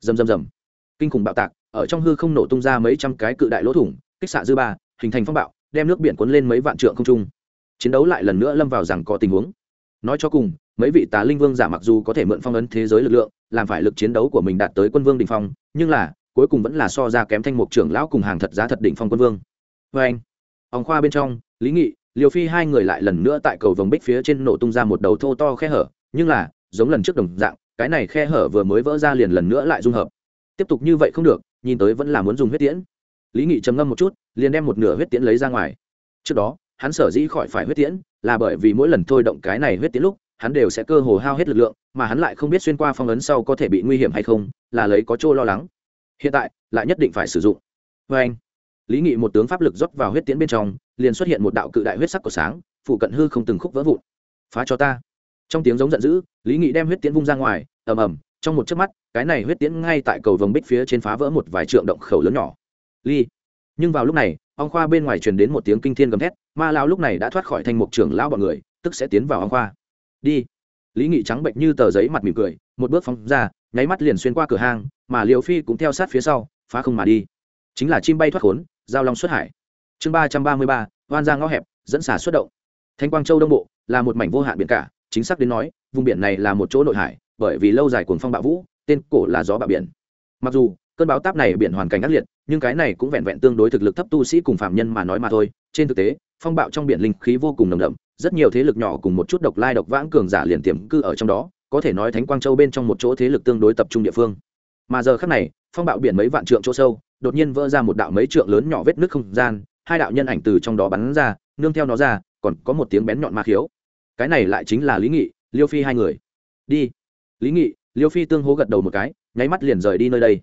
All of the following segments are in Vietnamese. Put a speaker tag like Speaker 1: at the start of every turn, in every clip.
Speaker 1: rầm rầm rầm. Kinh khủng bạo tạc, ở trong hư không nổ tung ra mấy trăm cái cự đại lỗ thủng, kích xạ dư ba, hình thành phong bạo, đem nước biển cuốn lên mấy vạn trượng không trung. Chiến đấu lại lần nữa lâm vào rằng có tình huống. Nói cho cùng, mấy vị tà linh vương giả mặc dù có thể mượn phong ấn thế giới lực lượng, làm phải lực chiến đấu của mình đạt tới quân vương đỉnh phong, nhưng là, cuối cùng vẫn là so ra kém thanh mục trưởng lão cùng hàng thật giá thật đỉnh phong quân vương. Vê anh ông khoa bên trong, lý nghị liều phi hai người lại lần nữa tại cầu vồng bích phía trên nổ tung ra một đầu thô to khe hở, nhưng là, giống lần trước đồng dạng cái này khe hở vừa mới vỡ ra liền lần nữa lại dung hợp. Tiếp tục như vậy không được, nhìn tới vẫn là muốn dùng huyết tiễn. Lý nghị trầm ngâm một chút, liền đem một nửa huyết tiễn lấy ra ngoài. Trước đó, hắn sở dĩ khỏi phải huyết tiễn là bởi vì mỗi lần thôi động cái này huyết tiễn lúc, hắn đều sẽ cơ hồ hao hết lực lượng, mà hắn lại không biết xuyên qua phong ấn sau có thể bị nguy hiểm hay không, là lấy có chỗ lo lắng. Hiện tại, lại nhất định phải sử dụng. Vê anh, lý nghị một tướng pháp lực rót vào huyết tiễn bên trong, liền xuất hiện một đạo cự đại huyết sắc của sáng, phụ cận hư không từng khúc vỡ vụn. Phá cho ta trong tiếng giống giận dữ, lý nghị đem huyết tiễn vung ra ngoài, ầm ầm, trong một chớp mắt, cái này huyết tiễn ngay tại cầu vồng bích phía trên phá vỡ một vài trượng động khẩu lớn nhỏ. Ly. Nhưng vào lúc này ông khoa bên ngoài truyền đến một tiếng kinh thiên gầm thét, ma lao lúc này đã thoát khỏi thành một trưởng lão bọn người, tức sẽ tiến vào ông khoa. Đi. Lý nghị trắng bệnh như tờ giấy mặt mỉm cười, một bước phóng ra, nháy mắt liền xuyên qua cửa hang, mà liều phi cũng theo sát phía sau, phá không mà đi. Chính là chim bay thoát khốn, giao long xuất hải. Chương ba trăm ba mươi ba hoan ra ngõ hẹp, dẫn xả xuất động. Thanh quang châu đông bộ, là một mảnh vô hạn biển cả chính xác đến nói, vùng biển này là một chỗ nội hải, bởi vì lâu dài cuồng phong bạo vũ, tên cổ là gió bạo biển. Mặc dù, cơn bão táp này biển hoàn cảnh ác liệt, nhưng cái này cũng vẹn vẹn tương đối thực lực thấp tu sĩ cùng phạm nhân mà nói mà thôi. Trên thực tế, phong bạo trong biển linh khí vô cùng nồng đậm, rất nhiều thế lực nhỏ cùng một chút độc lai độc vãng cường giả liền tiềm cư ở trong đó, có thể nói thánh quang châu bên trong một chỗ thế lực tương đối tập trung địa phương. Mà giờ khác này, phong bạo biển mấy vạn trượng chỗ sâu, đột nhiên vỡ ra một đạo mấy trượng lớn nhỏ vết nước không gian, hai đạo nhân ảnh từ trong đó bắn ra, nương theo nó ra, còn có một tiếng bén nhọn ma khiếu cái này lại chính là lý nghị, liêu phi hai người. Đi. Lý nghị, liêu phi tương hố gật đầu một cái, nháy mắt liền rời đi nơi đây.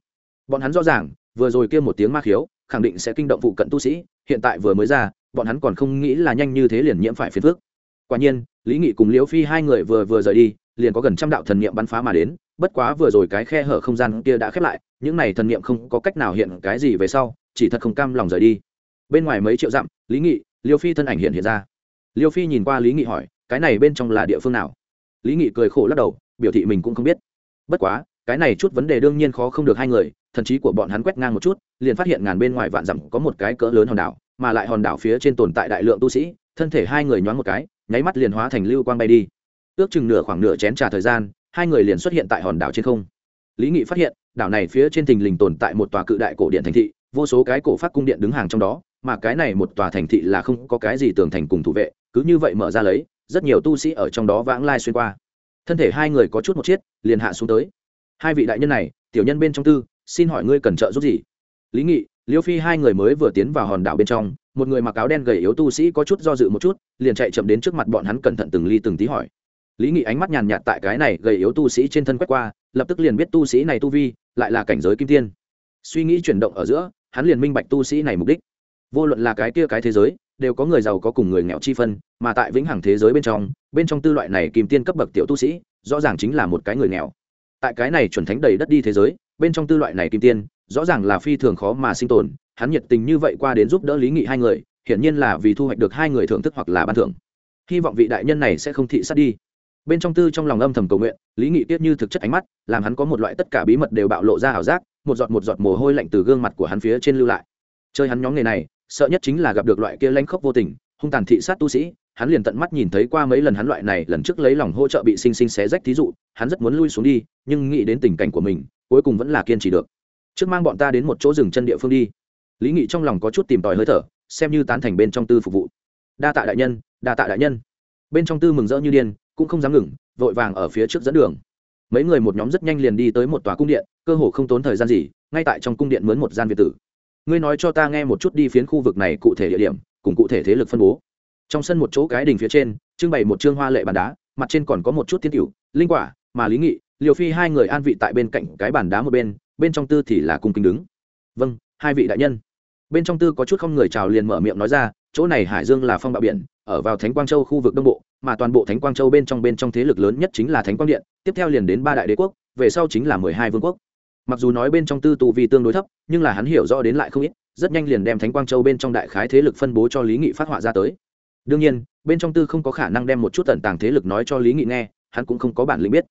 Speaker 1: Bọn hắn rõ ràng, vừa rồi kia một tiếng ma khiếu, khẳng định sẽ kinh động phụ cận tu sĩ, hiện tại vừa mới ra, bọn hắn còn không nghĩ là nhanh như thế liền nhiễm phải phiền phước quả nhiên, lý nghị cùng Liêu phi hai người vừa vừa rời đi, liền có gần trăm đạo thần niệm bắn phá mà đến, bất quá vừa rồi cái khe hở không gian kia đã khép lại, những này thần niệm không có cách nào hiện cái gì về sau, chỉ thật không cam lòng rời đi. Bên ngoài mấy triệu dặm, lý nghị, liêu phi thân ảnh hiện hiện ra. Liêu phi nhìn qua lý nghị hỏi cái này bên trong là địa phương nào? Lý nghị cười khổ lắc đầu, biểu thị mình cũng không biết. Bất quá, cái này chút vấn đề đương nhiên khó không được hai người thần trí của bọn hắn quét ngang một chút, liền phát hiện ngàn bên ngoài vạn dặm có một cái cỡ lớn hòn đảo, mà lại hòn đảo phía trên tồn tại đại lượng tu sĩ, thân thể hai người nhoáng một cái, nháy mắt liền hóa thành lưu quang bay đi. Ước chừng nửa khoảng nửa chén trà thời gian, hai người liền xuất hiện tại hòn đảo trên không. Lý nghị phát hiện, đảo này phía trên thình lình tồn tại một tòa cự đại cổ điện thành thị, vô số cái cổ phát cung điện đứng hàng trong đó, mà cái này một tòa thành thị là không có cái gì tường thành cùng thủ vệ, cứ như vậy mở ra lấy rất nhiều tu sĩ ở trong đó vãng lai xuyên qua. Thân thể hai người có chút một chiếc, liền hạ xuống tới. Hai vị đại nhân này, tiểu nhân bên trong tư, xin hỏi ngươi cần trợ giúp gì? Lý nghị, liêu phi hai người mới vừa tiến vào hòn đảo bên trong, một người mặc áo đen gầy yếu tu sĩ có chút do dự một chút, liền chạy chậm đến trước mặt bọn hắn cẩn thận từng ly từng tí hỏi. Lý nghị ánh mắt nhàn nhạt tại cái này gầy yếu tu sĩ trên thân quét qua, lập tức liền biết tu sĩ này tu vi, lại là cảnh giới kim tiên. Suy nghĩ chuyển động ở giữa, hắn liền minh bạch tu sĩ này mục đích. Vô luận là cái kia cái thế giới đều có người giàu có cùng người nghèo chi phân, mà tại vĩnh hằng thế giới bên trong bên trong tư loại này kim tiên cấp bậc tiểu tu sĩ, rõ ràng chính là một cái người nghèo. Tại cái này chuẩn thánh đầy đất đi thế giới, bên trong tư loại này kim tiên, rõ ràng là phi thường khó mà sinh tồn, hắn nhiệt tình như vậy qua đến giúp đỡ lý nghị hai người, hiển nhiên là vì thu hoạch được hai người thưởng thức hoặc là ban thưởng. Hy vọng vị đại nhân này sẽ không thị sát đi. Bên trong tư trong lòng âm thầm cầu nguyện, lý nghị tiết như thực chất ánh mắt, làm hắn có một loại tất cả bí mật đều bạo lộ ra ảo giác, một giọt một giọt mồ hôi lạnh từ gương mặt của hắn phía trên lưu lại. Chơi hắn nhóm nghề này sợ nhất chính là gặp được loại kia lanh khốc vô tình, hung tàn thị sát tu sĩ, hắn liền tận mắt nhìn thấy qua mấy lần hắn loại này lần trước lấy lòng hỗ trợ bị sinh sinh xé rách thí dụ, hắn rất muốn lui xuống đi, nhưng nghĩ đến tình cảnh của mình, cuối cùng vẫn là kiên trì được. Trước mang bọn ta đến một chỗ rừng chân địa phương đi. Lý nghị trong lòng có chút tìm tòi hơi thở, xem như tán thành bên trong tư phục vụ. Đa tạ đại nhân, đa tạ đại nhân. Bên trong tư mừng rỡ như điên, cũng không dám ngừng, vội vàng ở phía trước dẫn đường. Mấy người một nhóm rất nhanh liền đi tới một tòa cung điện, cơ hồ không tốn thời gian gì, ngay tại trong cung điện mướn một gian việt tử ngươi nói cho ta nghe một chút đi phiến khu vực này cụ thể địa điểm, cùng cụ thể thế lực phân bố. Trong sân một chỗ cái đình phía trên, trưng bày một chương hoa lệ bàn đá, mặt trên còn có một chút tiên cựu linh quả, mà lý nghị, liều phi hai người an vị tại bên cạnh cái bàn đá một bên bên trong tư thì là cung kính đứng. Vâng hai vị đại nhân. Bên trong tư có chút không người chào liền mở miệng nói ra, chỗ này hải dương là phong bạo biển, ở vào thánh quang châu khu vực đông bộ, mà toàn bộ thánh quang châu bên trong bên trong thế lực lớn nhất chính là thánh quang điện, tiếp theo liền đến ba đại đế quốc, về sau chính là mười hai vương quốc mặc dù nói bên trong tư tù vì tương đối thấp, nhưng là hắn hiểu rõ đến lại không ít, rất nhanh liền đem thánh quang châu bên trong đại khái thế lực phân bố cho lý nghị phát họa ra tới. Đương nhiên, bên trong tư không có khả năng đem một chút tận tàng thế lực nói cho lý nghị nghe, hắn cũng không có bản lĩnh biết.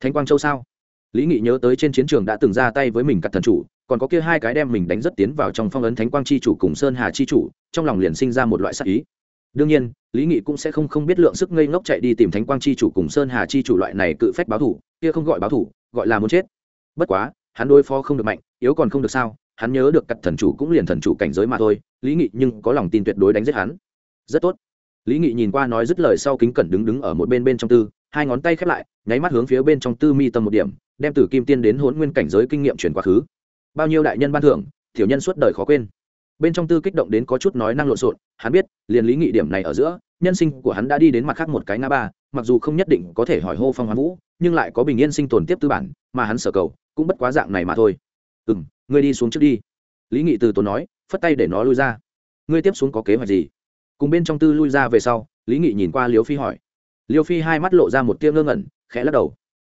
Speaker 1: Thánh quang châu sao? Lý nghị nhớ tới trên chiến trường đã từng ra tay với mình cặt thần chủ, còn có kia hai cái đem mình đánh rất tiến vào trong phong ấn thánh quang chi chủ cùng sơn hà chi chủ, trong lòng liền sinh ra một loại sắc ý. Đương nhiên, lý nghị cũng sẽ không không biết lượng sức ngây ngốc chạy đi tìm thánh quang chi chủ cùng sơn hà chi chủ loại này cự phách báo thủ, kia không gọi báo thủ, gọi là muốn chết. Bất quá hắn đối phó không được mạnh, yếu còn không được sao, hắn nhớ được cặp thần chủ cũng liền thần chủ cảnh giới mà thôi, lý nghị nhưng có lòng tin tuyệt đối đánh giết hắn. Rất tốt. Lý nghị nhìn qua nói dứt lời sau kính cẩn đứng đứng ở một bên bên trong tư, hai ngón tay khép lại, nháy mắt hướng phía bên trong tư mi tâm một điểm, đem từ kim tiên đến hỗn nguyên cảnh giới kinh nghiệm chuyển quá khứ. Bao nhiêu đại nhân ban thưởng thiểu nhân suốt đời khó quên. Bên trong tư kích động đến có chút nói năng lộn xộn, hắn biết, liền lý nghị điểm này ở giữa, nhân sinh của hắn đã đi đến mặt khác một cái ngã ba, mặc dù không nhất định có thể hỏi hô phong hoán vũ, nhưng lại có bình yên sinh tồn tiếp tư bản, mà hắn sở cầu cũng bất quá dạng này mà thôi. Ừ m ngươi đi xuống trước đi. Lý nghị từ tốn nói, phất tay để nó lui ra. Ngươi tiếp xuống có kế hoạch gì? Cùng bên trong tư lui ra về sau, lý nghị nhìn qua liêu phi hỏi. Liêu phi hai mắt lộ ra một tia ngơ ngẩn, khẽ lắc đầu.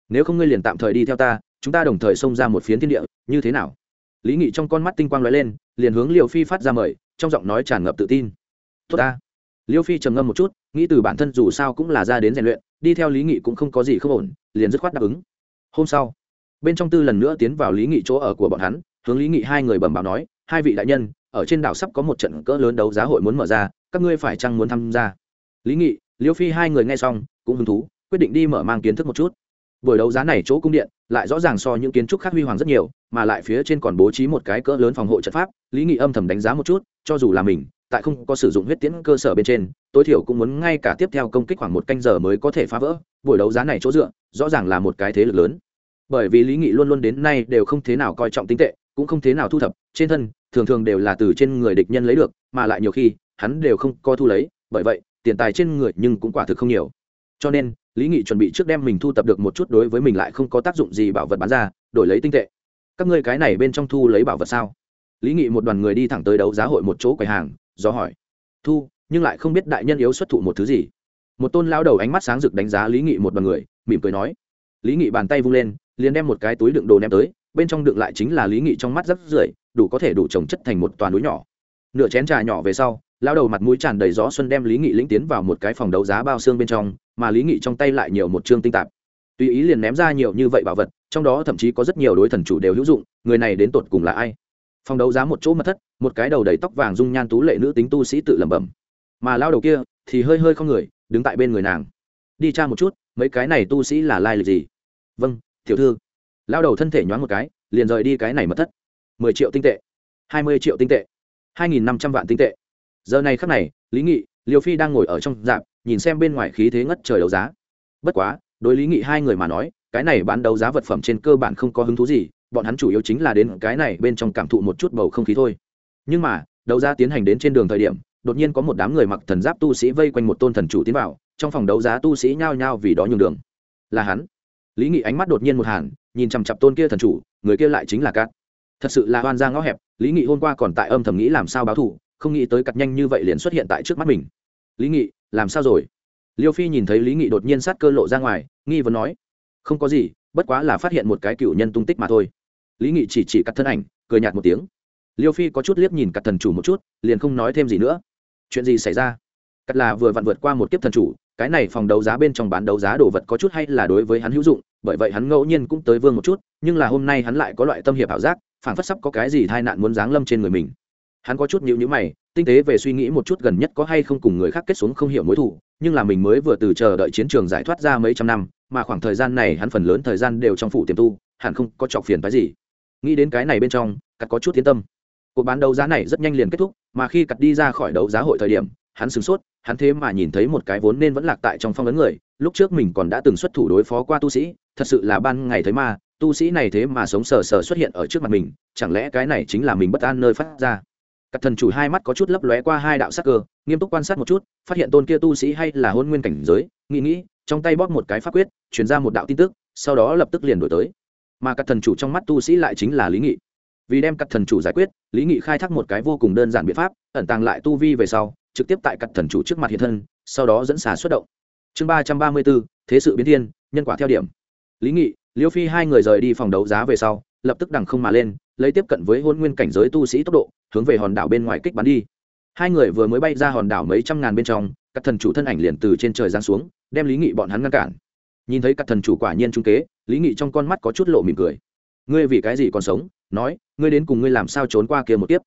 Speaker 1: Nếu không ngươi liền tạm thời đi theo ta, chúng ta đồng thời xông ra một phiến thiên địa, như thế nào? Lý nghị trong con mắt tinh quang l ó e lên, liền hướng liêu phi phát ra mời, trong giọng nói tràn ngập tự tin. Tốt ta. Liêu phi trầm ngâm một chút, nghĩ từ bản thân dù sao cũng là ra đến rèn luyện, đi theo lý nghị cũng không có gì không ổn, liền dứt khoát đáp ứng. Hôm sau bên trong tư lần nữa tiến vào lý nghị chỗ ở của bọn hắn, hướng lý nghị hai người bẩm báo nói, hai vị đại nhân, ở trên đảo sắp có một trận cỡ lớn đấu giá hội muốn mở ra, các ngươi phải chăng muốn tham gia? Lý nghị, liêu phi hai người nghe xong, cũng hứng thú, quyết định đi mở mang kiến thức một chút. Buổi đấu giá này chỗ cung điện, lại rõ ràng so những kiến trúc khác huy hoàng rất nhiều, mà lại phía trên còn bố trí một cái cỡ lớn phòng hộ trận pháp, lý nghị âm thầm đánh giá một chút, cho dù là mình, tại không có sử dụng huyết tiễn cơ sở bên trên, tối thiểu cũng muốn ngay cả tiếp theo công kích khoảng một canh giờ mới có thể phá vỡ. Buổi đấu giá này chỗ dựa, rõ ràng là một cái thế lực lớn bởi vì lý nghị luôn luôn đến nay đều không thế nào coi trọng tính tệ, cũng không thế nào thu thập, trên thân, thường thường đều là từ trên người địch nhân lấy được, mà lại nhiều khi, hắn đều không co thu lấy, bởi vậy, tiền tài trên người nhưng cũng quả thực không nhiều. Cho nên, lý nghị chuẩn bị trước đem mình thu tập được một chút đối với mình lại không có tác dụng gì bảo vật bán ra, đổi lấy tinh tệ. Các ngươi cái này bên trong thu lấy bảo vật sao? Lý nghị một đoàn người đi thẳng tới đấu giá hội một chỗ quầy hàng, do hỏi. Thu, nhưng lại không biết đại nhân yếu xuất thụ một thứ gì. Một tôn lao đầu ánh mắt sáng rực đánh giá lý nghị một đoàn người, mỉm cười nói. Lý nghị bàn tay vung lên liền đem một cái túi đựng đồ ném tới, bên trong đựng lại chính là lý nghị trong mắt rất rưởi, đủ có thể đủ trồng chất thành một toàn núi nhỏ. Nửa chén trà nhỏ về sau lao đầu mặt mũi tràn đầy gió xuân đem lý nghị lĩnh tiến vào một cái phòng đấu giá bao xương bên trong, mà lý nghị trong tay lại nhiều một chương tinh tạp. Tùy ý liền ném ra nhiều như vậy bảo vật, trong đó thậm chí có rất nhiều đối thần chủ đều hữu dụng, người này đến tột cùng là ai? Phòng đấu giá một chỗ mật thất, một cái đầu đầy tóc vàng dung nhan tú lệ nữ tính tu sĩ tự lẩm bẩm. Mà lao đầu kia thì hơi hơi không người, đứng tại bên người nàng. Đi tra một chút, mấy cái này tu sĩ là lai lịch gì? Vâng tiểu thư. Lao đầu thân thể nhoáng một cái, liền rời đi cái này mất thất. Mười triệu tinh tệ. Hai mươi triệu tinh tệ. Hai nghìn năm trăm vạn tinh tệ. Giờ này khắc này, lý nghị liều phi đang ngồi ở trong dạp, nhìn xem bên ngoài khí thế ngất trời đấu giá. Bất quá, đối lý nghị hai người mà nói, cái này bán đấu giá vật phẩm trên cơ bản không có hứng thú gì, bọn hắn chủ yếu chính là đến cái này bên trong cảm thụ một chút bầu không khí thôi. Nhưng mà, đấu giá tiến hành đến trên đường thời điểm, đột nhiên có một đám người mặc thần giáp tu sĩ vây quanh một tôn thần chủ tiến vào, trong phòng đấu giá tu sĩ nhao nhao vì đó nhường đường. Là hắn lý nghị ánh mắt đột nhiên một hàn, nhìn chằm chặp tôn kia thần chủ, người kia lại chính là cát. Thật sự là hoan ra ngõ hẹp, lý nghị hôm qua còn tại âm thầm nghĩ làm sao báo thù, không nghĩ tới cặt nhanh như vậy liền xuất hiện tại trước mắt mình. Lý nghị, làm sao rồi? Liêu phi nhìn thấy lý nghị đột nhiên sát cơ lộ ra ngoài, nghi vấn nói, không có gì, bất quá là phát hiện một cái cựu nhân tung tích mà thôi. Lý nghị chỉ chỉ cắt thân ảnh, cười nhạt một tiếng. Liêu phi có chút liếc nhìn cắt thần chủ một chút, liền không nói thêm gì nữa. Chuyện gì xảy ra? Cắt là vừa vặn vượt qua một kiếp thần chủ, cái này phòng đấu giá bên trong bán đấu giá đồ vật có chút hay là đối với hắn hữu dụng bởi vậy hắn ngẫu nhiên cũng tới vương một chút, nhưng là hôm nay hắn lại có loại tâm hiệp ảo giác, phảng phất sắp có cái gì tai nạn muốn giáng lâm trên người mình. Hắn có chút nhịu nhữ mày, tinh tế về suy nghĩ một chút gần nhất có hay không cùng người khác kết xuống không hiểu mối thù, nhưng là mình mới vừa từ chờ đợi chiến trường giải thoát ra mấy trăm năm, mà khoảng thời gian này hắn phần lớn thời gian đều trong phủ tiềm tu, hẳn không có trọc phiền phái gì. Nghĩ đến cái này bên trong, cắt có chút yên tâm. Cuộc bán đấu giá này rất nhanh liền kết thúc, mà khi cắt đi ra khỏi đấu giá hội thời điểm, hắn sửng sốt, hắn thế mà nhìn thấy một cái vốn nên vẫn lạc tại trong phong ấn người, lúc trước mình còn đã từng xuất thủ đối phó qua tu sĩ thật sự là ban ngày thấy ma, tu sĩ này thế mà sống sờ sờ xuất hiện ở trước mặt mình, chẳng lẽ cái này chính là mình bất an nơi phát ra? Các thần chủ hai mắt có chút lấp lóe qua hai đạo sắc cơ, nghiêm túc quan sát một chút, phát hiện tôn kia tu sĩ hay là hôn nguyên cảnh giới, nghĩ nghĩ, trong tay bóp một cái pháp quyết chuyển ra một đạo tin tức, sau đó lập tức liền đổi tới. Mà các thần chủ trong mắt tu sĩ lại chính là lý nghị. Vì đem các thần chủ giải quyết, lý nghị khai thác một cái vô cùng đơn giản biện pháp, ẩn tàng lại tu vi về sau, trực tiếp tại các thần chủ trước mặt hiện thân, sau đó dẫn xà xuất động. Chương ba trăm ba mươi bốn, thế sự biến thiên, nhân quả theo điểm lý nghị, liêu phi hai người rời đi phòng đấu giá về sau, lập tức đằng không mà lên, lấy tiếp cận với hôn nguyên cảnh giới tu sĩ tốc độ, hướng về hòn đảo bên ngoài kích bắn đi. Hai người vừa mới bay ra hòn đảo mấy trăm ngàn bên trong, các thần chủ thân ảnh liền từ trên trời giáng xuống, đem lý nghị bọn hắn ngăn cản. Nhìn thấy các thần chủ quả nhiên trung kế, lý nghị trong con mắt có chút lộ mỉm cười. Ngươi vì cái gì còn sống? nói, ngươi đến cùng ngươi làm sao trốn qua kia một tiếp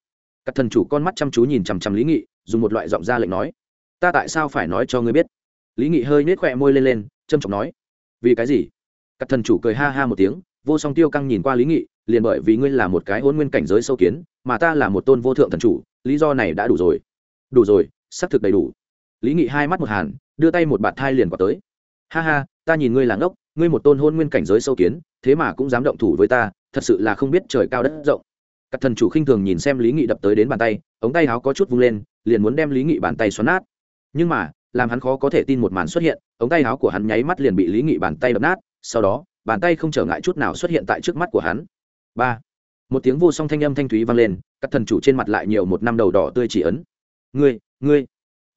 Speaker 1: các thần chủ con mắt chăm chú nhìn chằm chằm lý nghị, dùng một loại giọng ra lệnh nói, ta tại sao phải nói cho ngươi biết? Lý nghị hơi nết khỏe môi lên lên trâm trọng nói, vì cái gì? Các thần chủ cười ha ha một tiếng, vô song tiêu căng nhìn qua lý nghị, liền bởi vì ngươi là một cái hôn nguyên cảnh giới sâu kiến, mà ta là một tôn vô thượng thần chủ, lý do này đã đủ rồi. Đủ rồi, xác thực đầy đủ. Lý nghị hai mắt một hàn, đưa tay một bạt thai liền vào tới. Ha ha, ta nhìn ngươi là ngốc, ngươi một tôn hôn nguyên cảnh giới sâu kiến, thế mà cũng dám động thủ với ta, thật sự là không biết trời cao đất rộng. Các thần chủ khinh thường nhìn xem lý nghị đập tới đến bàn tay, ống tay áo có chút vung lên, liền muốn đem lý nghị bàn tay xoắn nát. Nhưng mà, làm hắn khó có thể tin một màn xuất hiện, ống tay áo của hắn nháy mắt liền bị lý nghị bàn tay đập nát sau đó, bàn tay không trở ngại chút nào xuất hiện tại trước mắt của hắn. Ba. Một tiếng vô song thanh âm thanh thúy vang lên, các thần chủ trên mặt lại nhiều một năm đầu đỏ tươi chỉ ấn. Ngươi ngươi.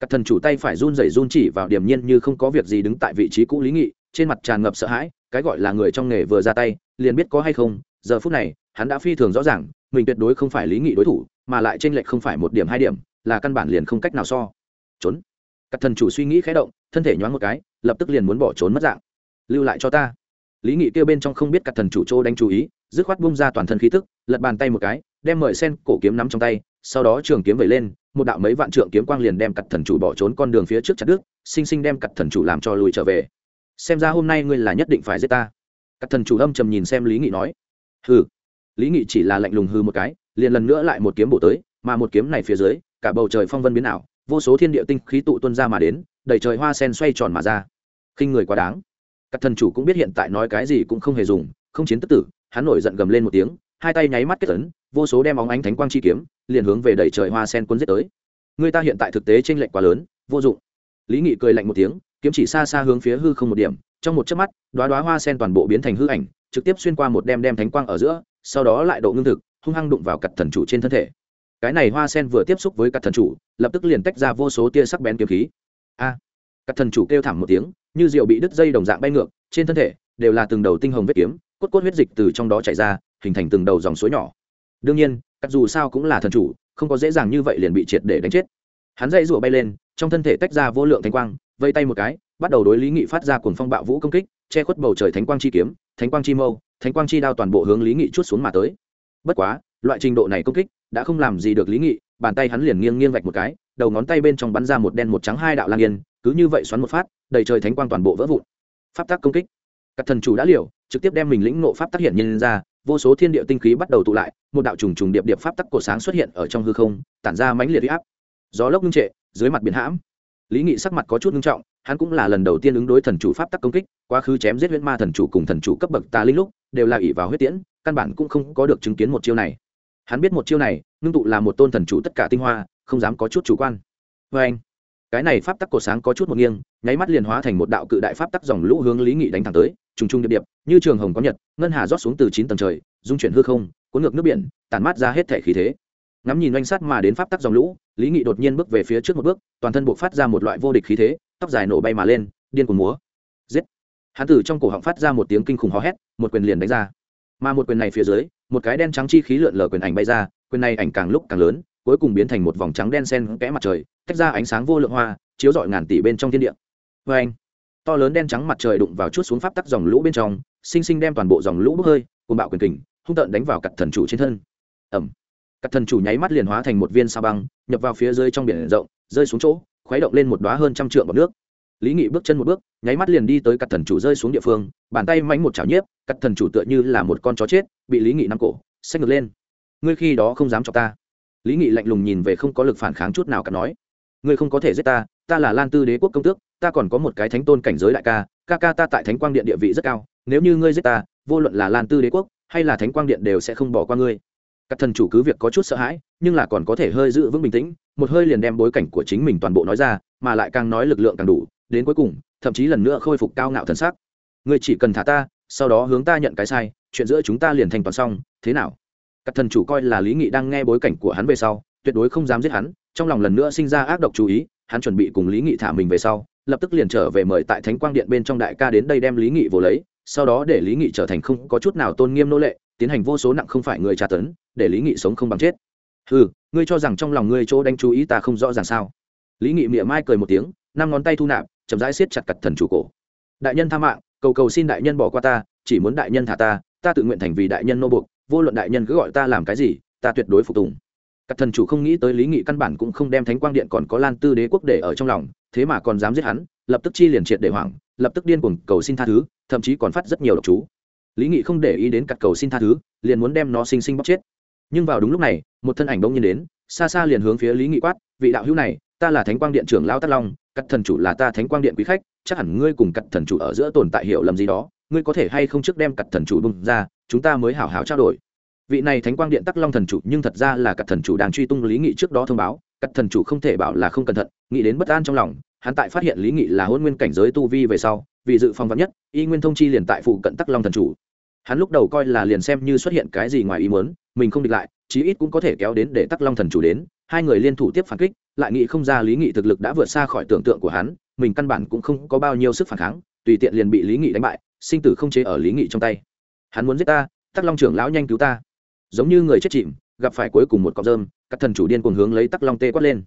Speaker 1: Các thần chủ tay phải run rẩy run chỉ vào điểm nhiên như không có việc gì đứng tại vị trí cũ lý nghị, trên mặt tràn ngập sợ hãi, cái gọi là người trong nghề vừa ra tay, liền biết có hay không, giờ phút này, hắn đã phi thường rõ ràng, mình tuyệt đối không phải lý nghị đối thủ, mà lại trên lệch không phải một điểm hai điểm, là căn bản liền không cách nào so. Trốn. Các thần chủ suy nghĩ khẽ động, thân thể nhoáng một cái, lập tức liền muốn bỏ trốn mất dạng lưu lại cho ta. Lý nghị kêu bên trong không biết các thần chủ chỗ đánh chú ý, dứt khoát bung ra toàn thân khí tức, lật bàn tay một cái, đem mời sen cổ kiếm nắm trong tay, sau đó trường kiếm vẩy lên, một đạo mấy vạn trượng kiếm quang liền đem cặt thần chủ bỏ trốn con đường phía trước chặt đứt, sinh sinh đem cặt thần chủ làm cho lùi trở về. Xem ra hôm nay ngươi là nhất định phải giết ta. Cặt thần chủ âm trầm nhìn xem lý nghị nói. Hừ. Lý nghị chỉ là lạnh lùng hư một cái, liền lần nữa lại một kiếm bổ tới, mà một kiếm này phía dưới, cả bầu trời phong vân biến ảo, vô số thiên địa tinh khí tụ tuân ra mà đến, đầy trời hoa sen xoay tròn mà ra. Khinh người quá đáng các thần chủ cũng biết hiện tại nói cái gì cũng không hề dùng không chiến tức tử hắn nổi giận gầm lên một tiếng hai tay nháy mắt kết tấn vô số đem óng ánh thánh quang chi kiếm liền hướng về đẩy trời hoa sen quân giết tới. Người ta hiện tại thực tế trên lệnh quá lớn vô dụng. Lý nghị cười lạnh một tiếng kiếm chỉ xa xa hướng phía hư không một điểm trong một chớp mắt đoá đoá hoa sen toàn bộ biến thành hư ảnh trực tiếp xuyên qua một đem đem thánh quang ở giữa sau đó lại độ ngưng thực hung hăng đụng vào cặt thần chủ trên thân thể. Cái này hoa sen vừa tiếp xúc với cặt thần chủ lập tức liền tách ra vô số tia sắc bén kiếm khí. A! à, các thần chủ kêu thảm một tiếng, như rượu bị đứt dây đồng dạng bay ngược, trên thân thể đều là từng đầu tinh hồng vết kiếm, cốt cốt huyết dịch từ trong đó chảy ra, hình thành từng đầu dòng suối nhỏ. Đương nhiên các dù sao cũng là thần chủ, không có dễ dàng như vậy liền bị triệt để đánh chết. Hắn dây rụa bay lên, trong thân thể tách ra vô lượng thánh quang, vây tay một cái, bắt đầu đối lý nghị phát ra cuồng phong bạo vũ công kích, che khuất bầu trời thánh quang chi kiếm, thánh quang chi mâu, thánh quang chi đao toàn bộ hướng lý nghị chút xuống mà tới. Bất quá, loại trình độ này công kích đã không làm gì được lý nghị, bàn tay hắn liền nghiêng nghiêng vạch một cái, đầu ngón tay bên trong bắn ra một đen một trắng hai đạo lang yên cứ như vậy xoắn một phát, đầy trời thánh quang toàn bộ vỡ vụn. Pháp tác công kích. Các thần chủ đã liều, trực tiếp đem mình lĩnh nộ pháp tác hiện nhân ra, vô số thiên địa tinh khí bắt đầu tụ lại, một đạo trùng trùng điệp điệp pháp tắc cổ sáng xuất hiện ở trong hư không, tản ra mãnh liệt huy áp. Gió lốc ngưng trệ, dưới mặt biển hãm. Lý nghị sắc mặt có chút ngưng trọng, hắn cũng là lần đầu tiên ứng đối thần chủ pháp tắc công kích, quá khứ chém giết huyết ma thần chủ cùng thần chủ cấp bậc tà linh lúc, đều là ỷ vào huyết tiễn, căn bản cũng không có được chứng kiến một chiêu này. Hắn biết một chiêu này, ngưng tụ là một tôn thần chủ tất cả tinh hoa, không dám có chút chủ quan. Vê anh cái này pháp tắc cổ sáng có chút một nghiêng, nháy mắt liền hóa thành một đạo cự đại pháp tắc dòng lũ hướng lý nghị đánh thẳng tới, trùng trùng điệp điệp, như trường hồng có nhật, ngân hà rót xuống từ chín tầng trời, dung chuyển hư không, cuốn ngược nước biển, tản mát ra hết thể khí thế. Ngắm nhìn oanh sát mà đến pháp tắc dòng lũ, lý nghị đột nhiên bước về phía trước một bước, toàn thân buộc phát ra một loại vô địch khí thế, tóc dài nổ bay mà lên, điên cuồng múa. Giết! Hán tử trong cổ họng phát ra một tiếng kinh khủng hò hét, một quyền liền đánh ra. Mà một quyền này phía dưới, một cái đen trắng chi khí lượn lờ quyền ảnh bay ra, quyền này ảnh càng lúc càng lớn cuối cùng biến thành một vòng trắng đen sen kẽ mặt trời, tách ra ánh sáng vô lượng hoa, chiếu rọi ngàn tỷ bên trong thiên địa. Vê anh, to lớn đen trắng mặt trời đụng vào chút xuống pháp tắc dòng lũ bên trong, sinh sinh đem toàn bộ dòng lũ bốc hơi cùng bạo quyền kình, hung tợn đánh vào cặt thần chủ trên thân. Ẩm. Cặt thần chủ nháy mắt liền hóa thành một viên sa băng, nhập vào phía dưới trong biển rộng, rơi xuống chỗ, khuấy động lên một đoá hơn trăm trượng bọc nước. Lý nghị bước chân một bước, nháy mắt liền đi tới cặt thần chủ rơi xuống địa phương, bàn tay mánh một chảo nhiếp cặt thần chủ tựa như là một con chó chết, bị lý nghị nắm cổ, xách ngược lên. Ngươi khi đó không dám cho ta lý nghị lạnh lùng nhìn về không có lực phản kháng chút nào cả nói, ngươi không có thể giết ta ta là lan tư đế quốc công tước, ta còn có một cái thánh tôn cảnh giới đại ca ca ca ta tại thánh quang điện địa vị rất cao, nếu như ngươi giết ta, vô luận là lan tư đế quốc hay là thánh quang điện đều sẽ không bỏ qua ngươi. Các thần chủ cứ việc có chút sợ hãi, nhưng là còn có thể hơi giữ vững bình tĩnh, một hơi liền đem bối cảnh của chính mình toàn bộ nói ra, mà lại càng nói lực lượng càng đủ, đến cuối cùng, thậm chí lần nữa khôi phục cao ngạo thần sắc. Ngươi chỉ cần thả ta, sau đó hướng ta nhận cái sai, chuyện giữa chúng ta liền thành toàn xong, thế nào? Các thần chủ coi là lý nghị đang nghe bối cảnh của hắn về sau, tuyệt đối không dám giết hắn, trong lòng lần nữa sinh ra ác độc chú ý, hắn chuẩn bị cùng lý nghị thả mình về sau, lập tức liền trở về mời tại thánh quang điện bên trong đại ca đến đây đem lý nghị vô lấy, sau đó để lý nghị trở thành không có chút nào tôn nghiêm nô lệ, tiến hành vô số nặng không phải người tra tấn, để lý nghị sống không bằng chết. Ừ ngươi cho rằng trong lòng ngươi chỗ đánh chú ý ta không rõ ràng sao? Lý nghị miệng mai cười một tiếng, năm ngón tay thu nạp, chậm rãi siết chặt cặt thần chủ cổ. Đại nhân tha mạng, cầu cầu xin đại nhân bỏ qua ta, chỉ muốn đại nhân thả ta ta tự nguyện thành vì đại nhân nô buộc vô luận đại nhân cứ gọi ta làm cái gì, ta tuyệt đối phục tùng. Các thần chủ không nghĩ tới lý nghị căn bản cũng không đem thánh quang điện còn có lan tư đế quốc để ở trong lòng, thế mà còn dám giết hắn, lập tức chi liền triệt để hoảng, lập tức điên cuồng cầu xin tha thứ, thậm chí còn phát rất nhiều độc chú. Lý nghị không để ý đến cặt cầu xin tha thứ, liền muốn đem nó sinh sinh bóc chết. Nhưng vào đúng lúc này, một thân ảnh đông nhiên đến, xa xa liền hướng phía lý nghị quát, vị đạo hữu này, ta là thánh quang điện trưởng lao tắc long cắt thần chủ là ta thánh quang điện quý khách, chắc hẳn ngươi cùng cắt thần chủ ở giữa tồn tại hiểu lầm gì đó, ngươi có thể hay không trước đem cắt thần chủ bung ra chúng ta mới hảo hảo trao đổi. Vị này thánh quang điện tắc long thần chủ nhưng thật ra là cắt thần chủ đang truy tung lý nghị trước đó thông báo. Cắt thần chủ không thể bảo là không cẩn thận, nghĩ đến bất an trong lòng, hắn tại phát hiện lý nghị là hôn nguyên cảnh giới tu vi về sau, vì dự phòng vắn nhất, y nguyên thông chi liền tại phụ cận tắc long thần chủ. Hắn lúc đầu coi là liền xem như xuất hiện cái gì ngoài ý muốn, mình không địch lại, chí ít cũng có thể kéo đến để tắc long thần chủ đến. Hai người liên thủ tiếp phản kích, lại nghĩ không ra lý nghị thực lực đã vượt xa khỏi tưởng tượng của hắn, mình căn bản cũng không có bao nhiêu sức phản kháng, tùy tiện liền bị lý nghị đánh bại, sinh tử không chế ở lý nghị trong tay hắn muốn giết ta, tắc long trưởng lão nhanh cứu ta. Giống như người chết chìm, gặp phải cuối cùng một cọc rơm, các thần chủ điên cuồng hướng lấy tắc long tê quát lên.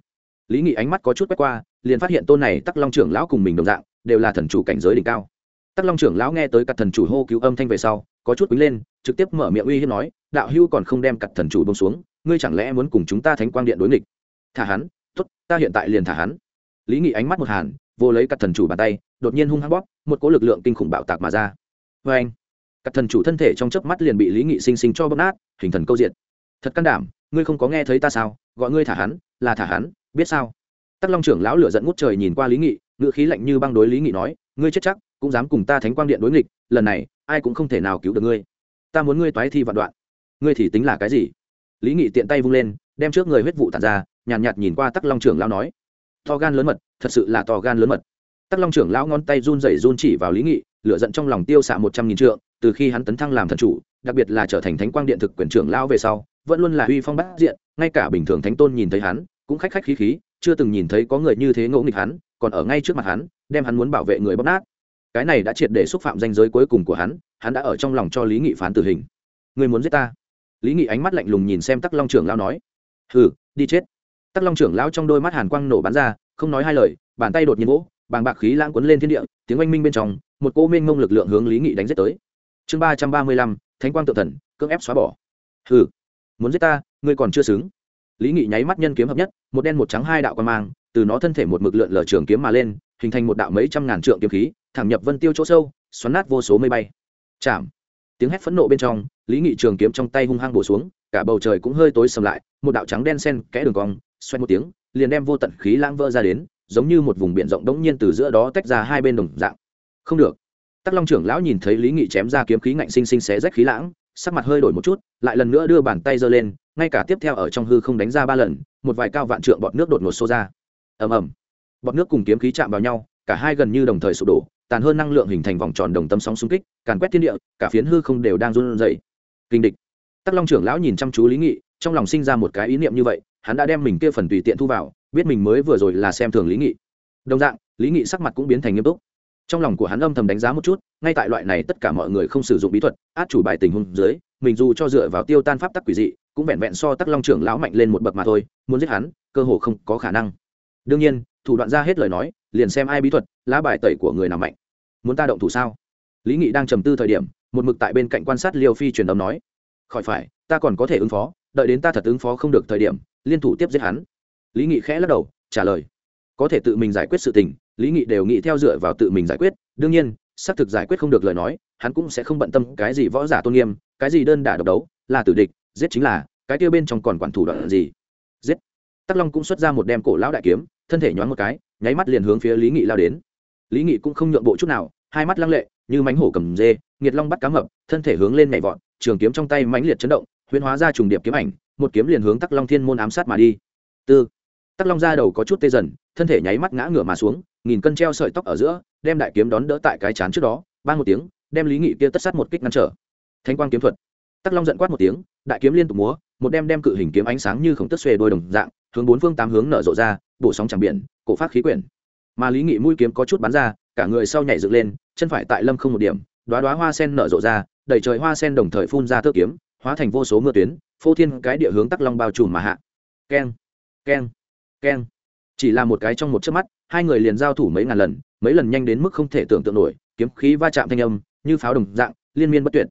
Speaker 1: Lý nghị ánh mắt có chút quét qua, liền phát hiện tôn này tắc long trưởng lão cùng mình đồng dạng, đều là thần chủ cảnh giới đỉnh cao. Tắc long trưởng lão nghe tới các thần chủ hô cứu âm thanh về sau, có chút quý lên, trực tiếp mở miệng uy hiếp nói, đạo hưu còn không đem các thần chủ bông xuống, ngươi chẳng lẽ muốn cùng chúng ta thánh quang điện đối nghịch? Thả hắn, tốt, ta hiện tại liền thả hắn. Lý nghị ánh mắt một hàn, vô lấy các thần chủ bàn tay, đột nhiên hung hăng bóp, một cỗ lực lượng kinh khủng bạo tạc mà ra. Vê anh các thần chủ thân thể trong chớp mắt liền bị lý nghị sinh sinh cho bóp nát hình thần câu diện thật can đảm ngươi không có nghe thấy ta sao? Gọi ngươi thả hắn là thả hắn biết sao? Tắc long trưởng lão lửa giận ngút trời nhìn qua lý nghị ngựa khí lạnh như băng đối lý nghị nói ngươi chết chắc cũng dám cùng ta thánh quang điện đối nghịch lần này ai cũng không thể nào cứu được ngươi. Ta muốn ngươi toái thi vạn đoạn. Ngươi thì tính là cái gì? Lý nghị tiện tay vung lên đem trước người huyết vụ tàn ra nhàn nhạt, nhạt nhìn qua tắc long trưởng lão nói to gan lớn mật thật sự là to gan lớn mật. Tắc long trưởng lão ngón tay run rẩy run chỉ vào lý nghị lửa giận trong lòng tiêu xạ một trăm nghìn trượng từ khi hắn tấn thăng làm thần chủ, đặc biệt là trở thành thánh quang điện thực quyền trưởng lão về sau, vẫn luôn là uy phong bát diện, ngay cả bình thường thánh tôn nhìn thấy hắn, cũng khách khách khí khí, chưa từng nhìn thấy có người như thế ngỗ nghịch hắn, còn ở ngay trước mặt hắn, đem hắn muốn bảo vệ người bóc nát. Cái này đã triệt để xúc phạm danh giới cuối cùng của hắn hắn đã ở trong lòng cho lý nghị phán tử hình. Người muốn giết ta? Lý nghị ánh mắt lạnh lùng nhìn xem tắc long trưởng lao nói. Hừ, đi chết. Tắc long trưởng lao trong đôi mắt hàn quang nổ bắn ra, không nói hai lời, bàn tay đột nhiên vỗ, bàng bạc khí lãng quấn lên thiên địa, tiếng oanh minh bên trong, một cô mênh mông lực lượng hướng lý nghị đánh giết tới chương ba trăm ba mươi lăm, thánh quang tự thần, cưỡng ép xóa bỏ. Hừ, muốn giết ta, ngươi còn chưa xứng. Lý nghị nháy mắt nhân kiếm hợp nhất, một đen một trắng hai đạo quan mang, từ nó thân thể một mực lượn lờ trường kiếm mà lên, hình thành một đạo mấy trăm ngàn trượng kiếm khí, thẳng nhập vân tiêu chỗ sâu, xoắn nát vô số mây bay. Chạm. Tiếng hét phẫn nộ bên trong, lý nghị trường kiếm trong tay hung hăng bổ xuống, cả bầu trời cũng hơi tối sầm lại, một đạo trắng đen sen kẽ đường cong xoay một tiếng, liền đem vô tận khí lãng vỡ ra đến, giống như một vùng biển rộng đống nhiên từ giữa đó tách ra hai bên đồng dạng. Không được tắc long trưởng lão nhìn thấy lý nghị chém ra kiếm khí ngạnh sinh sinh xé rách khí lãng, sắc mặt hơi đổi một chút, lại lần nữa đưa bàn tay giơ lên, ngay cả tiếp theo ở trong hư không đánh ra ba lần, một vài cao vạn trượng bọt nước đột ngột xô ra. Ầm ầm. Bọt nước cùng kiếm khí chạm vào nhau, cả hai gần như đồng thời sụp đổ, tàn hơn năng lượng hình thành vòng tròn đồng tâm sóng xung kích, càn quét thiên địa, cả phiến hư không đều đang run rẩy. Kinh địch. Tắc long trưởng lão nhìn chăm chú lý nghị, trong lòng sinh ra một cái ý niệm như vậy, hắn đã đem mình kia phần tùy tiện thu vào, biết mình mới vừa rồi là xem thường lý nghị. Đồng dạng, lý nghị sắc mặt cũng biến thành nghiêm túc trong lòng của hắn âm thầm đánh giá một chút, ngay tại loại này tất cả mọi người không sử dụng bí thuật, át chủ bài tình huống dưới, mình dù cho dựa vào tiêu tan pháp tắc quỷ dị, cũng vẹn vẹn so tắc long trưởng lão mạnh lên một bậc mà thôi, muốn giết hắn, cơ hồ không có khả năng. Đương nhiên, thủ đoạn ra hết lời nói, liền xem ai bí thuật, lá bài tẩy của người nào mạnh. Muốn ta động thủ sao? Lý nghị đang trầm tư thời điểm, một mực tại bên cạnh quan sát liêu phi truyền âm nói, khỏi phải, ta còn có thể ứng phó, đợi đến ta thật ứng phó không được thời điểm, liên thủ tiếp giết hắn. Lý nghị khẽ lắc đầu, trả lời có thể tự mình giải quyết sự tình, lý nghị đều nghĩ theo dựa vào tự mình giải quyết. Đương nhiên, xác thực giải quyết không được lời nói, hắn cũng sẽ không bận tâm cái gì võ giả tôn nghiêm, cái gì đơn đả độc đấu, là tử địch, giết chính là, cái kia bên trong còn quản thủ đoạn gì? Giết. Tắc long cũng xuất ra một đem cổ lão đại kiếm, thân thể nhoáng một cái, nháy mắt liền hướng phía lý nghị lao đến. Lý nghị cũng không nhượng bộ chút nào, hai mắt lăng lệ, như mánh hổ cầm dê, nghiệt long bắt cá mập, thân thể hướng lên nhảy vọt, trường kiếm trong tay mãnh liệt chấn động, huyễn hóa ra trùng điệp kiếm ảnh, một kiếm liền hướng tắc long thiên môn ám sát mà đi. Tư tắc long ra đầu có chút tê dần, thân thể nháy mắt ngã ngửa mà xuống, nghìn cân treo sợi tóc ở giữa, đem đại kiếm đón đỡ tại cái chán trước đó, ba một tiếng, đem lý nghị kia tất sát một kích ngăn trở. Thanh quang kiếm thuật. Tắc long giận quát một tiếng, đại kiếm liên tục múa, một đem đem cự hình kiếm ánh sáng như khổng tức xuề đôi đồng dạng, hướng bốn phương tám hướng nở rộ ra, bổ sóng chẳng biển, cổ phát khí quyển. Mà lý nghị mũi kiếm có chút bắn ra, cả người sau nhảy dựng lên, chân phải tại lâm không một điểm đoá đoá hoa sen nở rộ ra đẩy trời hoa sen đồng thời phun ra thơ kiếm, hóa thành vô số mưa tuyến, phô thiên cái địa hướng tắc long bao trùm mà hạ. Keng keng keng. Chỉ là một cái trong một chớp mắt, hai người liền giao thủ mấy ngàn lần, mấy lần nhanh đến mức không thể tưởng tượng nổi, kiếm khí va chạm thanh âm, như pháo đồng dạng, liên miên bất tuyệt.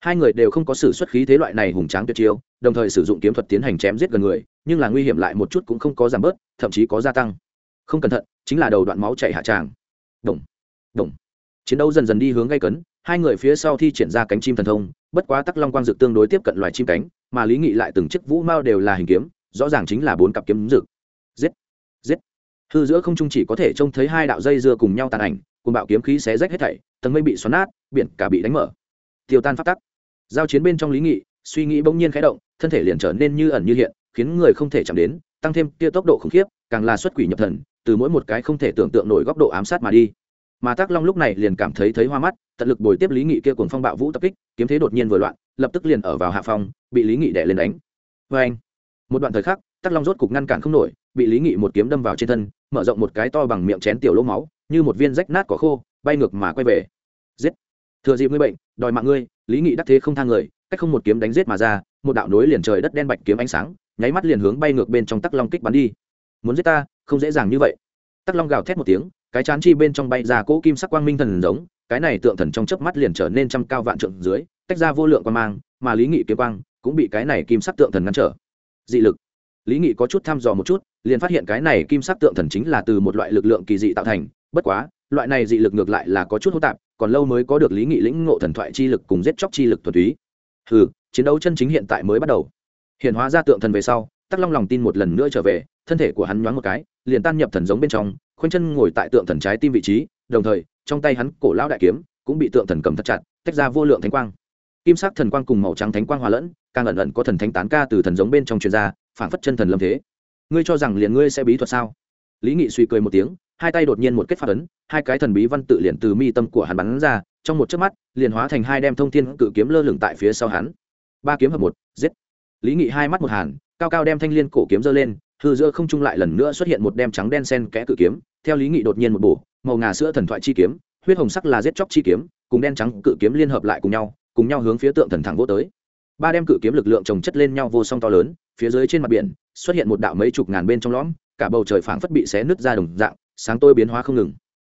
Speaker 1: Hai người đều không có sử xuất khí thế loại này hùng tráng tuyệt chiêu, đồng thời sử dụng kiếm thuật tiến hành chém giết gần người, nhưng là nguy hiểm lại một chút cũng không có giảm bớt, thậm chí có gia tăng. Không cẩn thận, chính là đầu đoạn máu chảy hạ tràng. Đồng đồng chiến đấu dần dần đi hướng gây cấn, hai người phía sau thi triển ra cánh chim thần thông, bất quá tắc long quang dực tương đối tiếp cận loài chim cánh, mà lý nghị lại từng chiếc vũ mao đều là hình kiếm, rõ ràng chính là bốn cặp kiếm dực hư giữa không trung chỉ có thể trông thấy hai đạo dây dưa cùng nhau tàn ảnh, cùng bạo kiếm khí xé rách hết thảy, tầng mây bị xoắn nát, biển cả bị đánh mở. Tiêu tan phát tắc. Giao chiến bên trong lý nghị, suy nghĩ bỗng nhiên khẽ động, thân thể liền trở nên như ẩn như hiện, khiến người không thể chạm đến, tăng thêm kia tốc độ khủng khiếp, càng là xuất quỷ nhập thần, từ mỗi một cái không thể tưởng tượng nổi góc độ ám sát mà đi. Mà tác long lúc này liền cảm thấy thấy hoa mắt, tận lực bồi tiếp lý nghị kia cùng phong bạo vũ tập kích, kiếm thế đột nhiên vừa loạn, lập tức liền ở vào hạ phòng bị lý nghị đè lên đánh. Vê anh một đoạn thời khắc tác long rốt cục ngăn cản không nổi bị lý nghị một kiếm đâm vào trên thân, mở rộng một cái to bằng miệng chén tiểu lỗ máu, như một viên rách nát cỏ khô, bay ngược mà quay về. Giết! Thừa dịp ngươi bệnh, đòi mạng ngươi, lý nghị đắc thế không thang người, cách không một kiếm đánh giết mà ra, một đạo nối liền trời đất đen bạch kiếm ánh sáng, nháy mắt liền hướng bay ngược bên trong tắc long kích bắn đi. Muốn giết ta, không dễ dàng như vậy. Tắc long gào thét một tiếng, cái chán chi bên trong bay ra cỗ kim sắc quang minh thần giống, cái này tượng thần trong chớp mắt liền trở nên trăm cao vạn trượng dưới, tách ra vô lượng quan mang, mà lý nghị kiếm quang cũng bị cái này kim sắc tượng thần ngăn trở. Dị lực lý nghị có chút thăm dò một chút, liền phát hiện cái này kim sắc tượng thần chính là từ một loại lực lượng kỳ dị tạo thành. Bất quá, loại này dị lực ngược lại là có chút hỗn tạp, còn lâu mới có được lý nghị lĩnh ngộ thần thoại chi lực cùng giết chóc chi lực thuần túy. Ừ chiến đấu chân chính hiện tại mới bắt đầu. Hiện hóa ra tượng thần về sau, tắc long lòng tin một lần nữa trở về, thân thể của hắn nhoáng một cái, liền tan nhập thần giống bên trong, khoanh chân ngồi tại tượng thần trái tim vị trí, đồng thời, trong tay hắn cổ lão đại kiếm cũng bị tượng thần cầm thật chặt, tách ra vô lượng thánh quang kim sắc thần quang cùng màu trắng thánh quang hòa lẫn, càng ẩn ẩn có thần thánh tán ca từ thần giống bên trong truyền ra, phảng phất chân thần lâm thế. Ngươi cho rằng liền ngươi sẽ bí thuật sao? Lý nghị suy cười một tiếng, hai tay đột nhiên một kết phát ấn, hai cái thần bí văn tự liền từ mi tâm của hắn bắn ra, trong một chớp mắt, liền hóa thành hai đem thông thiên cự kiếm lơ lửng tại phía sau hắn. Ba kiếm hợp một, giết. Lý nghị hai mắt một hàn, cao cao đem thanh liên cổ kiếm giơ lên, hư giữa không trung lại lần nữa xuất hiện một đem trắng đen sen kẽ cự kiếm, theo lý nghị đột nhiên một bổ, màu ngà sữa thần thoại chi kiếm, huyết hồng sắc là giết chóc chi kiếm, cùng đen trắng cự kiếm liên hợp lại cùng nhau cùng nhau hướng phía tượng thần thẳng vô tới. Ba đem cự kiếm lực lượng trồng chất lên nhau vô song to lớn, phía dưới trên mặt biển, xuất hiện một đạo mấy chục ngàn bên trong lõm, cả bầu trời phảng phất bị xé nứt ra đồng dạng, sáng tôi biến hóa không ngừng.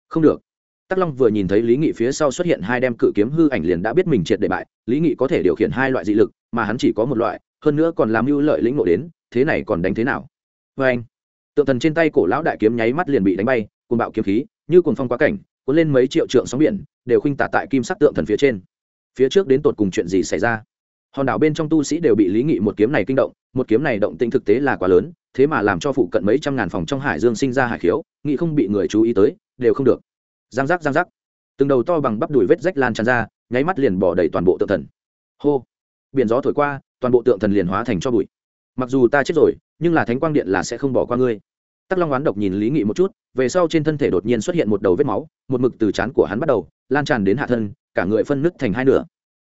Speaker 1: Không được. Tắc long vừa nhìn thấy lý nghị phía sau xuất hiện hai đem cự kiếm hư ảnh liền đã biết mình triệt để bại, lý nghị có thể điều khiển hai loại dị lực, mà hắn chỉ có một loại, hơn nữa còn làm mưu lợi lĩnh ngộ đến, thế này còn đánh thế nào? Vê anh, tượng thần trên tay cổ lão đại kiếm nháy mắt liền bị đánh bay cùng bạo kiếm khí, như cùng phong quá cảnh, cuốn lên mấy triệu trượng sóng biển, đều khuynh tả tại kim sắc tượng thần phía trên phía trước đến tột cùng chuyện gì xảy ra. Hòn đảo bên trong tu sĩ đều bị lý nghị một kiếm này kinh động, một kiếm này động tĩnh thực tế là quá lớn, thế mà làm cho phụ cận mấy trăm ngàn phòng trong hải dương sinh ra hải khiếu, nghị không bị người chú ý tới, đều không được. Giang giác giang giác. Từng đầu to bằng bắp đùi vết rách lan tràn ra, nháy mắt liền bỏ đầy toàn bộ tượng thần. Hô. Biển gió thổi qua, toàn bộ tượng thần liền hóa thành cho bụi. Mặc dù ta chết rồi, nhưng là thánh quang điện là sẽ không bỏ qua ngươi. Tắc long oán độc nhìn lý nghị một chút, về sau trên thân thể đột nhiên xuất hiện một đầu vết máu, một mực từ trán của hắn bắt đầu, lan tràn đến hạ thân cả người phân nứt thành hai nửa.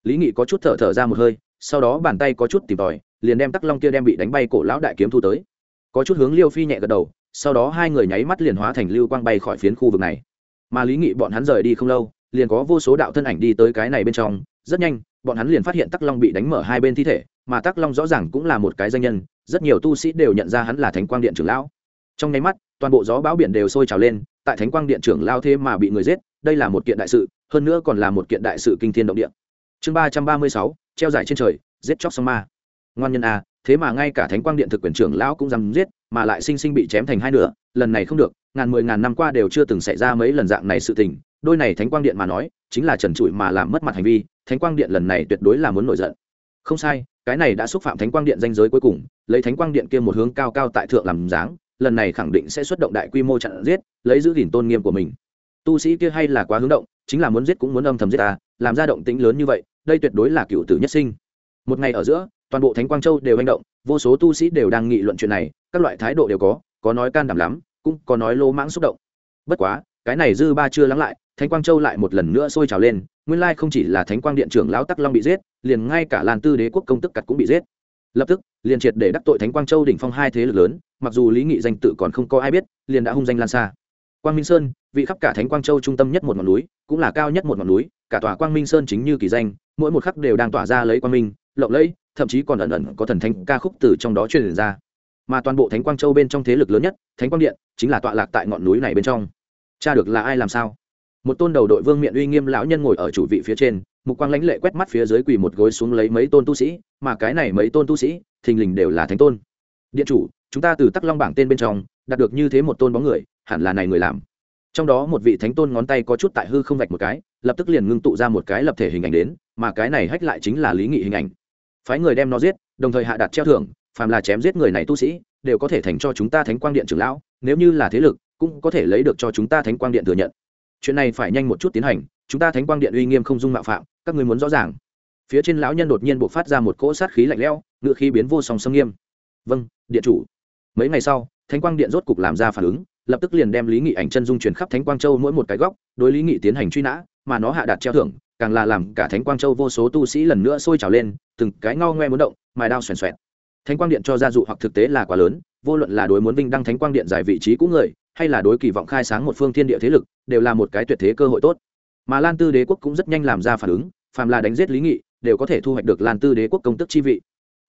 Speaker 1: Lý nghị có chút thở thở ra một hơi, sau đó bàn tay có chút tìm tòi, liền đem tắc long kia đem bị đánh bay cổ lão đại kiếm thu tới. Có chút hướng liêu phi nhẹ gật đầu, sau đó hai người nháy mắt liền hóa thành lưu quang bay khỏi phiến khu vực này. Mà lý nghị bọn hắn rời đi không lâu, liền có vô số đạo thân ảnh đi tới cái này bên trong, rất nhanh, bọn hắn liền phát hiện tắc long bị đánh mở hai bên thi thể, mà tắc long rõ ràng cũng là một cái danh nhân, rất nhiều tu sĩ đều nhận ra hắn là thánh quang điện trưởng lão. Trong nháy mắt, toàn bộ gió bão biển đều sôi trào lên, tại thánh quang điện trưởng lao thế mà bị người giết đây là một kiện đại sự, hơn nữa còn là một kiện đại sự kinh thiên động địa. Chương ba trăm ba mươi sáu, treo giải trên trời, giết chóc sông ma. Ngoan nhân a thế mà ngay cả thánh quang điện thực quyền trưởng lão cũng dám giết, mà lại sinh sinh bị chém thành hai nửa, lần này không được, ngàn mười ngàn năm qua đều chưa từng xảy ra mấy lần dạng này sự tình. Đôi này thánh quang điện mà nói, chính là trần trụi mà làm mất mặt hành vi, thánh quang điện lần này tuyệt đối là muốn nổi giận. Không sai, cái này đã xúc phạm thánh quang điện danh giới cuối cùng, lấy thánh quang điện kia một hướng cao cao tại thượng làm dáng, lần này khẳng định sẽ xuất động đại quy mô chặn giết, lấy giữ gìn tôn nghiêm của mình tu sĩ kia hay là quá hướng động, chính là muốn giết cũng muốn âm thầm giết ta, làm ra động tĩnh lớn như vậy, đây tuyệt đối là cựu tử nhất sinh. Một ngày ở giữa, toàn bộ thánh quang châu đều hành động, vô số tu sĩ đều đang nghị luận chuyện này, các loại thái độ đều có có nói can đảm lắm, cũng có nói lô mãng xúc động. Bất quá, cái này dư ba chưa lắng lại, thánh quang châu lại một lần nữa sôi trào lên, nguyên lai không chỉ là thánh quang điện trưởng lão tắc long bị giết, liền ngay cả làn tư đế quốc công tức cặt cũng bị giết. Lập tức, liền triệt để đắc tội thánh quang châu đỉnh phong hai thế lực lớn, mặc dù lý nghị danh tự còn không có ai biết, liền đã hung danh lan xa quang minh sơn vị khắp cả thánh quang châu trung tâm nhất một ngọn núi, cũng là cao nhất một ngọn núi, cả tòa quang minh sơn chính như kỳ danh, mỗi một khắc đều đang tỏa ra lấy quang minh, lộng lẫy, thậm chí còn ẩn ẩn có thần thánh ca khúc từ trong đó truyền ra. Mà toàn bộ thánh quang châu bên trong thế lực lớn nhất, thánh quang điện, chính là tọa lạc tại ngọn núi này bên trong. Cha được là ai làm sao? Một tôn đầu đội vương miện uy nghiêm lão nhân ngồi ở chủ vị phía trên, mục quang lãnh lệ quét mắt phía dưới quỳ một gối xuống lấy mấy tôn tu sĩ, mà cái này mấy tôn tu sĩ, thình lình đều là thánh tôn. Điện chủ, chúng ta từ tắc long bảng tên bên trong, đạt được như thế một tôn bóng người, hẳn là này người làm trong đó một vị thánh tôn ngón tay có chút tại hư không vạch một cái, lập tức liền ngưng tụ ra một cái lập thể hình ảnh đến, mà cái này hách lại chính là lý nghị hình ảnh. Phái người đem nó giết, đồng thời hạ đặt treo thưởng, phàm là chém giết người này tu sĩ, đều có thể thành cho chúng ta thánh quang điện trưởng lão, nếu như là thế lực, cũng có thể lấy được cho chúng ta thánh quang điện thừa nhận. Chuyện này phải nhanh một chút tiến hành, chúng ta thánh quang điện uy nghiêm không dung mạo phạm, các người muốn rõ ràng. Phía trên lão nhân đột nhiên buộc phát ra một cỗ sát khí lạnh lẽo, ngựa khí biến vô song sâm nghiêm. Vâng điện chủ. Mấy ngày sau, thánh quang điện rốt cục làm ra phản ứng lập tức liền đem lý nghị ảnh chân dung truyền khắp thánh quang châu mỗi một cái góc, đối lý nghị tiến hành truy nã, mà nó hạ đạt treo thưởng, càng là làm cả thánh quang châu vô số tu sĩ lần nữa sôi trào lên, từng cái ngao ngoe muốn động, mài đao xoèn xoẹt. Thánh quang điện cho gia dụ hoặc thực tế là quá lớn, vô luận là đối muốn vinh đăng thánh quang điện giải vị trí cũ người, hay là đối kỳ vọng khai sáng một phương thiên địa thế lực, đều là một cái tuyệt thế cơ hội tốt. Mà lan tư đế quốc cũng rất nhanh làm ra phản ứng, phàm là đánh giết lý nghị, đều có thể thu hoạch được lan tư đế quốc công tức chi vị.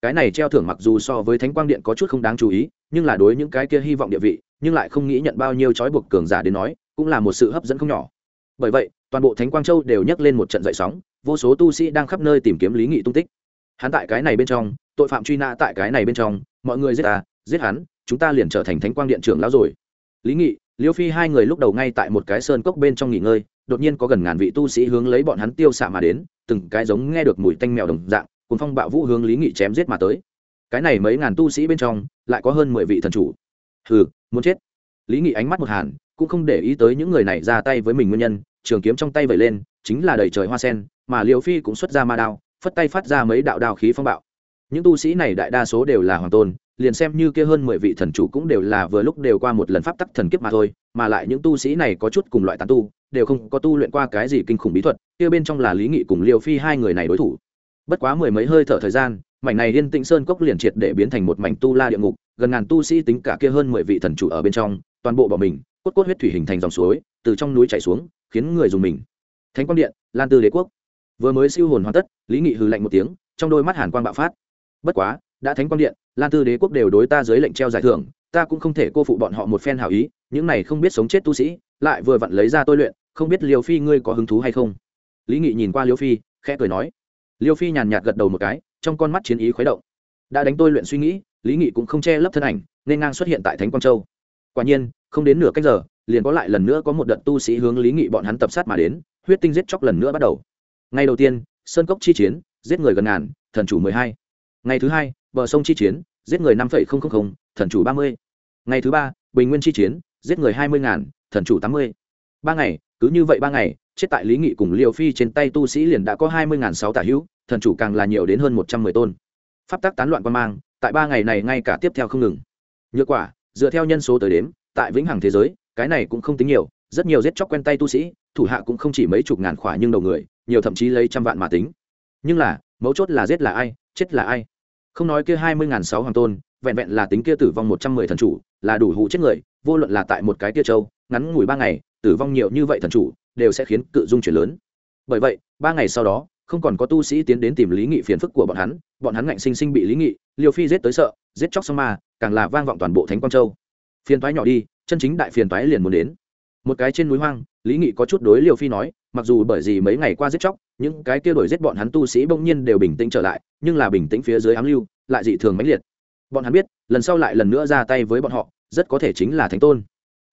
Speaker 1: Cái này treo thưởng mặc dù so với thánh quang điện có chút không đáng chú ý, nhưng là đối những cái kia hy vọng địa vị nhưng lại không nghĩ nhận bao nhiêu trói buộc cường giả đến nói, cũng là một sự hấp dẫn không nhỏ. Bởi vậy, toàn bộ thánh quang châu đều nhấc lên một trận dậy sóng, vô số tu sĩ đang khắp nơi tìm kiếm lý nghị tung tích. Hắn tại cái này bên trong, tội phạm truy nã tại cái này bên trong, mọi người giết ta, giết hắn, chúng ta liền trở thành thánh quang điện trưởng lão rồi. Lý nghị, liêu phi hai người lúc đầu ngay tại một cái sơn cốc bên trong nghỉ ngơi, đột nhiên có gần ngàn vị tu sĩ hướng lấy bọn hắn tiêu xạ mà đến, từng cái giống nghe được mùi tanh mèo đồng dạng cùng phong bạo vũ hướng lý nghị chém giết mà tới. Cái này mấy ngàn tu sĩ bên trong, lại có hơn mười vị thần chủ hừ, muốn chết. Lý nghị ánh mắt một hàn, cũng không để ý tới những người này ra tay với mình nguyên nhân, trường kiếm trong tay vẩy lên, chính là đầy trời hoa sen, mà liều phi cũng xuất ra ma đao, phất tay phát ra mấy đạo đao khí phong bạo. Những tu sĩ này đại đa số đều là hoàng tôn, liền xem như kia hơn mười vị thần chủ cũng đều là vừa lúc đều qua một lần pháp tắc thần kiếp mà thôi, mà lại những tu sĩ này có chút cùng loại tán tu, đều không có tu luyện qua cái gì kinh khủng bí thuật, kia bên trong là lý nghị cùng liều phi hai người này đối thủ. Bất quá mười mấy hơi thở thời gian, mảnh này yên tĩnh sơn cốc liền triệt để biến thành một mảnh tu la địa ngục gần ngàn tu sĩ tính cả kia hơn mười vị thần chủ ở bên trong, toàn bộ bỏ mình, cốt cốt huyết thủy hình thành dòng suối, từ trong núi chảy xuống, khiến người dùng mình. Thánh quang điện, lan tư đế quốc. Vừa mới siêu hồn hoàn tất, lý nghị hừ lạnh một tiếng, trong đôi mắt hàn quang bạo phát. Bất quá, đã thánh quang điện, lan tư đế quốc đều đối ta dưới lệnh treo giải thưởng, ta cũng không thể cô phụ bọn họ một phen hảo ý, những này không biết sống chết tu sĩ, lại vừa vặn lấy ra tôi luyện, không biết liêu phi ngươi có hứng thú hay không? Lý nghị nhìn qua liêu phi, khẽ cười nói. Liêu phi nhàn nhạt gật đầu một cái, trong con mắt chiến ý khuấy động. Đã đánh tôi luyện suy nghĩ lý nghị cũng không che lấp thân ảnh, nên ngang xuất hiện tại thánh quang châu. Quả nhiên, không đến nửa cách giờ, liền có lại lần nữa có một đợt tu sĩ hướng lý nghị bọn hắn tập sát mà đến, huyết tinh giết chóc lần nữa bắt đầu. Ngày đầu tiên, sơn cốc chi chiến, giết người gần ngàn, thần chủ mười hai. Ngày thứ hai, bờ sông chi chiến, giết người năm phẩy không không không, thần chủ ba mươi. Ngày thứ ba, bình nguyên chi chiến, giết người hai mươi ngàn, thần chủ tám mươi. Ba ngày, cứ như vậy ba ngày, chết tại lý nghị cùng liều phi trên tay tu sĩ liền đã có hai mươi ngàn sáu tả hữu, thần chủ càng là nhiều đến hơn một trăm mười tôn. Pháp tắc tán loạn quan mang tại ba ngày này ngay cả tiếp theo không ngừng. Nhược quả, dựa theo nhân số tới đếm, tại vĩnh hằng thế giới, cái này cũng không tính nhiều, rất nhiều giết chóc quen tay tu sĩ, thủ hạ cũng không chỉ mấy chục ngàn khỏa nhưng đầu người, nhiều thậm chí lấy trăm vạn mà tính. Nhưng là, mấu chốt là giết là ai, chết là ai? Không nói kia hai mươi ngàn sáu hoàng tôn, vẹn vẹn là tính kia tử vong một trăm mười thần chủ, là đủ hụ chết người, vô luận là tại một cái tia châu, ngắn ngủi ba ngày, tử vong nhiều như vậy thần chủ, đều sẽ khiến cự dung chuyển lớn. Bởi vậy, ba ngày sau đó không còn có tu sĩ tiến đến tìm lý nghị phiền phức của bọn hắn bọn hắn ngạnh sinh sinh bị lý nghị liều phi giết tới sợ, giết chóc sông ma, càng là vang vọng toàn bộ thánh quang châu. Phiền toái nhỏ đi, chân chính đại phiền toái liền muốn đến. Một cái trên núi hoang, lý nghị có chút đối liều phi nói, mặc dù bởi vì mấy ngày qua giết chóc, những cái kia đổi giết bọn hắn tu sĩ bỗng nhiên đều bình tĩnh trở lại, nhưng là bình tĩnh phía dưới ám lưu, lại dị thường mãnh liệt. Bọn hắn biết, lần sau lại lần nữa ra tay với bọn họ, rất có thể chính là thánh tôn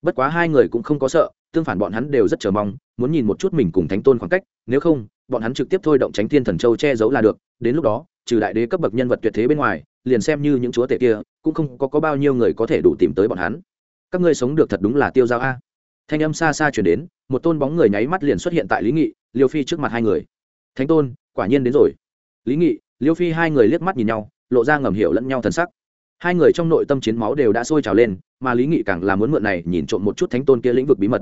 Speaker 1: bất quá hai người cũng không có sợ tương phản bọn hắn đều rất chờ mong muốn nhìn một chút mình cùng thánh tôn khoảng cách nếu không bọn hắn trực tiếp thôi động tránh thiên thần châu che giấu là được đến lúc đó trừ đại đế cấp bậc nhân vật tuyệt thế bên ngoài liền xem như những chúa tể kia cũng không có, có bao nhiêu người có thể đủ tìm tới bọn hắn. Các ngươi sống được thật đúng là tiêu dao a. Thanh âm xa xa chuyển đến một tôn bóng người nháy mắt liền xuất hiện tại lý nghị liêu phi trước mặt hai người. Thánh tôn quả nhiên đến rồi. Lý nghị liêu phi hai người liếc mắt nhìn nhau lộ ra ngầm hiểu lẫn nhau thần sắc hai người trong nội tâm chiến máu đều đã sôi trào lên, mà lý nghị càng là muốn mượn này nhìn trộm một chút thánh tôn kia lĩnh vực bí mật.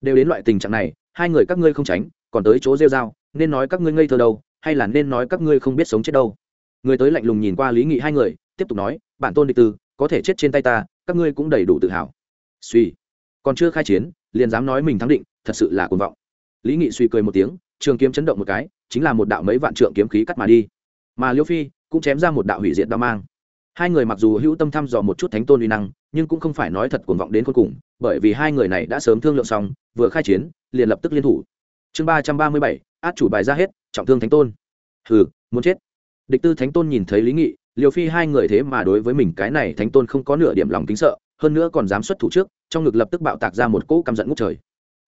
Speaker 1: Đều đến loại tình trạng này, hai người các ngươi không tránh, còn tới chỗ rêu dao nên nói các ngươi ngây thơ đâu, hay là nên nói các ngươi không biết sống chết đâu. Người tới lạnh lùng nhìn qua lý nghị hai người, tiếp tục nói, bản tôn địch tư, có thể chết trên tay ta, các ngươi cũng đầy đủ tự hào. Suy. Còn chưa khai chiến, liền dám nói mình thắng định, thật sự là cuồng vọng. Lý nghị suy cười một tiếng, trường kiếm chấn động một cái, chính là một đạo mấy vạn trượng kiếm khí cắt mà đi. Mà liêu phi cũng chém ra một đạo hủy diệt đao mang hai người mặc dù hữu tâm thăm dò một chút thánh tôn uy năng, nhưng cũng không phải nói thật cuồng vọng đến cuối cùng, bởi vì hai người này đã sớm thương lượng xong, vừa khai chiến, liền lập tức liên thủ. Chương ba trăm ba mươi bảy, át chủ bài ra hết, trọng thương thánh tôn. Hừ, muốn chết. Địch tư thánh tôn nhìn thấy lý nghị liều phi hai người thế mà đối với mình cái này thánh tôn không có nửa điểm lòng kính sợ, hơn nữa còn dám xuất thủ trước, trong ngực lập tức bạo tạc ra một cỗ căm giận ngút trời.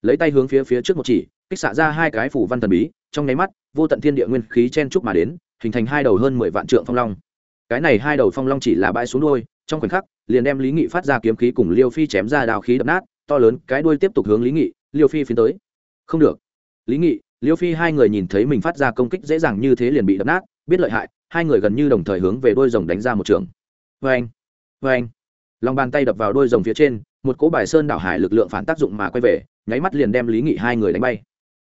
Speaker 1: Lấy tay hướng phía phía trước một chỉ, kích xạ ra hai cái phủ văn thần bí, trong nháy mắt, vô tận thiên địa nguyên khí chen trúc mà đến, hình thành hai đầu hơn mười vạn trượng phong long cái này hai đầu phong long chỉ là bãi xuống đuôi, trong khoảnh khắc liền đem lý nghị phát ra kiếm khí cùng liêu phi chém ra đào khí đập nát to lớn cái đuôi tiếp tục hướng lý nghị liêu phi phiến tới. Không được. Lý nghị liêu phi hai người nhìn thấy mình phát ra công kích dễ dàng như thế liền bị đập nát biết lợi hại hai người gần như đồng thời hướng về đôi rồng đánh ra một trường. Vê anh vê anh lòng bàn tay đập vào đôi rồng phía trên một cỗ bài sơn đảo hải lực lượng phản tác dụng mà quay về nháy mắt liền đem lý nghị hai người đánh bay.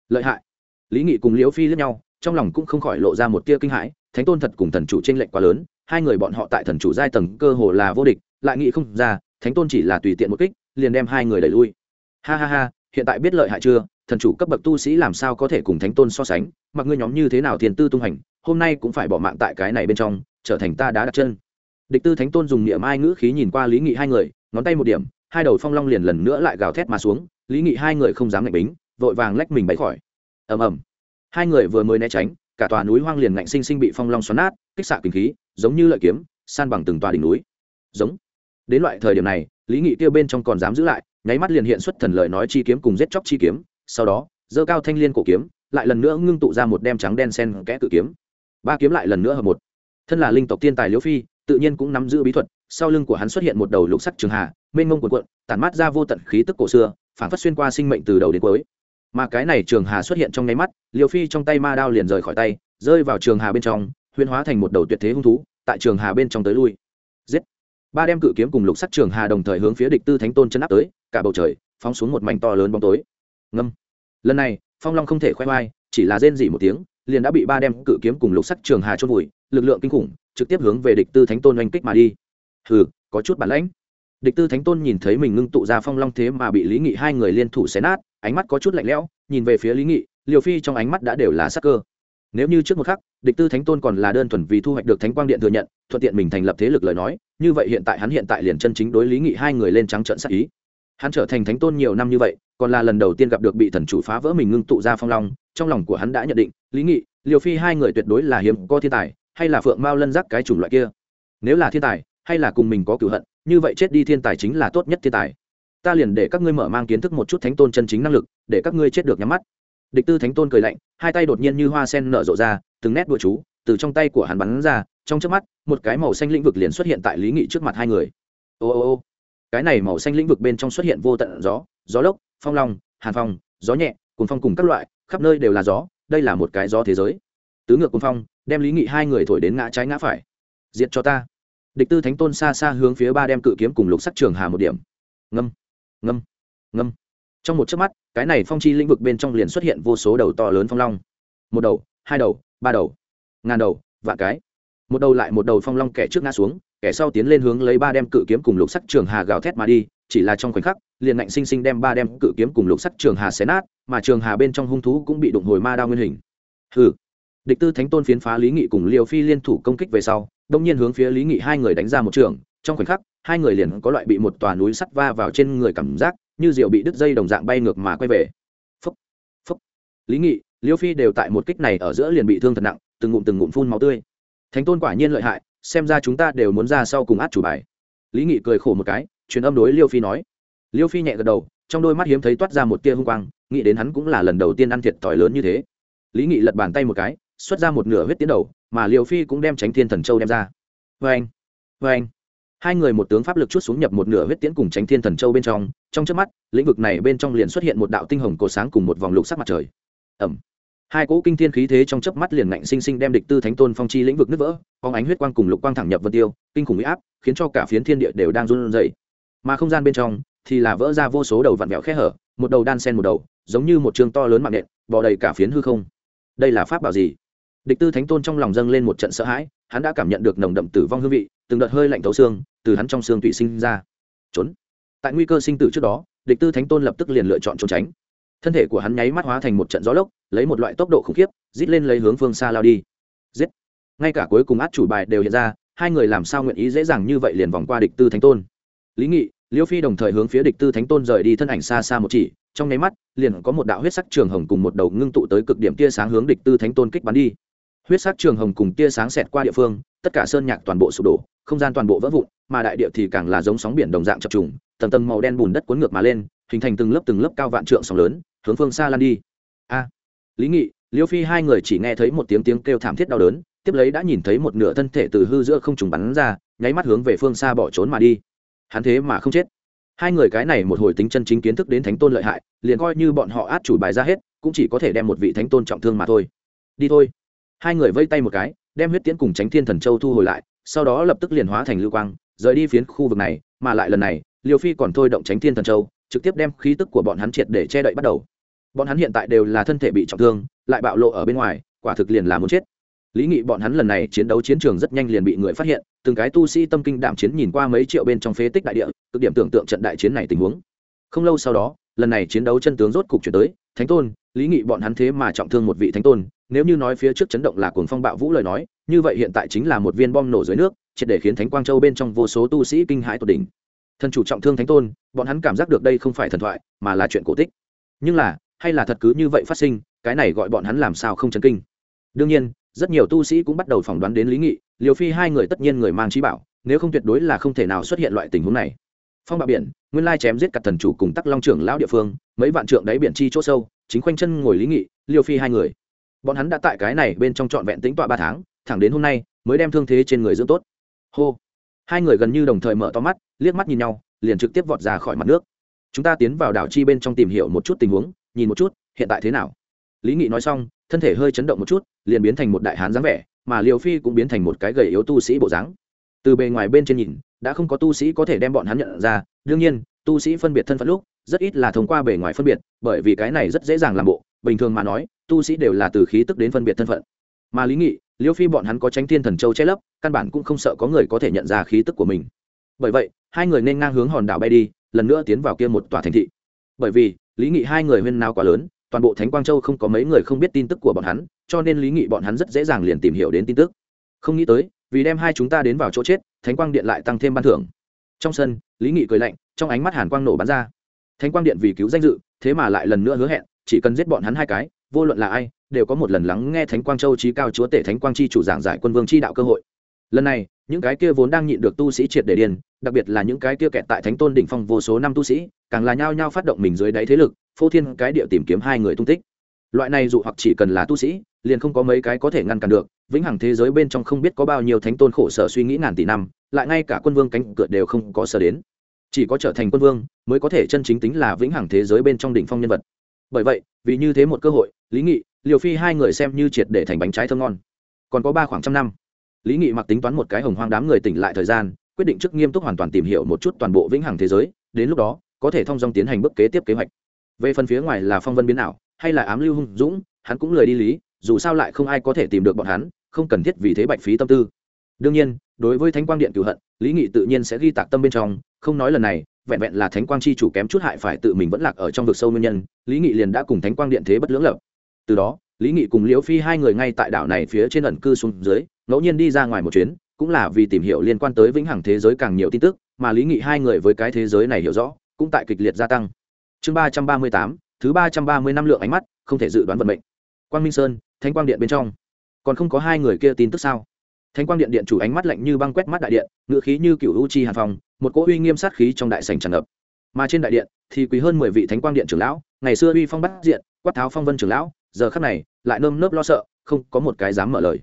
Speaker 1: Lợi hại. Lý nghị cùng liêu phi lướt nhau trong lòng cũng không khỏi lộ ra một tia kinh hãi thánh tôn thật cùng thần chủ tranh lệch quá lớn, hai người bọn họ tại thần chủ giai tầng cơ hồ là vô địch, lại nghĩ không ra, thánh tôn chỉ là tùy tiện một kích, liền đem hai người đẩy lui. Ha ha ha, hiện tại biết lợi hại chưa? Thần chủ cấp bậc tu sĩ làm sao có thể cùng thánh tôn so sánh? Mặc ngươi nhóm như thế nào thiền tư tung hành, hôm nay cũng phải bỏ mạng tại cái này bên trong, trở thành ta đã đặt chân. Địch tư thánh tôn dùng niệm ai ngữ khí nhìn qua lý nghị hai người, ngón tay một điểm, hai đầu phong long liền lần nữa lại gào thét mà xuống, lý nghị hai người không dám ngạch bính, vội vàng lách mình bẫy khỏi. Ầm ầm. Hai người vừa mới né tránh cả tòa núi hoang liền ngạnh sinh sinh bị phong long xoắn nát kích xạ kinh khí giống như lợi kiếm san bằng từng tòa đỉnh núi. Giống. Đến loại thời điểm này lý nghị tiêu bên trong còn dám giữ lại nháy mắt liền hiện xuất thần lời nói chi kiếm cùng giết chóc chi kiếm sau đó dơ cao thanh liên cổ kiếm lại lần nữa ngưng tụ ra một đem trắng đen sen kẽ cự kiếm. Ba kiếm lại lần nữa hợp một. Thân là linh tộc tiên tài liễu phi tự nhiên cũng nắm giữ bí thuật sau lưng của hắn xuất hiện một đầu lục sắc trường hà mênh mông cuộn cuộn, tản mát ra vô tận khí tức cổ xưa phản phát xuyên qua sinh mệnh từ đầu đến cuối mà cái này trường hà xuất hiện trong nháy mắt liều phi trong tay ma đao liền rời khỏi tay, rơi vào trường hà bên trong huyên hóa thành một đầu tuyệt thế hung thú, tại trường hà bên trong tới lui. Giết! Ba đem cự kiếm cùng lục sắt trường hà đồng thời hướng phía địch tư thánh tôn chân áp tới, cả bầu trời, phóng xuống một mảnh to lớn bóng tối. Ngâm! Lần này, phong long không thể khoe khoai, chỉ là rên dỉ một tiếng, liền đã bị ba đem cự kiếm cùng lục sắt trường hà chôn vùi, lực lượng kinh khủng, trực tiếp hướng về địch tư thánh tôn oanh kích mà đi. Hừ, có chút bản lãnh. Địch tư thánh tôn nhìn thấy mình ngưng tụ ra phong long thế mà bị lý nghị hai người liên thủ xé nát ánh mắt có chút lạnh lẽo, nhìn về phía lý nghị, liều phi trong ánh mắt đã đều là sắc cơ. Nếu như trước một khắc, địch tư thánh tôn còn là đơn thuần vì thu hoạch được thánh quang điện thừa nhận, thuận tiện mình thành lập thế lực lời nói, như vậy hiện tại hắn hiện tại liền chân chính đối lý nghị hai người lên trắng trận sắc ý. Hắn trở thành thánh tôn nhiều năm như vậy, còn là lần đầu tiên gặp được bị thần chủ phá vỡ mình ngưng tụ ra phong long, trong lòng của hắn đã nhận định, lý nghị, liều phi hai người tuyệt đối là hiếm có thiên tài, hay là phượng mao lân giác cái chủng loại kia. Nếu là thiên tài, hay là cùng mình có cửu hận, như vậy chết đi thiên tài chính là tốt nhất thiên tài ta liền để các ngươi mở mang kiến thức một chút thánh tôn chân chính năng lực, để các ngươi chết được nhắm mắt. Địch tư thánh tôn cười lạnh, hai tay đột nhiên như hoa sen nở rộ ra, từng nét đua chú, từ trong tay của hắn bắn ra, trong trước mắt, một cái màu xanh lĩnh vực liền xuất hiện tại lý nghị trước mặt hai người. Ô ô ô, cái này màu xanh lĩnh vực bên trong xuất hiện vô tận gió gió lốc, phong long, hàn phong, gió nhẹ cùng phong cùng các loại, khắp nơi đều là gió, đây là một cái gió thế giới. Tứ ngược cùng phong, đem lý nghị hai người thổi đến ngã trái ngã phải. Diệt cho ta. Địch tư thánh tôn xa xa hướng phía ba đem cự kiếm cùng lục sắc trường hà một điểm. Ngâm ngâm. Ngâm. Trong một chớp mắt, cái này phong chi lĩnh vực bên trong liền xuất hiện vô số đầu to lớn phong long. Một đầu, hai đầu, ba đầu, ngàn đầu, vạn cái. Một đầu lại một đầu phong long kẻ trước ngã xuống, kẻ sau tiến lên hướng lấy ba đem cự kiếm cùng lục sắc trường hà gào thét mà đi, chỉ là trong khoảnh khắc, liền ngạnh sinh sinh đem ba đem cự kiếm cùng lục sắc trường hà xé nát, mà trường hà bên trong hung thú cũng bị đụng hồi ma đao nguyên hình. Hừ. Địch tư thánh tôn phiến phá lý nghị cùng liều phi liên thủ công kích về sau, đông nhiên hướng phía lý nghị hai người đánh ra một trường, trong khoảnh khắc hai người liền có loại bị một tòa núi sắt va vào trên người cảm giác, như rượu bị đứt dây đồng dạng bay ngược mà quay về. Phúc phúc. Lý nghị, liêu phi đều tại một kích này ở giữa liền bị thương thật nặng, từng ngụm từng ngụm phun máu tươi. Thánh tôn quả nhiên lợi hại, xem ra chúng ta đều muốn ra sau cùng át chủ bài. Lý nghị cười khổ một cái, truyền âm đối liêu phi nói. Liêu phi nhẹ gật đầu, trong đôi mắt hiếm thấy toát ra một tia hung quang, nghĩ đến hắn cũng là lần đầu tiên ăn thiệt thòi lớn như thế. Lý nghị lật bàn tay một cái, xuất ra một nửa huyết tiến đầu, mà liêu phi cũng đem tránh thiên thần châu đem ra. Vê anh vê anh hai người một tướng pháp lực chút xuống nhập một nửa huyết tiễn cùng tránh thiên thần châu bên trong trong trước mắt, lĩnh vực này bên trong liền xuất hiện một đạo tinh hồng cổ sáng cùng một vòng lục sắc mặt trời. Ẩm hai cỗ kinh thiên khí thế trong chớp mắt liền ngạnh sinh sinh đem địch tư thánh tôn phong chi lĩnh vực nứt vỡ phóng ánh huyết quang cùng lục quang thẳng nhập vân tiêu, kinh khủng huy áp, khiến cho cả phiến thiên địa đều đang run rẩy. Mà không gian bên trong thì là vỡ ra vô số đầu vặn vẹo khe hở, một đầu đan sen một đầu, giống như một trường to lớn mạng nện, bò đầy cả phiến hư không. Đây là pháp bảo gì? Địch tư thánh tôn trong lòng dâng lên một trận sợ hãi, hắn đã cảm nhận được nồng đậm tử vong hương vị từng đợt hơi lạnh thấu xương từ hắn trong xương tụy sinh ra. Trốn. Tại nguy cơ sinh tử trước đó, địch tư thánh tôn lập tức liền lựa chọn trốn tránh. Thân thể của hắn nháy mắt hóa thành một trận gió lốc, lấy một loại tốc độ khủng khiếp, rít lên lấy hướng phương xa lao đi. Giết. Ngay cả cuối cùng át chủ bài đều hiện ra, hai người làm sao nguyện ý dễ dàng như vậy liền vòng qua địch tư thánh tôn? Lý nghị, liêu phi đồng thời hướng phía địch tư thánh tôn rời đi thân ảnh xa xa một chỉ, trong nháy mắt, liền có một đạo huyết sắc trường hồng cùng một đầu ngưng tụ tới cực điểm tia sáng hướng địch tư thánh tôn kích bắn đi huyết sắc trường hồng cùng tia sáng xẹt qua địa phương, tất cả sơn nhạc toàn bộ sụp đổ, không gian toàn bộ vỡ vụn, mà đại địa thì càng là giống sóng biển đồng dạng chập trùng, tầng tầng màu đen bùn đất cuốn ngược mà lên, hình thành từng lớp từng lớp cao vạn trượng sóng lớn, hướng phương xa lan đi. A, lý nghị, liêu phi hai người chỉ nghe thấy một tiếng tiếng kêu thảm thiết đau đớn, tiếp lấy đã nhìn thấy một nửa thân thể từ hư giữa không trùng bắn ra, nháy mắt hướng về phương xa bỏ trốn mà đi. Hắn thế mà không chết. Hai người cái này một hồi tính chân chính kiến thức đến thánh tôn lợi hại, liền coi như bọn họ át chủ bài ra hết, cũng chỉ có thể đem một vị thánh tôn trọng thương mà thôi. Đi thôi hai người vây tay một cái, đem huyết tiễn cùng tránh thiên thần châu thu hồi lại, sau đó lập tức liền hóa thành lưu quang, rời đi phiến khu vực này, mà lại lần này liều phi còn thôi động tránh thiên thần châu, trực tiếp đem khí tức của bọn hắn triệt để che đậy bắt đầu. Bọn hắn hiện tại đều là thân thể bị trọng thương, lại bạo lộ ở bên ngoài, quả thực liền là muốn chết. Lý nghị bọn hắn lần này chiến đấu chiến trường rất nhanh liền bị người phát hiện, từng cái tu sĩ tâm kinh đạm chiến nhìn qua mấy triệu bên trong phế tích đại địa, cực điểm tưởng tượng trận đại chiến này tình huống. Không lâu sau đó, lần này chiến đấu chân tướng rốt cục chuyển tới, thánh tôn, lý nghị bọn hắn thế mà trọng thương một vị thánh tôn nếu như nói phía trước chấn động là cuồng phong bạo vũ lời nói, như vậy hiện tại chính là một viên bom nổ dưới nước, triệt để khiến thánh quang châu bên trong vô số tu sĩ kinh hãi tột đỉnh. Thần chủ trọng thương thánh tôn, bọn hắn cảm giác được đây không phải thần thoại, mà là chuyện cổ tích. Nhưng là, hay là thật cứ như vậy phát sinh, cái này gọi bọn hắn làm sao không chấn kinh? Đương nhiên, rất nhiều tu sĩ cũng bắt đầu phỏng đoán đến lý nghị liều phi hai người tất nhiên người mang trí bảo, nếu không tuyệt đối là không thể nào xuất hiện loại tình huống này. Phong bạo biển, nguyên lai chém giết cả thần chủ cùng tắc long trưởng lão địa phương, mấy vạn trượng đáy biển chi chỗ sâu, chính khoanh chân ngồi lý nghị liều phi hai người bọn hắn đã tại cái này bên trong trọn vẹn tính tọa ba tháng, thẳng đến hôm nay, mới đem thương thế trên người dưỡng tốt. Hô. Hai người gần như đồng thời mở to mắt, liếc mắt nhìn nhau, liền trực tiếp vọt ra khỏi mặt nước. Chúng ta tiến vào đảo chi bên trong tìm hiểu một chút tình huống, nhìn một chút, hiện tại thế nào? Lý nghị nói xong, thân thể hơi chấn động một chút, liền biến thành một đại hán dáng vẻ, mà liều phi cũng biến thành một cái gầy yếu tu sĩ bộ dáng. Từ bề ngoài bên trên nhìn, đã không có tu sĩ có thể đem bọn hắn nhận ra, đương nhiên, tu sĩ phân biệt thân phận lúc, rất ít là thông qua bề ngoài phân biệt, bởi vì cái này rất dễ dàng làm bộ bình thường mà nói, tu sĩ đều là từ khí tức đến phân biệt thân phận. Mà lý nghị, liêu phi bọn hắn có tránh thiên thần châu che lấp, căn bản cũng không sợ có người có thể nhận ra khí tức của mình. Bởi vậy, hai người nên ngang hướng hòn đảo bay đi, lần nữa tiến vào kia một tòa thành thị. Bởi vì, lý nghị hai người huyên nào quá lớn, toàn bộ thánh quang châu không có mấy người không biết tin tức của bọn hắn, cho nên lý nghị bọn hắn rất dễ dàng liền tìm hiểu đến tin tức. Không nghĩ tới, vì đem hai chúng ta đến vào chỗ chết, thánh quang điện lại tăng thêm ban thưởng. Trong sân, lý nghị cười lạnh, trong ánh mắt hàn quang nổ bắn ra thánh quang điện vì cứu danh dự thế mà lại lần nữa hứa hẹn chỉ cần giết bọn hắn hai cái vô luận là ai đều có một lần lắng nghe thánh quang châu trí cao chúa tể thánh quang chi chủ giảng giải quân vương chi đạo cơ hội. Lần này những cái kia vốn đang nhịn được tu sĩ triệt để điền, đặc biệt là những cái kia kẹt tại thánh tôn đỉnh phong vô số năm tu sĩ càng là nhao nhao phát động mình dưới đáy thế lực phô thiên cái địa tìm kiếm hai người tung tích. Loại này dụ hoặc chỉ cần là tu sĩ liền không có mấy cái có thể ngăn cản được vĩnh hằng thế giới bên trong không biết có bao nhiêu thánh tôn khổ sở suy nghĩ ngàn tỷ năm lại ngay cả quân vương cánh cửa đều không có sở đến chỉ có trở thành quân vương mới có thể chân chính tính là vĩnh hằng thế giới bên trong đỉnh phong nhân vật. Bởi vậy, vì như thế một cơ hội, lý nghị, liều phi hai người xem như triệt để thành bánh trái thơm ngon. Còn có ba khoảng trăm năm. Lý nghị mặc tính toán một cái hồng hoang đám người tỉnh lại thời gian, quyết định trước nghiêm túc hoàn toàn tìm hiểu một chút toàn bộ vĩnh hằng thế giới, đến lúc đó, có thể thông dong tiến hành bước kế tiếp kế hoạch. Về phần phía ngoài là phong vân biến ảo, hay là ám lưu hung dũng, hắn cũng lời đi lý, dù sao lại không ai có thể tìm được bọn hắn, không cần thiết vì thế bạch phí tâm tư. Đương nhiên, đối với thánh quang điện cửu hận, lý nghị tự nhiên sẽ ghi tạc tâm bên trong không nói lần này, vẹn vẹn là thánh quang chi chủ kém chút hại phải tự mình vẫn lạc ở trong vực sâu nguyên nhân, lý nghị liền đã cùng thánh quang điện thế bất lưỡng lập. Từ đó, lý nghị cùng liễu phi hai người ngay tại đảo này phía trên ẩn cư xuống dưới, ngẫu nhiên đi ra ngoài một chuyến, cũng là vì tìm hiểu liên quan tới vĩnh hằng thế giới càng nhiều tin tức, mà lý nghị hai người với cái thế giới này hiểu rõ, cũng tại kịch liệt gia tăng. Chương ba trăm ba mươi tám, thứ ba trăm ba mươi năm lượng ánh mắt, không thể dự đoán vận mệnh. Quang minh sơn, thánh quang điện bên trong. Còn không có hai người kia tin tức sao? Thánh quang điện điện chủ ánh mắt lạnh như băng quét mắt đại điện, ngựa khí như cựu u chi hàn phòng một cỗ uy nghiêm sát khí trong đại sảnh tràn ngập. Mà trên đại điện thì quý hơn mười vị thánh quang điện trưởng lão, ngày xưa uy phong bắt diện, quát tháo phong vân trưởng lão, giờ khắc này lại nơm nớp lo sợ, không có một cái dám mở lời.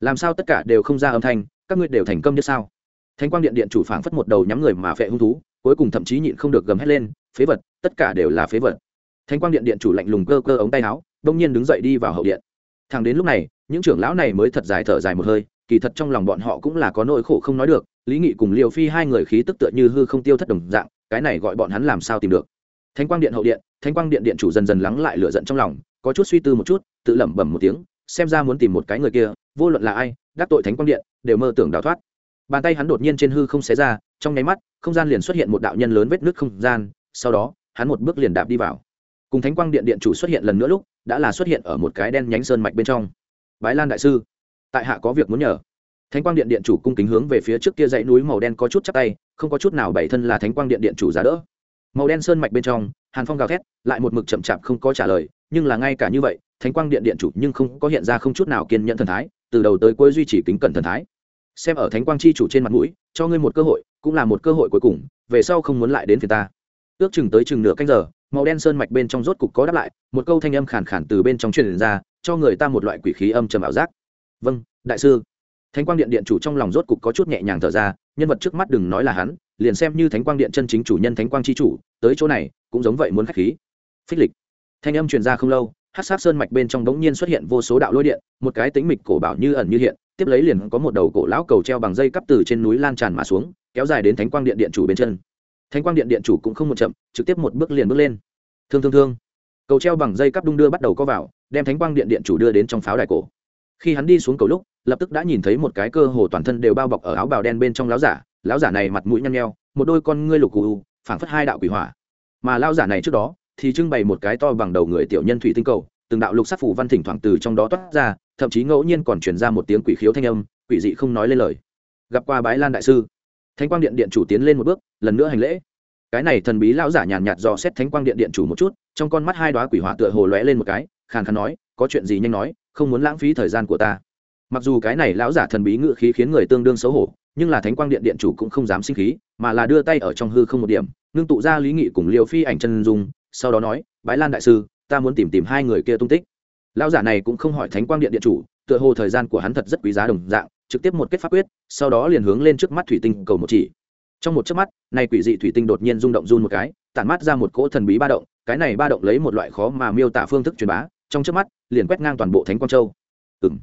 Speaker 1: Làm sao tất cả đều không ra âm thanh, các ngươi đều thành công như sao? Thánh quang điện điện chủ phảng phất một đầu nhắm người mà phệ hung thú, cuối cùng thậm chí nhịn không được gầm hét lên, phế vật, tất cả đều là phế vật. Thánh quang điện điện chủ lạnh lùng cơ cơ ống tay áo, đông nhiên đứng dậy đi vào hậu điện. Thằng đến lúc này, những trưởng lão này mới thật dài thở dài một hơi, kỳ thật trong lòng bọn họ cũng là có nỗi khổ không nói được lý nghị cùng liều phi hai người khí tức tựa như hư không tiêu thất đồng dạng, cái này gọi bọn hắn làm sao tìm được? Thánh quang điện hậu điện, thánh quang điện điện chủ dần dần lắng lại lửa giận trong lòng, có chút suy tư một chút, tự lẩm bẩm một tiếng, xem ra muốn tìm một cái người kia, vô luận là ai, đắc tội thánh quang điện, đều mơ tưởng đào thoát. Bàn tay hắn đột nhiên trên hư không xé ra, trong nháy mắt, không gian liền xuất hiện một đạo nhân lớn vết nước không gian, sau đó, hắn một bước liền đạp đi vào. Cùng thánh quang điện điện chủ xuất hiện lần nữa lúc, đã là xuất hiện ở một cái đen nhánh sơn mạch bên trong. Bái lan đại sư, tại hạ có việc muốn nhờ thánh quang điện điện chủ cung kính hướng về phía trước kia dãy núi màu đen có chút chắc tay, không có chút nào bảy thân là thánh quang điện điện chủ giá đỡ. Màu đen sơn mạch bên trong, hàn phong gào thét, lại một mực chậm chạp không có trả lời, nhưng là ngay cả như vậy, thánh quang điện điện chủ nhưng không có hiện ra không chút nào kiên nhẫn thần thái, từ đầu tới cuối duy trì kính cẩn thần thái. Xem ở thánh quang chi chủ trên mặt mũi, cho ngươi một cơ hội, cũng là một cơ hội cuối cùng, về sau không muốn lại đến phía ta. Ước chừng tới chừng nửa canh giờ, màu đen sơn mạch bên trong rốt cục có đáp lại, một câu thanh âm khàn khàn từ bên trong truyền ra, cho người ta một loại quỷ khí âm trầm ảo giác. Vâng đại sư thánh quang điện điện chủ trong lòng rốt cục có chút nhẹ nhàng thở ra, nhân vật trước mắt đừng nói là hắn, liền xem như thánh quang điện chân chính chủ nhân thánh quang chi chủ, tới chỗ này, cũng giống vậy muốn khách khí. Phích lịch. Thanh âm truyền ra không lâu hát sát sơn mạch bên trong đống nhiên xuất hiện vô số đạo lôi điện, một cái tính mịch cổ bảo như ẩn như hiện, tiếp lấy liền có một đầu cổ lão cầu treo bằng dây cắp từ trên núi lan tràn mà xuống, kéo dài đến thánh quang điện điện chủ bên chân. Thánh quang điện điện chủ cũng không một chậm, trực tiếp một bước liền bước lên. Thương thương thương. Cầu treo bằng dây cắp đung đưa bắt đầu có vào, đem thánh quang điện điện chủ đưa đến trong pháo đài cổ. Khi hắn đi xuống cầu lúc lập tức đã nhìn thấy một cái cơ hồ toàn thân đều bao bọc ở áo bào đen bên trong lão giả lão giả này mặt mũi nhăn nheo, một đôi con ngươi lục cù phảng phất hai đạo quỷ hỏa. Mà lão giả này trước đó thì trưng bày một cái to bằng đầu người tiểu nhân thủy tinh cầu, từng đạo lục sắc phủ văn thỉnh thoảng từ trong đó toát ra, thậm chí ngẫu nhiên còn truyền ra một tiếng quỷ khiếu thanh âm, quỷ dị không nói lên lời. Gặp qua bái lan đại sư, thánh quang điện điện chủ tiến lên một bước, lần nữa hành lễ. Cái này thần bí lão giả nhàn nhạt dò xét thánh quang điện điện chủ một chút, trong con mắt hai đoá quỷ hỏa tựa hồ lóe lên một cái, khàn khàn nói, có chuyện gì nhanh nói, không muốn lãng phí thời gian của ta mặc dù cái này lão giả thần bí ngự khí khiến người tương đương xấu hổ, nhưng là thánh quang điện điện chủ cũng không dám sinh khí, mà là đưa tay ở trong hư không một điểm, ngưng tụ ra lý nghị cùng liều phi ảnh chân dung, sau đó nói, bái lan đại sư, ta muốn tìm tìm hai người kia tung tích. Lão giả này cũng không hỏi thánh quang điện điện chủ, tựa hồ thời gian của hắn thật rất quý giá đồng dạng, trực tiếp một kết pháp quyết, sau đó liền hướng lên trước mắt thủy tinh cầu một chỉ. Trong một chớp mắt, này quỷ dị thủy tinh đột nhiên rung động run một cái, tản mát ra một cỗ thần bí ba động, cái này ba động lấy một loại khó mà miêu tả phương thức truyền bá, trong chớp mắt, liền quét ngang toàn bộ thánh quang châu. Ừng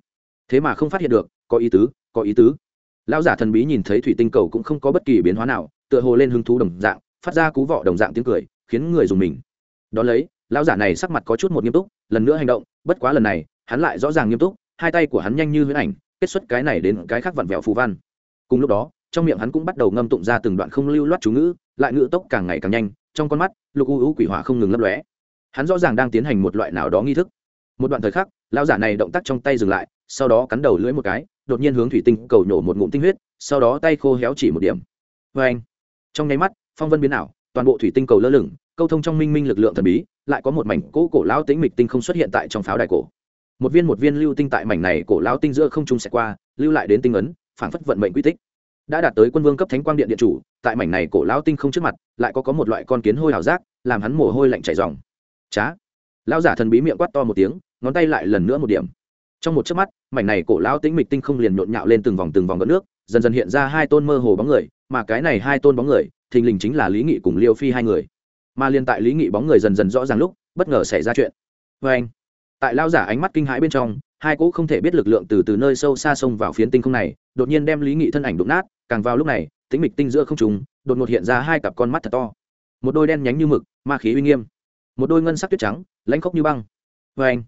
Speaker 1: thế mà không phát hiện được, có ý tứ, có ý tứ. Lão giả thần bí nhìn thấy thủy tinh cầu cũng không có bất kỳ biến hóa nào, tựa hồ lên hứng thú đồng dạng, phát ra cú vọ đồng dạng tiếng cười, khiến người dùng mình. Đón lấy, lão giả này sắc mặt có chút một nghiêm túc, lần nữa hành động, bất quá lần này, hắn lại rõ ràng nghiêm túc, hai tay của hắn nhanh như huyễn ảnh, kết xuất cái này đến cái khác vặn vẹo phù văn. Cùng lúc đó, trong miệng hắn cũng bắt đầu ngâm tụng ra từng đoạn không lưu loát chú ngữ, lại ngữ tốc càng ngày càng nhanh, trong con mắt, lục u u quỷ hỏa không ngừng lấp lóe. Hắn rõ ràng đang tiến hành một loại nào đó nghi thức. Một đoạn thời khắc, lão giả này động tác trong tay dừng lại sau đó cắn đầu lưỡi một cái, đột nhiên hướng thủy tinh cầu nhổ một ngụm tinh huyết, sau đó tay khô héo chỉ một điểm. Vê anh, trong nháy mắt, phong vân biến ảo, toàn bộ thủy tinh cầu lơ lửng, câu thông trong minh minh lực lượng thần bí, lại có một mảnh cỗ cổ lão tĩnh mịch tinh không xuất hiện tại trong pháo đài cổ. Một viên một viên lưu tinh tại mảnh này cổ lão tinh giữa không trung sẽ qua, lưu lại đến tinh ấn, phảng phất vận mệnh quy tích. Đã đạt tới quân vương cấp thánh quang điện điện chủ, tại mảnh này cổ lão tinh không trước mặt, lại có có một loại con kiến hôi hào giác, làm hắn mồ hôi lạnh chảy dòng chá. Lão giả thần bí miệng quát to một tiếng, ngón tay lại lần nữa một điểm trong một chớp mắt, mảnh này cổ lão tĩnh mịch tinh không liền nhộn nhạo lên từng vòng từng vòng gợn nước, dần dần hiện ra hai tôn mơ hồ bóng người, mà cái này hai tôn bóng người, thình lình chính là lý nghị cùng liêu phi hai người. Mà liên tại lý nghị bóng người dần dần rõ ràng lúc, bất ngờ xảy ra chuyện. Vê anh, tại lao giả ánh mắt kinh hãi bên trong, hai cỗ không thể biết lực lượng từ từ nơi sâu xa xông vào phiến tinh không này, đột nhiên đem lý nghị thân ảnh đụng nát, càng vào lúc này, tĩnh mịch tinh giữa không trùng đột ngột hiện ra hai cặp con mắt thật to. Một đôi đen nhánh như mực, ma khí uy nghiêm. Một đôi ngân sắc tuyết trắng, lãnh khốc như băng. Vê anh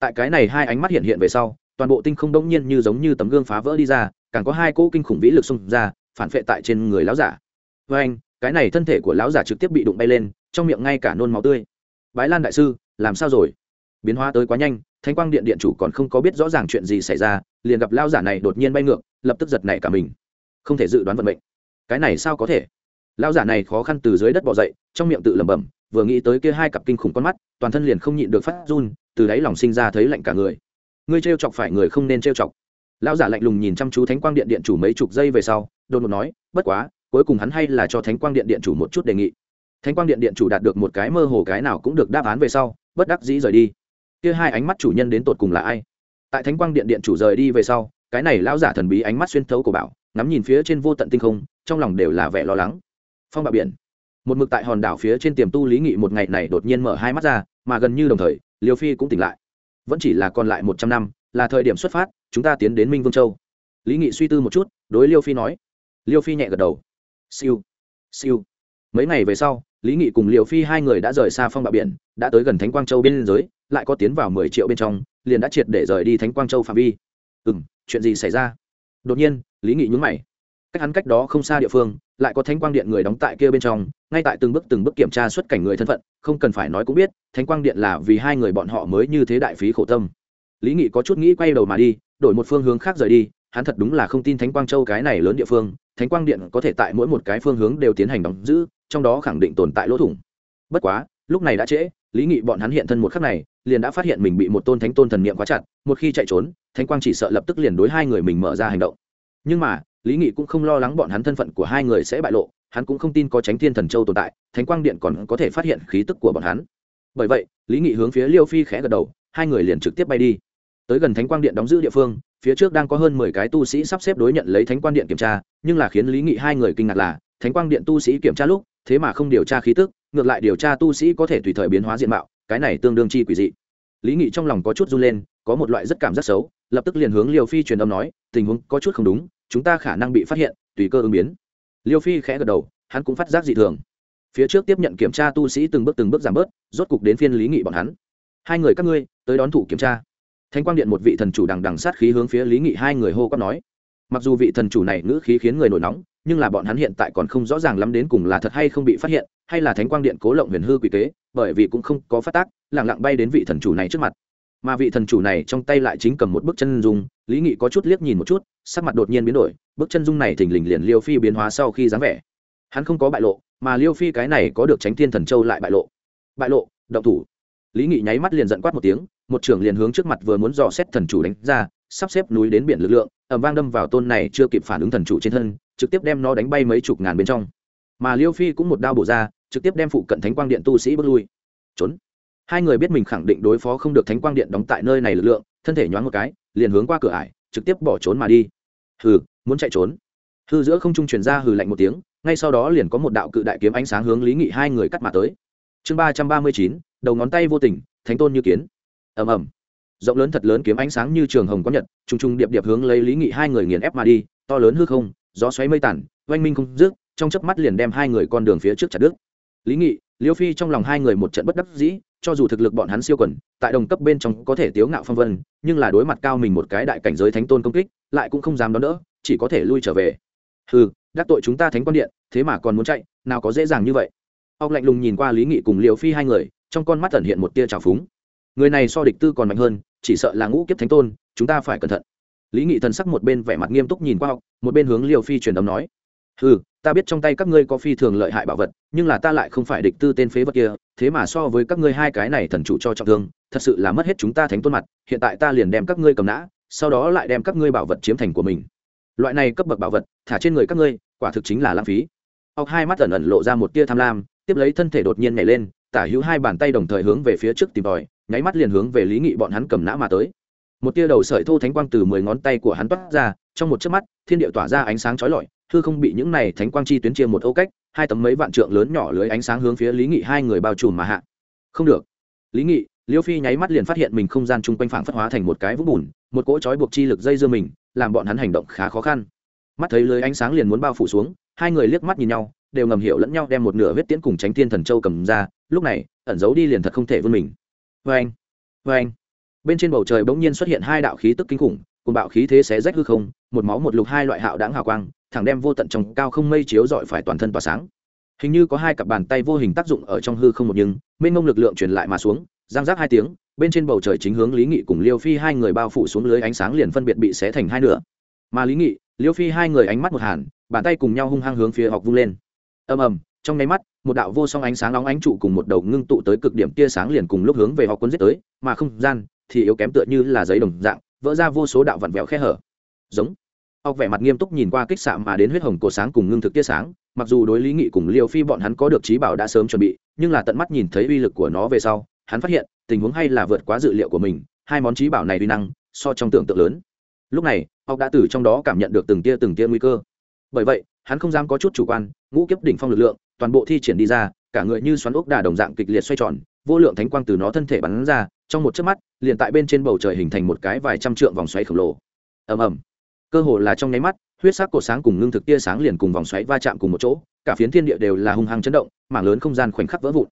Speaker 1: tại cái này hai ánh mắt hiện hiện về sau, toàn bộ tinh không đông nhiên như giống như tấm gương phá vỡ đi ra, càng có hai cỗ kinh khủng vĩ lực xung ra, phản phệ tại trên người lão giả. Với anh, cái này thân thể của lão giả trực tiếp bị đụng bay lên, trong miệng ngay cả nôn máu tươi. Bái lan đại sư, làm sao rồi? Biến hóa tới quá nhanh thanh quang điện điện chủ còn không có biết rõ ràng chuyện gì xảy ra, liền gặp lão giả này đột nhiên bay ngược, lập tức giật nảy cả mình. Không thể dự đoán vận mệnh. Cái này sao có thể? Lão giả này khó khăn từ dưới đất bỏ dậy, trong miệng tự lẩm bẩm, vừa nghĩ tới kia hai cặp kinh khủng con mắt, toàn thân liền không nhịn được phát run từ đáy lòng sinh ra thấy lạnh cả người. Ngươi trêu chọc phải người không nên trêu chọc. Lão giả lạnh lùng nhìn chăm chú thánh quang điện điện chủ mấy chục giây về sau, đột ngột nói, bất quá, cuối cùng hắn hay là cho thánh quang điện điện chủ một chút đề nghị. Thánh quang điện điện chủ đạt được một cái mơ hồ cái nào cũng được đáp án về sau, bất đắc dĩ rời đi. Kia hai ánh mắt chủ nhân đến tột cùng là ai? Tại thánh quang điện điện chủ rời đi về sau, cái này lão giả thần bí ánh mắt xuyên thấu của bảo, ngắm nhìn phía trên vô tận tinh không, trong lòng đều là vẻ lo lắng. Phong bạo biển. Một mực tại hòn đảo phía trên tiềm tu lý nghị một ngày này đột nhiên mở hai mắt ra, mà gần như đồng thời liêu phi cũng tỉnh lại. Vẫn chỉ là còn lại một trăm năm, là thời điểm xuất phát, chúng ta tiến đến minh vương châu. Lý nghị suy tư một chút, đối liêu phi nói. Liêu phi nhẹ gật đầu. Siêu siêu. Mấy ngày về sau, lý nghị cùng liêu phi hai người đã rời xa phong bạo biển, đã tới gần thánh quang châu bên giới, lại có tiến vào mười triệu bên trong, liền đã triệt để rời đi thánh quang châu phạm vi. Ừ m chuyện gì xảy ra? Đột nhiên, lý nghị nhún mày cách hắn cách đó không xa địa phương, lại có thánh quang điện người đóng tại kia bên trong, ngay tại từng bước từng bước kiểm tra xuất cảnh người thân phận, không cần phải nói cũng biết, thánh quang điện là vì hai người bọn họ mới như thế đại phí khổ tâm. Lý nghị có chút nghĩ quay đầu mà đi, đổi một phương hướng khác rời đi, hắn thật đúng là không tin thánh quang châu cái này lớn địa phương, thánh quang điện có thể tại mỗi một cái phương hướng đều tiến hành đóng giữ, trong đó khẳng định tồn tại lỗ thủng. Bất quá, lúc này đã trễ, lý nghị bọn hắn hiện thân một khắc này, liền đã phát hiện mình bị một tôn thánh tôn thần niệm quá chặt, một khi chạy trốn, thánh quang chỉ sợ lập tức liền đối hai người mình mở ra hành động. Nhưng mà lý nghị cũng không lo lắng bọn hắn thân phận của hai người sẽ bại lộ, hắn cũng không tin có tránh thiên thần châu tồn tại, thánh quang điện còn có thể phát hiện khí tức của bọn hắn. Bởi vậy, lý nghị hướng phía liêu phi khẽ gật đầu, hai người liền trực tiếp bay đi. Tới gần thánh quang điện đóng giữ địa phương, phía trước đang có hơn mười cái tu sĩ sắp xếp đối nhận lấy thánh quang điện kiểm tra, nhưng là khiến lý nghị hai người kinh ngạc là, thánh quang điện tu sĩ kiểm tra lúc, thế mà không điều tra khí tức, ngược lại điều tra tu sĩ có thể tùy thời biến hóa diện mạo, cái này tương đương chi quỷ dị. Lý nghị trong lòng có chút run lên, có một loại rất cảm giác xấu, lập tức liền hướng liêu phi truyền âm nói, tình huống có chút không đúng chúng ta khả năng bị phát hiện, tùy cơ ứng biến. Liêu phi khẽ gật đầu, hắn cũng phát giác dị thường. Phía trước tiếp nhận kiểm tra tu sĩ từng bước từng bước giảm bớt, rốt cục đến phiên lý nghị bọn hắn. Hai người các ngươi, tới đón thủ kiểm tra. Thanh quang điện một vị thần chủ đằng đằng sát khí hướng phía lý nghị hai người hô quát nói. Mặc dù vị thần chủ này ngữ khí khiến người nổi nóng, nhưng là bọn hắn hiện tại còn không rõ ràng lắm đến cùng là thật hay không bị phát hiện, hay là thánh quang điện cố lộng huyền hư quỷ kế, bởi vì cũng không có phát tác lẳng lặng bay đến vị thần chủ này trước mặt mà vị thần chủ này trong tay lại chính cầm một bức chân dung, lý nghị có chút liếc nhìn một chút, sắc mặt đột nhiên biến đổi, bức chân dung này thình lình liền liêu phi biến hóa sau khi dáng vẻ. Hắn không có bại lộ, mà liêu phi cái này có được tránh thiên thần châu lại bại lộ. Bại lộ, động thủ. Lý nghị nháy mắt liền giận quát một tiếng, một trưởng liền hướng trước mặt vừa muốn dò xét thần chủ đánh ra, sắp xếp núi đến biển lực lượng ẩm vang đâm vào tôn này chưa kịp phản ứng thần chủ trên thân, trực tiếp đem nó đánh bay mấy chục ngàn bên trong. Mà liêu phi cũng một đao bổ ra, trực tiếp đem phụ cận thánh quang điện tu sĩ bước lui. Trốn hai người biết mình khẳng định đối phó không được thánh quang điện đóng tại nơi này lực lượng, thân thể nhoáng một cái, liền hướng qua cửa ải, trực tiếp bỏ trốn mà đi. Hừ, muốn chạy trốn. Hư giữa không trung truyền ra hừ lạnh một tiếng, ngay sau đó liền có một đạo cự đại kiếm ánh sáng hướng lý nghị hai người cắt mà tới. Chương ba trăm ba mươi chín, đầu ngón tay vô tình, thánh tôn như kiến. Ầm ầm. Rộng lớn thật lớn kiếm ánh sáng như trường hồng có nhật t r u n g t r u n g điệp điệp hướng lấy lý nghị hai người nghiền ép mà đi, to lớn hư không, gió xoáy mây tản oanh minh không rước trong chớp mắt liền đem hai người con đường phía trước chặt đứt. Lý nghị, liêu phi trong lòng hai người một trận bất đắc dĩ cho dù thực lực bọn hắn siêu quần, tại đồng cấp bên trong có thể tiếu ngạo phong vân, nhưng là đối mặt cao mình một cái đại cảnh giới thánh tôn công kích, lại cũng không dám đón đỡ, chỉ có thể lui trở về. Ừ đắc tội chúng ta thánh quan điện, thế mà còn muốn chạy, nào có dễ dàng như vậy. Ông lạnh lùng nhìn qua lý nghị cùng liều phi hai người, trong con mắt tẩn hiện một tia trào phúng. Người này so địch tư còn mạnh hơn, chỉ sợ là ngũ kiếp thánh tôn, chúng ta phải cẩn thận. Lý nghị thần sắc một bên vẻ mặt nghiêm túc nhìn qua học một bên hướng liều phi truyền âm nói ừ ta biết trong tay các ngươi có phi thường lợi hại bảo vật, nhưng là ta lại không phải địch tư tên phế vật kia, thế mà so với các ngươi hai cái này thần chủ cho trọng thương, thật sự là mất hết chúng ta thánh tôn mặt, hiện tại ta liền đem các ngươi cầm nã, sau đó lại đem các ngươi bảo vật chiếm thành của mình. Loại này cấp bậc bảo vật, thả trên người các ngươi, quả thực chính là lãng phí. Học hai mắt ẩn ẩn lộ ra một tia tham lam, tiếp lấy thân thể đột nhiên nhảy lên, tả hữu hai bàn tay đồng thời hướng về phía trước tìm tòi, nháy mắt liền hướng về lý nghị bọn hắn cầm nã mà tới. Một tia đầu sợi thô thánh quang từ mười ngón tay của hắn toát ra, trong một chớp mắt, thiên địa tỏa ra ánh sáng chói lọi hư không bị những này thánh quang chi tuyến chia một ô cách, hai tấm mấy vạn trượng lớn nhỏ lưới ánh sáng hướng phía lý nghị hai người bao trùm mà hạ. Không được. Lý nghị, liêu phi nháy mắt liền phát hiện mình không gian chung quanh phảng phất hóa thành một cái vũng bùn, một cỗ trói buộc chi lực dây dưa mình, làm bọn hắn hành động khá khó khăn. Mắt thấy lưới ánh sáng liền muốn bao phủ xuống, hai người liếc mắt nhìn nhau, đều ngầm hiểu lẫn nhau đem một nửa huyết tiễn cùng tránh thiên thần châu cầm ra, lúc này, ẩn giấu đi liền thật không thể vươn mình. Vê anh vê anh bên trên bầu trời bỗng nhiên xuất hiện hai đạo khí tức kinh khủng, cùng bạo khí thế xé rách hư không, một máu một lục hai loại hạo đáng hào quang thẳng đem vô tận trong cao không mây chiếu dọi phải toàn thân tỏa sáng. Hình như có hai cặp bàn tay vô hình tác dụng ở trong hư không một nhưng, mênh mông lực lượng truyền lại mà xuống, giang giác hai tiếng, bên trên bầu trời chính hướng lý nghị cùng liêu phi hai người bao phủ xuống lưới ánh sáng liền phân biệt bị xé thành hai nửa. Mà lý nghị, liêu phi hai người ánh mắt một hàn, bàn tay cùng nhau hung hăng hướng phía học vung lên. Ầm ầm, trong nháy mắt, một đạo vô song ánh sáng nóng ánh trụ cùng một đầu ngưng tụ tới cực điểm tia sáng liền cùng lúc hướng về họ quân giết tới, mà không gian thì yếu kém tựa như là giấy đồng dạng, vỡ ra vô số đạo vặn vẹo khe hở. Giống ọc vẻ mặt nghiêm túc nhìn qua kích xạ mà đến huyết hồng cổ sáng cùng ngưng thực tia sáng, mặc dù đối lý nghị cùng liêu phi bọn hắn có được trí bảo đã sớm chuẩn bị, nhưng là tận mắt nhìn thấy uy lực của nó về sau, hắn phát hiện, tình huống hay là vượt quá dự liệu của mình, hai món trí bảo này uy năng, so trong tưởng tượng lớn. Lúc này ọc đã từ trong đó cảm nhận được từng tia từng tia nguy cơ. Bởi vậy, hắn không dám có chút chủ quan, ngũ kiếp đỉnh phong lực lượng, toàn bộ thi triển đi ra, cả người như xoắn ốc đà đồng dạng kịch liệt xoay tròn, vô lượng thánh quang từ nó thân thể bắn ra, trong một chớp mắt, liền tại bên trên bầu trời hình thành một cái vài trăm trượng vòng xoáy khổng lồ. Ầm ầm cơ hồ là trong nháy mắt, huyết sắc cổ sáng cùng ngưng thực tia sáng liền cùng vòng xoáy va chạm cùng một chỗ, cả phiến thiên địa đều là hung hăng chấn động, mảng lớn không gian khoảnh khắc vỡ vụn.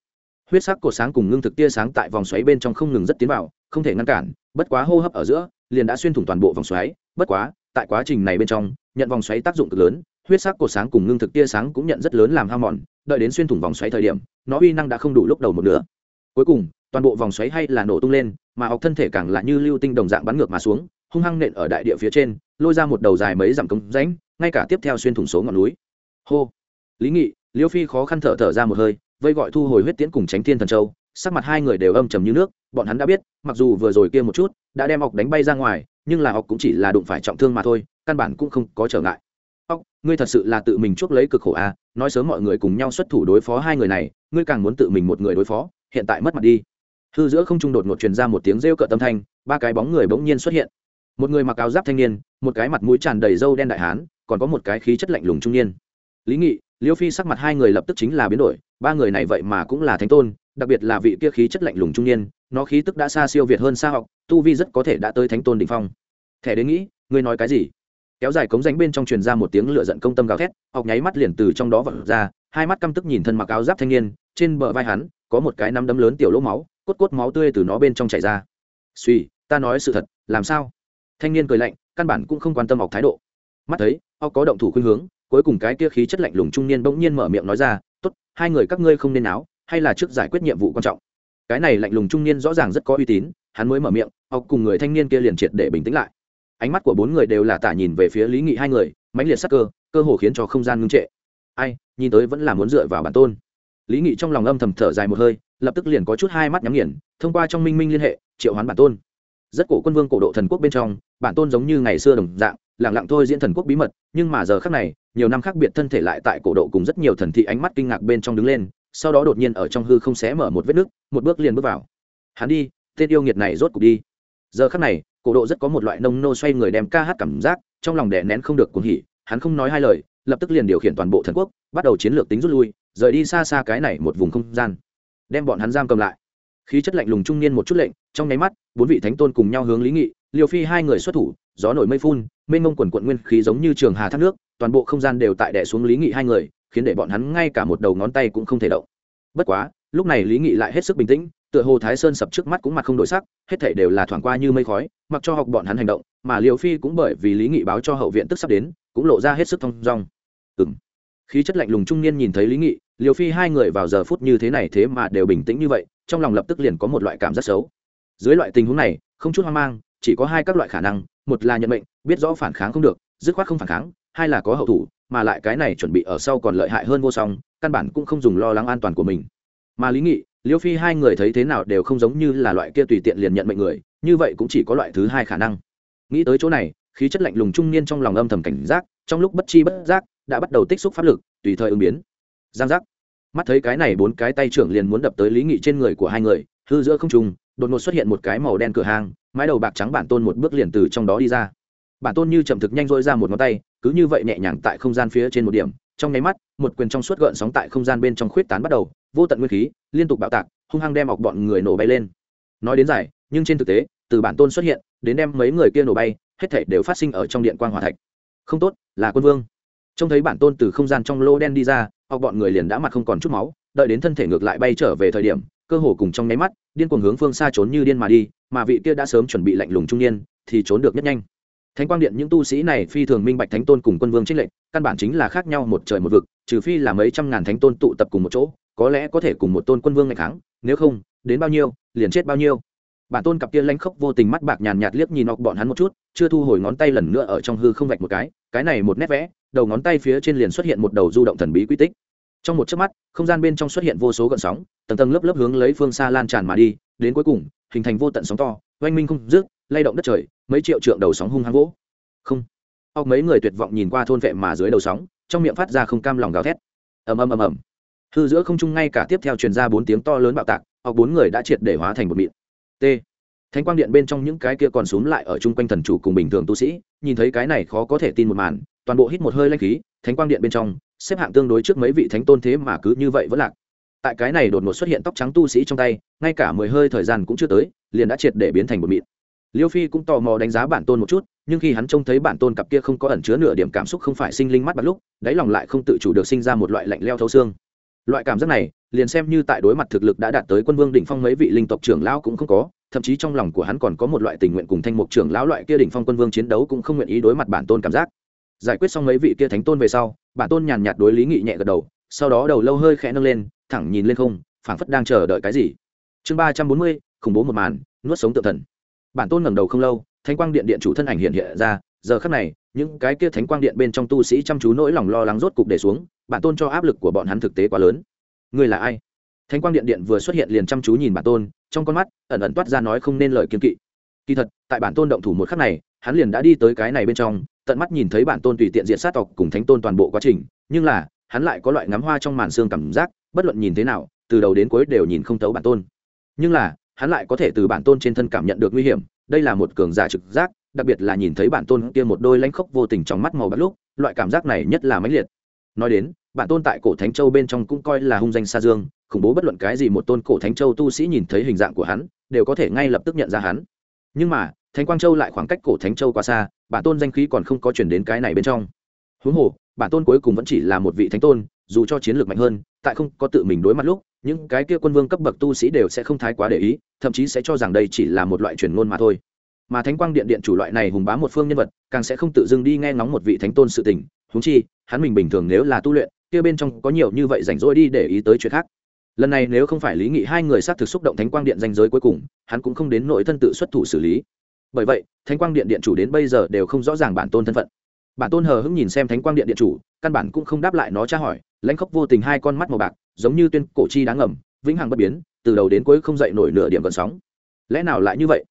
Speaker 1: Huyết sắc cổ sáng cùng ngưng thực tia sáng tại vòng xoáy bên trong không ngừng rất tiến vào, không thể ngăn cản, bất quá hô hấp ở giữa, liền đã xuyên thủng toàn bộ vòng xoáy, bất quá, tại quá trình này bên trong, nhận vòng xoáy tác dụng cực lớn, huyết sắc cổ sáng cùng ngưng thực tia sáng cũng nhận rất lớn làm hao mòn, đợi đến xuyên thủng vòng xoáy thời điểm, nó uy năng đã không đủ lúc đầu một nửa. Cuối cùng, toàn bộ vòng xoáy hay là nổ tung lên, mà học thân thể càng là như lưu tinh đồng dạng bắn ngược mà xuống, hung hăng nện ở đại địa phía trên lôi ra một đầu dài mấy dặm cống rãnh, ngay cả tiếp theo xuyên thủng số ngọn núi. Hô. Lý nghị, liêu phi khó khăn thở thở ra một hơi, vây gọi thu hồi huyết tiễn cùng tránh thiên thần châu, sắc mặt hai người đều âm trầm như nước, bọn hắn đã biết, mặc dù vừa rồi kia một chút, đã đem ọc đánh bay ra ngoài, nhưng là ọc cũng chỉ là đụng phải trọng thương mà thôi, căn bản cũng không có trở ngại. Ọc, ngươi thật sự là tự mình chuốc lấy cực khổ à nói sớm mọi người cùng nhau xuất thủ đối phó hai người này, ngươi càng muốn tự mình một người đối phó, hiện tại mất mặt đi. Hư giữa không trung đột ngột truyền ra một tiếng rêu cợt tâm thanh, ba cái bóng người bỗng nhiên xuất hiện một người mặc áo giáp thanh niên, một cái mặt mũi tràn đầy râu đen đại hán, còn có một cái khí chất lạnh lùng trung niên. Lý nghị, liêu phi sắc mặt hai người lập tức chính là biến đổi, ba người này vậy mà cũng là thánh tôn, đặc biệt là vị kia khí chất lạnh lùng trung niên, nó khí tức đã xa siêu việt hơn xa học tu vi rất có thể đã tới thánh tôn đ ỉ n h phong. Thẻ đến nghĩ, ngươi nói cái gì? Kéo dài cống ránh bên trong truyền ra một tiếng lựa giận công tâm gào thét, học nháy mắt liền từ trong đó vật ra, hai mắt căm tức nhìn thân mặc áo giáp thanh niên, trên bờ vai hắn, có một cái nắm đấm lớn tiểu lỗ máu, cốt cốt máu tươi từ nó bên trong chảy ra. Suy ta nói sự thật, làm sao? Thanh niên cười lạnh, căn bản cũng không quan tâm học thái độ. Mắt thấy học có động thủ khuynh hướng, cuối cùng cái kia khí chất lạnh lùng trung niên bỗng nhiên mở miệng nói ra, tốt, hai người các ngươi không nên áo hay là trước giải quyết nhiệm vụ quan trọng. Cái này lạnh lùng trung niên rõ ràng rất có uy tín, hắn mới mở miệng học cùng người thanh niên kia liền triệt để bình tĩnh lại. Ánh mắt của bốn người đều là tả nhìn về phía lý nghị hai người, mãnh liệt sắc cơ cơ hồ khiến cho không gian ngưng trệ. Ai, nhìn tới vẫn là muốn dựa vào bản tôn. Lý nghị trong lòng âm thầm thở dài một hơi, lập tức liền có chút hai mắt nhắm nghiền, thông qua trong minh minh liên hệ, triệu hoán bản tôn rất cổ quân vương cổ độ thần quốc bên trong, bản tôn giống như ngày xưa đồng dạng lẳng lặng thôi diễn thần quốc bí mật, nhưng mà giờ khác này, nhiều năm khác biệt thân thể lại tại cổ độ cùng rất nhiều thần thị ánh mắt kinh ngạc bên trong đứng lên, sau đó đột nhiên ở trong hư không xé mở một vết nứt một bước liền bước vào. Hắn đi, tên yêu nghiệt này rốt cục đi. Giờ khắc này, cổ độ rất có một loại nông nô xoay người đem ca hát cảm giác, trong lòng đè nén không được cuồng hỉ, hắn không nói hai lời, lập tức liền điều khiển toàn bộ thần quốc, bắt đầu chiến lược tính rút lui, rời đi xa xa cái này một vùng không gian, đem bọn hắn giam cầm lại. Khí chất lạnh lùng trung niên một chút lệnh trong nháy mắt bốn vị thánh tôn cùng nhau hướng lý nghị liều phi hai người xuất thủ gió nổi mây phun mênh mông quần quận nguyên khí giống như trường hà thác nước toàn bộ không gian đều tại đẻ xuống lý nghị hai người khiến để bọn hắn ngay cả một đầu ngón tay cũng không thể động. Bất quá lúc này lý nghị lại hết sức bình tĩnh tựa hồ thái sơn sập trước mắt cũng mặt không đổi sắc hết thảy đều là thoảng qua như mây khói mặc cho học bọn hắn hành động mà liều phi cũng bởi vì lý nghị báo cho hậu viện tức sắp đến cũng lộ ra hết sức thong dong. Ừm, khí chất lạnh lùng trung niên nhìn thấy lý nghị liều phi hai người vào giờ phút như thế này thế mà đều bình tĩnh như vậy trong lòng lập tức liền có một loại cảm giác xấu dưới loại tình huống này, không chút hoang mang, chỉ có hai các loại khả năng, một là nhận mệnh, biết rõ phản kháng không được, dứt khoát không phản kháng, hai là có hậu thủ, mà lại cái này chuẩn bị ở sau còn lợi hại hơn vô song, căn bản cũng không dùng lo lắng an toàn của mình. Mà lý nghị, liêu phi hai người thấy thế nào đều không giống như là loại kia tùy tiện liền nhận mệnh người, như vậy cũng chỉ có loại thứ hai khả năng. Nghĩ tới chỗ này, khí chất lạnh lùng trung niên trong lòng âm thầm cảnh giác, trong lúc bất chi bất giác, đã bắt đầu tích xúc pháp lực, tùy thời ứng biến. Giang giác. Mắt thấy cái này bốn cái tay trưởng liền muốn đập tới lý nghị trên người của hai người, hư giữa không trùng đột ngột xuất hiện một cái màu đen cửa hàng, mái đầu bạc trắng bản tôn một bước liền từ trong đó đi ra. Bản tôn như chậm thực nhanh rỗi ra một ngón tay, cứ như vậy nhẹ nhàng tại không gian phía trên một điểm, trong nháy mắt, một quyền trong suốt gợn sóng tại không gian bên trong khuyết tán bắt đầu, vô tận nguyên khí, liên tục bạo tạc, hung hăng đem ọc bọn người nổ bay lên. Nói đến giải nhưng trên thực tế, từ bản tôn xuất hiện, đến đem mấy người kia nổ bay, hết thảy đều phát sinh ở trong điện quang hỏa thạch. Không tốt, là quân vương. Trông thấy bản tôn từ không gian trong lô đen đi ra, ọc bọn người liền đã mặt không còn chút máu, đợi đến thân thể ngược lại bay trở về thời điểm, cơ hồ cùng trong nháy mắt điên cuồng hướng phương xa trốn như điên mà đi, mà vị kia đã sớm chuẩn bị lạnh lùng trung niên thì trốn được nhất nhanh. Thánh quang điện những tu sĩ này phi thường minh bạch thánh tôn cùng quân vương trích lệnh căn bản chính là khác nhau một trời một vực, trừ phi là mấy trăm ngàn thánh tôn tụ tập cùng một chỗ, có lẽ có thể cùng một tôn quân vương ngày kháng nếu không, đến bao nhiêu, liền chết bao nhiêu. Bản tôn cặp kia lanh khốc vô tình mắt bạc nhàn nhạt liếc nhìn nọc bọn hắn một chút, chưa thu hồi ngón tay lần nữa ở trong hư không vạch một cái cái này một nét vẽ, đầu ngón tay phía trên liền xuất hiện một đầu du động thần bí quy tích trong một chớp mắt, không gian bên trong xuất hiện vô số gợn sóng, tầng tầng lớp lớp hướng lấy phương xa lan tràn mà đi, đến cuối cùng, hình thành vô tận sóng to, oanh minh không rước lay động đất trời, mấy triệu trượng đầu sóng hung hăng vỗ. Không. Ọc mấy người tuyệt vọng nhìn qua thôn vệ mà dưới đầu sóng, trong miệng phát ra không cam lòng gào thét. Ầm ầm ầm ầm. Hư giữa không trung ngay cả tiếp theo truyền ra bốn tiếng to lớn bạo tạc ọc bốn người đã triệt để hóa thành một mịn. T. Thánh quang điện bên trong những cái kia còn xuống lại ở chung quanh thần chủ cùng bình thường tu sĩ, nhìn thấy cái này khó có thể tin một màn, toàn bộ hít một hơi lanh khí thánh quang điện bên trong, xếp hạng tương đối trước mấy vị thánh tôn thế mà cứ như vậy vẫn lạc. Tại cái này đột ngột xuất hiện tóc trắng tu sĩ trong tay, ngay cả mười hơi thời gian cũng chưa tới, liền đã triệt để biến thành một mịn. Liêu phi cũng tò mò đánh giá bản tôn một chút, nhưng khi hắn trông thấy bản tôn cặp kia không có ẩn chứa nửa điểm cảm xúc không phải sinh linh mắt bắt lúc, đáy lòng lại không tự chủ được sinh ra một loại lạnh leo thấu xương. Loại cảm giác này, liền xem như tại đối mặt thực lực đã đạt tới quân vương đỉnh phong mấy vị linh tộc trưởng lão cũng không có, thậm chí trong lòng của hắn còn có một loại tình nguyện cùng thanh mục trưởng lão loại kia đỉnh phong quân vương chiến đấu cũng không nguyện ý đối mặt bản tôn cảm giác giải quyết xong mấy vị kia thánh tôn về sau, bản tôn nhàn nhạt đối lý nghị nhẹ gật đầu, sau đó đầu lâu hơi khẽ nâng lên, thẳng nhìn lên không, phảng phất đang chờ đợi cái gì. Chương ba trăm bốn mươi, khủng bố một màn, nuốt sống tự thần. Bản tôn ngẩng đầu không lâu, thánh quang điện điện chủ thân ảnh hiện hiện ra, giờ khắc này, những cái kia thánh quang điện bên trong tu sĩ chăm chú nỗi lòng lo lắng rốt cục để xuống, bản tôn cho áp lực của bọn hắn thực tế quá lớn. Ngươi là ai? Thánh quang điện điện vừa xuất hiện liền chăm chú nhìn bản tôn, trong con mắt, ẩn ẩn toát ra nói không nên lời kiên kỵ. Kỳ thật, tại bản tôn động thủ một khắc này, hắn liền đã đi tới cái này bên trong tận mắt nhìn thấy bản tôn tùy tiện diện sát tộc cùng thánh tôn toàn bộ quá trình, nhưng là, hắn lại có loại ngắm hoa trong màn xương cảm giác, bất luận nhìn thế nào, từ đầu đến cuối đều nhìn không thấu bản tôn. Nhưng là, hắn lại có thể từ bản tôn trên thân cảm nhận được nguy hiểm, đây là một cường giả trực giác, đặc biệt là nhìn thấy bản tôn kia một đôi lãnh khốc vô tình trong mắt màu bạc lúc, loại cảm giác này nhất là mãnh liệt. Nói đến, bản tôn tại cổ thánh châu bên trong cũng coi là hung danh xa dương, khủng bố bất luận cái gì một tôn cổ thánh châu tu sĩ nhìn thấy hình dạng của hắn, đều có thể ngay lập tức nhận ra hắn. Nhưng mà thánh quang châu lại khoảng cách cổ thánh châu quá xa, bản tôn danh khí còn không có chuyển đến cái này bên trong. Huống hồ, bản tôn cuối cùng vẫn chỉ là một vị thánh tôn, dù cho chiến lược mạnh hơn, tại không có tự mình đối mặt lúc, những cái kia quân vương cấp bậc tu sĩ đều sẽ không thái quá để ý, thậm chí sẽ cho rằng đây chỉ là một loại truyền ngôn mà thôi. Mà thánh quang điện điện chủ loại này hùng bá một phương nhân vật, càng sẽ không tự dưng đi nghe ngóng một vị thánh tôn sự tình. Húng chi, hắn mình bình thường nếu là tu luyện, kia bên trong có nhiều như vậy rảnh rỗi đi để ý tới chuyện khác. Lần này nếu không phải lý nghị hai người xác thực xúc động thánh quang điện danh giới cuối cùng, hắn cũng không đến nội thân tự xuất thủ xử lý bởi vậy, thánh quang điện điện chủ đến bây giờ đều không rõ ràng bản tôn thân phận. Bản tôn hờ hững nhìn xem thánh quang điện điện chủ, căn bản cũng không đáp lại nó tra hỏi, lãnh khóc vô tình hai con mắt màu bạc, giống như tuyên cổ chi đáng ngầm, vĩnh hằng bất biến, từ đầu đến cuối không dậy nổi nửa điểm gần sóng. Lẽ nào lại như vậy?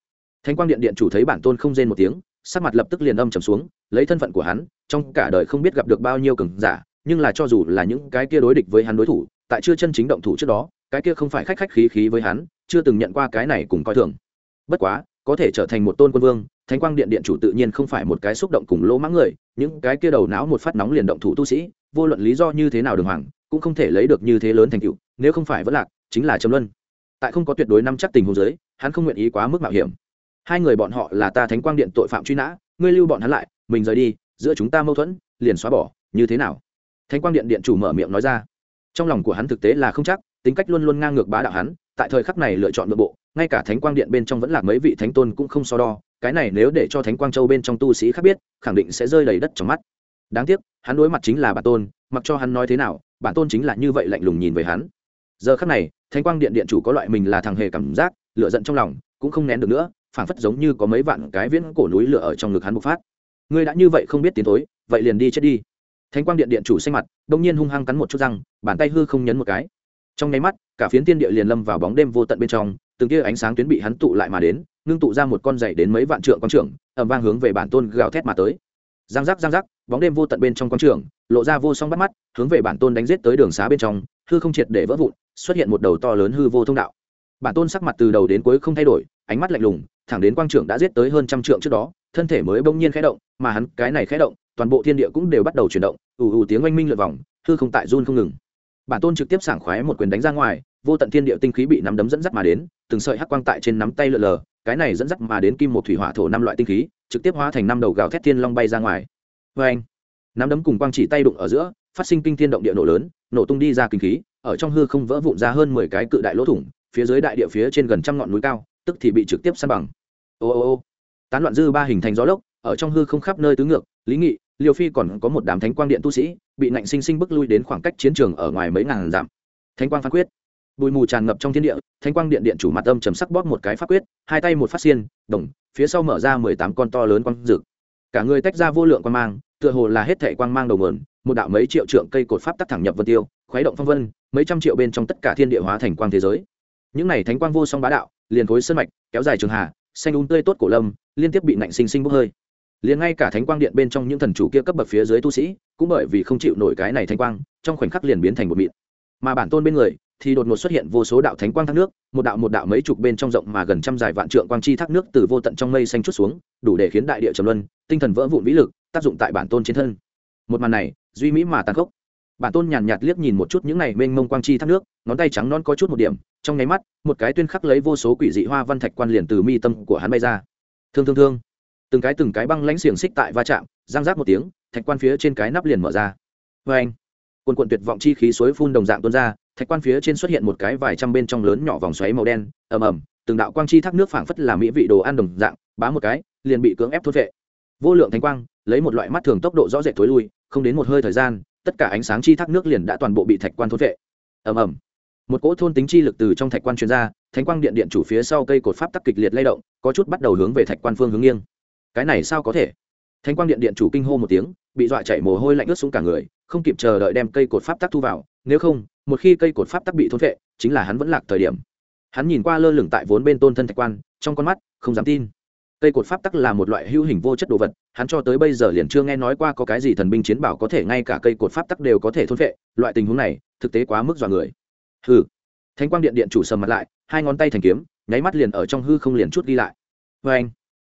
Speaker 1: Thánh quang điện điện chủ thấy bản tôn không rên một tiếng, sắc mặt lập tức liền âm trầm xuống, lấy thân phận của hắn, trong cả đời không biết gặp được bao nhiêu cường giả, nhưng là cho dù là những cái kia đối địch với hắn đối thủ, tại chưa chân chính động thủ trước đó, cái kia không phải khách khách khí khí với hắn, chưa từng nhận qua cái này cùng coi thường. Bất quá có thể trở thành một tôn quân vương, thánh quang điện điện chủ tự nhiên không phải một cái xúc động cùng lỗ mãng người, những cái kia đầu não một phát nóng liền động thủ tu sĩ, vô luận lý do như thế nào đường hoàng, cũng không thể lấy được như thế lớn thành tựu, nếu không phải vẫn lạc, chính là trầm luân. Tại không có tuyệt đối năm chắc tình huống giới hắn không nguyện ý quá mức mạo hiểm. Hai người bọn họ là ta thánh quang điện tội phạm truy nã, ngươi lưu bọn hắn lại, mình rời đi, giữa chúng ta mâu thuẫn, liền xóa bỏ, như thế nào? Thánh quang điện điện chủ mở miệng nói ra. Trong lòng của hắn thực tế là không chắc, tính cách luôn luôn ngang ngược bá đạo hắn, tại thời khắc này lựa chọn nội bộ ngay cả thánh quang điện bên trong vẫn là mấy vị thánh tôn cũng không so đo, cái này nếu để cho thánh quang châu bên trong tu sĩ khác biết, khẳng định sẽ rơi đầy đất trong mắt. Đáng tiếc, hắn đối mặt chính là bản tôn, mặc cho hắn nói thế nào, bản tôn chính là như vậy lạnh lùng nhìn về hắn. Giờ khắc này, thánh quang điện điện chủ có loại mình là thằng hề cảm giác lựa giận trong lòng, cũng không nén được nữa, phảng phất giống như có mấy vạn cái viễn cổ núi lửa ở trong ngực hắn bộc phát. Ngươi đã như vậy không biết tiến thối, vậy liền đi chết đi. Thánh quang điện điện chủ xanh mặt, đông nhiên hung hăng cắn một chút răng, bàn tay hư không nhấn một cái. Trong nháy mắt, cả phiến tiên địa liền lâm vào bóng đêm vô tận bên trong từng kia ánh sáng tuyến bị hắn tụ lại mà đến ngưng tụ ra một con dày đến mấy vạn trượng quang trưởng ẩm vang hướng về bản tôn gào thét mà tới. Giang giác giang giác bóng đêm vô tận bên trong quang trường, lộ ra vô song bắt mắt hướng về bản tôn đánh giết tới đường xá bên trong hư không triệt để vỡ vụn xuất hiện một đầu to lớn hư vô thông đạo. Bản tôn sắc mặt từ đầu đến cuối không thay đổi ánh mắt lạnh lùng thẳng đến quang trưởng đã giết tới hơn trăm trượng trước đó thân thể mới bỗng nhiên khẽ động mà hắn cái này khẽ động toàn bộ thiên địa cũng đều bắt đầu chuyển động ù ù tiếng oanh minh lượt vòng hư không tại run không ngừng. Bản tôn trực tiếp sảng khoái một quyền đánh ra ngoài vô tận thiên địa tinh khí bị nắm đấm dẫn dắt mà đến, từng sợi hắc quang tại trên nắm tay lượn lờ, cái này dẫn dắt mà đến kim một thủy hỏa thổ năm loại tinh khí, trực tiếp hóa thành năm đầu gào thét thiên long bay ra ngoài. Vê anh nắm đấm cùng quang chỉ tay đụng ở giữa, phát sinh kinh thiên động địa nổ lớn, nổ tung đi ra kinh khí, ở trong hư không vỡ vụn ra hơn mười cái cự đại lỗ thủng, phía dưới đại địa phía trên gần trăm ngọn núi cao, tức thì bị trực tiếp san bằng. Ô ô ô! Tán loạn dư ba hình thành gió lốc, ở trong hư không khắp nơi tứ ngược, lý nghị, liêu phi còn có một đám thánh quang điện tu sĩ, bị nạnh sinh sinh bức lui đến khoảng cách chiến trường ở ngoài mấy ngàn dặm. Thánh quang phán quyết bụi mù tràn ngập trong thiên địa, thánh quang điện điện chủ mặt âm chầm sắc bóp một cái pháp quyết, hai tay một phát xiên, đồng, phía sau mở ra mười tám con to lớn quang rực cả người tách ra vô lượng quang mang, tựa hồ là hết thể quang mang đầu nguồn, một đạo mấy triệu trượng cây cột pháp tắc thẳng nhập vân tiêu, khuấy động phong vân, mấy trăm triệu bên trong tất cả thiên địa hóa thành quang thế giới. Những này thánh quang vô song bá đạo, liền khối sân mạch, kéo dài trường hà, xanh un tươi tốt cổ lâm, liên tiếp bị nạnh sinh sinh bốc hơi. Liền ngay cả thánh quang điện bên trong những thần chủ kia cấp bậc phía dưới tu sĩ, cũng bởi vì không chịu nổi cái này thánh quang, trong khoảnh khắc liền biến thành một mịn. Mà bản tôn bên người thì đột ngột xuất hiện vô số đạo thánh quang thác nước, một đạo một đạo mấy chục bên trong rộng mà gần trăm dài vạn trượng quang chi thác nước từ vô tận trong mây xanh chút xuống, đủ để khiến đại địa trầm luân, tinh thần vỡ vụn vĩ lực, tác dụng tại bản tôn trên thân. Một màn này, duy mỹ mà tàn khốc. Bản tôn nhàn nhạt liếc nhìn một chút những này mênh mông quang chi thác nước, ngón tay trắng non có chút một điểm, trong nháy mắt, một cái tuyên khắc lấy vô số quỷ dị hoa văn thạch quan liền từ mi tâm của hắn bay ra. Thương thương thương. Từng cái từng cái băng lãnh xiềng xích tại va chạm giang rác một tiếng, thạch quan phía trên cái nắp liền mở ra. Vê anh quần quận tuyệt vọng chi khí suối phun đồng dạng tuôn ra thạch quan phía trên xuất hiện một cái vài trăm bên trong lớn nhỏ vòng xoáy màu đen, ầm ầm, từng đạo quang chi thác nước phảng phất là mỹ vị đồ ăn đồng dạng, bá một cái, liền bị cưỡng ép thốt vệ. Vô lượng thánh quang, lấy một loại mắt thường tốc độ rõ rệt thối lui, không đến một hơi thời gian, tất cả ánh sáng chi thác nước liền đã toàn bộ bị thạch quan thốt vệ. Ầm ầm. Một cỗ thôn tính chi lực từ trong thạch quan truyền ra, thánh quang điện điện chủ phía sau cây cột pháp tắc kịch liệt lay động, có chút bắt đầu hướng về thạch quan phương hướng nghiêng. Cái này sao có thể? Thánh quang điện điện chủ kinh hô một tiếng, bị dọa chạy mồ hôi lạnh ướt xuống cả người, không kịp chờ đợi đem cây cột pháp tắc thu vào, nếu không một khi cây cột pháp tắc bị thôn vệ chính là hắn vẫn lạc thời điểm. Hắn nhìn qua lơ lửng tại vốn bên tôn thân thạch quan, trong con mắt, không dám tin. Cây cột pháp tắc là một loại hữu hình vô chất đồ vật, hắn cho tới bây giờ liền chưa nghe nói qua có cái gì thần binh chiến bảo có thể ngay cả cây cột pháp tắc đều có thể thôn vệ loại tình huống này, thực tế quá mức dọa người. Hừ. Thánh quang điện điện chủ sầm mặt lại, hai ngón tay thành kiếm, nháy mắt liền ở trong hư không liền chút đi lại. Vê anh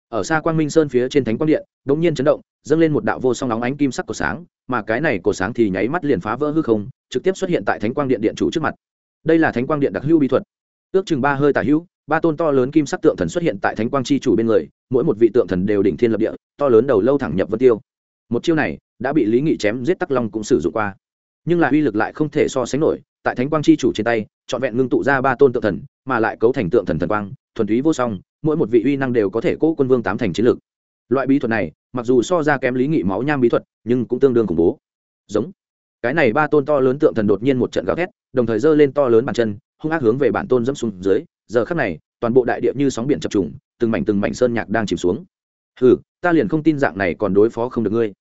Speaker 1: ở xa quang minh sơn phía trên thánh quang điện đ ỗ n g nhiên chấn động, dâng lên một đạo vô song nóng ánh kim sắc của sáng, mà cái này của sáng thì nháy mắt liền phá vỡ hư không trực tiếp xuất hiện tại thánh quang điện điện chủ trước mặt. Đây là thánh quang điện đặc hữu bí thuật. Ước chừng ba hơi tả hữu, ba tôn to lớn kim sắc tượng thần xuất hiện tại thánh quang chi chủ bên người, mỗi một vị tượng thần đều đỉnh thiên lập địa, to lớn đầu lâu thẳng nhập vân tiêu. Một chiêu này đã bị lý nghị chém giết tắc long cũng sử dụng qua. Nhưng là uy lực lại không thể so sánh nổi, tại thánh quang chi chủ trên tay, trọn vẹn ngưng tụ ra ba tôn tượng thần, mà lại cấu thành tượng thần thần quang, thuần túy vô song, mỗi một vị uy năng đều có thể cố quân vương tám thành chiến lược loại bí thuật này, mặc dù so ra kém lý nghị máu nham bí thuật, nhưng cũng tương đương khủng bố. Giống cái này ba tôn to lớn tượng thần đột nhiên một trận gào thét đồng thời giơ lên to lớn bàn chân hung ác hướng về bản tôn dẫm xuống dưới. Giờ khắc này toàn bộ đại địa như sóng biển chập trùng từng mảnh từng mảnh sơn nhạc đang chìm xuống. Hừ, ta liền không tin dạng này còn đối phó không được ngươi.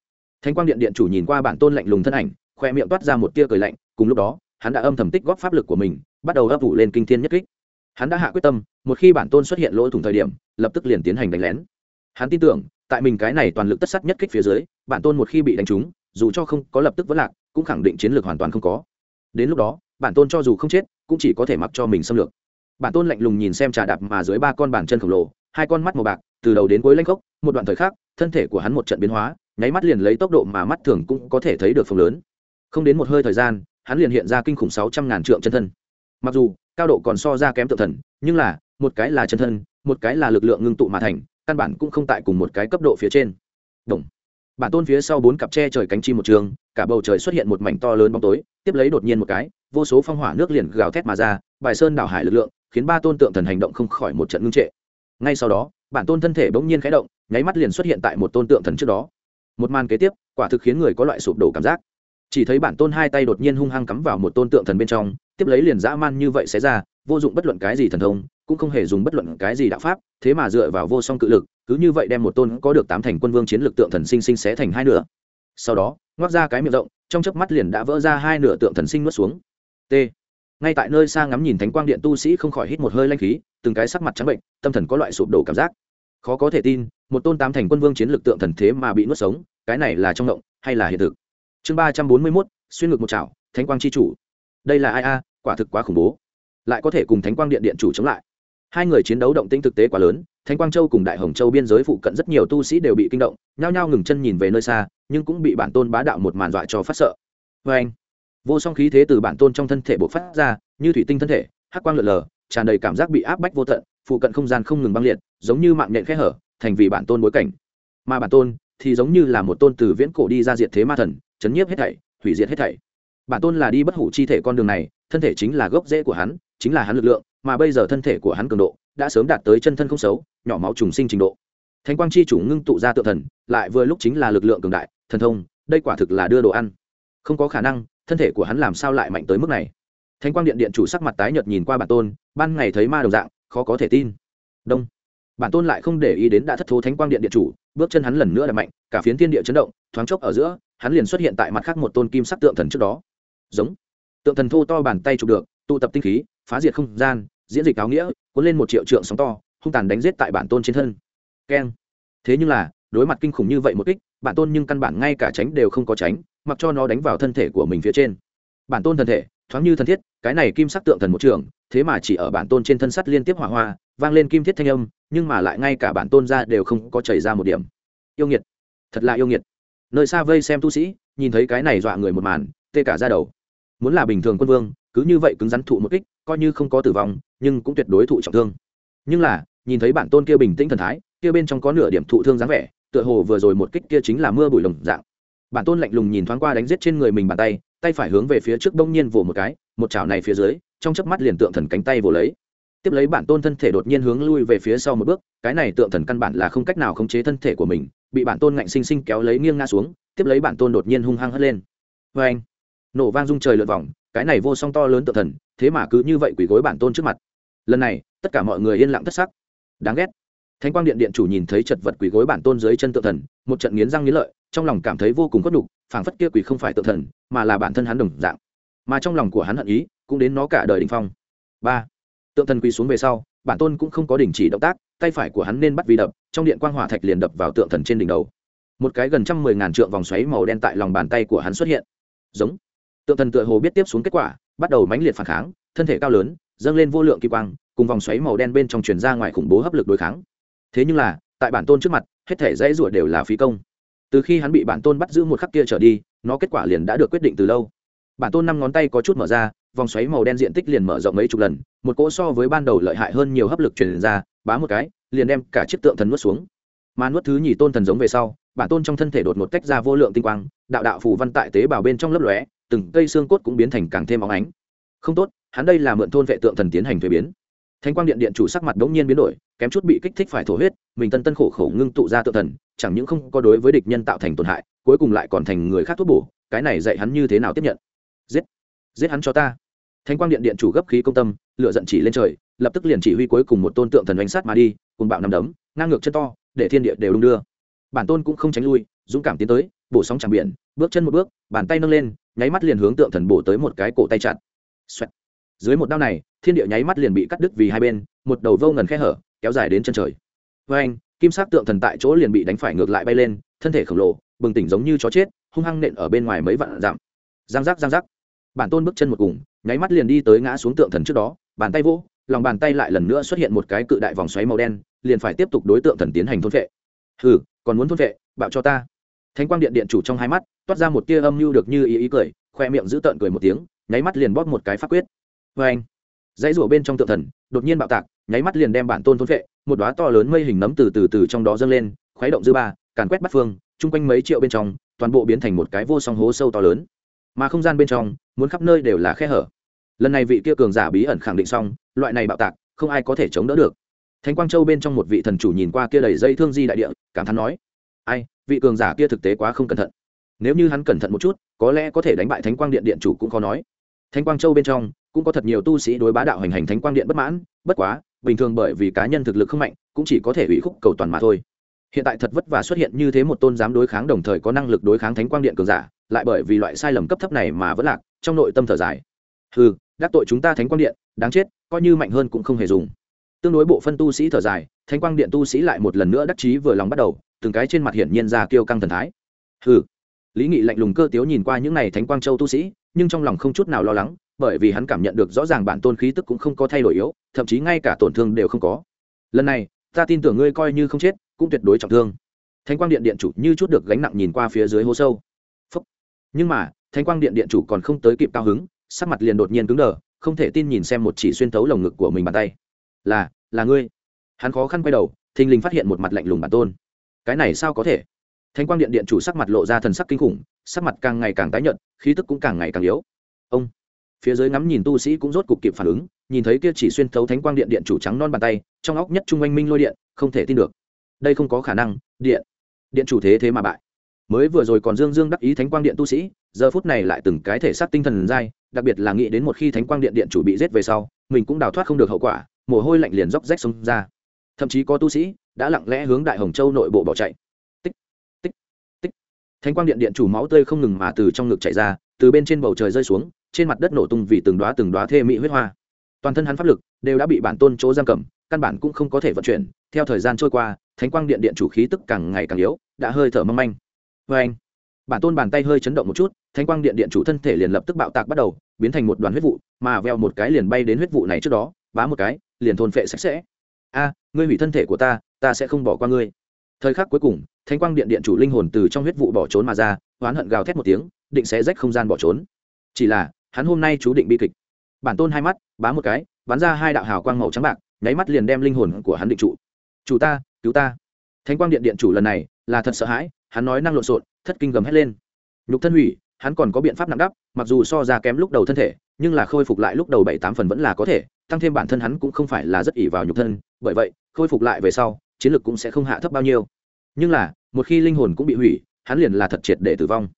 Speaker 1: Thánh quang điện điện chủ nhìn qua bản tôn lạnh lùng thân ảnh khoe miệng toát ra một tia cười lạnh cùng lúc đó hắn đã âm thầm tích góp pháp lực của mình bắt đầu ấp ủ lên kinh thiên nhất kích. Hắn đã hạ quyết tâm một khi bản tôn xuất hiện lỗ thủng thời điểm lập tức liền tiến hành đánh lén. Hắn tin tưởng tại mình cái này toàn lực tất sắt nhất kích phía dưới bản tôn một khi bị đánh trúng dù cho không có lập tức vỡ lạc cũng khẳng định chiến lược hoàn toàn không có. Đến lúc đó, bản tôn cho dù không chết, cũng chỉ có thể mặc cho mình xâm lược. Bản tôn lạnh lùng nhìn xem trà đạp mà dưới ba con bàn chân khổng lồ, hai con mắt màu bạc, từ đầu đến cuối lanh khốc, một đoạn thời khắc, thân thể của hắn một trận biến hóa, nháy mắt liền lấy tốc độ mà mắt thường cũng có thể thấy được phồng lớn. Không đến một hơi thời gian, hắn liền hiện ra kinh khủng sáu trăm ngàn trượng chân thân. Mặc dù, cao độ còn so ra kém tự thần, nhưng là, một cái là chân thân, một cái là lực lượng ngưng tụ mà thành, căn bản cũng không tại cùng một cái cấp độ phía trên. Đồng bản tôn phía sau bốn cặp tre trời cánh chim một trường, cả bầu trời xuất hiện một mảnh to lớn bóng tối, tiếp lấy đột nhiên một cái, vô số phong hỏa nước liền gào thét mà ra, bài sơn đảo hải lực lượng, khiến ba tôn tượng thần hành động không khỏi một trận ngưng trệ. Ngay sau đó, bản tôn thân thể bỗng nhiên khẽ động, nháy mắt liền xuất hiện tại một tôn tượng thần trước đó. Một màn kế tiếp, quả thực khiến người có loại sụp đổ cảm giác. Chỉ thấy bản tôn hai tay đột nhiên hung hăng cắm vào một tôn tượng thần bên trong, tiếp lấy liền dã man như vậy sẽ ra vô dụng bất luận cái gì thần thông, cũng không hề dùng bất luận cái gì đạo pháp, thế mà dựa vào vô song cự lực, cứ như vậy đem một tôn có được tám thành quân vương chiến lực tượng thần sinh sinh xé thành hai nửa. Sau đó, ngoác ra cái miệng rộng, trong chớp mắt liền đã vỡ ra hai nửa tượng thần sinh nuốt xuống. T. Ngay tại nơi xa ngắm nhìn thánh quang điện tu sĩ không khỏi hít một hơi lanh khí, từng cái sắc mặt trắng bệnh, tâm thần có loại sụp đổ cảm giác. Khó có thể tin, một tôn tám thành quân vương chiến lực tượng thần thế mà bị nuốt sống, cái này là trong động hay là hiện thực? Chương ba trăm bốn mươi mốt, xuyên ngược một chảo, thánh quang c h i chủ. Đây là ai a, quả thực quá khủng bố lại có thể cùng thánh quang điện điện chủ chống lại. Hai người chiến đấu động tĩnh thực tế quá lớn, thánh quang châu cùng đại hồng châu biên giới phụ cận rất nhiều tu sĩ đều bị kinh động, nhao nhao ngừng chân nhìn về nơi xa, nhưng cũng bị bản tôn bá đạo một màn dọa cho phát sợ. Vê anh, vô song khí thế từ bản tôn trong thân thể bộc phát ra, như thủy tinh thân thể, hắc quang lượn lờ, tràn đầy cảm giác bị áp bách vô tận, phụ cận không gian không ngừng băng liệt, giống như mạng nhện khẽ hở, thành vì bản tôn bối cảnh. Mà bản tôn thì giống như là một tôn từ viễn cổ đi ra diệt thế ma thần, chấn nhiếp hết thảy, hủy diệt hết thảy. Bản tôn là đi bất hủ chi thể con đường này, thân thể chính là gốc rễ của hắn chính là hắn lực lượng, mà bây giờ thân thể của hắn cường độ đã sớm đạt tới chân thân không xấu, nhỏ máu trùng sinh trình độ. Thánh quang chi chủ ngưng tụ ra tự thần, lại vừa lúc chính là lực lượng cường đại, thần thông, đây quả thực là đưa đồ ăn. Không có khả năng, thân thể của hắn làm sao lại mạnh tới mức này? Thánh quang điện điện chủ sắc mặt tái nhợt nhìn qua bản tôn, ban ngày thấy ma đồng dạng, khó có thể tin. Đông. Bản tôn lại không để ý đến đã thất thố thánh quang điện điện chủ, bước chân hắn lần nữa là mạnh, cả phiến thiên địa chấn động, thoáng chốc ở giữa, hắn liền xuất hiện tại mặt khác một tôn kim sắc tượng thần trước đó. Giống. Tượng thần thô to bàn tay chụp được, tụ tập tinh khí phá diệt không gian, diễn dịch áo nghĩa, cuốn lên một triệu trượng sóng to, hung tàn đánh giết tại bản tôn trên thân. Keng. Thế nhưng là, đối mặt kinh khủng như vậy một kích, bản tôn nhưng căn bản ngay cả tránh đều không có tránh, mặc cho nó đánh vào thân thể của mình phía trên. Bản tôn thân thể, thoáng như thân thiết, cái này kim sắc tượng thần một trường, thế mà chỉ ở bản tôn trên thân sắt liên tiếp hỏa hoa, vang lên kim thiết thanh âm, nhưng mà lại ngay cả bản tôn ra đều không có chảy ra một điểm. Yêu nghiệt. Thật là yêu nghiệt. Nơi xa vây xem tu sĩ, nhìn thấy cái này dọa người một màn, tê cả ra đầu. Muốn là bình thường quân vương cứ như vậy cứng rắn thụ một kích, coi như không có tử vong, nhưng cũng tuyệt đối thụ trọng thương. Nhưng là, nhìn thấy bản tôn kia bình tĩnh thần thái, kia bên trong có nửa điểm thụ thương dáng vẻ, tựa hồ vừa rồi một kích kia chính là mưa bụi lồng dạng. Bản tôn lạnh lùng nhìn thoáng qua đánh giết trên người mình bàn tay tay phải hướng về phía trước bỗng nhiên vỗ một cái, một chảo này phía dưới, trong chớp mắt liền tượng thần cánh tay vỗ lấy. Tiếp lấy bản tôn thân thể đột nhiên hướng lui về phía sau một bước, cái này tượng thần căn bản là không cách nào khống chế thân thể của mình, bị bản tôn ngạnh sinh sinh kéo lấy nghiêng ngã xuống, tiếp lấy bản tôn đột nhiên hung hăng hất lên. Vê anh nổ vang rung trời lượt vòng cái này vô song to lớn tự thần, thế mà cứ như vậy quỳ gối bản tôn trước mặt. Lần này, tất cả mọi người yên lặng thất sắc. Đáng ghét. Thánh quang điện điện chủ nhìn thấy chật vật quỳ gối bản tôn dưới chân tự thần, một trận nghiến răng nghiến lợi, trong lòng cảm thấy vô cùng khuất đục phảng phất kia quỷ không phải tự thần, mà là bản thân hắn đồng dạng. Mà trong lòng của hắn hận ý, cũng đến nó cả đời đình phong. Ba. Tượng thần quỳ xuống về sau, bản tôn cũng không có đình chỉ động tác, tay phải của hắn nên bắt vì đập, trong điện quang hỏa thạch liền đập vào tượng thần trên đỉnh đầu. Một cái gần trăm mười ngàn trượng vòng xoáy màu đen tại lòng bàn tay của hắn xuất hiện. Giống tượng thần tựa hồ biết tiếp xuống kết quả, bắt đầu mãnh liệt phản kháng, thân thể cao lớn, dâng lên vô lượng kỳ quang, cùng vòng xoáy màu đen bên trong truyền ra ngoài khủng bố hấp lực đối kháng. Thế nhưng là, tại bản tôn trước mặt, hết thể dãy rủa đều là phí công. Từ khi hắn bị bản tôn bắt giữ một khắc kia trở đi, nó kết quả liền đã được quyết định từ lâu. Bản tôn năm ngón tay có chút mở ra, vòng xoáy màu đen diện tích liền mở rộng mấy chục lần, một cỗ so với ban đầu lợi hại hơn nhiều hấp lực truyền ra, bá một cái, liền đem cả chiếc tượng thần nuốt xuống. Mà nuốt thứ nhì tôn thần giống về sau, bản tôn trong thân thể đột một tách ra vô lượng tinh quang, đạo đạo phù văn tại tế bào bên trong lấp lóe từng cây xương cốt cũng biến thành càng thêm óng ánh. Không tốt, hắn đây là mượn thôn vệ tượng thần tiến hành thuế biến. Thanh quang điện điện chủ sắc mặt đ ố n g nhiên biến đổi, kém chút bị kích thích phải thổ huyết, mình tân tân khổ khổ ngưng tụ ra tượng thần, chẳng những không có đối với địch nhân tạo thành tổn hại, cuối cùng lại còn thành người khác thuốc bổ, cái này dạy hắn như thế nào tiếp nhận? Giết giết hắn cho ta. Thanh quang điện điện chủ gấp khí công tâm lựa giận chỉ lên trời, lập tức liền chỉ huy cuối cùng một tôn tượng thần đánh sát mà đi, cùng bạo nằm đấm, ngang ngược chân to, để thiên địa đều đung đưa. Bản tôn cũng không tránh lui, dũng cảm tiến tới, bổ sóng chẳng biển, bước chân một bước, bàn tay nâng lên nháy mắt liền hướng tượng thần bổ tới một cái cổ tay chặt. Xoẹt. dưới một đao này, thiên địa nháy mắt liền bị cắt đứt vì hai bên, một đầu vô ngần khe hở, kéo dài đến chân trời. Với anh, kim sắc tượng thần tại chỗ liền bị đánh phải ngược lại bay lên, thân thể khổng lồ, bừng tỉnh giống như chó chết, hung hăng nện ở bên ngoài mấy vạn dặm. Giang giác giang giác. Bản tôn bước chân một cùng, nháy mắt liền đi tới ngã xuống tượng thần trước đó, bàn tay vỗ, lòng bàn tay lại lần nữa xuất hiện một cái cự đại vòng xoáy màu đen, liền phải tiếp tục đối tượng thần tiến hành thôn vệ. Hừ, còn muốn thôn vệ, bạo cho ta. Thánh quang điện điện chủ trong hai mắt toát ra một tia âm mưu được như ý ý cười, khoe miệng giữ tợn cười một tiếng, nháy mắt liền bóp một cái pháp quyết. Vê anh, dãy rủa bên trong tượng thần, đột nhiên bạo tạc, nháy mắt liền đem bản tôn thôn vệ một đoá to lớn mây hình nấm từ từ từ trong đó dâng lên, khuấy động dư ba, càn quét bắt phương, chung quanh mấy triệu bên trong, toàn bộ biến thành một cái vô song hố sâu to lớn. Mà không gian bên trong, muốn khắp nơi đều là khe hở. Lần này vị kia cường giả bí ẩn khẳng định xong, loại này bạo tạc, không ai có thể chống đỡ được. Thánh quang châu bên trong một vị thần chủ nhìn qua kia đầy dây thương di đại địa, cảm thán nói, ai, vị cường giả kia thực tế quá không cẩn thận nếu như hắn cẩn thận một chút, có lẽ có thể đánh bại thánh quang điện điện chủ cũng khó nói. Thánh quang châu bên trong, cũng có thật nhiều tu sĩ đối bá đạo hành hành thánh quang điện bất mãn, bất quá, bình thường bởi vì cá nhân thực lực không mạnh, cũng chỉ có thể ủy khúc cầu toàn mà thôi. Hiện tại thật vất vả xuất hiện như thế một tôn giám đối kháng đồng thời có năng lực đối kháng thánh quang điện cường giả, lại bởi vì loại sai lầm cấp thấp này mà vẫn lạc, trong nội tâm thở dài. Ừ đắc tội chúng ta thánh quang điện, đáng chết, coi như mạnh hơn cũng không hề dùng. Tương đối bộ phân tu sĩ thở dài, thánh quang điện tu sĩ lại một lần nữa đắc chí vừa lòng bắt đầu, từng cái trên mặt hiển nhiên ra kêu căng thần thái. Ừ lý nghị lạnh lùng cơ tiếu nhìn qua những n à y thánh quang châu tu sĩ, nhưng trong lòng không chút nào lo lắng, bởi vì hắn cảm nhận được rõ ràng bản tôn khí tức cũng không có thay đổi yếu, thậm chí ngay cả tổn thương đều không có. Lần này, ta tin tưởng ngươi coi như không chết, cũng tuyệt đối trọng thương. Thánh quang điện điện chủ như chút được gánh nặng nhìn qua phía dưới hố sâu、Phúc. Nhưng mà, thánh quang điện điện chủ còn không tới kịp cao hứng, sắc mặt liền đột nhiên cứng đờ, không thể tin nhìn xem một chỉ xuyên thấu lồng ngực của mình bàn tay. Là là ngươi. Hắn khó khăn quay đầu, thình lình phát hiện một mặt lạnh lùng bản tôn. Cái này sao có thể? Thánh quang điện điện chủ sắc mặt lộ ra thần sắc kinh khủng, sắc mặt càng ngày càng tái nhợt, khí tức cũng càng ngày càng yếu. Ông, phía dưới ngắm nhìn tu sĩ cũng rốt cục kịp phản ứng, nhìn thấy kia chỉ xuyên thấu thánh quang điện điện chủ trắng non bàn tay, trong óc nhất trung anh minh lôi điện, không thể tin được. Đây không có khả năng, điện điện chủ thế thế mà bại. Mới vừa rồi còn dương dương đắc ý thánh quang điện tu sĩ, giờ phút này lại từng cái thể xác tinh thần dai, đặc biệt là nghĩ đến một khi thánh quang điện điện chủ bị giết về sau, mình cũng đào thoát không được hậu quả, mồ hôi lạnh liền róc rách xông ra. Thậm chí có tu sĩ đã lặng lẽ hướng đại hồng châu nội bộ bỏ chạy thánh quang điện điện chủ máu tươi không ngừng mà từ trong ngực chạy ra, từ bên trên bầu trời rơi xuống, trên mặt đất nổ tung vì từng đoá từng đoá thê mỹ huyết hoa. Toàn thân hắn pháp lực đều đã bị bản tôn chỗ giam cầm, căn bản cũng không có thể vận chuyển. Theo thời gian trôi qua, thánh quang điện điện chủ khí tức càng ngày càng yếu, đã hơi thở mâm anh vê anh, bản tôn bàn tay hơi chấn động một chút, thánh quang điện điện chủ thân thể liền lập tức bạo tạc bắt đầu, biến thành một đoàn huyết vụ, mà veo một cái liền bay đến huyết vụ này trước đó bá một cái, liền thôn phệ sạch sẽ. A, ngươi hủy thân thể của ta ta sẽ không bỏ qua ngươi thời khắc cuối cùng, thánh quang điện điện chủ linh hồn từ trong huyết vụ bỏ trốn mà ra, oán hận gào thét một tiếng, định sẽ rách không gian bỏ trốn. Chỉ là, hắn hôm nay chú định bi kịch. Bản tôn hai mắt, bá một cái, bắn ra hai đạo hào quang màu trắng bạc, nháy mắt liền đem linh hồn của hắn định trụ. Chủ ta, cứu ta. Thánh quang điện điện chủ lần này là thật sợ hãi, hắn nói năng lộn xộn, thất kinh gầm hét lên. Nhục thân hủy, hắn còn có biện pháp nặng đắp, mặc dù so ra kém lúc đầu thân thể, nhưng là khôi phục lại lúc đầu bảy tám phần vẫn là có thể, tăng thêm bản thân hắn cũng không phải là rất ỉ vào nhục thân, bởi vậy, khôi phục lại về sau chiến lược cũng sẽ không hạ thấp bao nhiêu. Nhưng là, một khi linh hồn cũng bị hủy, hắn liền là thật triệt để tử vong.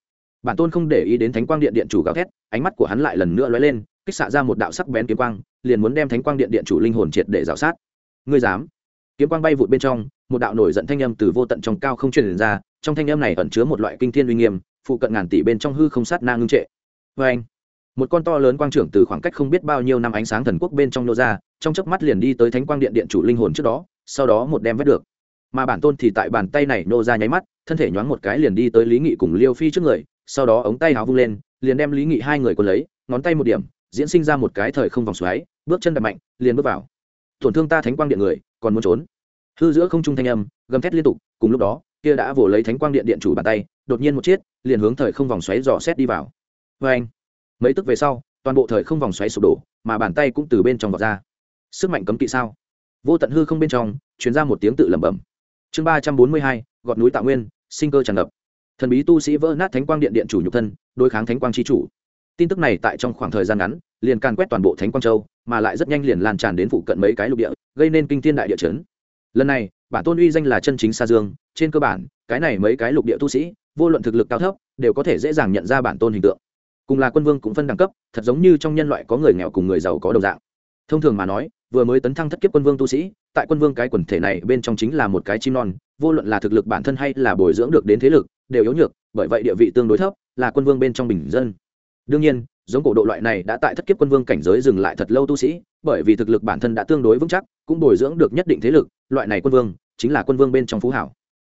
Speaker 1: Bản tôn không để ý đến thánh quang điện điện chủ gào thét, ánh mắt của hắn lại lần nữa lóe lên, kích xạ ra một đạo sắc bén kiếm quang, liền muốn đem thánh quang điện điện chủ linh hồn triệt để rào sát. Ngươi dám? Kiếm quang bay vụt bên trong, một đạo nổi giận thanh âm từ vô tận trong cao không truyền ra, trong thanh âm này ẩn chứa một loại kinh thiên uy nghiêm, phụ cận ngàn tỷ bên trong hư không sát na ngưng trệ. Vê anh, một con to lớn quang trưởng từ khoảng cách không biết bao nhiêu năm ánh sáng thần quốc bên trong nô ra, trong chớp mắt liền đi tới thánh quang điện điện chủ linh hồn trước đó sau đó một đem vét được. Mà bản tôn thì tại bàn tay này nô ra nháy mắt, thân thể nhoáng một cái liền đi tới lý nghị cùng liêu phi trước người, sau đó ống tay áo vung lên, liền đem lý nghị hai người cuốn lấy, ngón tay một điểm, diễn sinh ra một cái thời không vòng xoáy, bước chân đập mạnh, liền bước vào. Tổn thương ta thánh quang điện người, còn muốn trốn. Hư giữa không trung thanh âm, gầm thét liên tục, cùng lúc đó, kia đã vồ lấy thánh quang điện điện chủ bàn tay, đột nhiên một chiếc, liền hướng thời không vòng xoáy dò xét đi vào. Vê anh mấy tức về sau, toàn bộ thời không vòng xoáy sụp đổ, mà bàn tay cũng từ bên trong vọt ra. Sức mạnh cấm kỵ sao? Vô tận hư không bên trong chuyển ra một tiếng tự lẩm bẩm. Chương ba trăm bốn mươi hai, gọt núi tạo nguyên, sinh cơ tràn ngập. Thần bí tu sĩ vỡ nát thánh quang điện điện chủ nhục thân, đối kháng thánh quang chi chủ. Tin tức này tại trong khoảng thời gian ngắn, liền càn quét toàn bộ thánh quang châu, mà lại rất nhanh liền lan tràn đến phụ cận mấy cái lục địa, gây nên kinh thiên đại địa chấn. Lần này, bản tôn uy danh là chân chính xa dương, trên cơ bản, cái này mấy cái lục địa tu sĩ, vô luận thực lực cao thấp, đều có thể dễ dàng nhận ra bản tôn hình tượng. Cùng là quân vương cũng phân đẳng cấp, thật giống như trong nhân loại có người nghèo cùng người giàu có đồng dạng. Thông thường mà nói vừa mới tấn thăng thất kiếp quân vương tu sĩ, tại quân vương cái quần thể này bên trong chính là một cái chim non, vô luận là thực lực bản thân hay là bồi dưỡng được đến thế lực, đều yếu nhược, bởi vậy địa vị tương đối thấp, là quân vương bên trong bình dân. Đương nhiên, giống cổ độ loại này đã tại thất kiếp quân vương cảnh giới dừng lại thật lâu tu sĩ, bởi vì thực lực bản thân đã tương đối vững chắc, cũng bồi dưỡng được nhất định thế lực, loại này quân vương, chính là quân vương bên trong phú hảo.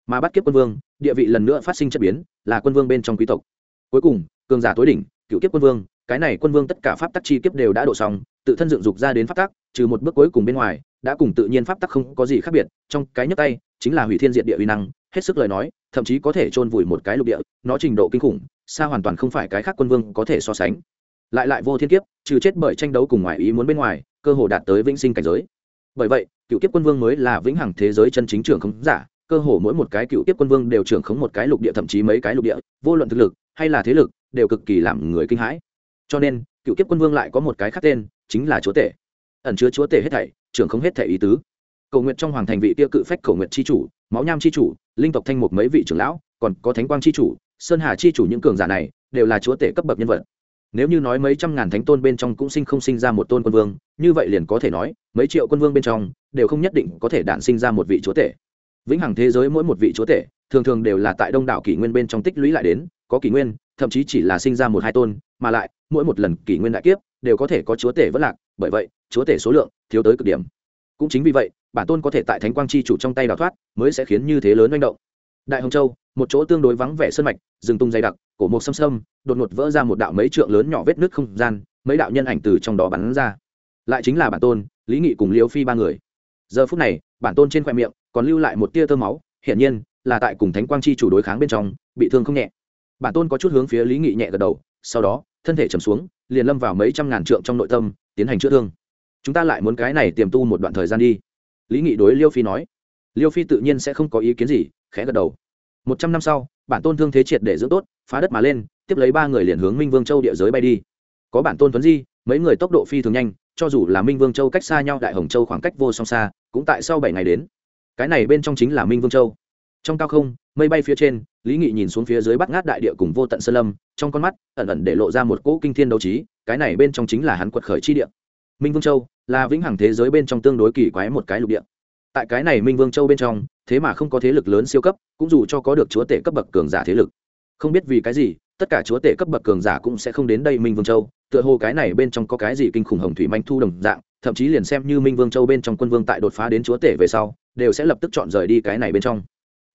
Speaker 1: Mà bắt kiếp quân vương, địa vị lần nữa phát sinh chất biến, là quân vương bên trong quý tộc. Cuối cùng, cường giả tối đỉnh, cựu kiếp quân vương cái này quân vương tất cả pháp tắc chi kiếp đều đã độ xong, tự thân dựng dục ra đến pháp tắc, trừ một bước cuối cùng bên ngoài, đã cùng tự nhiên pháp tắc không có gì khác biệt, trong cái nhấc tay, chính là hủy thiên diện địa uy năng, hết sức lời nói, thậm chí có thể chôn vùi một cái lục địa, nó trình độ kinh khủng, xa hoàn toàn không phải cái khác quân vương có thể so sánh. Lại lại vô thiên kiếp, trừ chết bởi tranh đấu cùng ngoài ý muốn bên ngoài, cơ hồ đạt tới vĩnh sinh cảnh giới. Bởi vậy, cựu kiếp quân vương mới là vĩnh hằng thế giới chân chính trưởng không giả, cơ hồ mỗi một cái cựu kiếp quân vương đều trưởng khống một cái lục địa, thậm chí mấy cái lục địa, vô luận thực lực hay là thế lực, đều cực kỳ làm người kinh hãi cho nên, cựu kiếp quân vương lại có một cái khác tên, chính là chúa tể. Ẩn chứa chúa tể hết thảy, trưởng không hết thảy ý tứ. Cầu nguyện trong hoàng thành vị tiêu cự phách cầu nguyện c h i chủ, máu nham c h i chủ, linh tộc thanh mục mấy vị trưởng lão, còn có thánh quang c h i chủ, sơn hà c h i chủ những cường giả này, đều là chúa tể cấp bậc nhân vật. Nếu như nói mấy trăm ngàn thánh tôn bên trong cũng sinh không sinh ra một tôn quân vương, như vậy liền có thể nói, mấy triệu quân vương bên trong, đều không nhất định có thể đản sinh ra một vị chúa tể. Vĩnh hằng thế giới mỗi một vị chúa tể, thường thường đều là tại đông đảo kỷ nguyên bên trong tích lũy lại đến, có kỷ nguyên thậm chí chỉ là sinh ra một hai tôn, mà lại, mỗi một lần kỷ nguyên đại kiếp, đều có thể có chúa tể vất lạc, bởi vậy, chúa tể số lượng thiếu tới cực điểm. Cũng chính vì vậy, bản tôn có thể tại thánh quang chi chủ trong tay đào thoát, mới sẽ khiến như thế lớn manh động. Đại hồng châu, một chỗ tương đối vắng vẻ sơn mạch, rừng tung dày đặc, cổ một xâm xâm, đột ngột vỡ ra một đạo mấy trượng lớn nhỏ vết nước không gian, mấy đạo nhân ảnh từ trong đó bắn ra. Lại chính là bản tôn, lý nghị cùng liêu phi ba người. Giờ phút này, bản tôn trên khoe miệng còn lưu lại một tia tơ máu, hiển nhiên là tại cùng thánh quang chi chủ đối kháng bên trong, bị thương không nhẹ bản tôn có chút hướng phía lý nghị nhẹ gật đầu, sau đó, thân thể trầm xuống, liền lâm vào mấy trăm ngàn trượng trong nội tâm, tiến hành chữa thương. Chúng ta lại muốn cái này tiềm tu một đoạn thời gian đi. Lý nghị đối liêu phi nói. Liêu phi tự nhiên sẽ không có ý kiến gì, khẽ gật đầu. Một trăm năm sau, bản tôn thương thế triệt để dưỡng tốt, phá đất mà lên, tiếp lấy ba người liền hướng minh vương châu địa giới bay đi. Có bản tôn tuấn di, mấy người tốc độ phi thường nhanh, cho dù là minh vương châu cách xa nhau đại hồng châu khoảng cách vô song xa, cũng tại sau bảy ngày đến. Cái này bên trong chính là minh vương châu trong cao không, mây bay phía trên, lý nghị nhìn xuống phía dưới bắt ngát đại địa cùng vô tận sơn lâm, trong con mắt ẩn ẩn để lộ ra một cỗ kinh thiên đấu trí, cái này bên trong chính là hắn quật khởi chi địa. Minh vương châu là vĩnh hằng thế giới bên trong tương đối kỳ quái một cái lục địa. Tại cái này minh vương châu bên trong, thế mà không có thế lực lớn siêu cấp, cũng dù cho có được chúa tể cấp bậc cường giả thế lực. Không biết vì cái gì, tất cả chúa tể cấp bậc cường giả cũng sẽ không đến đây minh vương châu, tựa hồ cái này bên trong có cái gì kinh khủng hồng thủy manh thu đồng dạng, thậm chí liền xem như minh vương châu bên trong quân vương tại đột phá đến chúa tể về sau, đều sẽ lập tức chọn rời đi cái này bên trong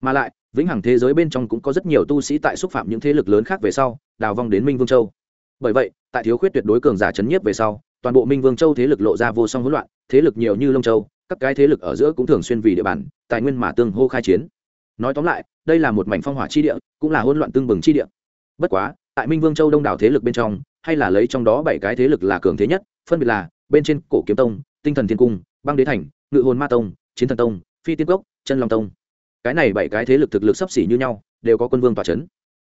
Speaker 1: mà lại, vĩnh hằng thế giới bên trong cũng có rất nhiều tu sĩ tại xúc phạm những thế lực lớn khác về sau, đào vong đến minh vương châu. Bởi vậy, tại thiếu khuyết tuyệt đối cường giả chấn nhiếp về sau, toàn bộ minh vương châu thế lực lộ ra vô song hỗn loạn, thế lực nhiều như lông châu, các cái thế lực ở giữa cũng thường xuyên vì địa bàn, tài nguyên mà tương hô khai chiến. Nói tóm lại, đây là một mảnh phong hỏa chi địa, cũng là hỗn loạn tương bừng chi địa. Bất quá, tại minh vương châu đông đảo thế lực bên trong, hay là lấy trong đó bảy cái thế lực là cường thế nhất, phân biệt là bên trên cổ kiếm tông, tinh thần thiên cung, băng đế thành, ngự hồn ma tông, chiến thần tông, phi tiên cốc, chân long tông cái này bảy cái thế lực thực lực sấp xỉ như nhau, đều có quân vương tòa c h ấ n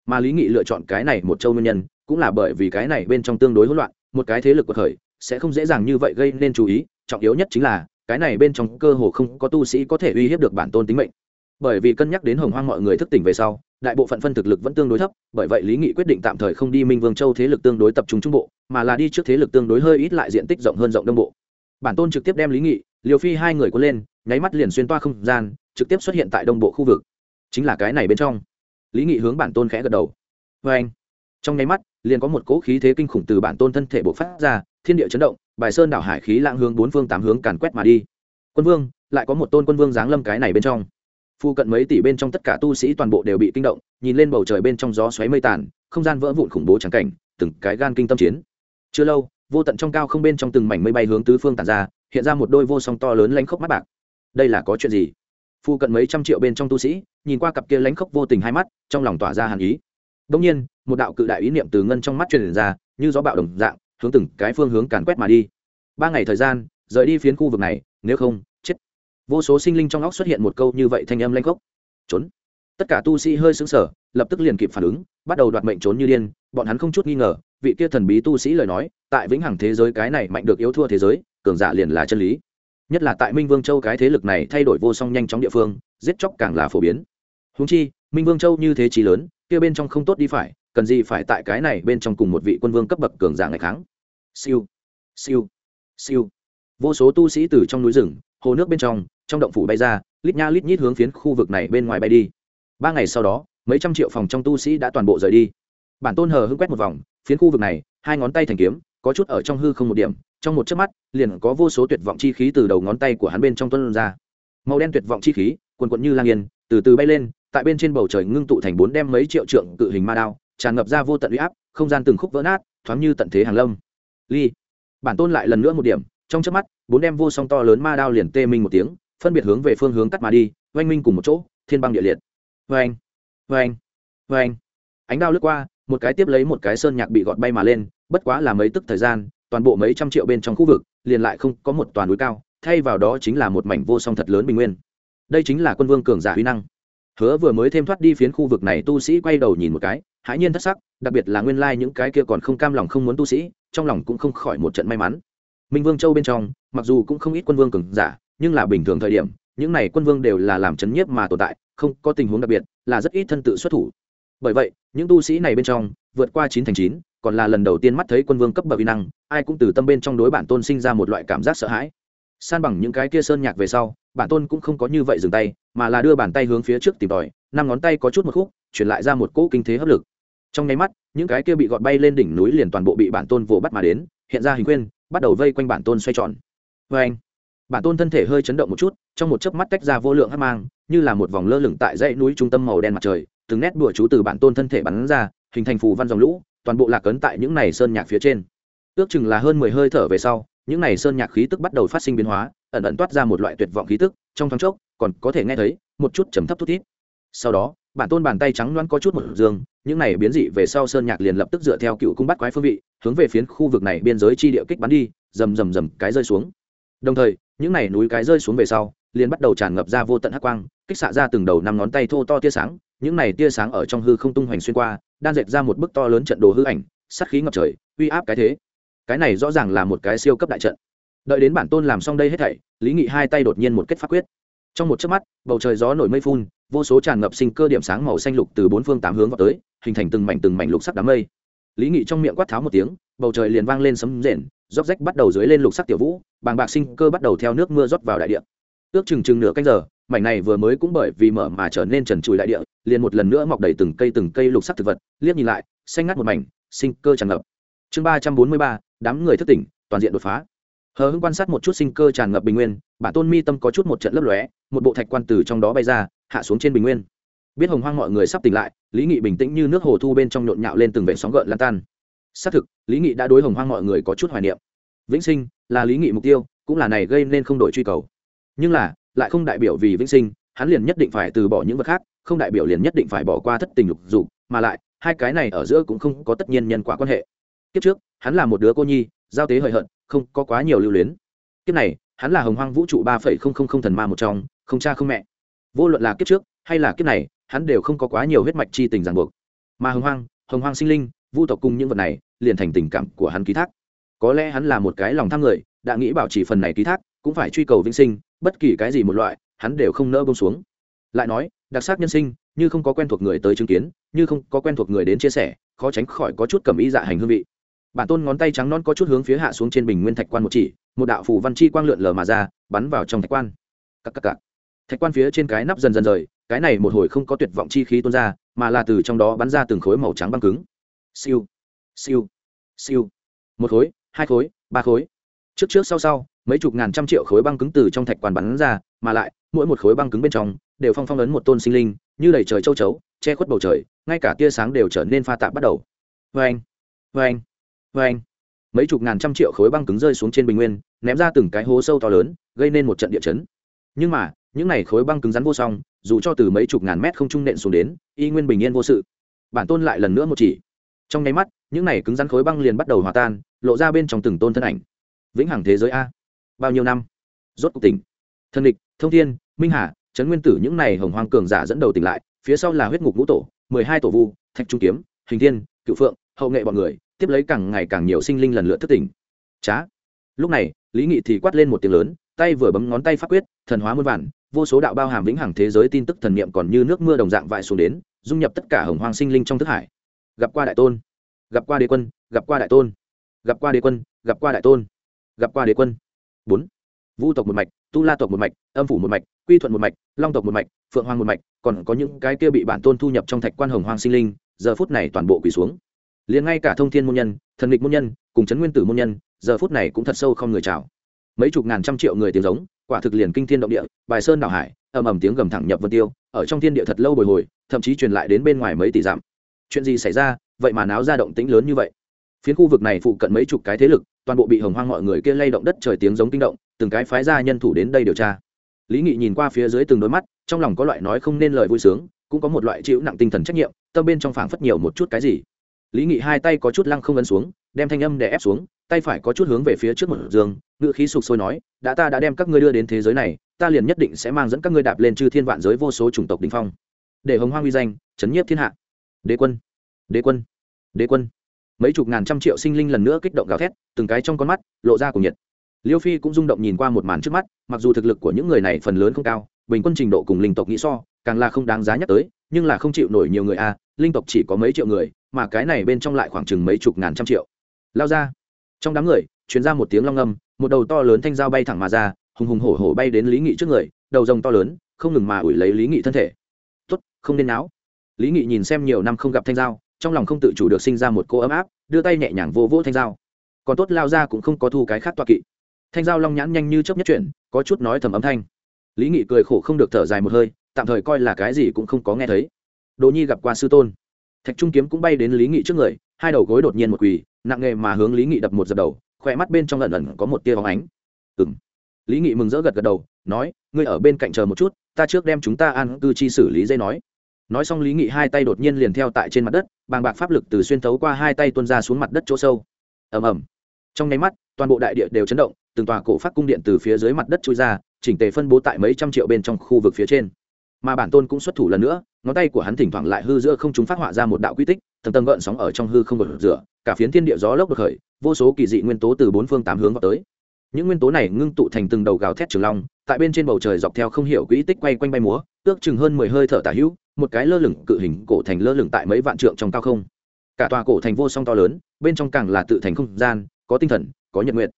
Speaker 1: mà lý nghị lựa chọn cái này một châu nguyên nhân, cũng là bởi vì cái này bên trong tương đối hỗn loạn, một cái thế lực cuộc khởi, sẽ không dễ dàng như vậy gây nên chú ý, trọng yếu nhất chính là, cái này bên trong cơ hồ không có tu sĩ có thể uy hiếp được bản tôn tính mệnh. Bởi vì cân nhắc đến hồng hoang mọi người thức tỉnh về sau, đại bộ phận phân thực lực vẫn tương đối thấp, bởi vậy lý nghị quyết định tạm thời không đi minh vương châu thế lực tương đối tập trung trung bộ, mà là đi trước thế lực tương đối hơi ít lại diện tích rộng hơn rộng đông bộ. Bản tôn trực tiếp đem lý nghị liều phi hai người có lên, nháy mắt liền xuyên toa không gian, trực tiếp xuất hiện tại đông bộ khu vực. Chính là cái này bên trong. Lý nghị hướng bản tôn khẽ gật đầu. Vê anh, trong nháy mắt, liền có một cỗ khí thế kinh khủng từ bản tôn thân thể bộc phát ra, thiên địa chấn động, bài sơn đảo hải khí lạng hướng bốn phương tám hướng càn quét mà đi. Quân vương, lại có một tôn quân vương giáng lâm cái này bên trong. Phu cận mấy tỷ bên trong tất cả tu sĩ toàn bộ đều bị kinh động, nhìn lên bầu trời bên trong gió xoáy mây tàn, không gian vỡ vụn khủng bố trắng cảnh, từng cái gan kinh tâm chiến. Chưa lâu, vô tận trong cao không bên trong từng mảnh mây bay hướng tứ phương tàn ra hiện ra một đôi vô song to lớn lánh khốc mắt bạc. Đây là có chuyện gì? Phu cận mấy trăm triệu bên trong tu sĩ nhìn qua cặp kia lánh khốc vô tình hai mắt trong lòng tỏa ra hàn ý. Đông nhiên một đạo cự đại ý niệm từ ngân trong mắt truyền ra như gió bạo đồng dạng hướng từng cái phương hướng càn quét mà đi. Ba ngày thời gian rời đi phiến khu vực này nếu không chết. Vô số sinh linh trong óc xuất hiện một câu như vậy thanh âm lanh khốc, trốn. Tất cả tu sĩ hơi sững sờ lập tức liền kịp phản ứng bắt đầu đoạt mệnh trốn như điên bọn hắn không chút nghi ngờ vị kia thần bí tu sĩ lời nói, tại vĩnh hằng thế giới cái này mạnh được yếu thua thế giới, cường giả liền là chân lý. Nhất là tại minh vương châu cái thế lực này thay đổi vô song nhanh chóng địa phương, giết chóc càng là phổ biến. Húng chi, minh vương châu như thế trí lớn, kia bên trong không tốt đi phải, cần gì phải tại cái này bên trong cùng một vị quân vương cấp bậc cường giả ngày kháng. Siêu siêu siêu. Vô số tu sĩ từ trong núi rừng, hồ nước bên trong trong động phủ bay ra, lít nha lít nhít hướng phiến khu vực này bên ngoài bay đi. Ba ngày sau đó, mấy trăm triệu phòng trong tu sĩ đã toàn bộ rời đi. Bản tôn hờ hưng quét một vòng phiến khu vực này, hai ngón tay thành kiếm, có chút ở trong hư không một điểm, trong một chớp mắt, liền có vô số tuyệt vọng chi khí từ đầu ngón tay của hắn bên trong tuân ra. Màu đen tuyệt vọng chi khí quần quận như lang yên, từ từ bay lên, tại bên trên bầu trời ngưng tụ thành bốn đem mấy triệu trượng cự hình ma đao, tràn ngập ra vô tận uy áp, không gian từng khúc vỡ nát, thoáng như tận thế hàng lâm. Ly, bản tôn lại lần nữa một điểm, trong chớp mắt, bốn đem vô song to lớn ma đao liền tê minh một tiếng, phân biệt hướng về phương hướng cắt mà đi, oanh minh cùng một chỗ, thiên băng địa liệt. Vê anh vê ánh đao lướt qua một cái tiếp lấy một cái sơn nhạc bị gọt bay mà lên, bất quá là mấy tức thời gian, toàn bộ mấy trăm triệu bên trong khu vực, liền lại không có một toàn núi cao, thay vào đó chính là một mảnh vô song thật lớn bình nguyên. Đây chính là quân vương cường giả huy năng. Hứa vừa mới thêm thoát đi phiến khu vực này, tu sĩ quay đầu nhìn một cái, hãi nhiên thất sắc, đặc biệt là nguyên lai những cái kia còn không cam lòng không muốn tu sĩ, trong lòng cũng không khỏi một trận may mắn. Minh vương châu bên trong, mặc dù cũng không ít quân vương cường giả, nhưng là bình thường thời điểm, những này quân vương đều là làm chấn nhiếp mà tồn tại, không có tình huống đặc biệt, là rất ít thân tự xuất thủ bởi vậy, những tu sĩ này bên trong, vượt qua chín thành chín, còn là lần đầu tiên mắt thấy quân vương cấp bậc uy năng, ai cũng từ tâm bên trong đối bản tôn sinh ra một loại cảm giác sợ hãi. San bằng những cái kia sơn nhạc về sau, bản tôn cũng không có như vậy dừng tay, mà là đưa bàn tay hướng phía trước tìm tòi, năm ngón tay có chút một khúc chuyển lại ra một cỗ kinh thế hấp lực. Trong nháy mắt, những cái kia bị gọt bay lên đỉnh núi liền toàn bộ bị bản tôn vồ bắt mà đến, hiện ra hình khuyên, bắt đầu vây quanh bản tôn xoay tròn. Vê anh, bản tôn thân thể hơi chấn động một chút, trong một chớp mắt tách ra vô lượng hấp mang, như là một vòng lơ lửng tại dãy núi trung tâm màu đen mặt trời từng nét đùa chú từ bản tôn thân thể bắn ra, hình thành phù văn dòng lũ, toàn bộ lạc ấn tại những này sơn nhạc phía trên. Ước chừng là hơn mười hơi thở về sau, những này sơn nhạc khí tức bắt đầu phát sinh biến hóa, ẩn ẩn toát ra một loại tuyệt vọng khí tức, trong thoáng chốc, còn có thể nghe thấy một chút trầm thấp thút thít. Sau đó, bản tôn bàn tay trắng loáng có chút một dương, những này biến dị về sau sơn nhạc liền lập tức dựa theo cựu cung bắt quái phương vị, hướng về phiến khu vực này biên giới chi địa kích bắn đi, rầm rầm rầm cái rơi xuống. Đồng thời, những này núi cái rơi xuống về sau, liền bắt đầu tràn ngập ra vô tận hắc quang kích xạ ra từng đầu năm ngón tay thô to tia sáng, những này tia sáng ở trong hư không tung hoành xuyên qua, đan dệt ra một bức to lớn trận đồ hư ảnh, sát khí ngập trời, uy áp cái thế. Cái này rõ ràng là một cái siêu cấp đại trận. Đợi đến bản tôn làm xong đây hết thảy, lý nghị hai tay đột nhiên một kết pháp quyết. Trong một chớp mắt, bầu trời gió nổi mây phun, vô số tràn ngập sinh cơ điểm sáng màu xanh lục từ bốn phương tám hướng vào tới, hình thành từng mảnh từng mảnh lục sắc đám mây. Lý nghị trong miệng quát tháo một tiếng, bầu trời liền vang lên sấm rền róc rách bắt đầu dưới lên lục sắc tiểu vũ, bàng bạc sinh cơ bắt đầu theo nước mưa rót vào đại địa ước chừng chừng nửa canh giờ, mảnh này vừa mới cũng bởi vì mở mà trở nên trần trụi đại địa, liền một lần nữa mọc đầy từng cây từng cây lục sắc thực vật, liếc nhìn lại, xanh ngắt một mảnh, sinh cơ tràn ngập. Chương ba trăm bốn mươi ba, đám người thất tỉnh, toàn diện đột phá. Hờ hưng quan sát một chút sinh cơ tràn ngập bình nguyên bản tôn mi tâm có chút một trận lấp lóe, một bộ thạch quan từ trong đó bay ra, hạ xuống trên bình nguyên. Biết hồng hoang mọi người sắp tỉnh lại, lý nghị bình tĩnh như nước hồ thu bên trong nhộn nhạo lên từng vệ sóng gợn lan tan. Xác thực, lý nghị đã đối hồng hoang mọi người có chút hoài niệm. Vĩnh sinh là lý nghị mục tiêu, cũng là này gây nên không đổi truy cầu nhưng là, lại không đại biểu vì vĩnh sinh, hắn liền nhất định phải từ bỏ những vật khác, không đại biểu liền nhất định phải bỏ qua thất tình lục dục, mà lại, hai cái này ở giữa cũng không có tất nhiên nhân quả quan hệ. Kiếp trước, hắn là một đứa cô nhi, giao tế hời hợt, không có quá nhiều lưu luyến. Kiếp này, hắn là hồng hoang vũ trụ ba phẩy không không không thần ma một trong, không cha không mẹ. Vô luận là kiếp trước, hay là kiếp này, hắn đều không có quá nhiều huyết mạch chi tình ràng buộc. Mà hồng hoang hồng hoang sinh linh, vu tộc cùng những vật này, liền thành tình cảm của hắn ký thác. Có lẽ hắn là một cái lòng tham người, đã nghĩ bảo trì phần này ký thác cũng phải truy cầu vĩnh sinh, bất kỳ cái gì một loại, hắn đều không nỡ bông xuống. Lại nói, đặc sắc nhân sinh, như không có quen thuộc người tới chứng kiến, như không có quen thuộc người đến chia sẻ, khó tránh khỏi có chút cầm ý dạ hành hương vị. Bản tôn ngón tay trắng non có chút hướng phía hạ xuống trên bình nguyên thạch quan một chỉ, một đạo phù văn chi quang lượn lờ mà ra, bắn vào trong thạch quan. Cắc cắc cắc. thạch quan phía trên cái nắp dần dần rời, cái này một hồi không có tuyệt vọng chi khí tuôn ra, mà là từ trong đó bắn ra từng khối màu trắng băng cứng. Siêu siêu siêu. Một khối, hai khối, ba khối. Trước trước sau sau mấy chục ngàn trăm triệu khối băng cứng từ trong thạch quan bắn ra, mà lại, mỗi một khối băng cứng bên trong, đều phong phong ấn một tôn sinh linh, như đầy trời châu chấu, che khuất bầu trời, ngay cả tia sáng đều trở nên pha tạp bắt đầu. Vê anh vê anh vê anh mấy chục ngàn trăm triệu khối băng cứng rơi xuống trên bình nguyên, ném ra từng cái hố sâu to lớn, gây nên một trận địa chấn. Nhưng mà, những này khối băng cứng rắn vô song, dù cho từ mấy chục ngàn mét không trung nện xuống đến, y nguyên bình yên vô sự. Bản tôn lại lần nữa một chỉ. Trong nháy mắt, những này cứng rắn khối băng liền bắt đầu hòa tan, lộ ra bên trong từng tôn thân ảnh. Vĩnh hằng thế giới a bao nhiêu năm? Rốt cuộc tỉnh. Thần địch, thông thiên, minh hà, trấn nguyên tử những này hồng hoang cường giả dẫn đầu tỉnh lại, phía sau là huyết ngục ngũ tổ, mười hai tổ vu, thạch trung kiếm, hình thiên, cựu phượng, hậu nghệ bọn người, tiếp lấy càng ngày càng nhiều sinh linh lần lượt thức tỉnh. Trá lúc này, lý nghị thì quát lên một tiếng lớn, tay vừa bấm ngón tay pháp quyết, thần hóa muôn vản vô số đạo bao hàm vĩnh hằng thế giới tin tức thần niệm còn như nước mưa đồng dạng vại xuống đến, dung nhập tất cả hồng hoang sinh linh trong thức hải. Gặp qua đại tôn. Gặp qua đế quân, gặp qua đại tôn. Gặp qua đế quân, gặp qua đại tôn. Gặp qua đế quân bốn. Vu tộc một mạch, tu la tộc một mạch, âm phủ một mạch, quy thuận một mạch, long tộc một mạch, phượng hoàng một mạch, còn có những cái kia bị bản tôn thu nhập trong thạch quan hồng hoàng sinh linh, giờ phút này toàn bộ quỳ xuống. Liền ngay cả thông thiên môn nhân, thần lịch môn nhân, cùng chấn nguyên tử môn nhân, giờ phút này cũng thật sâu không người chào. Mấy chục ngàn trăm triệu người tiếng giống, quả thực liền kinh thiên động địa, bài sơn đảo hải, ầm ầm tiếng gầm thẳng nhập vân tiêu, ở trong thiên địa thật lâu bồi hồi, thậm chí truyền lại đến bên ngoài mấy tỷ dặm. Chuyện gì xảy ra? Vậy mà náo ra động tĩnh lớn như vậy phiến khu vực này phụ cận mấy chục cái thế lực, toàn bộ bị hồng hoang mọi người kia lay động đất trời tiếng giống kinh động, từng cái phái ra nhân thủ đến đây điều tra. Lý nghị nhìn qua phía dưới từng đôi mắt, trong lòng có loại nói không nên lời vui sướng, cũng có một loại chịu nặng tinh thần trách nhiệm, tâm bên trong phảng phất nhiều một chút cái gì. Lý nghị hai tay có chút lăng không ấn xuống, đem thanh âm để ép xuống, tay phải có chút hướng về phía trước một giường ngự khí sục sôi nói, đã ta đã đem các ngươi đưa đến thế giới này, ta liền nhất định sẽ mang dẫn các ngươi đạp lên chư thiên vạn giới vô số chủng tộc đình phong. Để hồng hoang uy danh, chấn nhiếp thiên hạ. Đế quân đế quân đế quân mấy chục ngàn trăm triệu sinh linh lần nữa kích động gào thét, từng cái trong con mắt lộ ra cùng nhiệt. Liêu phi cũng rung động nhìn qua một màn trước mắt, mặc dù thực lực của những người này phần lớn không cao, bình quân trình độ cùng linh tộc nghĩ so, càng là không đáng giá nhắc tới, nhưng là không chịu nổi nhiều người a, linh tộc chỉ có mấy triệu người, mà cái này bên trong lại khoảng chừng mấy chục ngàn trăm triệu. Lao ra. Trong đám người chuyến ra một tiếng long âm, một đầu to lớn thanh dao bay thẳng mà ra, hùng hùng hổ hổ bay đến lý nghị trước người, đầu rồng to lớn, không ngừng mà ủi lấy lý nghị thân thể. Tuất không nên náo. Lý nghị nhìn xem nhiều năm không gặp thanh dao trong lòng không tự chủ được sinh ra một cô ấm áp, đưa tay nhẹ nhàng vô vỗ thanh dao còn tốt lao ra cũng không có thu cái khác toa kỵ. Thanh dao long nhãn nhanh như chấp nhất chuyển, có chút nói thầm âm thanh. Lý nghị cười khổ không được thở dài một hơi, tạm thời coi là cái gì cũng không có nghe thấy. Đồ nhi gặp qua sư tôn. Thạch trung kiếm cũng bay đến lý nghị trước người, hai đầu gối đột nhiên một quỳ, nặng nghề mà hướng lý nghị đập một dập đầu, khỏe mắt bên trong lần lần có một tia bóng ánh. Ừ m lý nghị mừng rỡ gật gật đầu, nói, ngươi ở bên cạnh chờ một chút, ta trước đem chúng ta an cư chi xử lý dây nói nói xong lý nghị hai tay đột nhiên liền theo tại trên mặt đất, bàng bạc pháp lực từ xuyên thấu qua hai tay tuân ra xuống mặt đất chỗ sâu. Ầm ầm. Trong nháy mắt, toàn bộ đại địa đều chấn động, từng tòa cổ phát cung điện từ phía dưới mặt đất trôi ra, chỉnh tề phân bố tại mấy trăm triệu bên trong khu vực phía trên. Mà bản tôn cũng xuất thủ lần nữa, ngón tay của hắn thỉnh thoảng lại hư giữa không chúng phát họa ra một đạo quy tích, tầng tầng gợn sóng ở trong hư không gợn rửa, cả phiến thiên địa gió lốc được khởi, vô số kỳ dị nguyên tố từ bốn phương tám hướng vào tới. Những nguyên tố này ngưng tụ thành từng đầu gào thét trường long, tại bên trên bầu trời dọc theo không hiểu quỹ tích quay quanh bay múa, ước chừng hơn mười hơi thở tả hữu một cái lơ lửng cự hình cổ thành lơ lửng tại mấy vạn trượng trong cao không. Cả tòa cổ thành vô song to lớn, bên trong càng là tự thành không gian, có tinh thần, có nhật nguyệt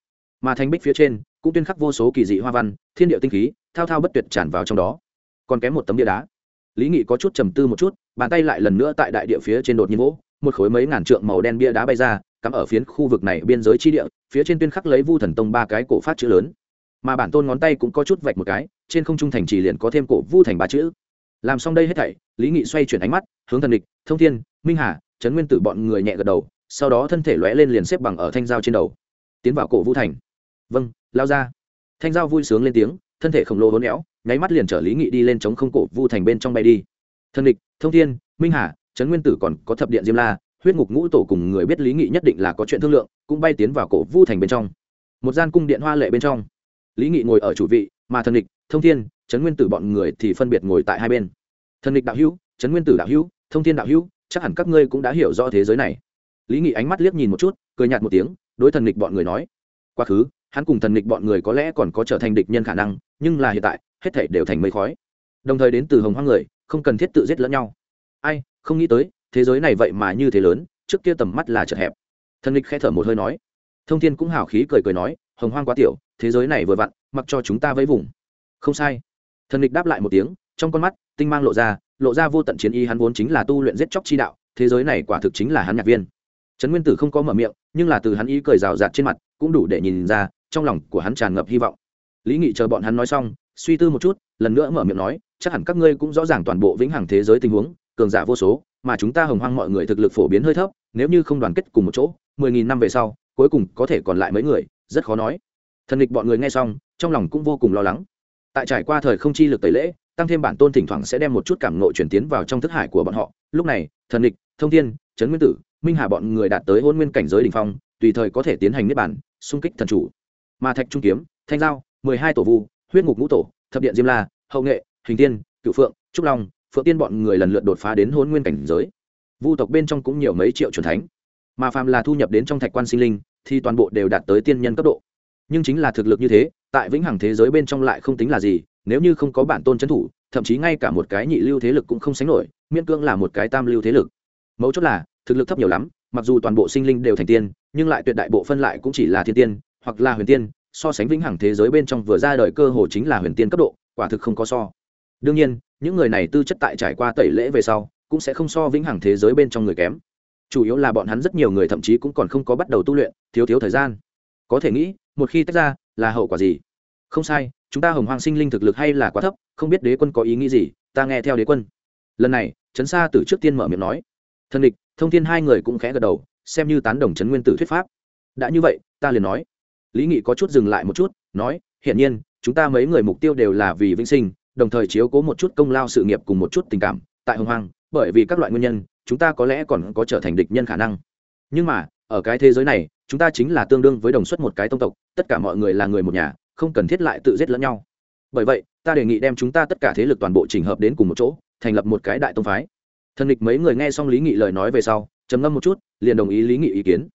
Speaker 1: mà thành bích phía trên, cũng tuyên khắc vô số kỳ dị hoa văn, thiên địa tinh khí, thao thao bất tuyệt tràn vào trong đó. Còn kém một tấm địa đá. Lý nghị có chút trầm tư một chút, bàn tay lại lần nữa tại đại địa phía trên đột nhiên vỗ, một khối mấy ngàn trượng màu đen bia đá bay ra, cắm ở phiến khu vực này biên giới chi địa, phía trên tuyên khắc lấy vu thần tông ba cái cổ phát chữ lớn. Mà bản tôn ngón tay cũng có chút vạch một cái, trên không trung thành chỉ liền có thêm cổ vu thành ba chữ làm xong đây hết thảy, lý nghị xoay chuyển ánh mắt, hướng thần địch, thông thiên, minh hà, trấn nguyên tử bọn người nhẹ gật đầu, sau đó thân thể lóe lên liền xếp bằng ở thanh dao trên đầu. Tiến vào cổ vũ thành. Vâng lao ra. Thanh dao vui sướng lên tiếng, thân thể khổng lồ hốn éo, nháy mắt liền chở lý nghị đi lên chống không cổ vu thành bên trong bay đi. Thân địch, thông thiên, minh hà, trấn nguyên tử còn có thập điện diêm la, huyết ngục ngũ tổ cùng người biết lý nghị nhất định là có chuyện thương lượng, cũng bay tiến vào cổ vu thành bên trong. Một gian cung điện hoa lệ bên trong. Lý nghị ngồi ở chủ vị, mà thần địch, thông thiên trấn nguyên tử bọn người thì phân biệt ngồi tại hai bên. Thần địch đạo hữu, trấn nguyên tử đạo hữu, thông thiên đạo hữu, chắc hẳn các ngươi cũng đã hiểu rõ thế giới này. Lý nghị ánh mắt liếc nhìn một chút, cười nhạt một tiếng, đối thần địch bọn người nói, quá khứ, hắn cùng thần địch bọn người có lẽ còn có trở thành địch nhân khả năng, nhưng là hiện tại, hết thể đều thành mây khói. Đồng thời đến từ hồng hoang người, không cần thiết tự giết lẫn nhau. Ai, không nghĩ tới, thế giới này vậy mà như thế lớn, trước kia tầm mắt là chật hẹp. Thần địch khẽ thở một hơi nói. Thông thiên cũng hào khí cười cười nói, hồng hoang quá tiểu, thế giới này vừa vặn, mặc cho chúng ta với vùng. Không sai thần địch đáp lại một tiếng, trong con mắt, tinh mang lộ ra lộ ra vô tận chiến y hắn vốn chính là tu luyện giết chóc chi đạo, thế giới này quả thực chính là hắn nhạc viên. Trấn nguyên tử không có mở miệng, nhưng là từ hắn ý cười rào rạt trên mặt, cũng đủ để nhìn ra, trong lòng của hắn tràn ngập hy vọng. Lý nghị chờ bọn hắn nói xong, suy tư một chút, lần nữa mở miệng nói, chắc hẳn các ngươi cũng rõ ràng toàn bộ vĩnh hằng thế giới tình huống, cường giả vô số, mà chúng ta hồng hoang mọi người thực lực phổ biến hơi thấp, nếu như không đoàn kết cùng một chỗ, mười nghìn năm về sau, cuối cùng có thể còn lại mấy người, rất khó nói. Thần địch bọn người nghe xong, trong lòng cũng vô cùng lo lắng tại trải qua thời không chi lực tẩy lễ, tăng thêm bản tôn thỉnh thoảng sẽ đem một chút cảm nộ chuyển tiến vào trong thức hải của bọn họ. Lúc này, thần địch thông thiên, trấn nguyên tử, minh hà bọn người đạt tới hôn nguyên cảnh giới đ ỉ n h phong, tùy thời có thể tiến hành niết bản xung kích thần chủ. Mà thạch trung kiếm, thanh giao, mười hai tổ vu, huyết ngục ngũ tổ, thập điện diêm la, hậu nghệ, hình tiên cựu phượng, trúc long, phượng tiên bọn người lần lượt đột phá đến hôn nguyên cảnh giới. Vu tộc bên trong cũng nhiều mấy triệu c thánh. Mà phàm là thu nhập đến trong thạch quan sinh linh, thì toàn bộ đều đạt tới tiên nhân cấp độ. Nhưng chính là thực lực như thế tại vĩnh hằng thế giới bên trong lại không tính là gì, nếu như không có bản tôn trấn thủ, thậm chí ngay cả một cái nhị lưu thế lực cũng không sánh nổi, miễn cưỡng là một cái tam lưu thế lực. Mấu chốt là, thực lực thấp nhiều lắm, mặc dù toàn bộ sinh linh đều thành tiên, nhưng lại tuyệt đại bộ phân lại cũng chỉ là thiên tiên, hoặc là huyền tiên, so sánh vĩnh hằng thế giới bên trong vừa ra đời cơ hồ chính là huyền tiên cấp độ, quả thực không có so. Đương nhiên, những người này tư chất tại trải qua tẩy lễ về sau, cũng sẽ không so vĩnh hằng thế giới bên trong người kém. Chủ yếu là bọn hắn rất nhiều người thậm chí cũng còn không có bắt đầu tu luyện, thiếu thiếu thời gian. Có thể nghĩ, một khi tách ra là hậu quả gì? Không sai, chúng ta hồng hoàng sinh linh thực lực hay là quá thấp, không biết đế quân có ý nghĩ gì, ta nghe theo đế quân. Lần này, trấn sa từ trước tiên mở miệng nói. Thân địch, thông thiên hai người cũng khẽ gật đầu, xem như tán đồng trấn nguyên tử thuyết pháp. Đã như vậy, ta liền nói. Lý nghị có chút dừng lại một chút, nói, hiển nhiên, chúng ta mấy người mục tiêu đều là vì vĩnh sinh, đồng thời chiếu cố một chút công lao sự nghiệp cùng một chút tình cảm tại hồng hoàng bởi vì các loại nguyên nhân, chúng ta có lẽ còn có trở thành địch nhân khả năng. Nhưng mà, ở cái thế giới này chúng ta chính là tương đương với đồng xuất một cái tông tộc, tất cả mọi người là người một nhà, không cần thiết lại tự giết lẫn nhau. Bởi vậy, ta đề nghị đem chúng ta tất cả thế lực toàn bộ trình hợp đến cùng một chỗ, thành lập một cái đại tông phái. Thần địch mấy người nghe xong lý nghị lời nói về sau, trầm ngâm một chút, liền đồng ý lý nghị ý kiến.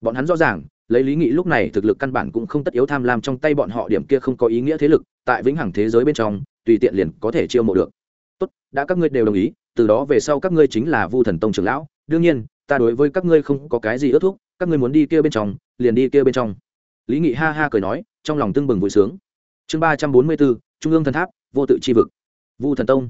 Speaker 1: Bọn hắn rõ ràng, lấy lý nghị lúc này thực lực căn bản cũng không tất yếu tham lam trong tay bọn họ điểm kia không có ý nghĩa thế lực, tại vĩnh hằng thế giới bên trong, tùy tiện liền có thể chiêu mộ được. Tốt, đã các ngươi đều đồng ý, từ đó về sau các ngươi chính là vu thần tông trưởng lão. Đương nhiên, ta đối với các ngươi không có cái gì ước thúc các ngươi muốn đi kia bên trong, liền đi kia bên trong. Lý nghị ha ha cười nói, trong lòng tưng bừng vui sướng. Chương ba trăm bốn mươi bốn, trung ương thần tháp, vô tự chi vực. Vu thần tông.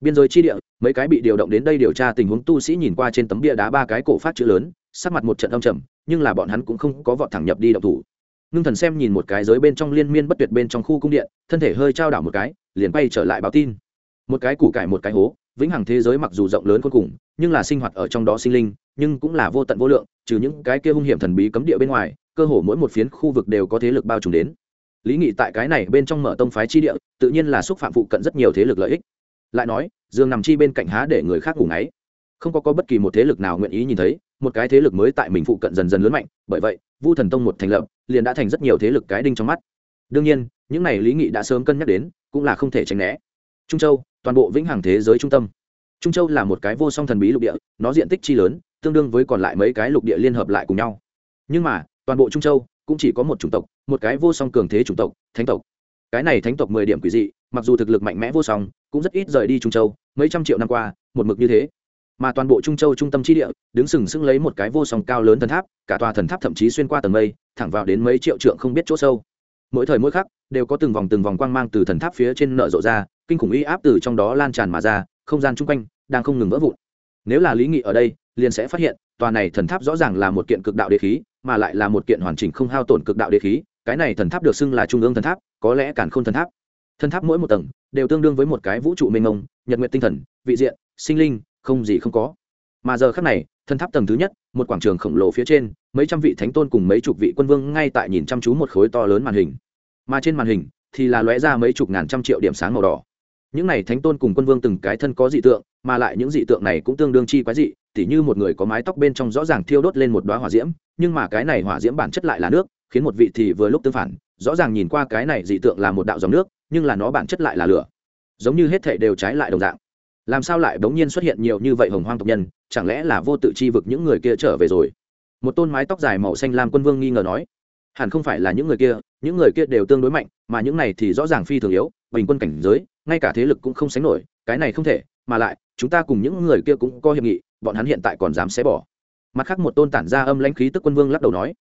Speaker 1: Biên giới chi địa, mấy cái bị điều động đến đây điều tra tình huống tu sĩ nhìn qua trên tấm bia đá ba cái cổ phát chữ lớn, sắc mặt một trận âm trầm, nhưng là bọn hắn cũng không có vọt thẳng nhập đi động thủ. Ngưng thần xem nhìn một cái giới bên trong liên miên bất tuyệt bên trong khu cung điện, thân thể hơi trao đảo một cái, liền bay trở lại báo tin. Một cái củ cải một cái hố, vĩnh hằng thế giới mặc dù rộng lớn cuối cùng nhưng là sinh hoạt ở trong đó sinh linh nhưng cũng là vô tận vô lượng trừ những cái kia hung hiểm thần bí cấm địa bên ngoài cơ hồ mỗi một phiến khu vực đều có thế lực bao trùm đến. Lý nghị tại cái này bên trong mở tông phái chi địa tự nhiên là xúc phạm phụ cận rất nhiều thế lực lợi ích. Lại nói dương nằm chi bên cạnh há để người khác ngủ ngáy. Không có, có bất kỳ một thế lực nào nguyện ý nhìn thấy một cái thế lực mới tại mình phụ cận dần dần lớn mạnh bởi vậy vu thần tông một thành lập liền đã thành rất nhiều thế lực cái đinh trong mắt. Đương nhiên những này lý nghị đã sớm cân nhắc đến cũng là không thể tránh né. Trung châu toàn bộ vĩnh hằng thế giới trung tâm trung châu là một cái vô song thần bí lục địa, nó diện tích chi lớn, tương đương với còn lại mấy cái lục địa liên hợp lại cùng nhau. Nhưng mà, toàn bộ trung châu cũng chỉ có một chủng tộc, một cái vô song cường thế chủng tộc, thánh tộc. Cái này thánh tộc mười điểm quỷ dị, mặc dù thực lực mạnh mẽ vô song, cũng rất ít rời đi trung châu, mấy trăm triệu năm qua, một mực như thế. Mà toàn bộ trung châu trung tâm chi địa, đứng sừng sững lấy một cái vô song cao lớn thần tháp, cả tòa thần tháp thậm chí xuyên qua tầng mây, thẳng vào đến mấy triệu trượng không biết chỗ sâu. Mỗi thời mỗi khắc, đều có từng vòng từng vòng quang mang từ thần tháp phía trên nở rộ ra, kinh khủng uy áp từ trong đó lan tràn mà ra không gian chung quanh đang không ngừng vỡ vụn. Nếu là lý nghị ở đây, liền sẽ phát hiện, tòa này thần tháp rõ ràng là một kiện cực đạo đế khí, mà lại là một kiện hoàn chỉnh không hao tổn cực đạo đế khí, cái này thần tháp được xưng là trung ương thần tháp, có lẽ cản không thần tháp. Thần tháp mỗi một tầng đều tương đương với một cái vũ trụ mênh mông, nhật nguyện tinh thần, vị diện, sinh linh, không gì không có. Mà giờ khác này, thần tháp tầng thứ nhất, một quảng trường khổng lồ phía trên, mấy trăm vị thánh tôn cùng mấy chục vị quân vương ngay tại nhìn chăm chú một khối to lớn màn hình. Mà trên màn hình thì là lóe ra mấy chục ngàn trăm triệu điểm sáng màu đỏ những này thánh tôn cùng quân vương từng cái thân có dị tượng, mà lại những dị tượng này cũng tương đương chi quái dị, tỉ như một người có mái tóc bên trong rõ ràng thiêu đốt lên một đoá hỏa diễm, nhưng mà cái này hỏa diễm bản chất lại là nước, khiến một vị thì vừa lúc tương phản, rõ ràng nhìn qua cái này dị tượng là một đạo dòng nước, nhưng là nó bản chất lại là lửa. Giống như hết thể đều trái lại đồng dạng. Làm sao lại bỗng nhiên xuất hiện nhiều như vậy hồng hoang tộc nhân, chẳng lẽ là vô tự chi vực những người kia trở về rồi? Một tôn mái tóc dài màu xanh lam quân vương nghi ngờ nói, hẳn không phải là những người kia, những người kia đều tương đối mạnh, mà những này thì rõ ràng phi thường yếu, bình quân cảnh giới ngay cả thế lực cũng không sánh nổi, cái này không thể, mà lại, chúng ta cùng những người kia cũng có hiệp nghị, bọn hắn hiện tại còn dám xé bỏ. Mặt khác một tôn tản ra âm lãnh khí tức quân vương lắc đầu nói,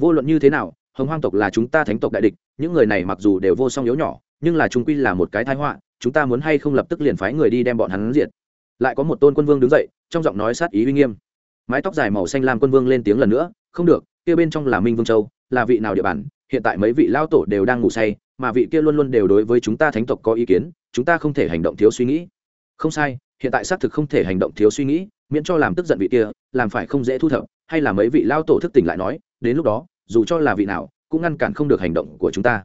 Speaker 1: vô luận như thế nào, hồng hoang tộc là chúng ta thánh tộc đại địch, những người này mặc dù đều vô song yếu nhỏ, nhưng là chúng quy là một cái thái họa, chúng ta muốn hay không lập tức liền phái người đi đem bọn hắn diệt. Lại có một tôn quân vương đứng dậy, trong giọng nói sát ý uy nghiêm. Mái tóc dài màu xanh lam quân vương lên tiếng lần nữa, không được, kia bên trong là minh vương châu, là vị nào địa bàn, hiện tại mấy vị lao tổ đều đang ngủ say mà vị kia luôn luôn đều đối với chúng ta thánh tộc có ý kiến, chúng ta không thể hành động thiếu suy nghĩ. Không sai, hiện tại xác thực không thể hành động thiếu suy nghĩ, miễn cho làm tức giận vị kia, làm phải không dễ thu thập, hay là mấy vị lao tổ thức tỉnh lại nói, đến lúc đó, dù cho là vị nào, cũng ngăn cản không được hành động của chúng ta.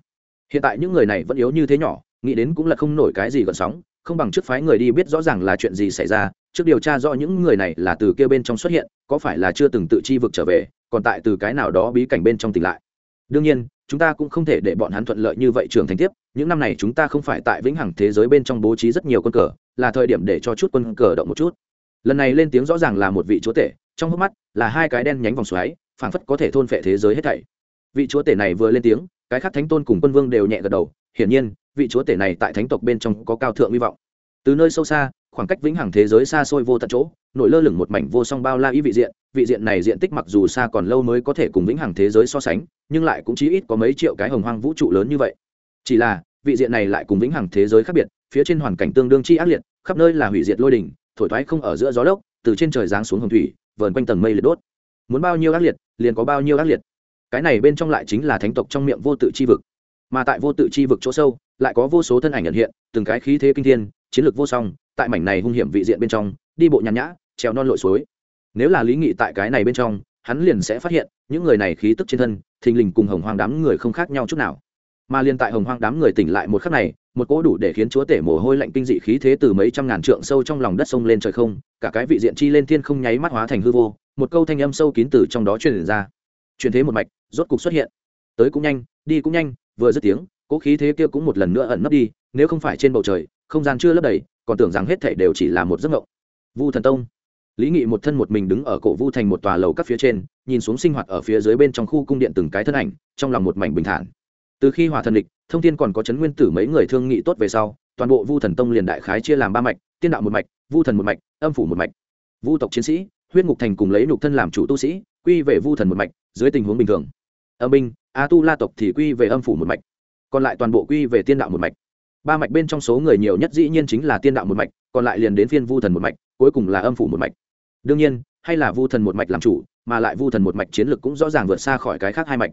Speaker 1: Hiện tại những người này vẫn yếu như thế nhỏ, nghĩ đến cũng là không nổi cái gì gợn sóng, không bằng trước phái người đi biết rõ ràng là chuyện gì xảy ra, trước điều tra rõ những người này là từ kia bên trong xuất hiện, có phải là chưa từng tự chi vực trở về, còn tại từ cái nào đó bí cảnh bên trong tỉnh lại đương nhiên, chúng ta cũng không thể để bọn hắn thuận lợi như vậy trưởng thành tiếp, những năm này chúng ta không phải tại vĩnh hằng thế giới bên trong bố trí rất nhiều quân cờ, là thời điểm để cho chút quân cờ động một chút. Lần này lên tiếng rõ ràng là một vị chúa tể, trong hốc mắt là hai cái đen nhánh vòng xoáy, phảng phất có thể thôn phệ thế giới hết thảy. Vị chúa tể này vừa lên tiếng, cái khác thánh tôn cùng quân vương đều nhẹ gật đầu, hiển nhiên, vị chúa tể này tại thánh tộc bên trong có cao thượng hy vọng. Từ nơi sâu xa khoảng cách vĩnh hằng thế giới xa xôi vô tận chỗ nổi lơ lửng một mảnh vô song bao la ý vị diện vị diện này diện tích mặc dù xa còn lâu mới có thể cùng vĩnh hằng thế giới so sánh, nhưng lại cũng chỉ ít có mấy triệu cái hồng hoang vũ trụ lớn như vậy. Chỉ là, vị diện này lại cùng vĩnh hằng thế giới khác biệt, phía trên hoàn cảnh tương đương chi ác liệt, khắp nơi là hủy diệt lôi đình thổi thoái không ở giữa gió lốc, từ trên trời giáng xuống hồng thủy, vờn quanh tầng mây liệt đốt. Muốn bao nhiêu ác liệt, liền có bao nhiêu ác liệt. Cái này bên trong lại chính là thánh tộc trong miệng vô tự chi vực. Mà tại vô tự chi vực chỗ sâu, lại có vô số thân ảnh nhận hiện, từng cái khí thế kinh thiên, chiến lược vô song tại mảnh này hung hiểm vị diện bên trong, đi bộ nhàn nhã, trèo non lội suối. Nếu là lý nghị tại cái này bên trong, hắn liền sẽ phát hiện, những người này khí tức trên thân, thình lình cùng hồng hoang đám người không khác nhau chút nào. Mà liền tại hồng hoang đám người tỉnh lại một khắc này, một cỗ đủ để khiến chúa tể mồ hôi lạnh kinh dị khí thế từ mấy trăm ngàn trượng sâu trong lòng đất sông lên trời không, cả cái vị diện chi lên thiên không nháy mắt hóa thành hư vô, một câu thanh âm sâu kín từ trong đó truyền ra. Truyền thế một mạch, rốt cục xuất hiện. Tới cũng nhanh, đi cũng nhanh, vừa dứt tiếng, cỗ khí thế kia cũng một lần nữa ẩn nấp đi, nếu không phải trên bầu trời, không gian chưa lấp đầy còn tưởng rằng hết thảy đều chỉ là một giấc mộng. Vu thần tông. Lý nghị một thân một mình đứng ở cổ vu thành một tòa lầu các phía trên, nhìn xuống sinh hoạt ở phía dưới bên trong khu cung điện từng cái thân ảnh, trong lòng một mảnh bình thản. Từ khi hòa thần địch thông tin còn có chấn nguyên tử mấy người thương nghị tốt về sau, toàn bộ vu thần tông liền đại khái chia làm ba mạch, tiên đạo một mạch, vu thần một mạch, âm phủ một mạch. Vu tộc chiến sĩ, huyết ngục thành cùng lấy nhục thân làm chủ tu sĩ, quy về vu thần một mạch, dưới tình huống bình thường. Âm binh, a tu la tộc thì quy về âm phủ một mạch, còn lại toàn bộ quy về tiên đạo một mạch ba mạch bên trong số người nhiều nhất dĩ nhiên chính là tiên đạo một mạch, còn lại liền đến phiên vu thần một mạch, cuối cùng là âm phủ một mạch. Đương nhiên, hay là vu thần một mạch làm chủ, mà lại vu thần một mạch chiến lược cũng rõ ràng vượt xa khỏi cái khác hai mạch.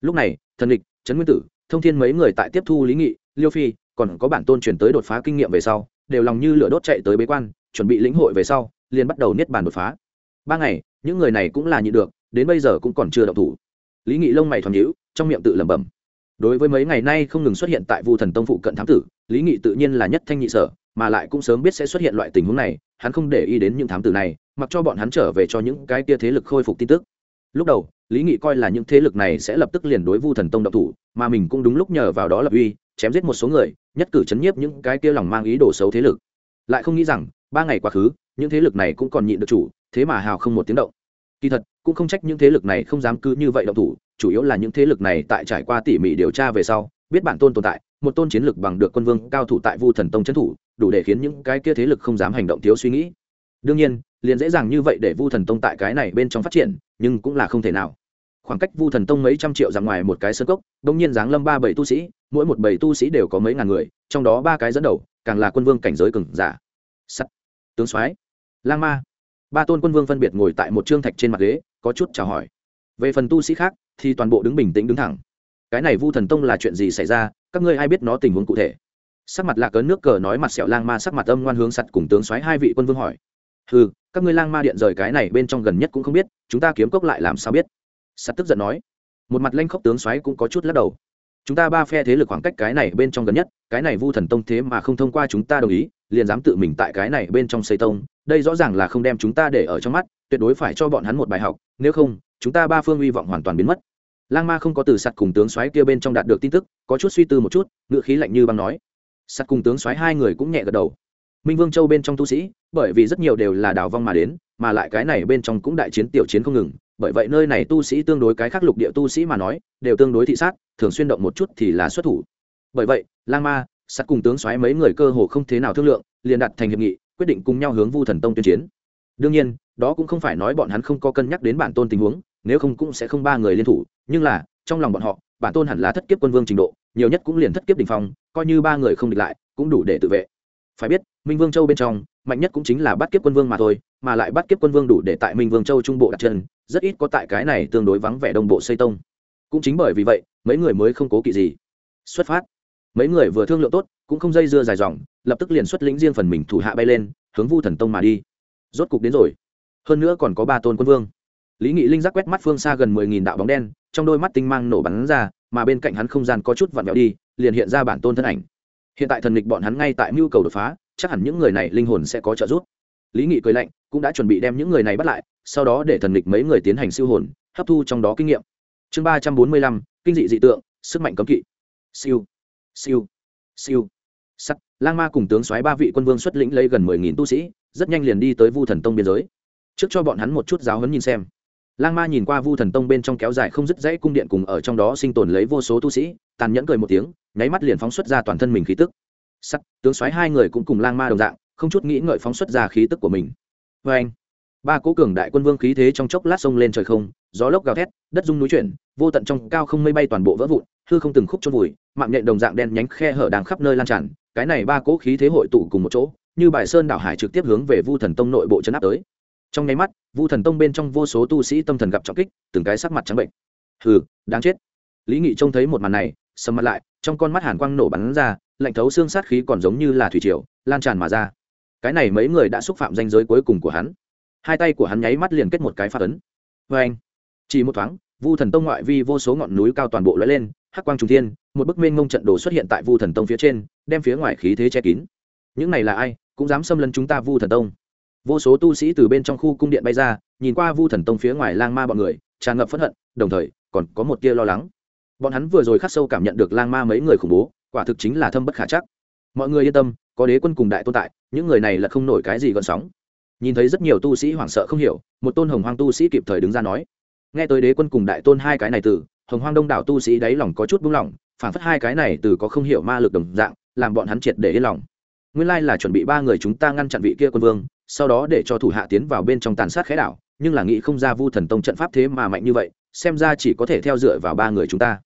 Speaker 1: Lúc này, thần địch trấn nguyên tử, thông thiên mấy người tại tiếp thu lý nghị, liêu phi, còn có bản tôn chuyển tới đột phá kinh nghiệm về sau, đều lòng như lửa đốt chạy tới bế quan, chuẩn bị lĩnh hội về sau, liền bắt đầu niết bàn đột phá. Ba ngày, những người này cũng là nhị được, đến bây giờ cũng còn chưa động thủ. Lý nghị lông mày thoáng nhíu, trong miệng tự lẩm bẩm. Đối với mấy ngày nay không ngừng xuất hiện tại vu thần tông phụ cận thám tử lý nghị tự nhiên là nhất thanh nhị sở, mà lại cũng sớm biết sẽ xuất hiện loại tình huống này, hắn không để ý đến những thám tử này, mặc cho bọn hắn trở về cho những cái kia thế lực khôi phục tin tức. Lúc đầu, lý nghị coi là những thế lực này sẽ lập tức liền đối vu thần tông độc thủ, mà mình cũng đúng lúc nhờ vào đó lập uy, chém giết một số người, nhất cử chấn nhiếp những cái kia lòng mang ý đồ xấu thế lực. Lại không nghĩ rằng, ba ngày quá khứ, những thế lực này cũng còn nhịn được chủ, thế mà hào không một tiếng động. Kỳ thật, cũng không trách những thế lực này không dám cứ như vậy động thủ, chủ yếu là những thế lực này tại trải qua tỉ mỉ điều tra về sau, biết bản tôn tồn tại một tôn chiến lực bằng được quân vương cao thủ tại vu thần tông trấn thủ, đủ để khiến những cái kia thế lực không dám hành động thiếu suy nghĩ. Đương nhiên, liền dễ dàng như vậy để vu thần tông tại cái này bên trong phát triển, nhưng cũng là không thể nào. Khoảng cách vu thần tông mấy trăm triệu ra ngoài một cái sơ cốc, đông nhiên giáng lâm ba bảy tu sĩ, mỗi một bảy tu sĩ đều có mấy ngàn người, trong đó ba cái dẫn đầu, càng là quân vương cảnh giới cừng giả. Sắt, tướng soái, lang ma. Ba tôn quân vương phân biệt ngồi tại một trương thạch trên mặt ghế, có chút chào hỏi. Về phần tu sĩ khác, thì toàn bộ đứng bình tĩnh đứng thẳng. Cái này vu thần tông là chuyện gì xảy ra các ngươi ai biết nó tình huống cụ thể? Sắc mặt lạc ấn nước cờ nói mặt sẹo lang ma sắc mặt âm ngoan hướng sặt cùng tướng xoáy hai vị quân vương hỏi. Ừ các ngươi lang ma điện rời cái này bên trong gần nhất cũng không biết, chúng ta kiếm cốc lại làm sao biết? Sắt tức giận nói. Một mặt lanh khóc tướng xoáy cũng có chút lắc đầu. Chúng ta ba phe thế lực khoảng cách cái này bên trong gần nhất, cái này vu thần tông thế mà không thông qua chúng ta đồng ý, liền dám tự mình tại cái này bên trong xây tông, đây rõ ràng là không đem chúng ta để ở trong mắt, tuyệt đối phải cho bọn hắn một bài học, nếu không, chúng ta ba phương hy vọng hoàn toàn biến mất lang ma không có từ sạt cùng tướng xoáy kia bên trong đạt được tin tức, có chút suy tư một chút, ngựa khí lạnh như băng nói. Sắt cùng tướng xoáy hai người cũng nhẹ gật đầu. Minh vương châu bên trong tu sĩ, bởi vì rất nhiều đều là đào vong mà đến, mà lại cái này bên trong cũng đại chiến tiểu chiến không ngừng, bởi vậy nơi này tu sĩ tương đối cái khác lục địa tu sĩ mà nói, đều tương đối thị sát, thường xuyên động một chút thì là xuất thủ. Bởi vậy, lang ma, sắt cùng tướng xoáy mấy người cơ hồ không thế nào thương lượng, liền đặt thành hiệp nghị, quyết định cùng nhau hướng vu thần tông tuyên chiến. Đương nhiên, đó cũng không phải nói bọn hắn không có cân nhắc đến bản tôn tình huống, nếu không cũng sẽ không ba người liên thủ nhưng là, trong lòng bọn họ, bản tôn hẳn là thất kiếp quân vương trình độ, nhiều nhất cũng liền thất kiếp đình phong, coi như ba người không địch lại, cũng đủ để tự vệ. Phải biết, minh vương châu bên trong, mạnh nhất cũng chính là bắt kiếp quân vương mà thôi, mà lại bắt kiếp quân vương đủ để tại minh vương châu trung bộ đặt chân, rất ít có tại cái này tương đối vắng vẻ đồng bộ xây tông. Cũng chính bởi vì vậy, mấy người mới không cố kỵ gì. Xuất phát. Mấy người vừa thương lượng tốt, cũng không dây dưa dài dòng, lập tức liền xuất lĩnh riêng phần mình thủ hạ bay lên, hướng vu thần tông mà đi. Rốt cục đến rồi. Hơn nữa còn có ba tôn quân vương. Lý nghị linh giác quét mắt phương xa gần mười nghìn đạo bóng đen trong đôi mắt tinh mang nổ bắn ra, mà bên cạnh hắn không gian có chút vặn vẹo đi, liền hiện ra bản tôn thân ảnh. Hiện tại thần địch bọn hắn ngay tại mưu cầu đột phá, chắc hẳn những người này linh hồn sẽ có trợ giúp. Lý nghị cười lạnh, cũng đã chuẩn bị đem những người này bắt lại, sau đó để thần địch mấy người tiến hành siêu hồn, hấp thu trong đó kinh nghiệm. Chương ba trăm bốn mươi lăm, kinh dị dị tượng, sức mạnh cấm kỵ. Siêu siêu siêu. Sắt, lang ma cùng tướng soái ba vị quân vương xuất lĩnh lấy gần mười nghìn tu sĩ, rất nhanh liền đi tới vu thần tông biên giới. Trước cho bọn hắn một chút giáo hấn nhìn xem lang ma nhìn qua vu thần tông bên trong kéo dài không dứt dãy cung điện cùng ở trong đó sinh tồn lấy vô số tu sĩ, tàn nhẫn cười một tiếng, nháy mắt liền phóng xuất ra toàn thân mình khí tức. Sắt, tướng soái hai người cũng cùng lang ma đồng dạng, không chút nghĩ ngợi phóng xuất ra khí tức của mình. Vê anh ba cố cường đại quân vương khí thế trong chốc lát sông lên trời không, gió lốc gào thét, đất rung núi chuyển, vô tận trong cao không mây bay toàn bộ vỡ vụn, hư không từng khúc chôn vùi, mạng nhện đồng dạng đen nhánh khe hở đang khắp nơi lan tràn, cái này ba cố khí thế hội tụ cùng một chỗ, như bài sơn đảo hải trực tiếp hướng về vu thần tông nội bộ chấn áp tới trong nháy mắt, vu thần tông bên trong vô số tu sĩ tâm thần gặp trọng kích, từng cái sắc mặt trắng bệnh. Hừ, đáng chết. Lý nghị trông thấy một màn này, sầm mặt lại, trong con mắt hàn quang nổ bắn ra, lạnh thấu xương sát khí còn giống như là thủy triều, lan tràn mà ra. Cái này mấy người đã xúc phạm danh giới cuối cùng của hắn. Hai tay của hắn nháy mắt liền kết một cái phát ấn. Vê anh, chỉ một thoáng, vu thần tông ngoại vi vô số ngọn núi cao toàn bộ lóe lên, hắc quang trung thiên, một bức mênh ngông trận đồ xuất hiện tại vu thần tông phía trên, đem phía ngoài khí thế che kín. Những này là ai, cũng dám xâm lấn chúng ta vu thần tông vô số tu sĩ từ bên trong khu cung điện bay ra, nhìn qua vu thần tông phía ngoài lang ma bọn người, tràn ngập phẫn hận, đồng thời, còn có một tia lo lắng. Bọn hắn vừa rồi khắc sâu cảm nhận được lang ma mấy người khủng bố, quả thực chính là thâm bất khả chắc. Mọi người yên tâm, có đế quân cùng đại tồn tại, những người này là không nổi cái gì gọn sóng. Nhìn thấy rất nhiều tu sĩ hoảng sợ không hiểu, một tôn hồng hoang tu sĩ kịp thời đứng ra nói. Nghe tới đế quân cùng đại tôn hai cái này từ, hồng hoang đông đảo tu sĩ đáy lòng có chút buông lỏng, phản phất hai cái này từ có không hiểu ma lực đồng dạng, làm bọn hắn triệt để yên lòng. Nguyên lai là chuẩn bị ba người chúng ta ngăn chặn vị kia quân vương sau đó để cho thủ hạ tiến vào bên trong tàn sát khẽ đảo, nhưng là nghĩ không ra vu thần tông trận pháp thế mà mạnh như vậy, xem ra chỉ có thể theo dựa vào ba người chúng ta.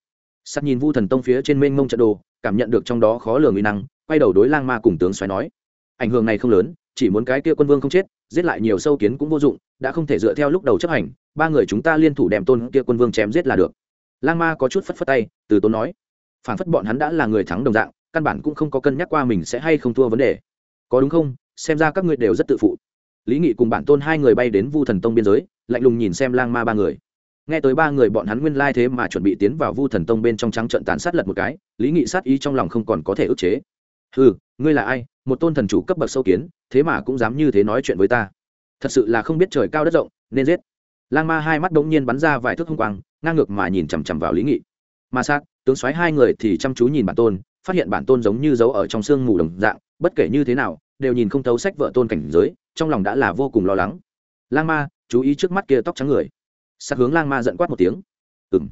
Speaker 1: Sắt nhìn vu thần tông phía trên mênh mông trận đồ, cảm nhận được trong đó khó lường uy năng, quay đầu đối lang ma cùng tướng xoáy nói, ảnh hưởng này không lớn, chỉ muốn cái kia quân vương không chết, giết lại nhiều sâu kiến cũng vô dụng, đã không thể dựa theo lúc đầu chấp hành, ba người chúng ta liên thủ đem tôn kia quân vương chém giết là được. Lang ma có chút phất phất tay, từ tốn nói, phản phất bọn hắn đã là người thắng đồng dạng, căn bản cũng không có cân nhắc qua mình sẽ hay không thua vấn đề. Có đúng không? Xem ra các ngươi đều rất tự phụ. Lý nghị cùng bản tôn hai người bay đến vu thần tông biên giới, lạnh lùng nhìn xem lang ma ba người. Nghe tới ba người bọn hắn nguyên lai thế mà chuẩn bị tiến vào vu thần tông bên trong trắng trận tàn sát lật một cái, lý nghị sát ý trong lòng không còn có thể ức chế. Ừ ngươi là ai? Một tôn thần chủ cấp bậc sâu kiến, thế mà cũng dám như thế nói chuyện với ta. Thật sự là không biết trời cao đất rộng, nên giết. Lang ma hai mắt đ ố n g nhiên bắn ra vài thước hung quang, ngang ngược mà nhìn chằm chằm vào lý nghị. Ma sát, tướng xoáy hai người thì chăm chú nhìn bản tôn, phát hiện bản tôn giống như giấu ở trong sương mù đồng dạng, bất kể như thế nào đều nhìn không thấu sách vợ tôn cảnh giới, trong lòng đã là vô cùng lo lắng. Lang ma, chú ý trước mắt kia tóc trắng người. Sát hướng lang ma giận quát một tiếng. Ừng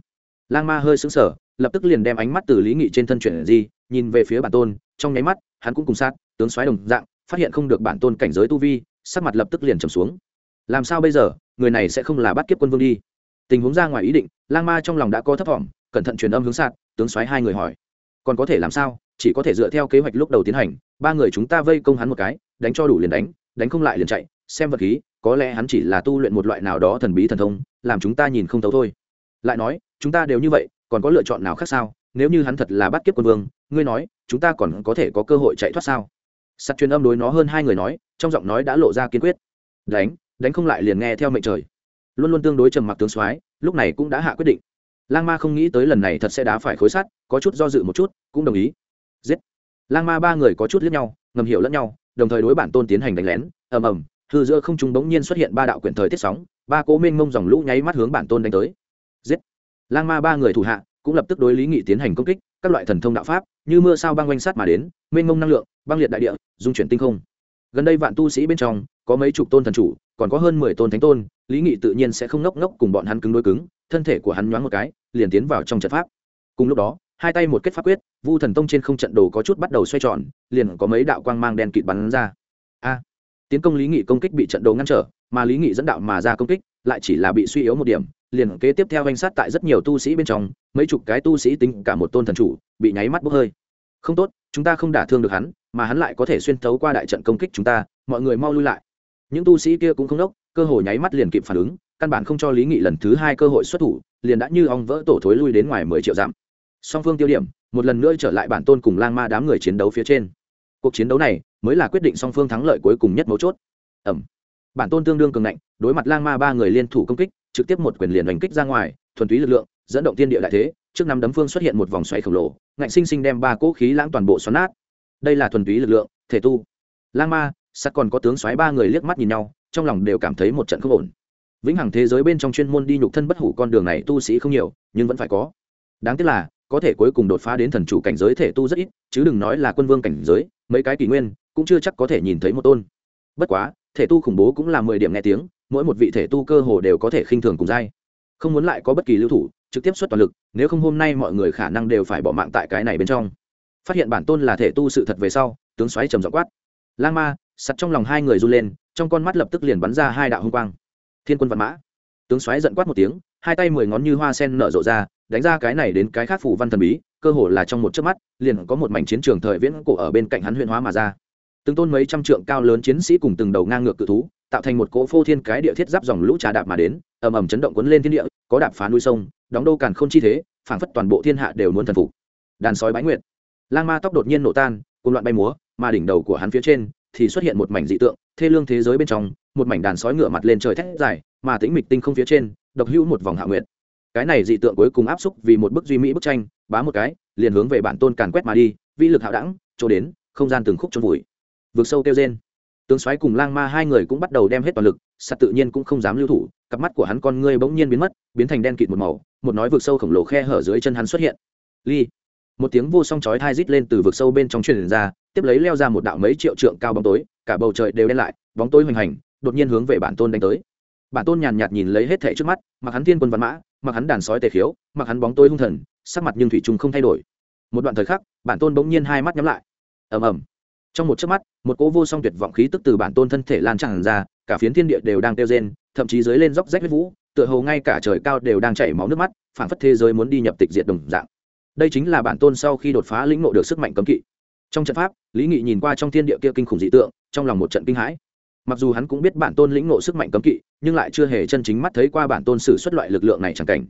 Speaker 1: lang ma hơi sững sờ, lập tức liền đem ánh mắt từ lý nghị trên thân chuyển di, nhìn về phía bản tôn, trong nháy mắt, hắn cũng cùng sát, tướng xoáy đồng dạng, phát hiện không được bản tôn cảnh giới tu vi, sắc mặt lập tức liền trầm xuống. Làm sao bây giờ, người này sẽ không là bắt kiếp quân vương đi? Tình huống ra ngoài ý định, lang ma trong lòng đã có thấp thỏm cẩn thận truyền âm hướng sạt tướng xoáy hai người hỏi. Còn có thể làm sao? Chỉ có thể dựa theo kế hoạch lúc đầu tiến hành, ba người chúng ta vây công hắn một cái, đánh cho đủ liền đánh đánh không lại liền chạy, xem vật khí, có lẽ hắn chỉ là tu luyện một loại nào đó thần bí thần thông, làm chúng ta nhìn không thấu thôi. Lại nói, chúng ta đều như vậy, còn có lựa chọn nào khác sao? Nếu như hắn thật là bắt kiếp quân vương, ngươi nói, chúng ta còn có thể có cơ hội chạy thoát sao? Sắt truyền âm đối nó hơn hai người nói, trong giọng nói đã lộ ra kiên quyết. Đánh đánh không lại liền nghe theo mệnh trời. Luôn luôn tương đối trầm mặc tướng soái, lúc này cũng đã hạ quyết định. Lang ma không nghĩ tới lần này thật sẽ đá phải khối sắt, có chút do dự một chút, cũng đồng ý giết. Lang ma ba người có chút liếc nhau, ngầm hiểu lẫn nhau, đồng thời đối bản tôn tiến hành đánh lén. Ầm ầm, hư giữa không trung bỗng nhiên xuất hiện ba đạo quyển thời tiết sóng, ba cố minh mông dòng lũ nháy mắt hướng bản tôn đánh tới. Giết. Lang ma ba người thủ hạ cũng lập tức đối lý nghị tiến hành công kích, các loại thần thông đạo pháp, như mưa sao băng quanh sát mà đến minh mông năng lượng, băng liệt đại địa, dung chuyển tinh không. Gần đây vạn tu sĩ bên trong, có mấy chục tôn thần chủ, còn có hơn mười tôn thánh tôn, lý nghị tự nhiên sẽ không ngốc ngốc cùng bọn hắn cứng đối cứng, thân thể của hắn nhoáng một cái, liền tiến vào trong trận pháp. Cùng lúc đó hai tay một kết pháp quyết, vu thần tông trên không trận đồ có chút bắt đầu xoay tròn, liền có mấy đạo quang mang đen kịt bắn ra. A! Tiến công lý nghị công kích bị trận đồ ngăn trở, mà lý nghị dẫn đạo mà ra công kích, lại chỉ là bị suy yếu một điểm, liền kế tiếp theo danh sát tại rất nhiều tu sĩ bên trong, mấy chục cái tu sĩ tính cả một tôn thần chủ, bị nháy mắt bốc hơi. Không tốt, chúng ta không đả thương được hắn, mà hắn lại có thể xuyên thấu qua đại trận công kích chúng ta, mọi người mau lui lại. Những tu sĩ kia cũng không đốc, cơ hội nháy mắt liền kịp phản ứng, căn bản không cho lý nghị lần thứ hai cơ hội xuất thủ, liền đã như ong vỡ tổ thối lui đến ngoài mười triệu dặm song phương tiêu điểm, một lần nữa trở lại bản tôn cùng lang ma đám người chiến đấu phía trên. Cuộc chiến đấu này mới là quyết định song phương thắng lợi cuối cùng nhất mấu chốt. Ẩm. Bản tôn tương đương cường ngạnh, đối mặt lang ma ba người liên thủ công kích, trực tiếp một quyền liền đánh kích ra ngoài, thuần túy lực lượng, dẫn động tiên địa đại thế, trước năm đấm phương xuất hiện một vòng xoáy khổng lồ, ngạnh sinh sinh đem ba cỗ khí lãng toàn bộ xoắn nát. Đây là thuần túy lực lượng, thể tu. Lang ma, sắc còn có tướng xoáy ba người liếc mắt nhìn nhau, trong lòng đều cảm thấy một trận không ổn. Vĩnh hằng thế giới bên trong chuyên môn đi nhục thân bất hủ con đường này tu sĩ không nhiều, nhưng vẫn phải có. Đáng tiếc là có thể cuối cùng đột phá đến thần chủ cảnh giới thể tu rất ít, chứ đừng nói là quân vương cảnh giới, mấy cái kỷ nguyên cũng chưa chắc có thể nhìn thấy một tôn. Bất quá, thể tu khủng bố cũng là mười điểm nghe tiếng, mỗi một vị thể tu cơ hồ đều có thể khinh thường cùng dai không muốn lại có bất kỳ lưu thủ, trực tiếp xuất toàn lực, nếu không hôm nay mọi người khả năng đều phải bỏ mạng tại cái này bên trong. Phát hiện bản tôn là thể tu sự thật về sau, tướng xoáy trầm dọ quát. Lang ma sặt trong lòng hai người run lên, trong con mắt lập tức liền bắn ra hai đạo hung quang. Thiên quân văn mã. Tướng xoáy giận quát một tiếng, hai tay mười ngón như hoa sen nở rộ ra đánh ra cái này đến cái khác phủ văn thần bí, cơ hồ là trong một chớp mắt, liền có một mảnh chiến trường thời viễn cổ ở bên cạnh hắn huyện hóa mà ra. Từng tôn mấy trăm trượng cao lớn chiến sĩ cùng từng đầu ngang ngược cự thú, tạo thành một cỗ phô thiên cái địa thiết giáp dòng lũ trà đạp mà đến, ầm ầm chấn động cuốn lên thiên địa, có đạp phá núi sông, đóng đô càn không chi thế, phảng phất toàn bộ thiên hạ đều muốn thần phục. Đàn sói bái nguyệt. Lang ma tóc đột nhiên nổ tan cùng loạn bay múa, mà đỉnh đầu của hắn phía trên thì xuất hiện một mảnh dị tượng, thê lương thế giới bên trong, một mảnh đàn sói ngựa mặt lên trời thét dài, mà tĩnh mịch tinh không phía trên, độc hữu một vòng hạ nguyệt cái này dị tượng cuối cùng áp xúc vì một bức duy mỹ bức tranh, bá một cái, liền hướng về bản tôn càn quét mà đi vĩ lực hạo đẳng, chỗ đến, không gian từng khúc trôn vùi. Vượt sâu kêu trên tướng xoáy cùng lang ma hai người cũng bắt đầu đem hết toàn lực, sắt tự nhiên cũng không dám lưu thủ, cặp mắt của hắn con ngươi bỗng nhiên biến mất, biến thành đen kịt một màu, một nói vượt sâu khổng lồ khe hở dưới chân hắn xuất hiện. Ly. Một tiếng vô song chói thai rít lên từ vực sâu bên trong truyền ra, tiếp lấy leo ra một đạo mấy triệu trượng cao bóng tối, cả bầu trời đều đen lại, bóng tối hoành hành, đột nhiên hướng về bản tôn đánh tới. Bản tôn nhàn nhạt nhìn lấy hết thể trước mắt, mặc hắn thiên quân văn mã mặc hắn đàn sói tề khiếu, mặc hắn bóng tối hung thần, sắc mặt nhưng thủy trung không thay đổi. Một đoạn thời khắc, bản tôn bỗng nhiên hai mắt nhắm lại. Ầm ầm. Trong một chớp mắt, một cỗ vô song tuyệt vọng khí tức từ bản tôn thân thể lan tràn ra, cả phiến thiên địa đều đang tiêu rên, thậm chí dưới lên dốc rách huyết vũ, tựa hồ ngay cả trời cao đều đang chảy máu nước mắt phản phất thế giới muốn đi nhập tịch diệt đồng dạng. Đây chính là bản tôn sau khi đột phá lĩnh ngộ được sức mạnh cấm kỵ. Trong trận pháp, lý nghị nhìn qua trong thiên địa kia kinh khủng dị tượng, trong lòng một trận kinh hãi mặc dù hắn cũng biết bản tôn lĩnh ngộ sức mạnh cấm kỵ, nhưng lại chưa hề chân chính mắt thấy qua bản tôn sử xuất loại lực lượng này chẳng cảnh.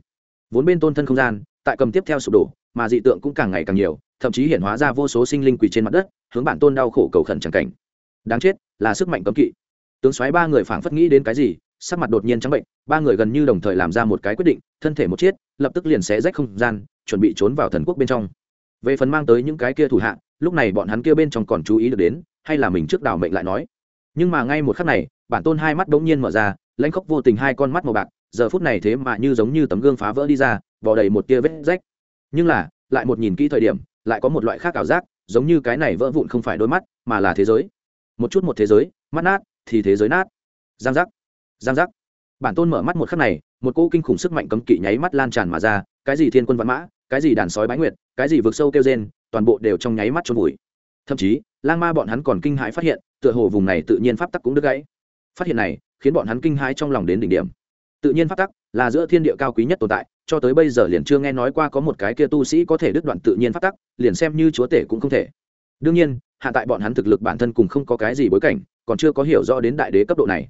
Speaker 1: Vốn bên tôn thân không gian, tại cầm tiếp theo sụp đổ, mà dị tượng cũng càng ngày càng nhiều, thậm chí hiện hóa ra vô số sinh linh quỳ trên mặt đất, hướng bản tôn đau khổ cầu khẩn chẳng cảnh. Đáng chết, là sức mạnh cấm kỵ. Tướng soái ba người phảng phất nghĩ đến cái gì, sắc mặt đột nhiên trắng bệnh, ba người gần như đồng thời làm ra một cái quyết định, thân thể một chiết lập tức liền xé rách không gian, chuẩn bị trốn vào thần quốc bên trong. Về phần mang tới những cái kia thủ hạ, lúc này bọn hắn kia bên trong còn chú ý được đến, hay là mình trước đào mệnh lại nói nhưng mà ngay một khắc này, bản tôn hai mắt bỗng nhiên mở ra, lãnh khóc vô tình hai con mắt màu bạc, giờ phút này thế mà như giống như tấm gương phá vỡ đi ra, vò đầy một tia vết rách. Nhưng là, lại một nhìn kỹ thời điểm, lại có một loại khác ảo giác, giống như cái này vỡ vụn không phải đôi mắt, mà là thế giới. Một chút một thế giới, mắt nát, thì thế giới nát. Giang giác. Giang giác. Bản tôn mở mắt một khắc này, một cỗ kinh khủng sức mạnh cấm kỵ nháy mắt lan tràn mà ra, cái gì thiên quân văn mã, cái gì đàn sói bái nguyệt, cái gì vượt sâu kêu rên, toàn bộ đều trong nháy mắt trôn vùi thậm chí, lang ma bọn hắn còn kinh hãi phát hiện, tựa hồ vùng này tự nhiên pháp tắc cũng đứt gãy. Phát hiện này, khiến bọn hắn kinh hãi trong lòng đến đỉnh điểm. Tự nhiên pháp tắc là giữa thiên địa cao quý nhất tồn tại, cho tới bây giờ liền chưa nghe nói qua có một cái kia tu sĩ có thể đứt đoạn tự nhiên pháp tắc, liền xem như chúa tể cũng không thể. Đương nhiên, hạ tại bọn hắn thực lực bản thân cùng không có cái gì bối cảnh, còn chưa có hiểu rõ đến đại đế cấp độ này.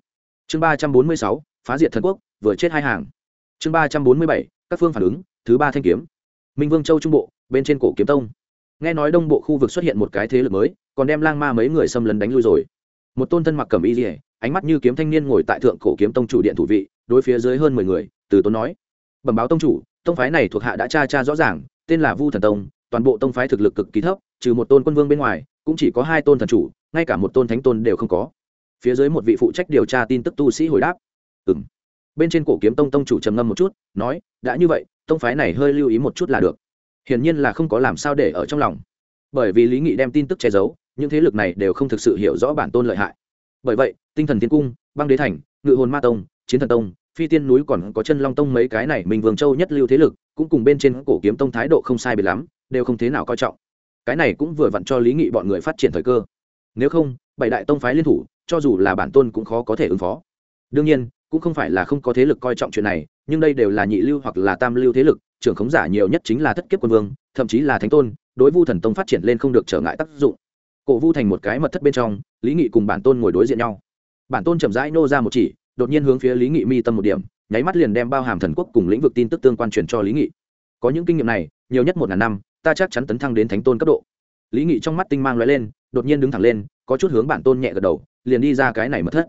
Speaker 1: Chương ba trăm bốn mươi sáu, phá diệt thần quốc, vừa chết hai hàng. Chương ba trăm bốn mươi bảy, các phương phản ứng, thứ ba thanh kiếm. Minh vương châu trung bộ, bên trên cổ kiếm tông nghe nói đông bộ khu vực xuất hiện một cái thế lực mới, còn đem lang ma mấy người xâm lấn đánh lui rồi. Một tôn thân mặc cầm y dỉa ánh mắt như kiếm thanh niên ngồi tại thượng cổ kiếm tông chủ điện thủ vị, đối phía dưới hơn mười người, từ tôn nói, bẩm báo tông chủ, tông phái này thuộc hạ đã tra tra rõ ràng, tên là vu thần tông, toàn bộ tông phái thực lực cực kỳ thấp, trừ một tôn quân vương bên ngoài, cũng chỉ có hai tôn thần chủ, ngay cả một tôn thánh tôn đều không có. Phía dưới một vị phụ trách điều tra tin tức tu sĩ hồi đáp ừ m bên trên cổ kiếm tông tông chủ trầm ngâm một chút, nói, đã như vậy, tông phái này hơi lưu ý một chút là được hiển nhiên là không có làm sao để ở trong lòng. Bởi vì lý nghị đem tin tức che giấu, những thế lực này đều không thực sự hiểu rõ bản tôn lợi hại. Bởi vậy, tinh thần Thiên cung, băng đế thành, ngự hồn ma tông, chiến thần tông, phi tiên núi còn có chân long tông mấy cái này mình vương châu nhất lưu thế lực, cũng cùng bên trên cổ kiếm tông thái độ không sai biệt lắm, đều không thế nào coi trọng. Cái này cũng vừa vặn cho lý nghị bọn người phát triển thời cơ. Nếu không, bảy đại tông phái liên thủ, cho dù là bản tôn cũng khó có thể ứng phó. Đương nhiên, cũng không phải là không có thế lực coi trọng chuyện này, nhưng đây đều là nhị lưu hoặc là tam lưu thế lực trưởng khống giả nhiều nhất chính là thất kiếp quân vương, thậm chí là thánh tôn, đối vu thần tông phát triển lên không được trở ngại tác dụng. Cổ vu thành một cái mật thất bên trong, lý nghị cùng bản tôn ngồi đối diện nhau. Bản tôn chậm rãi nô ra một chỉ, đột nhiên hướng phía lý nghị mi tâm một điểm, nháy mắt liền đem bao hàm thần quốc cùng lĩnh vực tin tức tương quan truyền cho lý nghị. Có những kinh nghiệm này, nhiều nhất một ngàn năm, ta chắc chắn tấn thăng đến thánh tôn cấp độ. Lý nghị trong mắt tinh mang l lên, đột nhiên đứng thẳng lên, có chút hướng bản tôn nhẹ gật đầu, liền đi ra cái này mất thất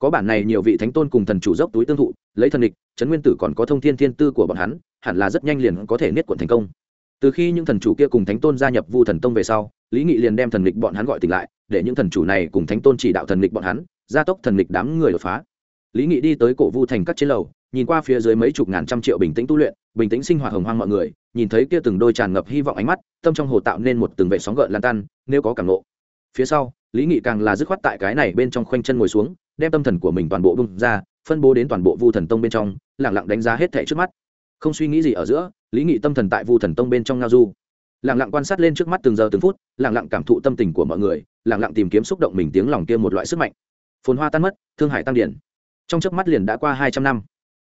Speaker 1: có bản này nhiều vị thánh tôn cùng thần chủ dốc túi tương thụ, lấy thần địch, trấn nguyên tử còn có thông thiên thiên tư của bọn hắn, hẳn là rất nhanh liền có thể niết quận thành công. Từ khi những thần chủ kia cùng thánh tôn gia nhập vu thần tông về sau, lý nghị liền đem thần địch bọn hắn gọi tỉnh lại, để những thần chủ này cùng thánh tôn chỉ đạo thần địch bọn hắn, gia tốc thần địch đám người đột phá. Lý nghị đi tới cổ vu thành các chế lầu, nhìn qua phía dưới mấy chục ngàn trăm triệu bình tĩnh tu luyện, bình tĩnh sinh hoạt hồng hoang mọi người, nhìn thấy kia từng đôi tràn ngập hy vọng ánh mắt, tâm trong hồ tạo nên một từng vệ sóng gợn lan tan, nếu có cảm nộ phía sau, lý nghị càng là dứt khoát tại cái này bên trong khoanh chân ngồi xuống đem tâm thần của mình toàn bộ bung ra, phân bố đến toàn bộ vu thần tông bên trong lẳng lặng đánh giá hết thẻ trước mắt. Không suy nghĩ gì ở giữa, lý nghị tâm thần tại vu thần tông bên trong ngao du. Lẳng lặng quan sát lên trước mắt từng giờ từng phút lẳng lặng cảm thụ tâm tình của mọi người lẳng lặng tìm kiếm xúc động mình tiếng lòng kia một loại sức mạnh. Phồn hoa tan mất, thương hải tăng điển. Trong trước mắt liền đã qua hai trăm năm,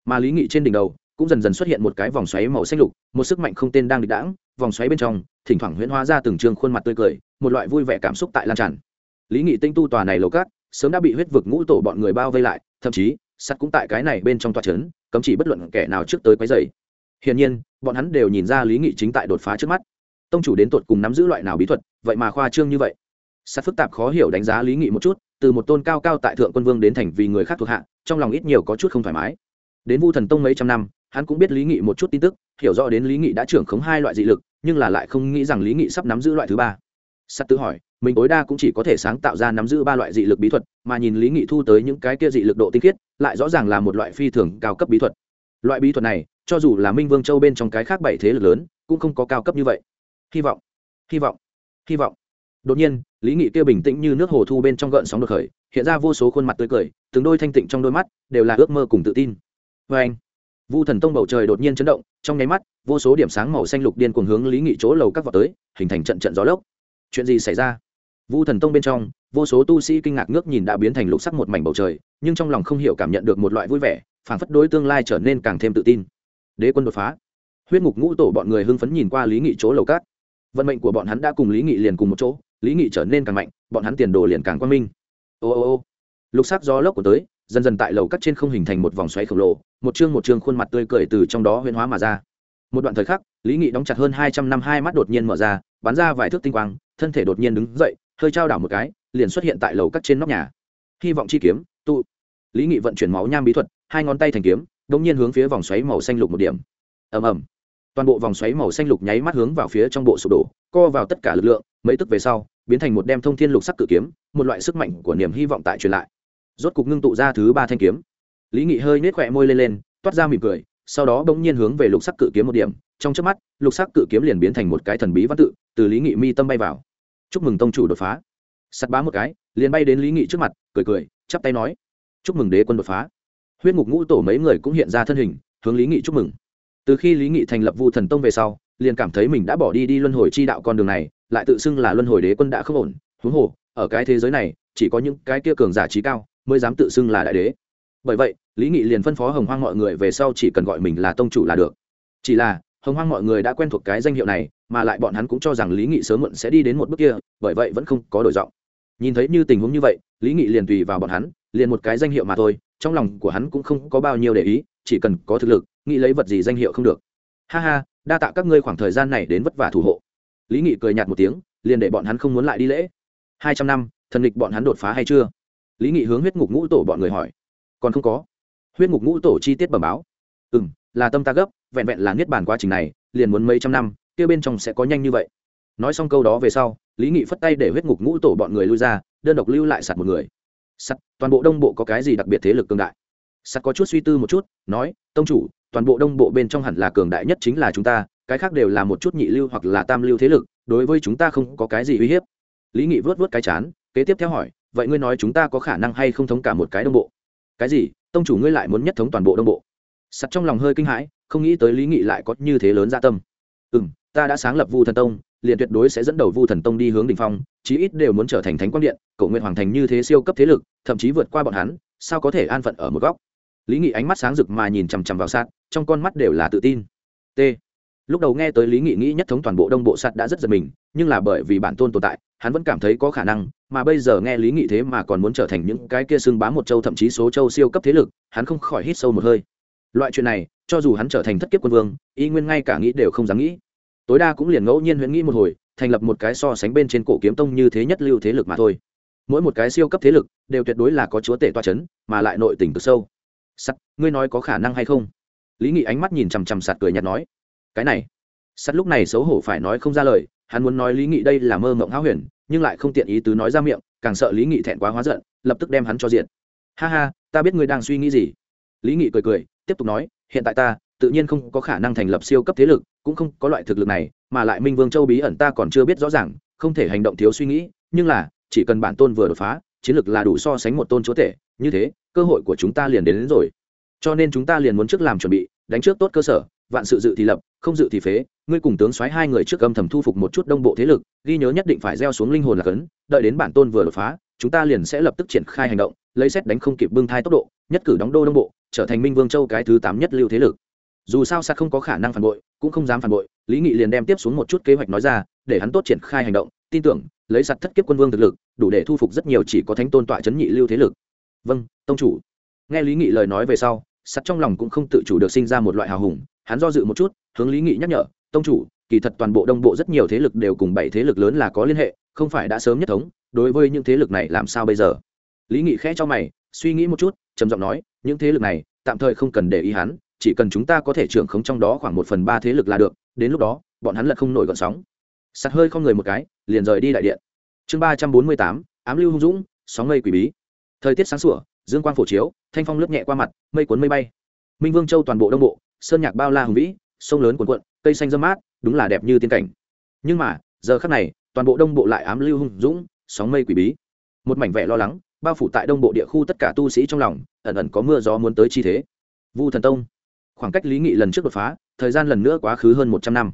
Speaker 1: mà lý nghị trên đỉnh đầu cũng dần dần xuất hiện một cái vòng xoáy màu xanh lục, một sức mạnh không tên đang địch đãng, vòng xoáy bên trong, thỉnh thoảng huyễn hóa ra từng trường khuôn mặt tươi cười, một loại vui vẻ cảm xúc tại lan tràn. Lý nghị tinh tu tòa này lầu cát sớm đã bị huyết vực ngũ tổ bọn người bao vây lại, thậm chí, sắt cũng tại cái này bên trong tòa trấn cấm chỉ bất luận kẻ nào trước tới quấy rầy. Hiển nhiên, bọn hắn đều nhìn ra lý nghị chính tại đột phá trước mắt. Tông chủ đến tột cùng nắm giữ loại nào bí thuật, vậy mà khoa trương như vậy. Sắt phức tạp khó hiểu đánh giá lý nghị một chút, từ một tôn cao cao tại thượng quân vương đến thành vì người khác thuộc hạ, trong lòng ít nhiều có chút không thoải mái. Đến vu thần tông mấy trăm năm, hắn cũng biết lý nghị một chút tin tức, hiểu rõ đến lý nghị đã trưởng khống hai loại dị lực, nhưng là lại không nghĩ rằng lý nghị sắp nắm giữ loại thứ ba. Sắt tự hỏi mình tối đa cũng chỉ có thể sáng tạo ra nắm giữ ba loại dị lực bí thuật, mà nhìn lý nghị thu tới những cái kia dị lực độ tinh khiết, lại rõ ràng là một loại phi thường cao cấp bí thuật. Loại bí thuật này, cho dù là minh vương châu bên trong cái khác bảy thế lực lớn, cũng không có cao cấp như vậy. Hy vọng hy vọng hy vọng. Đột nhiên, lý nghị kia bình tĩnh như nước hồ thu bên trong gợn sóng đột khởi, hiện ra vô số khuôn mặt tươi cười, từng đôi thanh tịnh trong đôi mắt đều là ước mơ cùng tự tin. Vê anh, vu thần tông bầu trời đột nhiên chấn động, trong nháy mắt, vô số điểm sáng màu xanh lục điên cuồng hướng lý nghị chỗ lầu các vào tới, hình thành trận trận gió lốc. Chuyện gì xảy ra? Vu thần tông bên trong, vô số tu sĩ kinh ngạc ngước nhìn đã biến thành lục sắc một mảnh bầu trời, nhưng trong lòng không hiểu cảm nhận được một loại vui vẻ, phảng phất đối tương lai trở nên càng thêm tự tin. Đế quân đột phá. Huyết ngục ngũ tổ bọn người hưng phấn nhìn qua lý nghị chỗ lầu cát. Vận mệnh của bọn hắn đã cùng lý nghị liền cùng một chỗ, lý nghị trở nên càng mạnh, bọn hắn tiền đồ liền càng quang minh. Ô ô ô. Lục sắc gió lốc của tới, dần dần tại lầu cắt trên không hình thành một vòng xoáy khổng lồ, một chương một chương khuôn mặt tươi cười từ trong đó huyên hóa mà ra. Một đoạn thời khắc, lý nghị đóng chặt hơn hai trăm năm hai mắt đột nhiên mở ra, bắn ra vài thước tinh quang, thân thể đột nhiên đứng dậy hơi trao đảo một cái, liền xuất hiện tại lầu cắt trên nóc nhà. Hy vọng chi kiếm, tụ. Lý nghị vận chuyển máu nham bí thuật, hai ngón tay thành kiếm đ ỗ n g nhiên hướng phía vòng xoáy màu xanh lục một điểm. Ầm ầm. Toàn bộ vòng xoáy màu xanh lục nháy mắt hướng vào phía trong bộ sụp đổ, co vào tất cả lực lượng, mấy tức về sau, biến thành một đem thông thiên lục sắc cự kiếm, một loại sức mạnh của niềm hy vọng tại truyền lại. Rốt cục ngưng tụ ra thứ ba thanh kiếm. Lý nghị hơi nết khỏe môi lên lên, toát ra mỉm cười, sau đó bỗng nhiên hướng về lục sắc cự kiếm một điểm. Trong trước mắt, lục sắc cự kiếm liền biến thành một cái thần bí văn tự, từ lý nghị mi tâm bay vào chúc mừng tông chủ đột phá. Sắt bá một cái, liền bay đến lý nghị trước mặt, cười cười, chắp tay nói, chúc mừng đế quân đột phá. Huyết ngục ngũ tổ mấy người cũng hiện ra thân hình, hướng lý nghị chúc mừng. Từ khi lý nghị thành lập vu thần tông về sau, liền cảm thấy mình đã bỏ đi đi luân hồi chi đạo con đường này, lại tự xưng là luân hồi đế quân đã không ổn. Huống hồ, ở cái thế giới này, chỉ có những cái kia cường giả trí cao mới dám tự xưng là đại đế. Bởi vậy, lý nghị liền phân phó hồng hoang mọi người về sau chỉ cần gọi mình là tông chủ là được. Chỉ là, hồng hoang mọi người đã quen thuộc cái danh hiệu này mà lại bọn hắn cũng cho rằng lý nghị sớm muộn sẽ đi đến một bước kia, bởi vậy vẫn không có đổi giọng. Nhìn thấy như tình huống như vậy, lý nghị liền tùy vào bọn hắn, liền một cái danh hiệu mà thôi, trong lòng của hắn cũng không có bao nhiêu để ý, chỉ cần có thực lực, nghĩ lấy vật gì danh hiệu không được. Ha ha, đa tạ các ngươi khoảng thời gian này đến vất vả thủ hộ. Lý nghị cười nhạt một tiếng, liền để bọn hắn không muốn lại đi lễ. Hai trăm năm, thần lịch bọn hắn đột phá hay chưa? Lý nghị hướng huyết ngục ngũ tổ bọn người hỏi. Còn không có. Huyết ngục ngũ tổ chi tiết bẩm báo. Ừ m là tâm ta gấp, vẹn vẹn là niết bàn quá trình này, liền muốn mấy trăm năm kia bên trong sẽ có nhanh như vậy. Nói xong câu đó về sau, lý nghị phất tay để huyết ngục ngũ tổ bọn người lui ra, đơn độc lưu lại sạt một người. Sắt toàn bộ đông bộ có cái gì đặc biệt thế lực cường đại? Sắt có chút suy tư một chút, nói, tông chủ, toàn bộ đông bộ bên trong hẳn là cường đại nhất chính là chúng ta, cái khác đều là một chút nhị lưu hoặc là tam lưu thế lực, đối với chúng ta không có cái gì uy hiếp. Lý nghị vớt vớt cái chán, kế tiếp theo hỏi, vậy ngươi nói chúng ta có khả năng hay không thống cả một cái đông bộ? Cái gì? Tông chủ ngươi lại muốn nhất thống toàn bộ đông bộ? Sắt trong lòng hơi kinh hãi, không nghĩ tới lý nghị lại có như thế lớn gia dạ tâm. Ừ m ta đã sáng lập vu thần tông, liền tuyệt đối sẽ dẫn đầu vu thần tông đi hướng đ ỉ n h phong, chí ít đều muốn trở thành thánh quang điện Cổ nguyện hoàng thành như thế siêu cấp thế lực, thậm chí vượt qua bọn hắn, sao có thể an phận ở một góc? Lý nghị ánh mắt sáng rực mà nhìn chằm chằm vào sát trong con mắt đều là tự tin. T. Lúc đầu nghe tới lý nghị nghĩ nhất thống toàn bộ đông bộ sạt đã rất giật mình, nhưng là bởi vì bản tôn tồn tại, hắn vẫn cảm thấy có khả năng, mà bây giờ nghe lý nghị thế mà còn muốn trở thành những cái kia xương bá một châu thậm chí số châu siêu cấp thế lực, hắn không khỏi hít sâu một hơi. Loại chuyện này, cho dù hắn trở thành thất kiếp quân vương, y nguyên ngay cả nghĩ đều không dám nghĩ tối đa cũng liền ngẫu nhiên huyễn nghĩ một hồi, thành lập một cái so sánh bên trên cổ kiếm tông như thế nhất lưu thế lực mà thôi. Mỗi một cái siêu cấp thế lực đều tuyệt đối là có chúa tể toa c h ấ n mà lại nội tình cực sâu. Sắt, ngươi nói có khả năng hay không? Lý nghị ánh mắt nhìn chằm chằm sạt cười nhạt nói. Cái này sắt lúc này xấu hổ phải nói không ra lời, hắn muốn nói lý nghị đây là mơ mộng háo huyền, nhưng lại không tiện ý tứ nói ra miệng, càng sợ lý nghị thẹn quá hóa giận, lập tức đem hắn cho diện ha ha, ta biết ngươi đang suy nghĩ gì. Lý nghị cười cười, tiếp tục nói, hiện tại ta tự nhiên không có khả năng thành lập siêu cấp thế lực cũng không có loại thực lực này mà lại minh vương châu bí ẩn ta còn chưa biết rõ ràng không thể hành động thiếu suy nghĩ nhưng là chỉ cần bản tôn vừa đột phá chiến lược là đủ so sánh một tôn chúa tể như thế cơ hội của chúng ta liền đến, đến rồi. Cho nên chúng ta liền muốn trước làm chuẩn bị đánh trước tốt cơ sở vạn sự dự thì lập không dự thì phế ngươi cùng tướng soái hai người trước âm thầm thu phục một chút đông bộ thế lực ghi nhớ nhất định phải gieo xuống linh hồn là cấn đợi đến bản tôn vừa đột phá chúng ta liền sẽ lập tức triển khai hành động lấy xét đánh không kịp bưng thai tốc độ nhất cử đóng đô đông bộ trở thành minh vương châu cái thứ tám nhất lưu thế lực dù sao sạc không có khả năng phản bội, cũng không dám phản bội, lý nghị liền đem tiếp xuống một chút kế hoạch nói ra, để hắn tốt triển khai hành động, tin tưởng, lấy sạc thất kiếp quân vương thực lực, đủ để thu phục rất nhiều chỉ có thánh tôn tọa chấn nhị lưu thế lực. Vâng tông chủ. Nghe lý nghị lời nói về sau, sắt trong lòng cũng không tự chủ được sinh ra một loại hào hùng, hắn do dự một chút, hướng lý nghị nhắc nhở, tông chủ, kỳ thật toàn bộ đông bộ rất nhiều thế lực đều cùng bảy thế lực lớn là có liên hệ, không phải đã sớm nhất thống, đối với những thế lực này làm sao bây giờ? Lý nghị khẽ cho mày, suy nghĩ một chút, trầm giọng nói, những thế lực này, tạm thời không cần để ý hắn chỉ cần chúng ta có thể trưởng khống trong đó khoảng một phần ba thế lực là được, đến lúc đó, bọn hắn lật không nổi gọn sóng. Sạt hơi không người một cái, liền rời đi đại điện. Chương ba trăm bốn mươi tám, ám lưu hung dũng, sóng mây quỷ bí. Thời tiết sáng sủa, dương quang phổ chiếu, thanh phong lướt nhẹ qua mặt, mây cuốn mây bay. Minh vương châu toàn bộ đông bộ, sơn nhạc bao la hùng vĩ, sông lớn cuồn cuộn, cây xanh dâm mát, đúng là đẹp như tiên cảnh. Nhưng mà, giờ khắc này, toàn bộ đông bộ lại ám lưu hung dũng, sóng mây quỷ bí. Một mảnh vẻ lo lắng, bao phủ tại đông bộ địa khu tất cả tu sĩ trong lòng, ẩn ẩn có mưa gió muốn tới chi thế. Vu thần tông khoảng cách lý nghị lần trước đột phá, thời gian lần nữa quá khứ hơn một trăm năm.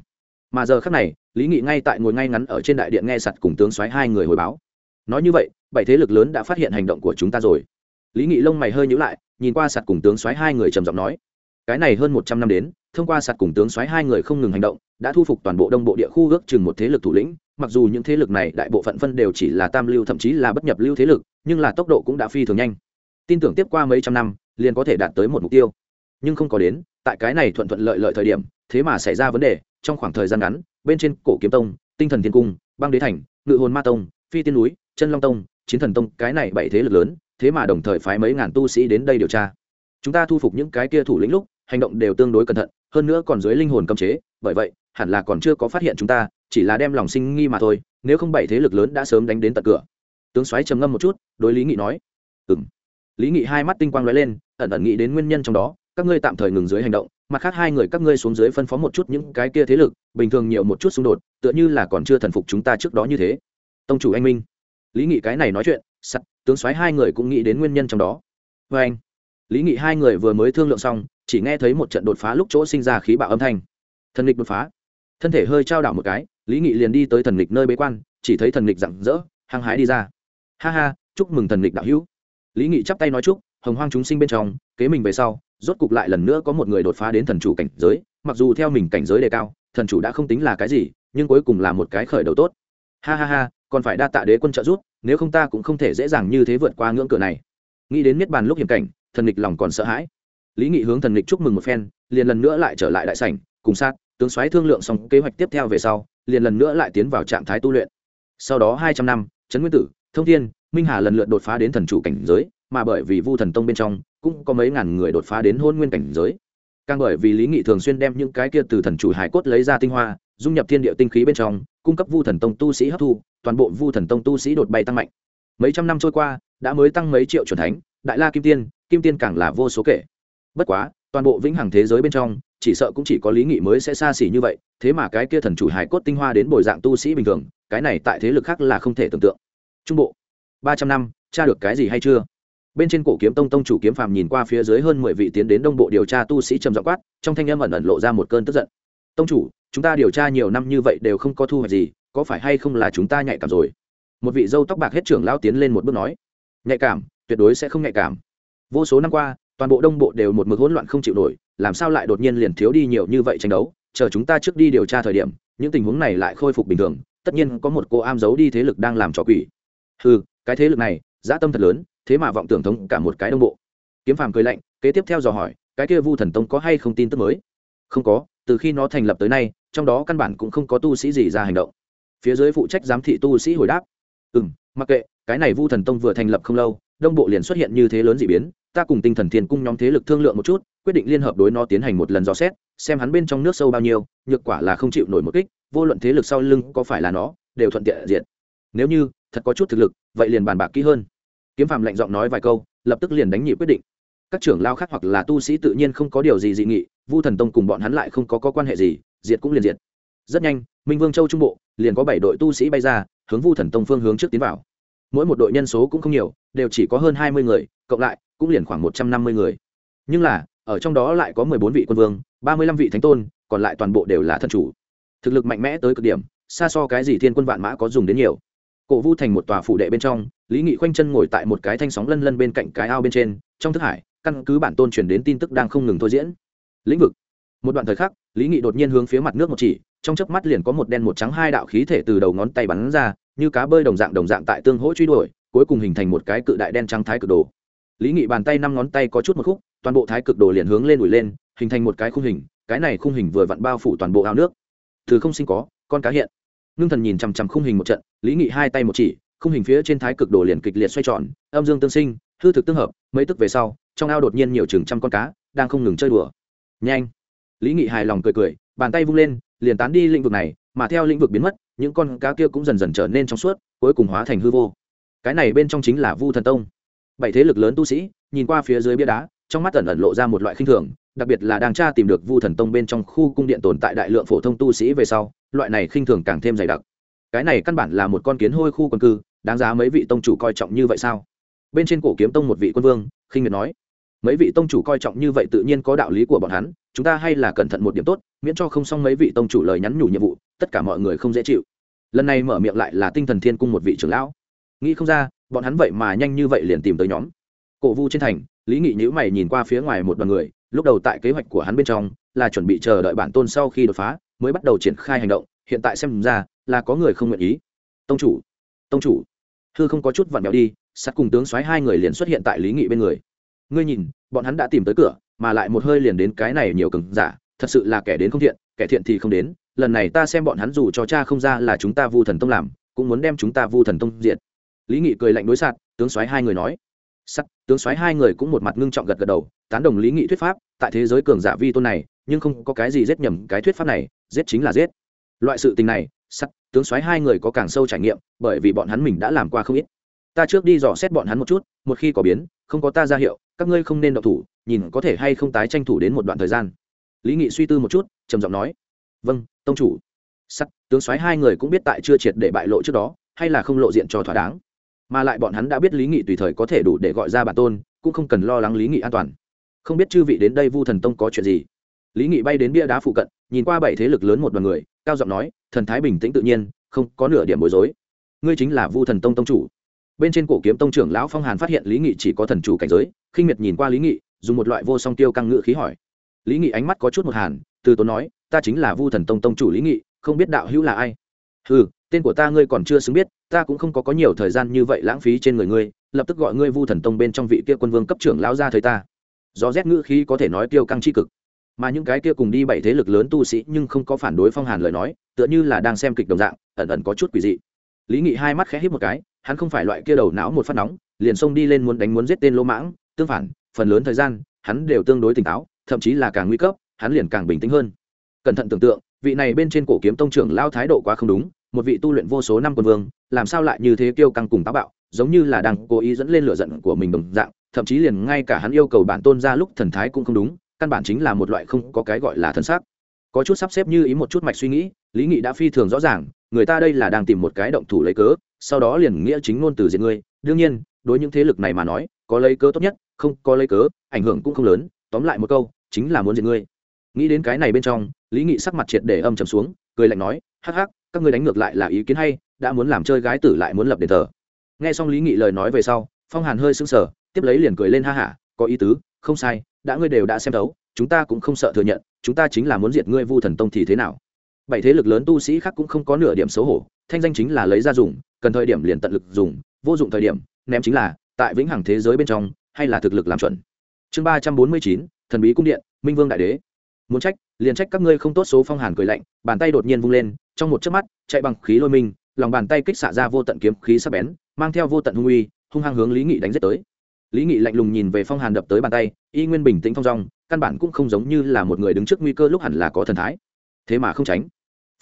Speaker 1: Mà giờ khác này, lý nghị ngay tại ngồi ngay ngắn ở trên đại điện nghe sặt cùng tướng soái hai người hồi báo. Nói như vậy, bảy thế lực lớn đã phát hiện hành động của chúng ta rồi. Lý nghị lông mày hơi nhữ lại, nhìn qua sạt cùng tướng soái hai người trầm giọng nói, cái này hơn một trăm năm đến, thông qua sạt cùng tướng soái hai người không ngừng hành động, đã thu phục toàn bộ đông bộ địa khu ước chừng một thế lực thủ lĩnh. Mặc dù những thế lực này đại bộ phận phân đều chỉ là tam lưu, thậm chí là bất nhập lưu thế lực, nhưng là tốc độ cũng đã phi thường nhanh. Tin tưởng tiếp qua mấy trăm năm, liền có thể đạt tới một mục tiêu. Nhưng không có đến tại cái này thuận thuận lợi lợi thời điểm, thế mà xảy ra vấn đề, trong khoảng thời gian ngắn, bên trên cổ kiếm tông, tinh thần thiên cung, băng đế thành, ngự hồn ma tông, phi tiên núi, chân long tông, chiến thần tông, cái này bảy thế lực lớn, thế mà đồng thời phái mấy ngàn tu sĩ đến đây điều tra. Chúng ta thu phục những cái kia thủ lĩnh lúc, hành động đều tương đối cẩn thận, hơn nữa còn dưới linh hồn cấm chế, bởi vậy, hẳn là còn chưa có phát hiện chúng ta, chỉ là đem lòng sinh nghi mà thôi, nếu không bảy thế lực lớn đã sớm đánh đến tận cửa. Tướng soái trầm ngâm một chút, đối lý nghị nói. Ừ m lý nghị hai mắt tinh quang l ó e lên, ẩn ẩn nghĩ đến nguyên nhân trong đó các ngươi tạm thời ngừng dưới hành động, mặt khác hai người các ngươi xuống dưới phân phó một chút những cái kia thế lực, bình thường nhiều một chút xung đột, tựa như là còn chưa thần phục chúng ta trước đó như thế. Tông chủ anh minh, lý nghị cái này nói chuyện sắt tướng soái hai người cũng nghĩ đến nguyên nhân trong đó. Vê anh, lý nghị hai người vừa mới thương lượng xong, chỉ nghe thấy một trận đột phá lúc chỗ sinh ra khí bạo âm thanh. Thần lịch đột phá. Thân thể hơi trao đảo một cái, lý nghị liền đi tới thần lịch nơi bế quan, chỉ thấy thần lịch rặng rỡ, hăng hái đi ra. Ha ha, chúc mừng thần lịch đạo hữu. Lý nghị chắp tay nói chúc, hồng hoang chúng sinh bên trong, kế mình về sau rốt cục lại lần nữa có một người đột phá đến thần chủ cảnh giới, mặc dù theo mình cảnh giới đề cao, thần chủ đã không tính là cái gì, nhưng cuối cùng là một cái khởi đầu tốt. Ha ha ha, còn phải đa tạ đế quân trợ giúp, nếu không ta cũng không thể dễ dàng như thế vượt qua ngưỡng cửa này. Nghĩ đến miết bàn lúc hiểm cảnh, thần địch lòng còn sợ hãi. Lý nghị hướng thần địch chúc mừng một phen, liền lần nữa lại trở lại đại sảnh, cùng sát, tướng soái thương lượng xong kế hoạch tiếp theo về sau, liền lần nữa lại tiến vào trạng thái tu luyện. Sau đó hai trăm năm, trấn nguyên tử, thông thiên, minh hà lần lượt đột phá đến thần chủ cảnh giới mà bởi vì vu thần tông bên trong cũng có mấy ngàn người đột phá đến hôn nguyên cảnh giới. Càng bởi vì lý nghị thường xuyên đem những cái kia từ thần chủ hải cốt lấy ra tinh hoa, dung nhập thiên địa tinh khí bên trong, cung cấp vu thần tông tu sĩ hấp thu, toàn bộ vu thần tông tu sĩ đột bay tăng mạnh. Mấy trăm năm trôi qua, đã mới tăng mấy triệu chuẩn thánh, đại la kim tiên kim tiên càng là vô số kể. Bất quá, toàn bộ vĩnh hằng thế giới bên trong, chỉ sợ cũng chỉ có lý nghị mới sẽ xa xỉ như vậy, thế mà cái kia thần chủ hải cốt tinh hoa đến bồi dạng tu sĩ bình thường, cái này tại thế lực khác là không thể tưởng tượng. Trung bộ, ba trăm năm, tra được cái gì hay chưa? Bên trên cổ kiếm tông tông chủ kiếm phàm nhìn qua phía dưới hơn mười vị tiến đến đông bộ điều tra tu sĩ trầm dọ quát, trong thanh âm ẩn ẩn lộ ra một cơn tức giận. Tông chủ, chúng ta điều tra nhiều năm như vậy đều không có thu hoạch gì, có phải hay không là chúng ta nhạy cảm rồi? Một vị dâu tóc bạc hết trưởng lao tiến lên một bước nói, nhạy cảm, tuyệt đối sẽ không nhạy cảm. Vô số năm qua, toàn bộ đông bộ đều một mực hỗn loạn không chịu nổi, làm sao lại đột nhiên liền thiếu đi nhiều như vậy tranh đấu? Chờ chúng ta trước đi điều tra thời điểm, những tình huống này lại khôi phục bình thường, tất nhiên có một cô am giấu đi thế lực đang làm trò quỷ. Ừ cái thế lực này, dã tâm thật lớn thế mà vọng tưởng thống cả một cái đông bộ. Kiếm phàm cười lạnh, kế tiếp theo dò hỏi, cái kia vu thần tông có hay không tin tức mới? Không có, từ khi nó thành lập tới nay, trong đó căn bản cũng không có tu sĩ gì ra hành động. Phía dưới phụ trách giám thị tu sĩ hồi đáp ừ m mặc kệ, cái này vu thần tông vừa thành lập không lâu, đông bộ liền xuất hiện như thế lớn d ị biến, ta cùng tinh thần thiên cung nhóm thế lực thương lượng một chút, quyết định liên hợp đối nó tiến hành một lần dò xét, xem hắn bên trong nước sâu bao nhiêu, nhược quả là không chịu nổi một kích, vô luận thế lực sau lưng có phải là nó, đều thuận tiện diện nếu như thật có chút thực lực, vậy liền bàn bạc kỹ hơn kiếm phạm lạnh giọng nói vài câu lập tức liền đánh nhị quyết định. Các trưởng lao khác hoặc là tu sĩ tự nhiên không có điều gì dị nghị vu thần tông cùng bọn hắn lại không có, có quan hệ gì diệt cũng liền diệt. Rất nhanh minh vương châu trung bộ liền có bảy đội tu sĩ bay ra hướng vu thần tông phương hướng trước tiến vào. Mỗi một đội nhân số cũng không nhiều đều chỉ có hơn hai mươi người cộng lại cũng liền khoảng một trăm năm mươi người. Nhưng là ở trong đó lại có mười bốn vị quân vương ba mươi lăm vị thánh tôn còn lại toàn bộ đều là thân chủ. Thực lực mạnh mẽ tới cực điểm xa so cái gì thiên quân vạn mã có dùng đến nhiều. Cổ vu thành một tòa phủ đệ bên trong lý nghị khoanh chân ngồi tại một cái thanh sóng lân lân bên cạnh cái ao bên trên, trong thức hải, căn cứ bản tôn chuyển đến tin tức đang không ngừng thôi diễn. Lĩnh vực. Một đoạn thời khắc, lý nghị đột nhiên hướng phía mặt nước một chỉ, trong chớp mắt liền có một đen một trắng hai đạo khí thể từ đầu ngón tay bắn ra, như cá bơi đồng dạng đồng dạng tại tương hỗ truy đuổi, cuối cùng hình thành một cái cự đại đen trắng thái cực đồ. Lý nghị bàn tay năm ngón tay có chút một khúc, toàn bộ thái cực đồ liền hướng lên ủi lên, hình thành một cái khung hình, cái này khung hình vừa vặn bao phủ toàn bộ ao nước. Từ không sinh có, con cá hiện. Ngưng thần nhìn chằm chằm khung hình một trận, lý nghị hai tay một chỉ khung hình phía trên thái cực đồ liền kịch liệt xoay tròn, âm dương tương sinh, hư thực tương hợp, mấy tức về sau, trong ao đột nhiên nhiều chừng trăm con cá, đang không ngừng chơi đùa. Nhanh! Lý nghị hài lòng cười cười, bàn tay vung lên, liền tán đi lĩnh vực này, mà theo lĩnh vực biến mất, những con cá kia cũng dần dần trở nên trong suốt, cuối cùng hóa thành hư vô. Cái này bên trong chính là vu thần tông. Bảy thế lực lớn tu sĩ, nhìn qua phía dưới bia đá, trong mắt ẩn ẩn lộ ra một loại khinh thường, đặc biệt là đang tra tìm được vu thần tông bên trong khu cung điện tồn tại đại lượng phổ thông tu sĩ về sau, loại này khinh thường càng thêm dày đặc cái này căn bản là một con kiến hôi khu quân cư, đáng giá mấy vị tông chủ coi trọng như vậy sao? Bên trên cổ kiếm tông một vị quân vương, khinh miệt nói, mấy vị tông chủ coi trọng như vậy tự nhiên có đạo lý của bọn hắn, chúng ta hay là cẩn thận một điểm tốt, miễn cho không xong mấy vị tông chủ lời nhắn nhủ nhiệm vụ, tất cả mọi người không dễ chịu. Lần này mở miệng lại là tinh thần thiên cung một vị trưởng lão. Nghĩ không ra, bọn hắn vậy mà nhanh như vậy liền tìm tới nhóm. Cổ vu trên thành, lý nghị nhữ mày nhìn qua phía ngoài một đoàn người, lúc đầu tại kế hoạch của hắn bên trong là chuẩn bị chờ đợi bản tôn sau khi đột phá, mới bắt đầu triển khai hành động, hiện tại xem ra là có người không nguyện ý. Tông chủ tông chủ. Hư không có chút vặn vẹo đi, sắt cùng tướng xoáy hai người liền xuất hiện tại lý nghị bên người. Ngươi nhìn, bọn hắn đã tìm tới cửa, mà lại một hơi liền đến cái này nhiều cừng giả, thật sự là kẻ đến không thiện, kẻ thiện thì không đến. Lần này ta xem bọn hắn dù cho cha không ra là chúng ta vu thần tông làm, cũng muốn đem chúng ta vu thần tông diệt. Lý nghị cười lạnh đối sạt, tướng soái hai người nói. Sắc tướng soái hai người cũng một mặt ngưng trọng gật gật đầu, tán đồng lý nghị thuyết pháp, tại thế giới cường giả vi tôn này, nhưng không có cái gì giết nhầm cái thuyết pháp này, giết chính là giết. Loại sự tình này sắc tướng soái hai người có càng sâu trải nghiệm, bởi vì bọn hắn mình đã làm qua không ít. Ta trước đi dò xét bọn hắn một chút, một khi có biến, không có ta ra hiệu, các ngươi không nên độc thủ, nhìn có thể hay không tái tranh thủ đến một đoạn thời gian. Lý nghị suy tư một chút, trầm giọng nói vâng tông chủ. Sắc tướng soái hai người cũng biết tại chưa triệt để bại lộ trước đó, hay là không lộ diện cho thỏa đáng. Mà lại bọn hắn đã biết lý nghị tùy thời có thể đủ để gọi ra bản tôn, cũng không cần lo lắng lý nghị an toàn. Không biết chư vị đến đây vu thần tông có chuyện gì? Lý nghị bay đến bia đá phụ cận, nhìn qua bảy thế lực lớn một đoàn người, cao giọng nói thần thái bình tĩnh tự nhiên, không có nửa điểm bối rối. Ngươi chính là vu thần tông tông chủ. Bên trên cổ kiếm tông trưởng lão phong hàn phát hiện lý nghị chỉ có thần chủ cảnh giới, khinh miệt nhìn qua lý nghị, dùng một loại vô song tiêu căng ngự khí hỏi. Lý nghị ánh mắt có chút một hàn, từ tốn nói, ta chính là vu thần tông tông chủ lý nghị, không biết đạo hữu là ai? Ừ tên của ta ngươi còn chưa xứng biết, ta cũng không có có nhiều thời gian như vậy lãng phí trên người ngươi, lập tức gọi ngươi vu thần tông bên trong vị kia quân vương cấp trưởng lão ra thời ta. Do rét ngữ khí có thể nói tiêu căng c cực mà những cái kia cùng đi bảy thế lực lớn tu sĩ nhưng không có phản đối phong hàn lời nói, tựa như là đang xem kịch đồng dạng, ẩn ẩn có chút quỷ dị. Lý nghị hai mắt khẽ hít một cái, hắn không phải loại kia đầu não một phát nóng, liền xông đi lên muốn đánh muốn giết tên lỗ mãng, tương phản, phần lớn thời gian, hắn đều tương đối tỉnh táo, thậm chí là càng nguy cấp, hắn liền càng bình tĩnh hơn. Cẩn thận tưởng tượng, vị này bên trên cổ kiếm tông trưởng lao thái độ quá không đúng, một vị tu luyện vô số năm quân vương, làm sao lại như thế kêu căng cùng táo bạo, giống như là đang cố ý dẫn lên lửa giận của mình đồng dạng, thậm chí liền ngay cả hắn yêu cầu bản tôn ra lúc thần thái cũng không đúng căn bản chính là một loại không có cái gọi là thân xác. Có chút sắp xếp như ý một chút mạch suy nghĩ, lý nghị đã phi thường rõ ràng, người ta đây là đang tìm một cái động thủ lấy cớ, sau đó liền nghĩa chính ngôn từ diện ngươi. Đương nhiên, đối những thế lực này mà nói, có lấy cớ tốt nhất, không có lấy cớ, ảnh hưởng cũng không lớn. Tóm lại một câu, chính là muốn diện ngươi. Nghĩ đến cái này bên trong, lý nghị sắc mặt triệt để âm trầm xuống, cười lạnh nói, hắc hắc, các ngươi đánh ngược lại là ý kiến hay, đã muốn làm chơi gái tử lại muốn lập đền thờ. Nghe xong lý nghị lời nói về sau, phong hàn hơi sững sờ, tiếp lấy liền cười lên ha hả, có ý tứ, không sai đã ngươi đều đã xem thấu, chúng ta cũng không sợ thừa nhận, chúng ta chính là muốn diệt ngươi vu thần tông thì thế nào? Bảy thế lực lớn tu sĩ khác cũng không có nửa điểm xấu hổ, thanh danh chính là lấy ra dùng, cần thời điểm liền tận lực dùng, vô dụng thời điểm, ném chính là, tại vĩnh hằng thế giới bên trong, hay là thực lực làm chuẩn. Chương ba trăm bốn mươi chín, thần bí cung điện, minh vương đại đế. Muốn trách, liền trách các ngươi không tốt số phong hàn cười lạnh, bàn tay đột nhiên vung lên, trong một chớp mắt, chạy bằng khí lôi minh, lòng bàn tay kích xả ra vô tận kiếm khí sắc bén, mang theo vô tận hung uy, hung hăng hướng lý nghị đánh giết tới lý nghị lạnh lùng nhìn về phong hàn đập tới bàn tay, y nguyên bình tĩnh phong rong căn bản cũng không giống như là một người đứng trước nguy cơ lúc hẳn là có thần thái. Thế mà không tránh.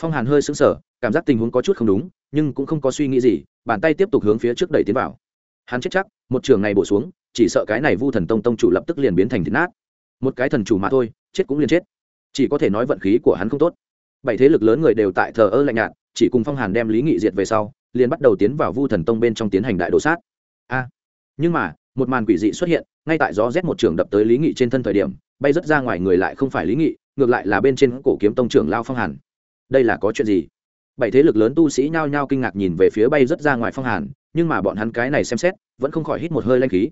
Speaker 1: Phong hàn hơi sững sờ, cảm giác tình huống có chút không đúng, nhưng cũng không có suy nghĩ gì, bàn tay tiếp tục hướng phía trước đẩy tiến vào. Hắn chết chắc, một trường này bổ xuống, chỉ sợ cái này vu thần tông tông chủ lập tức liền biến thành thịt nát. Một cái thần chủ mà thôi, chết cũng liền chết. Chỉ có thể nói vận khí của hắn không tốt. Bảy thế lực lớn người đều tại thờ ơ lạnh nhạt, chỉ cùng phong hàn đem lý nghị diệt về sau, liền bắt đầu tiến vào vu thần tông bên trong tiến hành đại đồ sát. A, nhưng mà một màn quỷ dị xuất hiện, ngay tại gió rét một trường đập tới lý nghị trên thân thời điểm, bay rớt ra ngoài người lại không phải lý nghị, ngược lại là bên trên cổ kiếm tông trưởng lao phong hàn. Đây là có chuyện gì? Bảy thế lực lớn tu sĩ nhao nhao kinh ngạc nhìn về phía bay rớt ra ngoài phong hàn, nhưng mà bọn hắn cái này xem xét, vẫn không khỏi hít một hơi lanh khí.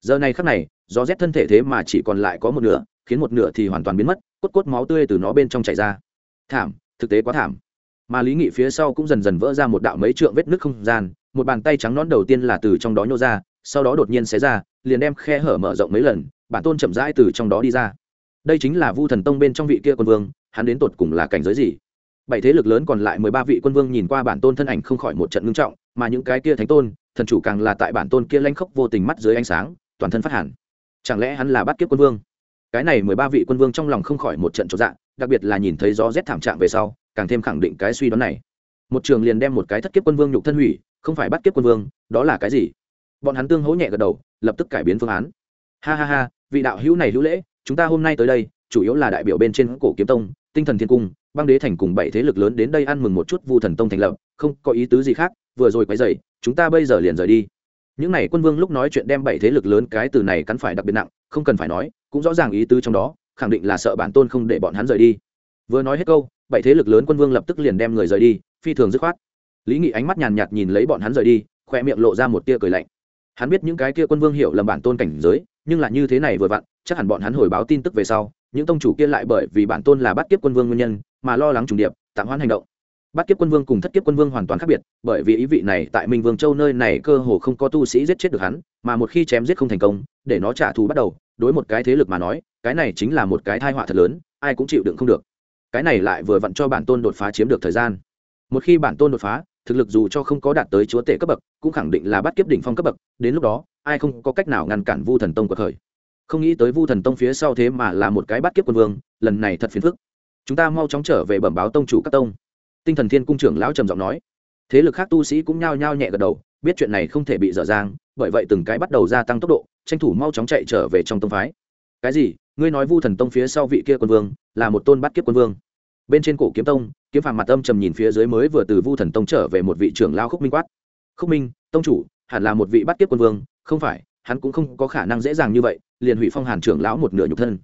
Speaker 1: Giờ này khắc này, gió rét thân thể thế mà chỉ còn lại có một nửa, khiến một nửa thì hoàn toàn biến mất, cốt cốt máu tươi từ nó bên trong chảy ra. Thảm, thực tế quá thảm. Mà lý nghị phía sau cũng dần dần vỡ ra một đạo mấy trượng vết nước không gian, một bàn tay trắng nón đầu tiên là từ trong đó nhô ra sau đó đột nhiên xé ra, liền đem khe hở mở rộng mấy lần, bản tôn chậm rãi từ trong đó đi ra. Đây chính là vu thần tông bên trong vị kia quân vương, hắn đến tột cùng là cảnh giới gì? Bảy thế lực lớn còn lại mười ba vị quân vương nhìn qua bản tôn thân ảnh không khỏi một trận ngưng trọng, mà những cái kia thánh tôn, thần chủ càng là tại bản tôn kia lanh khóc vô tình mắt dưới ánh sáng, toàn thân phát hẳn chẳng lẽ hắn là bắt kiếp quân vương? Cái này mười ba vị quân vương trong lòng không khỏi một trận trọn dạng đặc biệt là nhìn thấy gió rét thảm trạng về sau, càng thêm khẳng định cái suy đoán này. Một trường liền đem một cái thất kiếp quân vương nhục thân hủy, không phải bắt kiếp quân vương, đó là cái gì? Bọn hắn tương hỗ nhẹ gật đầu lập tức cải biến phương án. Ha ha ha vị đạo hữu này hữu lễ chúng ta hôm nay tới đây chủ yếu là đại biểu bên trên cổ kiếm tông tinh thần thiên cung băng đế thành cùng bảy thế lực lớn đến đây ăn mừng một chút vu thần tông thành lập không có ý tứ gì khác vừa rồi quấy dậy, chúng ta bây giờ liền rời đi. Những n à y quân vương lúc nói chuyện đem bảy thế lực lớn cái từ này cắn phải đặc biệt nặng không cần phải nói cũng rõ ràng ý tứ trong đó khẳng định là sợ bản tôn không để bọn hắn rời đi. Vừa nói hết câu bảy thế lực lớn quân vương lập tức liền đem người rời đi phi thường dứt khoát. Lý nghị ánh mắt nhàn nhạt nhìn lấy bọn hắn rời đi khoe miệng lộ ra một tia cười lạnh hắn biết những cái kia quân vương hiểu lầm bản tôn cảnh giới, nhưng là như thế này vừa vặn, chắc hẳn bọn hắn hồi báo tin tức về sau, những tông chủ kia lại bởi vì bản tôn là bắt kiếp quân vương nguyên nhân, mà lo lắng trùng điệp, tạm hoãn hành động. Bắt kiếp quân vương cùng thất kiếp quân vương hoàn toàn khác biệt, bởi vì ý vị này tại minh vương châu nơi này cơ hồ không có tu sĩ giết chết được hắn, mà một khi chém giết không thành công, để nó trả thù bắt đầu, đối một cái thế lực mà nói, cái này chính là một cái thai họa thật lớn, ai cũng chịu đựng không được. Cái này lại vừa vặn cho bản tôn đột phá chiếm được thời gian. Một khi bản tôn đột phá thực lực dù cho không có đạt tới chúa tể cấp bậc, cũng khẳng định là bắt kiếp đỉnh phong cấp bậc, đến lúc đó, ai không có cách nào ngăn cản vu thần tông của khởi. Không nghĩ tới vu thần tông phía sau thế mà là một cái bắt kiếp quân vương, lần này thật phiền phức. Chúng ta mau chóng trở về bẩm báo tông chủ các tông. Tinh thần thiên cung trưởng lão trầm giọng nói. Thế lực khác tu sĩ cũng nhao nhao nhẹ gật đầu, biết chuyện này không thể bị dở dang, bởi vậy từng cái bắt đầu gia tăng tốc độ, tranh thủ mau chóng chạy trở về trong tông phái. Cái gì? Ngươi nói vu thần tông phía sau vị kia quân vương là một tôn bắt kiếp quân vương bên trên cổ kiếm tông, kiếm phàm mặt âm trầm nhìn phía dưới mới vừa từ vu thần tông trở về một vị trưởng lao khúc minh quát. Khúc minh, tông chủ, hẳn là một vị bắt kiếp quân vương, không phải, hắn cũng không có khả năng dễ dàng như vậy, liền hủy phong hàn trưởng lão một nửa nhục thân.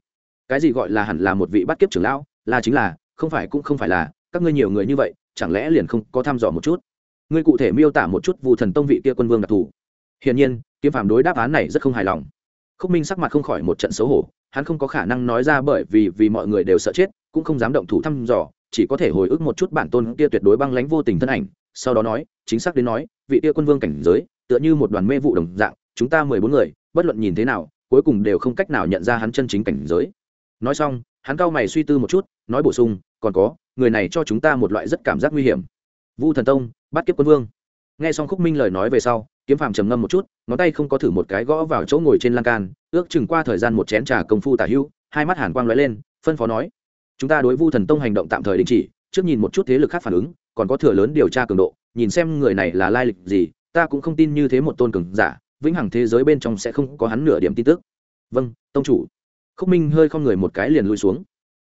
Speaker 1: Cái gì gọi là hẳn là một vị bắt kiếp trưởng lão? Là chính là, không phải cũng không phải là, các ngươi nhiều người như vậy, chẳng lẽ liền không có thăm dò một chút? Ngươi cụ thể miêu tả một chút vu thần tông vị kia quân vương đặc thù. Hiển nhiên, kiếm phàm đối đáp án này rất không hài lòng. Khúc minh sắc mặt không khỏi một trận xấu hổ, hắn không có khả năng nói ra bởi vì vì mọi người đều sợ chết cũng không dám động thủ thăm dò chỉ có thể hồi ức một chút bản tôn kia tuyệt đối băng lãnh vô tình thân ảnh sau đó nói chính xác đến nói vị kia quân vương cảnh giới tựa như một đoàn mê vụ đồng dạng chúng ta mười bốn người bất luận nhìn thế nào cuối cùng đều không cách nào nhận ra hắn chân chính cảnh giới. Nói xong hắn cao mày suy tư một chút nói bổ sung còn có người này cho chúng ta một loại rất cảm giác nguy hiểm. Vu thần tông bắt kiếp quân vương. Nghe xong khúc minh lời nói về sau kiếm phàm trầm ngâm một chút ngón tay không có thử một cái gõ vào chỗ ngồi trên lan can ước chừng qua thời gian một chén trà công phu tả hưu, hai mắt hàn quang lóe lên phân phó nói chúng ta đối vu thần tông hành động tạm thời đình chỉ, trước nhìn một chút thế lực khác phản ứng, còn có thừa lớn điều tra cường độ, nhìn xem người này là lai lịch gì, ta cũng không tin như thế một tôn cường giả, vĩnh hằng thế giới bên trong sẽ không có hắn nửa điểm tin tức. Vâng tông chủ. Khúc minh hơi không người một cái liền lùi xuống.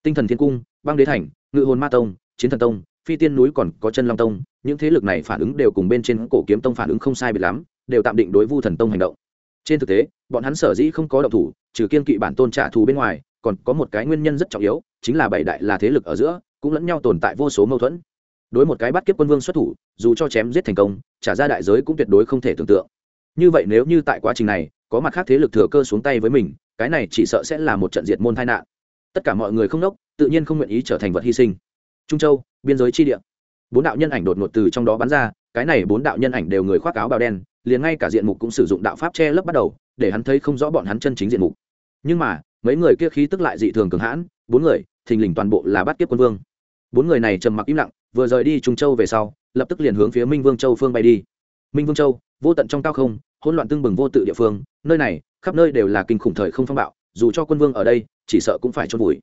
Speaker 1: Tinh thần thiên cung, băng đế thành, ngự hồn ma tông, chiến thần tông, phi tiên núi còn có chân long tông, những thế lực này phản ứng đều cùng bên trên cổ kiếm tông phản ứng không sai biệt lắm, đều tạm định đối vu thần tông hành động. Trên thực tế, bọn hắn sở dĩ không có động thủ, trừ kiên kỵ bản tôn trả thù bên ngoài, còn có một cái nguyên nhân rất trọng yếu chính là bảy đại là thế lực ở giữa, cũng lẫn nhau tồn tại vô số mâu thuẫn. Đối một cái bắt kiếp quân vương xuất thủ, dù cho chém giết thành công, trả ra đại giới cũng tuyệt đối không thể tưởng tượng. Như vậy nếu như tại quá trình này, có mặt khác thế lực thừa cơ xuống tay với mình, cái này chỉ sợ sẽ là một trận diệt môn tai nạn. Tất cả mọi người không đốc tự nhiên không nguyện ý trở thành vật hy sinh. Trung châu, biên giới chi địa. Bốn đạo nhân ảnh đột ngột từ trong đó bắn ra, cái này bốn đạo nhân ảnh đều người khoác áo bào đen, liền ngay cả diện mục cũng sử dụng đạo pháp che lấp bắt đầu, để hắn thấy không rõ bọn hắn chân chính diện mục. Nhưng mà, mấy người kia khí tức lại dị thường cường hãn, bốn người thình lình toàn bộ là bắt kiếp quân vương. Bốn người này trầm mặc im lặng, vừa rời đi trung châu về sau, lập tức liền hướng phía minh vương châu phương bay đi. Minh vương châu, vô tận trong cao không, hỗn loạn tương bừng vô tự địa phương, nơi này, khắp nơi đều là kinh khủng thời không phong bạo, dù cho quân vương ở đây, chỉ sợ cũng phải chôn vùi.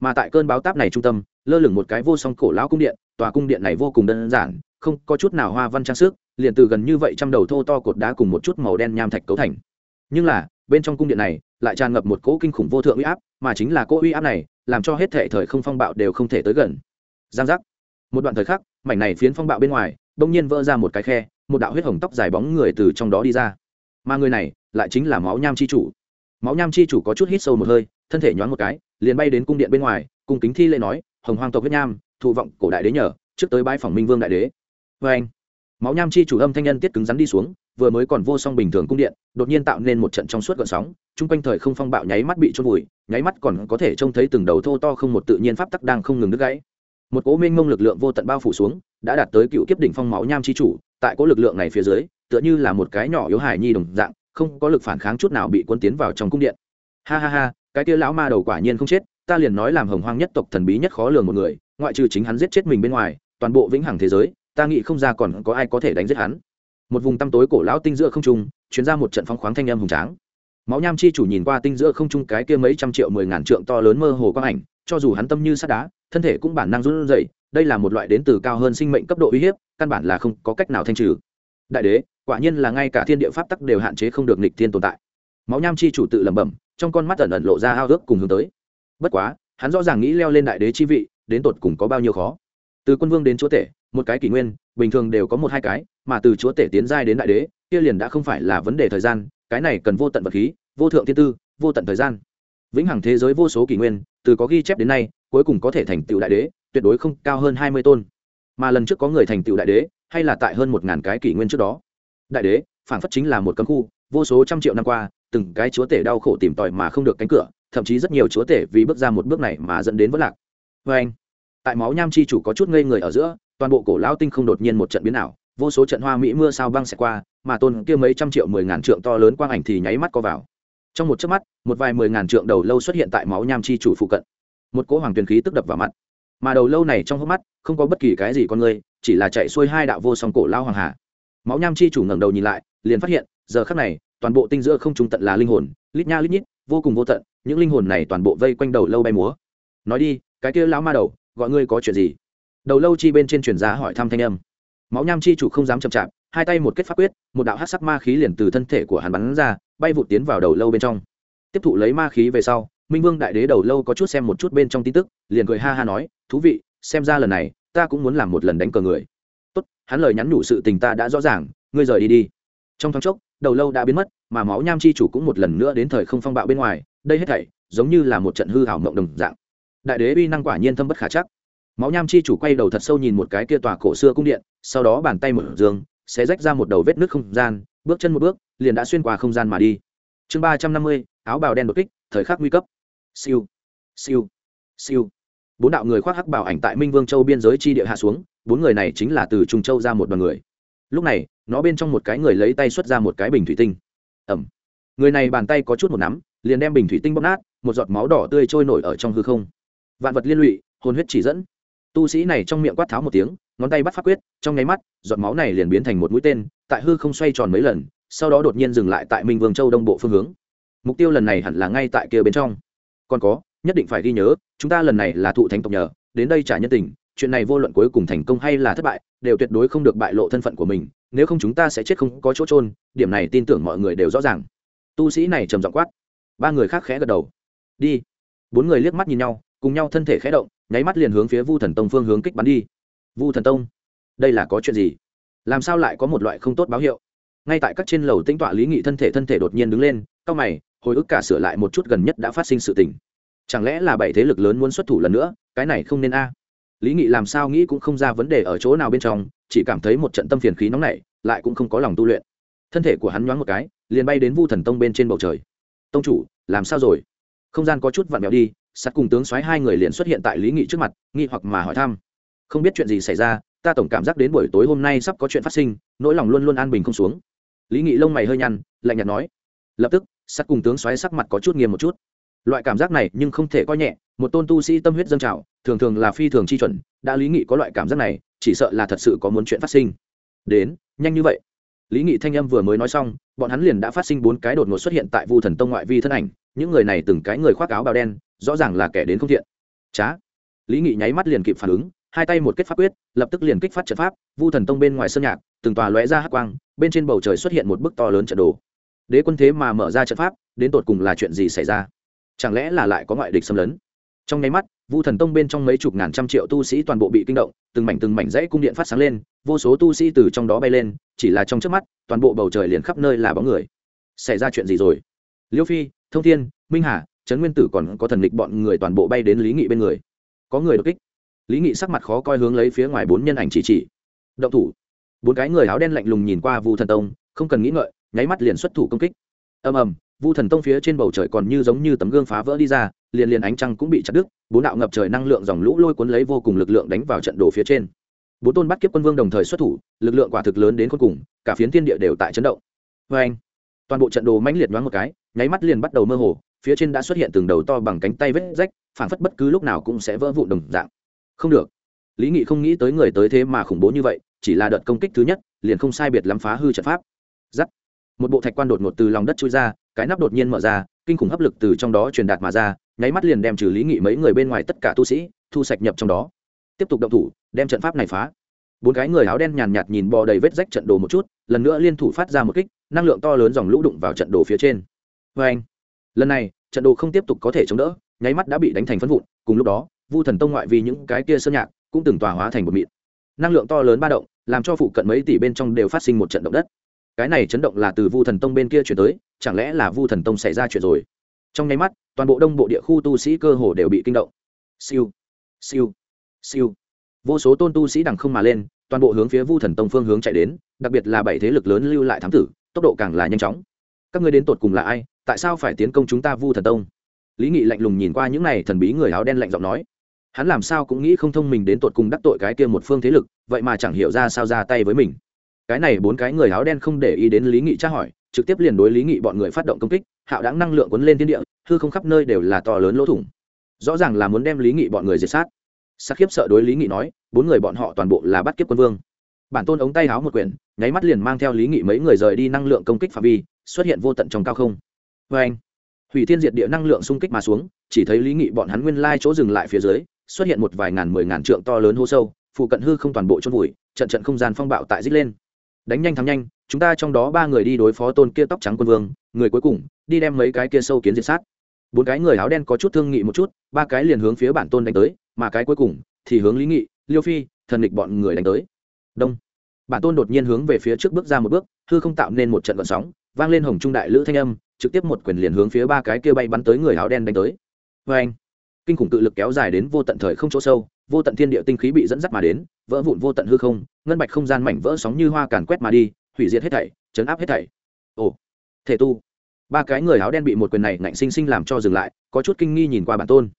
Speaker 1: Mà tại cơn báo táp này trung tâm, lơ lửng một cái vô song cổ lão cung điện, tòa cung điện này vô cùng đơn giản, không có chút nào hoa văn trang sức, liền từ gần như vậy trăm đầu thô to cột đá cùng một chút màu đen nham thạch cấu thành. Nhưng là, bên trong cung điện này, lại tràn ngập một cỗ kinh khủng vô thượng uy áp, mà chính là cỗ uy áp này làm cho hết thể thời không phong bạo đều không thể tới gần. Giang giác. Một đoạn thời khắc, mảnh này phiến phong bạo bên ngoài, bỗng nhiên vỡ ra một cái khe, một đạo huyết hồng tóc dài bóng người từ trong đó đi ra. Mà người này, lại chính là máu nham chi chủ. Máu nham chi chủ có chút hít sâu một hơi, thân thể nhoáng một cái, liền bay đến cung điện bên ngoài cùng kính thi lễ nói, hồng hoang tộc huyết nham, thụ vọng cổ đại đế nhờ, trước tới bãi phòng minh vương đại đế. Vê anh máu nham chi chủ âm thanh nhân tiết cứng rắn đi xuống vừa mới còn vô song bình thường cung điện, đột nhiên tạo nên một trận trong suốt gợn sóng, chung quanh thời không phong bạo nháy mắt bị trôn vùi, nháy mắt còn có thể trông thấy từng đầu thô to không một tự nhiên pháp tắc đang không ngừng đứt gãy. Một cố minh mông lực lượng vô tận bao phủ xuống, đã đạt tới cựu kiếp đỉnh phong máu nham chi chủ, tại cố lực lượng này phía dưới, tựa như là một cái nhỏ yếu hài nhi đồng dạng, không có lực phản kháng chút nào bị quân tiến vào trong cung điện. Ha ha ha, cái kia lão ma đầu quả nhiên không chết, ta liền nói làm hồng hoang nhất tộc thần bí nhất khó lường một người, ngoại trừ chính hắn giết chết mình bên ngoài, toàn bộ vĩnh hằng thế giới, ta nghĩ không ra còn có ai có thể đánh giết hắn một vùng tăm tối cổ lão tinh giữa không trung chuyến ra một trận phong khoáng thanh âm hùng tráng. Máu nham chi chủ nhìn qua tinh giữa không trung cái kia mấy trăm triệu, mười ngàn trượng to lớn mơ hồ quang ảnh, cho dù hắn tâm như sắt đá, thân thể cũng bản năng run rẩy, đây là một loại đến từ cao hơn sinh mệnh cấp độ uy hiếp, căn bản là không có cách nào thanh trừ. Đại đế, quả nhiên là ngay cả thiên địa pháp tắc đều hạn chế không được nghịch thiên tồn tại. Máu nham chi chủ tự lẩm bẩm, trong con mắt ẩn ẩn lộ ra ao ước cùng hướng tới. Bất quá, hắn rõ ràng nghĩ leo lên đại đế chi vị, đến tột cùng có bao nhiêu khó. Từ quân vương đến chúa tể, một cái kỷ nguyên, bình thường đều có một hai cái mà từ chúa tể tiến giai đến đại đế, kia liền đã không phải là vấn đề thời gian, cái này cần vô tận vật khí, vô thượng thiên tư, vô tận thời gian. Vĩnh hằng thế giới vô số kỷ nguyên, từ có ghi chép đến nay, cuối cùng có thể thành tựu đại đế, tuyệt đối không cao hơn hai mươi tôn. Mà lần trước có người thành tựu đại đế, hay là tại hơn một ngàn cái kỷ nguyên trước đó. Đại đế phản phất chính là một cấm khu, vô số trăm triệu năm qua, từng cái chúa tể đau khổ tìm tòi mà không được cánh cửa, thậm chí rất nhiều chúa tể vì bước ra một bước này mà dẫn đến vất lạc. Vê anh. Tại máu nham chi chủ có chút ngây người ở giữa, toàn bộ cổ lao tinh không đột nhiên một trận biến ảo vô số trận hoa mỹ mưa sao băng sẽ qua, mà tôn kia mấy trăm triệu mười ngàn trượng to lớn quang ảnh thì nháy mắt co vào. Trong một chớp mắt, một vài mười ngàn trượng đầu lâu xuất hiện tại máu nham chi chủ phụ cận. Một cỗ hoàng tuyền khí tức đập vào mặt. Mà đầu lâu này trong hốc mắt, không có bất kỳ cái gì con người, chỉ là chạy xuôi hai đạo vô song cổ lao hoàng hà. Máu nham chi chủ ngẩng đầu nhìn lại, liền phát hiện, giờ khắc này, toàn bộ tinh giữa không trung tận là linh hồn, lít nha lít nhít, vô cùng vô tận, những linh hồn này toàn bộ vây quanh đầu lâu bay múa. Nói đi, cái kia lão ma đầu, gọi ngươi có chuyện gì? Đầu lâu chi bên trên truyền giá hỏi thăm thanh âm máu nham chi chủ không dám chậm chạp, hai tay một kết pháp quyết, một đạo hát sắc ma khí liền từ thân thể của hắn bắn ra, bay vụt tiến vào đầu lâu bên trong. Tiếp thụ lấy ma khí về sau, minh vương đại đế đầu lâu có chút xem một chút bên trong tin tức, liền cười ha ha nói, thú vị, xem ra lần này, ta cũng muốn làm một lần đánh cờ người. Tốt, hắn lời nhắn nhủ sự tình ta đã rõ ràng, ngươi rời đi đi. Trong thoáng chốc, đầu lâu đã biến mất, mà máu nham chi chủ cũng một lần nữa đến thời không phong bạo bên ngoài, đây hết thảy giống như là một trận hư hảo mộng đồng dạng. Đại đế uy năng quả nhiên thâm bất khả chắc máu nham chi chủ quay đầu thật sâu nhìn một cái kia tòa cổ xưa cung điện, sau đó bàn tay mở giường, sẽ rách ra một đầu vết nước không gian, bước chân một bước, liền đã xuyên qua không gian mà đi. Chương ba trăm năm mươi, áo bào đen đột kích, thời khắc nguy cấp. Siêu siêu siêu. Bốn đạo người khoác hắc bảo ảnh tại minh vương châu biên giới chi địa hạ xuống, bốn người này chính là từ trung châu ra một đoàn người. Lúc này, nó bên trong một cái người lấy tay xuất ra một cái bình thủy tinh. Ẩm. Người này bàn tay có chút một nắm, liền đem bình thủy tinh bóp nát, một giọt máu đỏ tươi trôi nổi ở trong hư không. Vạn vật liên lụy, hồn huyết chỉ dẫn tu sĩ này trong miệng quát tháo một tiếng, ngón tay bắt phát quyết, trong nháy mắt, giọt máu này liền biến thành một mũi tên, tại hư không xoay tròn mấy lần, sau đó đột nhiên dừng lại tại minh vương châu đông bộ phương hướng. Mục tiêu lần này hẳn là ngay tại kia bên trong. Còn có, nhất định phải ghi nhớ, chúng ta lần này là thụ thánh tộc nhờ, đến đây trả nhân tình, chuyện này vô luận cuối cùng thành công hay là thất bại, đều tuyệt đối không được bại lộ thân phận của mình, nếu không chúng ta sẽ chết không có chỗ trôn điểm này tin tưởng mọi người đều rõ ràng. Tu sĩ này trầm giọng quát. Ba người khác khẽ gật đầu. Đi. Bốn người liếc mắt nhìn nhau cùng nhau thân thể khẽ động, nháy mắt liền hướng phía vu thần tông phương hướng kích bắn đi. Vu thần tông, đây là có chuyện gì? Làm sao lại có một loại không tốt báo hiệu? Ngay tại các trên lầu tinh tọa lý nghị thân thể thân thể đột nhiên đứng lên, cau mày, hồi ức cả sửa lại một chút gần nhất đã phát sinh sự tình. Chẳng lẽ là bảy thế lực lớn muốn xuất thủ lần nữa, cái này không nên a? Lý nghị làm sao nghĩ cũng không ra vấn đề ở chỗ nào bên trong, chỉ cảm thấy một trận tâm phiền khí nóng nảy, lại cũng không có lòng tu luyện. Thân thể của hắn nhoáng một cái, liền bay đến vu thần tông bên trên bầu trời. Tông chủ, làm sao rồi? Không gian có chút vặn vẹo đi sắt cùng tướng soái hai người liền xuất hiện tại lý nghị trước mặt, nghi hoặc mà hỏi thăm. Không biết chuyện gì xảy ra, ta tổng cảm giác đến buổi tối hôm nay sắp có chuyện phát sinh, nỗi lòng luôn luôn an bình không xuống. Lý nghị lông mày hơi nhăn, lạnh nhạt nói. Lập tức, Sắt cùng tướng xoáy sắc mặt có chút nghiêm một chút. Loại cảm giác này nhưng không thể coi nhẹ, một tôn tu sĩ tâm huyết dâng trào, thường thường là phi thường chi chuẩn, đã lý nghị có loại cảm giác này, chỉ sợ là thật sự có muốn chuyện phát sinh. Đến, nhanh như vậy. Lý nghị thanh âm vừa mới nói xong, bọn hắn liền đã phát sinh bốn cái đột ngột xuất hiện tại vu thần tông ngoại vi thân ảnh, những người này từng cái người khoác áo bào đen rõ ràng là kẻ đến không thiện. Trá lý nghị nháy mắt liền kịp phản ứng, hai tay một kết pháp quyết, lập tức liền kích phát trận pháp, vu thần tông bên ngoài sơn nhạc, từng tòa lóe ra hắc quang, bên trên bầu trời xuất hiện một bức to lớn trận đồ. Đế quân thế mà mở ra trận pháp, đến tột cùng là chuyện gì xảy ra? Chẳng lẽ là lại có ngoại địch xâm lấn? Trong nháy mắt, vu thần tông bên trong mấy chục ngàn trăm triệu tu sĩ toàn bộ bị kinh động, từng mảnh từng mảnh dãy cung điện phát sáng lên, vô số tu sĩ từ trong đó bay lên, chỉ là trong trước mắt, toàn bộ bầu trời liền khắp nơi là bóng người. Xảy ra chuyện gì rồi? Liêu phi, thông thiên, minh hà trấn nguyên tử còn có thần lịch bọn người toàn bộ bay đến lý nghị bên người. Có người đột kích. Lý nghị sắc mặt khó coi hướng lấy phía ngoài bốn nhân ảnh chỉ chỉ. Động thủ. Bốn cái người áo đen lạnh lùng nhìn qua vu thần tông, không cần nghĩ ngợi, nháy mắt liền xuất thủ công kích. Ầm ầm, vu thần tông phía trên bầu trời còn như giống như tấm gương phá vỡ đi ra, liền liền ánh trăng cũng bị chặt đứt, bốn đạo ngập trời năng lượng dòng lũ lôi cuốn lấy vô cùng lực lượng đánh vào trận đồ phía trên. Bốn tôn bắt kiếp quân vương đồng thời xuất thủ, lực lượng quả thực lớn đến cuối cùng, cả phiến thiên địa đều tại chấn động. Vê anh toàn bộ trận đồ mãnh liệt nhoáng một cái, nháy mắt liền bắt đầu mơ hồ phía trên đã xuất hiện từng đầu to bằng cánh tay vết rách, phảng phất bất cứ lúc nào cũng sẽ vỡ vụn đồng dạng. Không được. Lý nghị không nghĩ tới người tới thế mà khủng bố như vậy, chỉ là đợt công kích thứ nhất, liền không sai biệt lắm phá hư trận pháp. Giắt. Một bộ thạch quan đột ngột từ lòng đất trôi ra, cái nắp đột nhiên mở ra, kinh khủng hấp lực từ trong đó truyền đạt mà ra, nháy mắt liền đem trừ lý nghị mấy người bên ngoài tất cả tu sĩ, thu sạch nhập trong đó. Tiếp tục động thủ, đem trận pháp này phá. Bốn cái người áo đen nhàn nhạt nhìn bò đầy vết rách trận đồ một chút, lần nữa liên thủ phát ra một kích, năng lượng to lớn dòng lũ đụng vào trận đồ phía trên. Vê anh lần này, trận đồ không tiếp tục có thể chống đỡ, nháy mắt đã bị đánh thành phân vụn, cùng lúc đó, vu thần tông ngoại vì những cái kia sơn nhạc cũng từng tòa hóa thành một mịn. Năng lượng to lớn ba động, làm cho phụ cận mấy tỷ bên trong đều phát sinh một trận động đất. Cái này chấn động là từ vu thần tông bên kia chuyển tới, chẳng lẽ là vu thần tông xảy ra chuyện rồi? Trong nháy mắt, toàn bộ đông bộ địa khu tu sĩ cơ hồ đều bị kinh động. Siêu siêu siêu. Vô số tôn tu sĩ đằng không mà lên, toàn bộ hướng phía vu thần tông phương hướng chạy đến, đặc biệt là bảy thế lực lớn lưu lại thám tử, tốc độ càng là nhanh chóng. Các ngươi đến tột cùng là ai? Tại sao phải tiến công chúng ta vu thần tông? Lý nghị lạnh lùng nhìn qua những n à y thần bí người áo đen lạnh giọng nói. Hắn làm sao cũng nghĩ không thông mình đến tột cùng đắc tội cái kia một phương thế lực, vậy mà chẳng hiểu ra sao ra tay với mình. Cái này bốn cái người áo đen không để ý đến lý nghị tra hỏi, trực tiếp liền đối lý nghị bọn người phát động công kích, hạo đáng năng lượng quấn lên thiên địa, hư không khắp nơi đều là to lớn lỗ thủng. Rõ ràng là muốn đem lý nghị bọn người diệt sát. Sắc khiếp sợ đối lý nghị nói, bốn người bọn họ toàn bộ là bắt kiếp quân vương. Bản tôn ống tay háo một quyển, nháy mắt liền mang theo lý nghị mấy người rời đi năng lượng công kích phạm vi, xuất hiện vô tận trong cao không vê anh, hủy thiên diệt địa năng lượng xung kích mà xuống, chỉ thấy lý nghị bọn hắn nguyên lai chỗ dừng lại phía dưới, xuất hiện một vài ngàn mười ngàn trượng to lớn hô sâu, phụ cận hư không toàn bộ chôn vùi, trận trận không gian phong bạo tại dích lên. Đánh nhanh thắng nhanh, chúng ta trong đó ba người đi đối phó tôn kia tóc trắng quân vương, người cuối cùng, đi đem mấy cái kia sâu kiến diệt sát. Bốn cái người áo đen có chút thương nghị một chút, ba cái liền hướng phía bản tôn đánh tới, mà cái cuối cùng thì hướng lý nghị, liêu phi, thần địch bọn người đánh tới. Đông. Bản tôn đột nhiên hướng về phía trước bước ra một bước, hư không tạo nên một trận gợn sóng, vang lên hồng trung đại lữ thanh âm trực tiếp một quyền liền hướng phía ba cái kia bay bắn tới người áo đen đánh tới. Vê anh, kinh khủng tự lực kéo dài đến vô tận thời không chỗ sâu, vô tận thiên địa tinh khí bị dẫn dắt mà đến, vỡ vụn vô tận hư không, ngân bạch không gian mảnh vỡ sóng như hoa càn quét mà đi, hủy diệt hết thảy, chấn áp hết thảy. Ồ, thể tu. Ba cái người áo đen bị một quyền này ngạnh sinh sinh làm cho dừng lại, có chút kinh nghi nhìn qua bản tôn.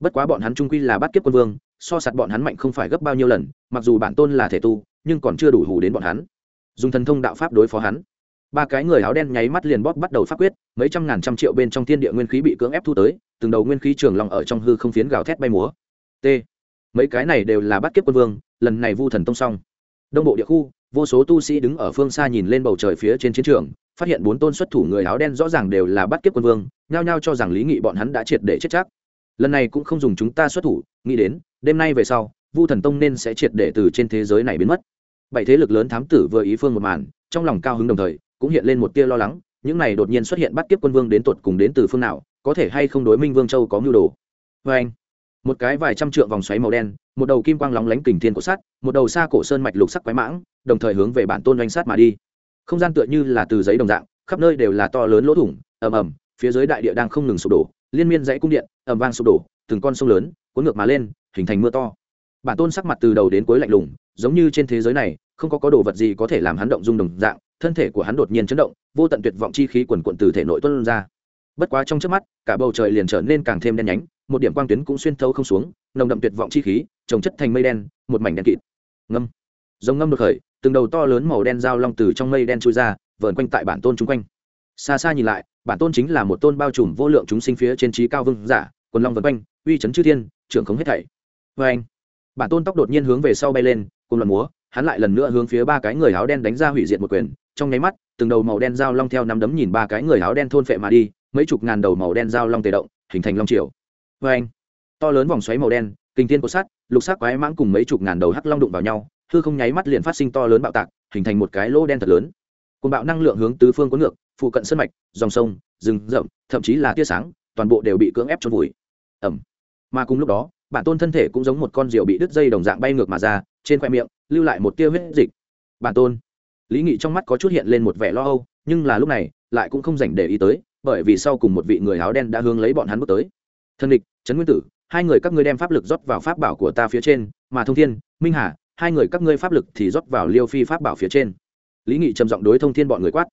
Speaker 1: Bất quá bọn hắn trung quy là bắt kiếp quân vương, so sạt bọn hắn mạnh không phải gấp bao nhiêu lần, mặc dù bản tôn là thể tu, nhưng còn chưa đủ hù đến bọn hắn. Dùng thần thông đạo pháp đối phó hắn ba cái người áo đen nháy mắt liền bóp bắt đầu pháp quyết, mấy trăm ngàn trăm triệu bên trong thiên địa nguyên khí bị cưỡng ép thu tới, từng đầu nguyên khí trường lòng ở trong hư không phiến gào thét bay múa. T. Mấy cái này đều là bắt kiếp quân vương, lần này vu thần tông xong. Đông bộ địa khu, vô số tu sĩ đứng ở phương xa nhìn lên bầu trời phía trên chiến trường, phát hiện bốn tôn xuất thủ người áo đen rõ ràng đều là bắt kiếp quân vương, nhao nhao cho rằng lý nghị bọn hắn đã triệt để chết chắc. Lần này cũng không dùng chúng ta xuất thủ, nghĩ đến, đêm nay về sau, vu thần tông nên sẽ triệt để từ trên thế giới này biến mất. Bảy thế lực lớn thám tử vừa ý phương một màn, trong lòng cao hứng đồng thời cũng hiện lên một tia lo lắng, những này đột nhiên xuất hiện bắt tiếp quân vương đến tột cùng đến từ phương nào, có thể hay không đối minh vương châu có mưu đồ. Vê anh, một cái vài trăm trượng vòng xoáy màu đen, một đầu kim quang lóng lánh kình thiên cổ sắt, một đầu xa cổ sơn mạch lục sắc quái mãng, đồng thời hướng về bản tôn doanh sát mà đi. Không gian tựa như là từ giấy đồng dạng, khắp nơi đều là to lớn lỗ thủng, ầm ầm, phía dưới đại địa đang không ngừng sụp đổ, liên miên dãy cung điện, ầm vang sụp đổ, từng con sông lớn cuốn ngược mà lên, hình thành mưa to. Bản tôn sắc mặt từ đầu đến cuối lạnh lùng, giống như trên thế giới này không có có đồ vật gì có thể làm hắn động dung đồng dạng, thân thể của hắn đột nhiên chấn động, vô tận tuyệt vọng chi khí quần quận từ thể nội tuân ra. Bất quá trong trước mắt, cả bầu trời liền trở nên càng thêm đen nhánh, một điểm quang tuyến cũng xuyên thấu không xuống, nồng đậm tuyệt vọng chi khí, trồng chất thành mây đen, một mảnh đen kịt. Ngâm. Giống ngâm được khởi, từng đầu to lớn màu đen dao long từ trong mây đen trôi ra, vờn quanh tại bản tôn chung quanh. Xa xa nhìn lại, bản tôn chính là một tôn bao trùm vô lượng chúng sinh phía trên trí cao vương giả, quần long vần quanh, uy chấn chư thiên, trưởng không hết thảy. Vê anh bản tôn tóc đột nhiên hướng về sau bay lên, cùng loạn múa hắn lại lần nữa hướng phía ba cái người áo đen đánh ra hủy diệt một quyền, trong nháy mắt, từng đầu màu đen dao long theo nắm đấm nhìn ba cái người áo đen thôn phệ mà đi, mấy chục ngàn đầu màu đen dao long tề động, hình thành long triều. Vê anh to lớn vòng xoáy màu đen, kinh thiên của sắt, lục sắc quái mãng cùng mấy chục ngàn đầu hắc long đụng vào nhau, hư không nháy mắt liền phát sinh to lớn bạo tạc, hình thành một cái lỗ đen thật lớn. Côn bạo năng lượng hướng tứ phương cuốn ngược, phụ cận sân mạch, dòng sông, rừng rậm, thậm chí là tia sáng, toàn bộ đều bị cưỡng ép trôn vùi. Ẩm mà cùng lúc đó, bản tôn thân thể cũng giống một con rượu bị đứt dây đồng dạng bay ngược mà ra, trên khoe miệng lưu lại một tia huyết dịch. Bản tôn, lý nghị trong mắt có chút hiện lên một vẻ lo âu, nhưng là lúc này, lại cũng không dành để ý tới, bởi vì sau cùng một vị người áo đen đã hướng lấy bọn hắn bước tới. Thân địch trấn nguyên tử, hai người các ngươi đem pháp lực rót vào pháp bảo của ta phía trên, mà thông thiên, minh hà, hai người các ngươi pháp lực thì rót vào liêu phi pháp bảo phía trên. Lý nghị trầm giọng đối thông thiên bọn người quát.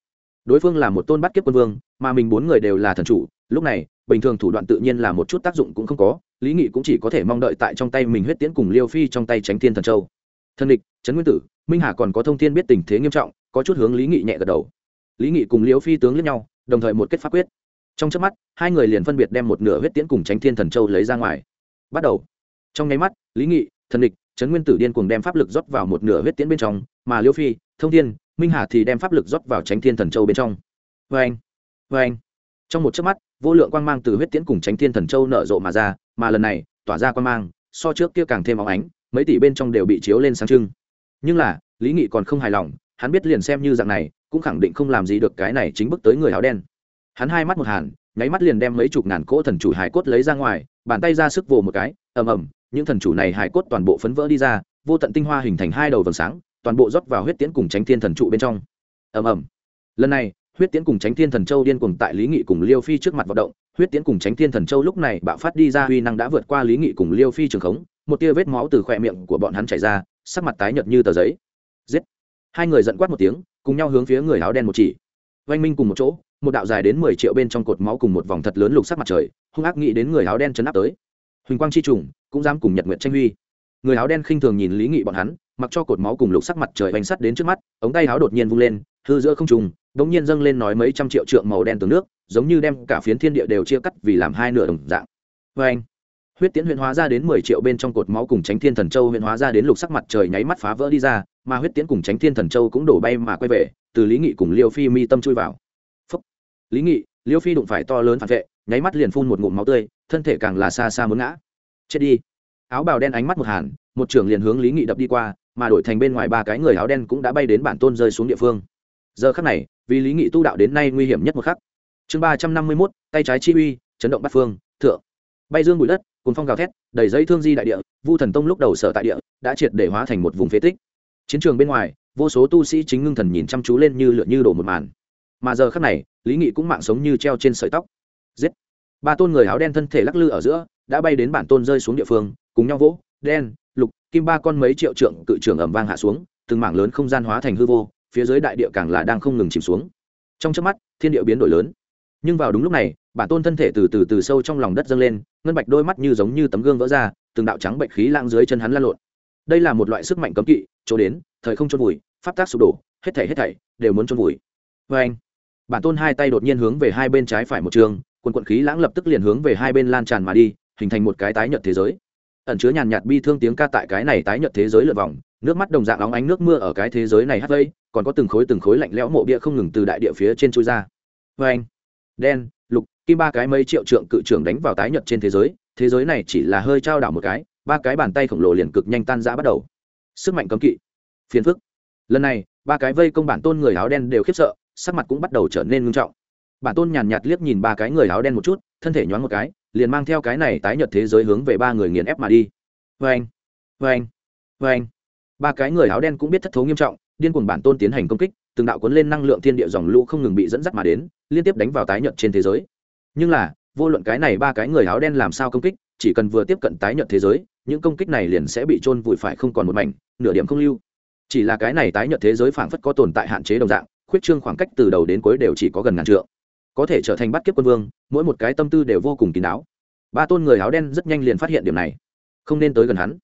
Speaker 1: Đối phương là một tôn bắt kiếp quân vương, mà mình bốn người đều là thần chủ, lúc này, bình thường thủ đoạn tự nhiên là một chút tác dụng cũng không có, lý nghị cũng chỉ có thể mong đợi tại trong tay mình huyết tiễn cùng liêu phi trong tay tránh thiên thần châu thần địch, trấn nguyên tử, minh hà còn có thông thiên biết tình thế nghiêm trọng, có chút hướng lý nghị nhẹ gật đầu. Lý nghị cùng Liễu phi tướng lẫn nhau, đồng thời một kết pháp quyết. Trong trước mắt, hai người liền phân biệt đem một nửa huyết tiễn cùng tránh thiên thần châu lấy ra ngoài. Bắt đầu. Trong nháy mắt, lý nghị, thần địch, trấn nguyên tử điên cùng đem pháp lực rót vào một nửa huyết tiễn bên trong, mà Liễu phi, thông thiên, minh hà thì đem pháp lực rót vào tránh thiên thần châu bên trong. Vê anh vê anh trong một chớp mắt, vô lượng quang mang từ huyết tiễn cùng tránh thiên thần châu nở rộ mà ra, mà lần này, tỏa ra quang mang, so trước kia càng thêm óng ánh mấy tỷ bên trong đều bị chiếu lên sáng trưng. Nhưng là, lý nghị còn không hài lòng, hắn biết liền xem như dạng này, cũng khẳng định không làm gì được cái này chính bước tới người áo đen. Hắn hai mắt một hàn, nháy mắt liền đem mấy chục ngàn cỗ thần chủ hải cốt lấy ra ngoài, bàn tay ra sức vồ một cái, ầm ầm, những thần chủ này hải cốt toàn bộ phấn vỡ đi ra, vô tận tinh hoa hình thành hai đầu vầng sáng, toàn bộ rót vào huyết tiễn cùng tránh thiên thần trụ bên trong. Ầm ầm. Lần này, huyết tiễn cùng tránh thiên thần châu điên cuồng tại lý nghị cùng liêu phi trước mặt vận động, huyết tiễn cùng tránh thiên thần châu lúc này bạo phát đi ra huy năng đã vượt qua lý nghị cùng liêu phi trường khống một tia vết máu từ khỏe miệng của bọn hắn chảy ra, sắc mặt tái nhợt như tờ giấy. Giết! Hai người giận quát một tiếng, cùng nhau hướng phía người áo đen một chỉ. Oanh minh cùng một chỗ, một đạo dài đến mười triệu bên trong cột máu cùng một vòng thật lớn lục sắc mặt trời, hung ác nghĩ đến người áo đen chấn áp tới. Huỳnh quang chi trùng cũng dám cùng nhật nguyện tranh huy. Người áo đen khinh thường nhìn lý nghị bọn hắn, mặc cho cột máu cùng lục sắc mặt trời bánh sắt đến trước mắt, ống tay áo đột nhiên vung lên, hư giữa không trùng đống nhiên dâng lên nói mấy trăm triệu trượng màu đen từ nước, giống như đem cả phiến thiên địa đều chia cắt vì làm hai nửa đồng dạng. Vê anh huyết tiễn Huyễn hóa ra đến mười triệu bên trong cột máu cùng tránh thiên thần châu Huyễn hóa ra đến lục sắc mặt trời nháy mắt phá vỡ đi ra, mà huyết tiễn cùng tránh thiên thần châu cũng đổ bay mà quay về, từ lý nghị cùng liêu phi mi tâm chui vào. Phúc. lý nghị, liêu phi đụng phải to lớn phản vệ, nháy mắt liền phun một ngụm máu tươi, thân thể càng là xa xa muốn ngã. Chết đi. Áo bào đen ánh mắt một hàn, một trưởng liền hướng lý nghị đập đi qua, mà đổi thành bên ngoài ba cái người áo đen cũng đã bay đến bản tôn rơi xuống địa phương. Giờ khắc này, vì lý nghị tu đạo đến nay nguy hiểm nhất một khắc. Chương ba trăm năm mươi mốt, tay trái chi uy, chấn động bắt phương, thượng. Bay dương bụi đất cồn phong gào thét, đầy dây thương di đại địa, vu thần tông lúc đầu sở tại địa, đã triệt để hóa thành một vùng phế tích. Chiến trường bên ngoài, vô số tu sĩ chính ngưng thần nhìn chăm chú lên như lượn như đổ một màn. Mà giờ khắc này, lý nghị cũng mạng sống như treo trên sợi tóc. Giết! Ba tôn người áo đen thân thể lắc lư ở giữa, đã bay đến bản tôn rơi xuống địa phương, cùng nhau vỗ, đen, lục, kim ba con mấy triệu trượng cự trưởng ẩm vang hạ xuống, từng mảng lớn không gian hóa thành hư vô, phía dưới đại địa càng là đang không ngừng chìm xuống. Trong trước mắt, thiên địa biến đổi lớn. Nhưng vào đúng lúc này bản tôn thân thể từ từ từ sâu trong lòng đất dâng lên, ngân bạch đôi mắt như giống như tấm gương vỡ ra, từng đạo trắng bệnh khí lãng dưới chân hắn lan lộn. Đây là một loại sức mạnh cấm kỵ, chỗ đến, thời không trôn vùi, pháp tác sụp đổ, hết thảy hết thảy đều muốn trôn vùi. Vê anh, bản tôn hai tay đột nhiên hướng về hai bên trái phải một trường, quần quận khí lãng lập tức liền hướng về hai bên lan tràn mà đi, hình thành một cái tái nhợt thế giới. Ẩn chứa nhàn nhạt bi thương tiếng ca tại cái này tái nhợt thế giới lượn vòng, nước mắt đồng dạng óng ánh nước mưa ở cái thế giới này hắt vây, còn có từng khối từng khối lạnh lẽo mộ bia không ngừng từ đại địa phía trên chui ra. Vê anh, đen kim ba cái mấy triệu trượng cự trưởng đánh vào tái nhật trên thế giới thế giới này chỉ là hơi trao đảo một cái, ba cái bàn tay khổng lồ liền cực nhanh tan rã bắt đầu. Sức mạnh cấm kỵ, phiền phức. Lần này, ba cái vây công bản tôn người áo đen đều khiếp sợ, sắc mặt cũng bắt đầu trở nên ngưng trọng. Bản tôn nhàn nhạt liếc nhìn ba cái người áo đen một chút, thân thể nhoáng một cái, liền mang theo cái này tái nhật thế giới hướng về ba người nghiền ép mà đi. Vê anh vê anh vê anh ba cái người áo đen cũng biết thất thố nghiêm trọng, điên cuồng bản tôn tiến hành công kích, từng đạo cuốn lên năng lượng thiên địa dòng lũ không ngừng bị dẫn dắt mà đến, liên tiếp đánh vào tái nhợt trên thế giới nhưng là, vô luận cái này ba cái người áo đen làm sao công kích, chỉ cần vừa tiếp cận tái nhợt thế giới, những công kích này liền sẽ bị trôn vùi phải không còn một mảnh, nửa điểm không lưu. Chỉ là cái này tái nhợt thế giới phảng phất có tồn tại hạn chế đồng dạng, khuyết trương khoảng cách từ đầu đến cuối đều chỉ có gần ngàn trượng. Có thể trở thành bắt kiếp quân vương, mỗi một cái tâm tư đều vô cùng kín đáo. Ba tôn người áo đen rất nhanh liền phát hiện điểm này. Không nên tới gần hắn.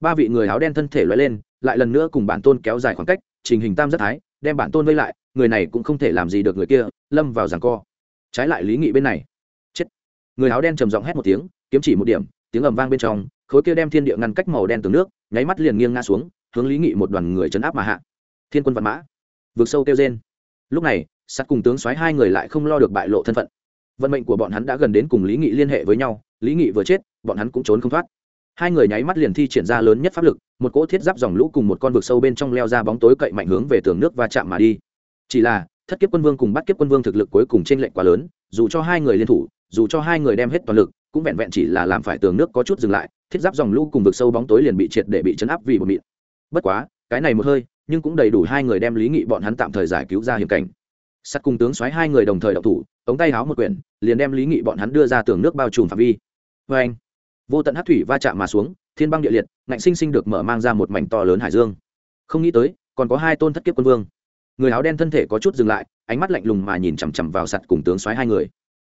Speaker 1: Ba vị người áo đen thân thể loại lên, lại lần nữa cùng bản tôn kéo dài khoảng cách, trình hình tam rất thái, đem bản tôn vây lại, người này cũng không thể làm gì được người kia, lâm vào giảng co. Trái lại lý nghị bên này người áo đen trầm giọng hét một tiếng, kiếm chỉ một điểm, tiếng ầm vang bên trong, khối kia đem thiên địa ngăn cách màu đen từ nước, nháy mắt liền nghiêng ngã xuống, hướng lý nghị một đoàn người chấn áp mà hạ. Thiên quân văn mã, vượt sâu kêu trên lúc này sắt cùng tướng xoáy hai người lại không lo được bại lộ thân phận. Vận mệnh của bọn hắn đã gần đến cùng lý nghị liên hệ với nhau, lý nghị vừa chết, bọn hắn cũng trốn không thoát. Hai người nháy mắt liền thi triển ra lớn nhất pháp lực, một cỗ thiết giáp dòng lũ cùng một con vực sâu bên trong leo ra bóng tối cậy mạnh hướng về tường nước và chạm mà đi. Chỉ là, thất kiếp quân vương cùng bắt kiếp quân vương thực lực cuối cùng trên lệnh quá lớn, dù cho hai người liên thủ dù cho hai người đem hết toàn lực, cũng vẹn vẹn chỉ là làm phải tường nước có chút dừng lại, thiết giáp dòng lũ cùng vực sâu bóng tối liền bị triệt để bị chấn áp vì một mịn. Bất quá, cái này một hơi, nhưng cũng đầy đủ hai người đem lý nghị bọn hắn tạm thời giải cứu ra hiểm cảnh. Sắt cùng tướng xoáy hai người đồng thời đậu thủ, ống tay háo một quyển, liền đem lý nghị bọn hắn đưa ra tường nước bao trùm phạm vi. Vê anh vô tận hát thủy va chạm mà xuống, thiên băng địa liệt, ngạnh sinh sinh được mở mang ra một mảnh to lớn hải dương. Không nghĩ tới, còn có hai tôn thất kiếp quân vương. Người áo đen thân thể có chút dừng lại, ánh mắt lạnh lùng mà nhìn chằm chằm vào sắt cùng tướng xoáy hai người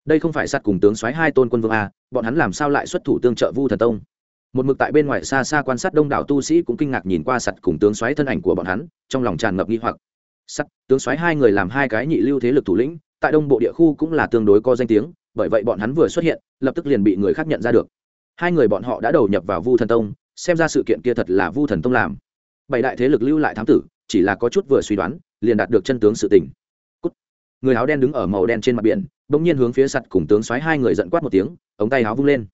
Speaker 1: đây không phải sắt cùng tướng soái hai tôn quân vương a, bọn hắn làm sao lại xuất thủ tương trợ vu thần tông? Một mực tại bên ngoài xa xa quan sát đông đảo tu sĩ cũng kinh ngạc nhìn qua sắt cùng tướng soái thân ảnh của bọn hắn, trong lòng tràn ngập nghi hoặc. Sắt, tướng soái hai người làm hai cái nhị lưu thế lực thủ lĩnh, tại đông bộ địa khu cũng là tương đối có danh tiếng, bởi vậy bọn hắn vừa xuất hiện, lập tức liền bị người khác nhận ra được. Hai người bọn họ đã đầu nhập vào vu thần tông, xem ra sự kiện kia thật là vu thần tông làm. Bảy đại thế lực lưu lại thám tử, chỉ là có chút vừa suy đoán, liền đạt được chân tướng sự tình. Cút. người áo đen đứng ở màu đen trên mặt biển bỗng nhiên hướng phía sặt cùng tướng xoáy hai người giận quát một tiếng, ống tay áo vung lên.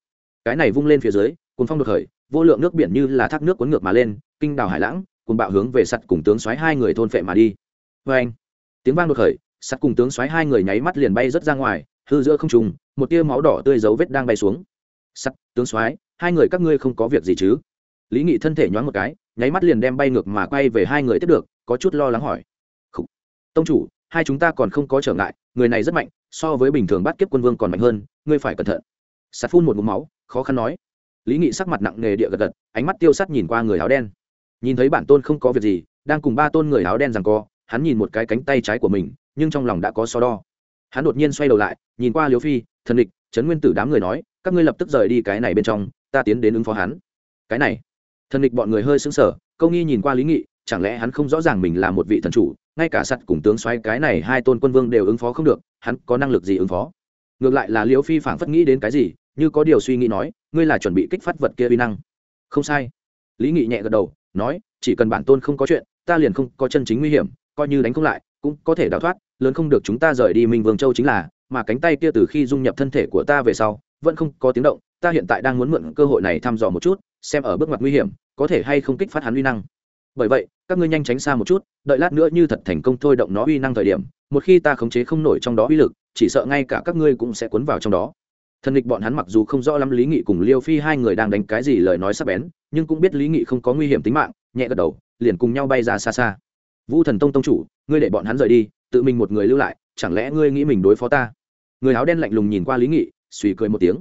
Speaker 1: Cái này vung lên phía dưới cùng phong đột khởi, vô lượng nước biển như là thác nước cuốn ngược mà lên, kinh đảo hải lãng cùng bạo hướng về sặt cùng tướng xoáy hai người thôn phệ mà đi. Vê anh, tiếng vang đột khởi sắt cùng tướng xoáy hai người nháy mắt liền bay rất ra ngoài, hư giữa không trùng một tia máu đỏ tươi dấu vết đang bay xuống. Sắt tướng xoáy hai người các ngươi không có việc gì chứ? Lý nghị thân thể nhoáng một cái, nháy mắt liền đem bay ngược mà quay về hai người tiếp được, có chút lo lắng hỏi. Khủ. tông chủ hai chúng ta còn không có trở ngại, người này rất mạnh, so với bình thường bắt kiếp quân vương còn mạnh hơn, ngươi phải cẩn thận. Sạt phun một mũ máu, khó khăn nói. Lý nghị sắc mặt nặng nề địa gật gật, ánh mắt tiêu sắt nhìn qua người áo đen. Nhìn thấy bản tôn không có việc gì, đang cùng ba tôn người áo đen rằng co, hắn nhìn một cái cánh tay trái của mình, nhưng trong lòng đã có so đo. Hắn đột nhiên xoay đầu lại, nhìn qua liều phi, thần địch, trấn nguyên tử đám người nói, các ngươi lập tức rời đi cái này bên trong, ta tiến đến ứng phó hắn. Cái này? Thần địch bọn người hơi sững sờ, câu nghi nhìn qua lý nghị chẳng lẽ hắn không rõ ràng mình là một vị thần chủ, ngay cả sắt cùng tướng xoay cái này hai tôn quân vương đều ứng phó không được, hắn có năng lực gì ứng phó? Ngược lại là liễu phi phảng phất nghĩ đến cái gì, như có điều suy nghĩ nói, ngươi là chuẩn bị kích phát vật kia uy năng. Không sai. Lý nghị nhẹ gật đầu, nói, chỉ cần bản tôn không có chuyện, ta liền không có chân chính nguy hiểm, coi như đánh không lại, cũng có thể đào thoát, lớn không được chúng ta rời đi minh vương châu chính là, mà cánh tay kia từ khi dung nhập thân thể của ta về sau, vẫn không có tiếng động, ta hiện tại đang muốn mượn cơ hội này thăm dò một chút, xem ở bước ngoặt nguy hiểm, có thể hay không kích phát hắn uy năng bởi vậy, các ngươi nhanh tránh xa một chút, đợi lát nữa như thật thành công thôi động nó uy năng thời điểm, một khi ta khống chế không nổi trong đó uy lực, chỉ sợ ngay cả các ngươi cũng sẽ cuốn vào trong đó. Thần địch bọn hắn mặc dù không rõ lắm lý nghị cùng liêu phi hai người đang đánh cái gì lời nói sắp bén, nhưng cũng biết lý nghị không có nguy hiểm tính mạng, nhẹ gật đầu, liền cùng nhau bay ra xa xa. Vũ thần tông tông chủ, ngươi để bọn hắn rời đi, tự mình một người lưu lại, chẳng lẽ ngươi nghĩ mình đối phó ta? Người áo đen lạnh lùng nhìn qua lý nghị, suy cười một tiếng.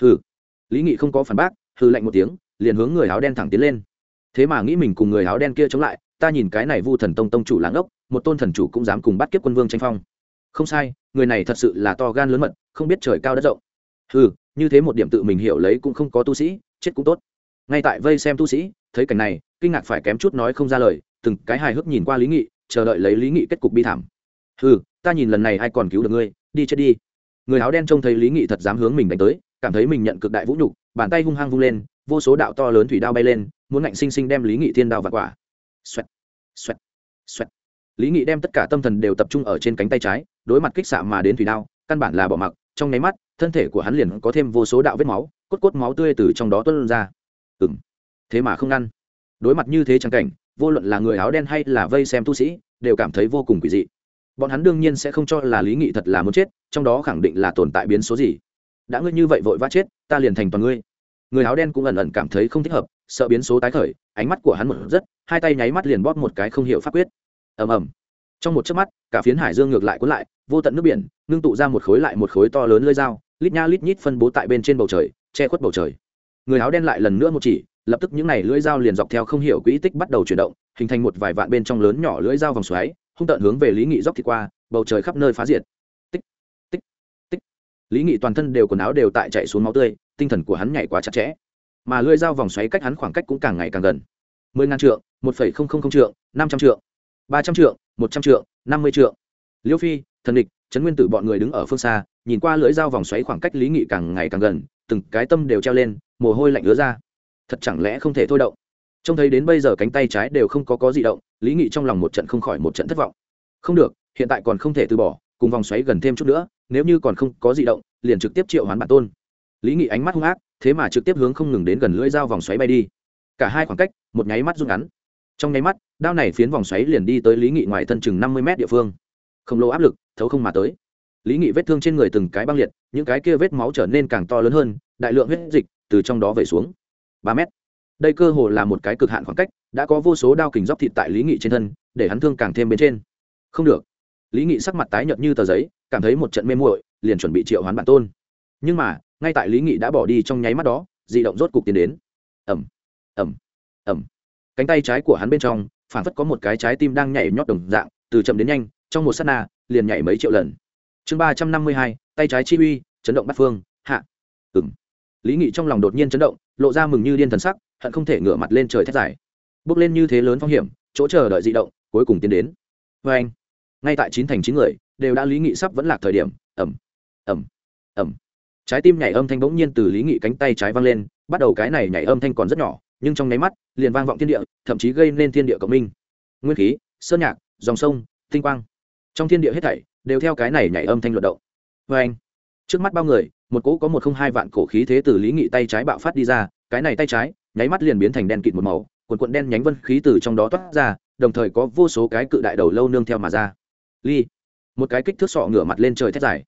Speaker 1: Hừ. Lý nghị không có phản bác, hừ lạnh một tiếng, liền hướng người áo đen thẳng tiến lên thế mà nghĩ mình cùng người áo đen kia chống lại, ta nhìn cái này vu thần tông tông chủ lãng ốc, một tôn thần chủ cũng dám cùng bắt kiếp quân vương tranh phong. Không sai, người này thật sự là to gan lớn mật, không biết trời cao đất rộng. Ừ như thế một điểm tự mình hiểu lấy cũng không có tu sĩ, chết cũng tốt. Ngay tại vây xem tu sĩ, thấy cảnh này, kinh ngạc phải kém chút nói không ra lời, từng cái hài hước nhìn qua lý nghị, chờ đợi lấy lý nghị kết cục bi thảm. Ừ ta nhìn lần này ai còn cứu được ngươi, đi chết đi. Người áo đen trông thấy lý nghị thật dám hướng mình đánh tới, cảm thấy mình nhận cực đại vũ nhục, bàn tay hung hăng vung lên, vô số đạo to lớn thủy đao bay lên muốn ngạnh sinh sinh đem lý nghị thiên đao và quả. Xoẹt xoẹt xoẹt. Lý nghị đem tất cả tâm thần đều tập trung ở trên cánh tay trái, đối mặt kích xạ mà đến thủy đao, căn bản là bỏ mặc, trong nháy mắt, thân thể của hắn liền có thêm vô số đạo vết máu, cốt cốt máu tươi từ trong đó tuôn ra. Ừ m thế mà không ngăn. Đối mặt như thế chẳng cảnh, vô luận là người áo đen hay là vây xem tu sĩ, đều cảm thấy vô cùng quỷ dị. Bọn hắn đương nhiên sẽ không cho là lý nghị thật là muốn chết, trong đó khẳng định là tồn tại biến số gì. Đã ngươi như vậy vội vã chết, ta liền thành toàn ngươi. Người áo đen cũng ẩn ẩn cảm thấy không thích hợp sợ biến số tái khởi, ánh mắt của hắn một rất, hai tay nháy mắt liền bóp một cái không hiểu pháp quyết. Ầm ầm. Trong một chớp mắt, cả phiến hải dương ngược lại cuốn lại, vô tận nước biển, ngưng tụ ra một khối lại một khối to lớn lưỡi dao, lít nha lít nhít phân bố tại bên trên bầu trời, che khuất bầu trời. Người áo đen lại lần nữa một chỉ, lập tức những này lưỡi dao liền dọc theo không hiểu quỹ tích bắt đầu chuyển động, hình thành một vài vạn bên trong lớn nhỏ lưỡi dao vòng xoáy, hung tận hướng về lý nghị dốc thịt qua, bầu trời khắp nơi phá diệt. Tích tích tích. Lý nghị toàn thân đều quần áo đều tại chạy xuống máu tươi, tinh thần của hắn nhảy quá chặt chẽ mà lưỡi dao vòng xoáy cách hắn khoảng cách cũng càng ngày càng gần. Mười ngàn trượng, một phẩy không không không trượng, năm trăm trượng, ba trăm trượng, một trăm trượng, năm mươi trượng. Liêu phi, thần địch, trấn nguyên tử bọn người đứng ở phương xa, nhìn qua lưỡi dao vòng xoáy khoảng cách lý nghị càng ngày càng gần, từng cái tâm đều treo lên, mồ hôi lạnh ứa ra. Thật chẳng lẽ không thể thôi động? Trông thấy đến bây giờ cánh tay trái đều không có có gì động, lý nghị trong lòng một trận không khỏi một trận thất vọng. Không được, hiện tại còn không thể từ bỏ, cùng vòng xoáy gần thêm chút nữa, nếu như còn không có gì động, liền trực tiếp triệu hoán bản tôn. Lý nghị ánh mắt hung ác thế mà trực tiếp hướng không ngừng đến gần lưỡi dao vòng xoáy bay đi. Cả hai khoảng cách, một nháy mắt rút ngắn. Trong nháy mắt, đao này phiến vòng xoáy liền đi tới lý nghị ngoài thân chừng năm mươi m địa phương. Khổng lồ áp lực, thấu không mà tới. Lý nghị vết thương trên người từng cái băng liệt, những cái kia vết máu trở nên càng to lớn hơn, đại lượng huyết dịch từ trong đó về xuống. ba mét. Đây cơ hồ là một cái cực hạn khoảng cách, đã có vô số đao kình dóc thịt tại lý nghị trên thân, để hắn thương càng thêm bên trên. Không được. Lý nghị sắc mặt tái nhợt như tờ giấy, cảm thấy một trận mê muội, liền chuẩn bị triệu hoán bản tôn. Nhưng mà ngay tại lý nghị đã bỏ đi trong nháy mắt đó, di động rốt cục tiến đến. Ẩm ẩm ẩm cánh tay trái của hắn bên trong phản phất có một cái trái tim đang nhảy nhót đồng dạng, từ chậm đến nhanh, trong một s á t na, liền nhảy mấy triệu lần. Chương ba trăm năm mươi hai, tay trái chi uy, chấn động bắt phương, hạ. Ừng lý nghị trong lòng đột nhiên chấn động, lộ ra mừng như điên thần sắc, hận không thể ngửa mặt lên trời thét dài. Bước lên như thế lớn phong hiểm, chỗ chờ đợi di động, cuối cùng tiến đến. Vê anh ngay tại chín thành chín người, đều đã lý nghị sắp vẫn lạc thời điểm. Ẩm ẩm ẩm trái tim nhảy âm thanh bỗng nhiên từ lý nghị cánh tay trái vang lên, bắt đầu cái này nhảy âm thanh còn rất nhỏ, nhưng trong nháy mắt, liền vang vọng thiên địa, thậm chí gây nên thiên địa cộng minh. Nguyên khí, sơn nhạc, dòng sông, tinh quang. Trong thiên địa hết thảy, đều theo cái này nhảy âm thanh luận động. Vê anh, trước mắt bao người, một cỗ có một không hai vạn cổ khí thế từ lý nghị tay trái bạo phát đi ra, cái này tay trái, nháy mắt liền biến thành đen kịt một màu quần quận đen nhánh vân khí từ trong đó toát ra, đồng thời có vô số cái cự đại đầu lâu nương theo mà ra. Ly, một cái kích thước sọ ngửa mặt lên trời thét dài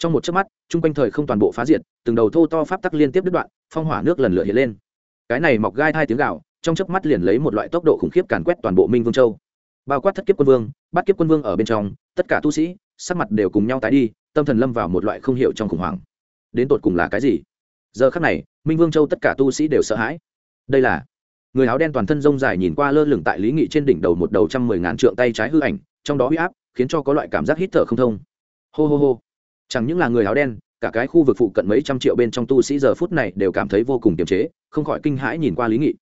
Speaker 1: trong một chớp mắt, chung quanh thời không toàn bộ phá diệt, từng đầu thô to pháp tắc liên tiếp đứt đoạn, phong hỏa nước lần lửa hiện lên. Cái này mọc gai hai tiếng gạo trong chớp mắt liền lấy một loại tốc độ khủng khiếp càn quét toàn bộ minh vương châu. Bao quát thất kiếp quân vương bắt kiếp quân vương ở bên trong, tất cả tu sĩ, sắc mặt đều cùng nhau tái đi, tâm thần lâm vào một loại không hiểu trong khủng hoảng. Đến tột cùng là cái gì? Giờ khắc này, minh vương châu tất cả tu sĩ đều sợ hãi. Đây là người áo đen toàn thân rông dài nhìn qua lơ lửng tại lý nghị trên đỉnh đầu một đầu trăm mười ngàn trượng tay trái hư ảnh, trong đó huy áp khiến cho có loại cảm giác hít thở không thông. Hô hô hô chẳng những là người áo đen, cả cái khu vực phụ cận mấy trăm triệu bên trong tu sĩ giờ phút này đều cảm thấy vô cùng kiềm chế, không khỏi kinh hãi nhìn qua lý nghị.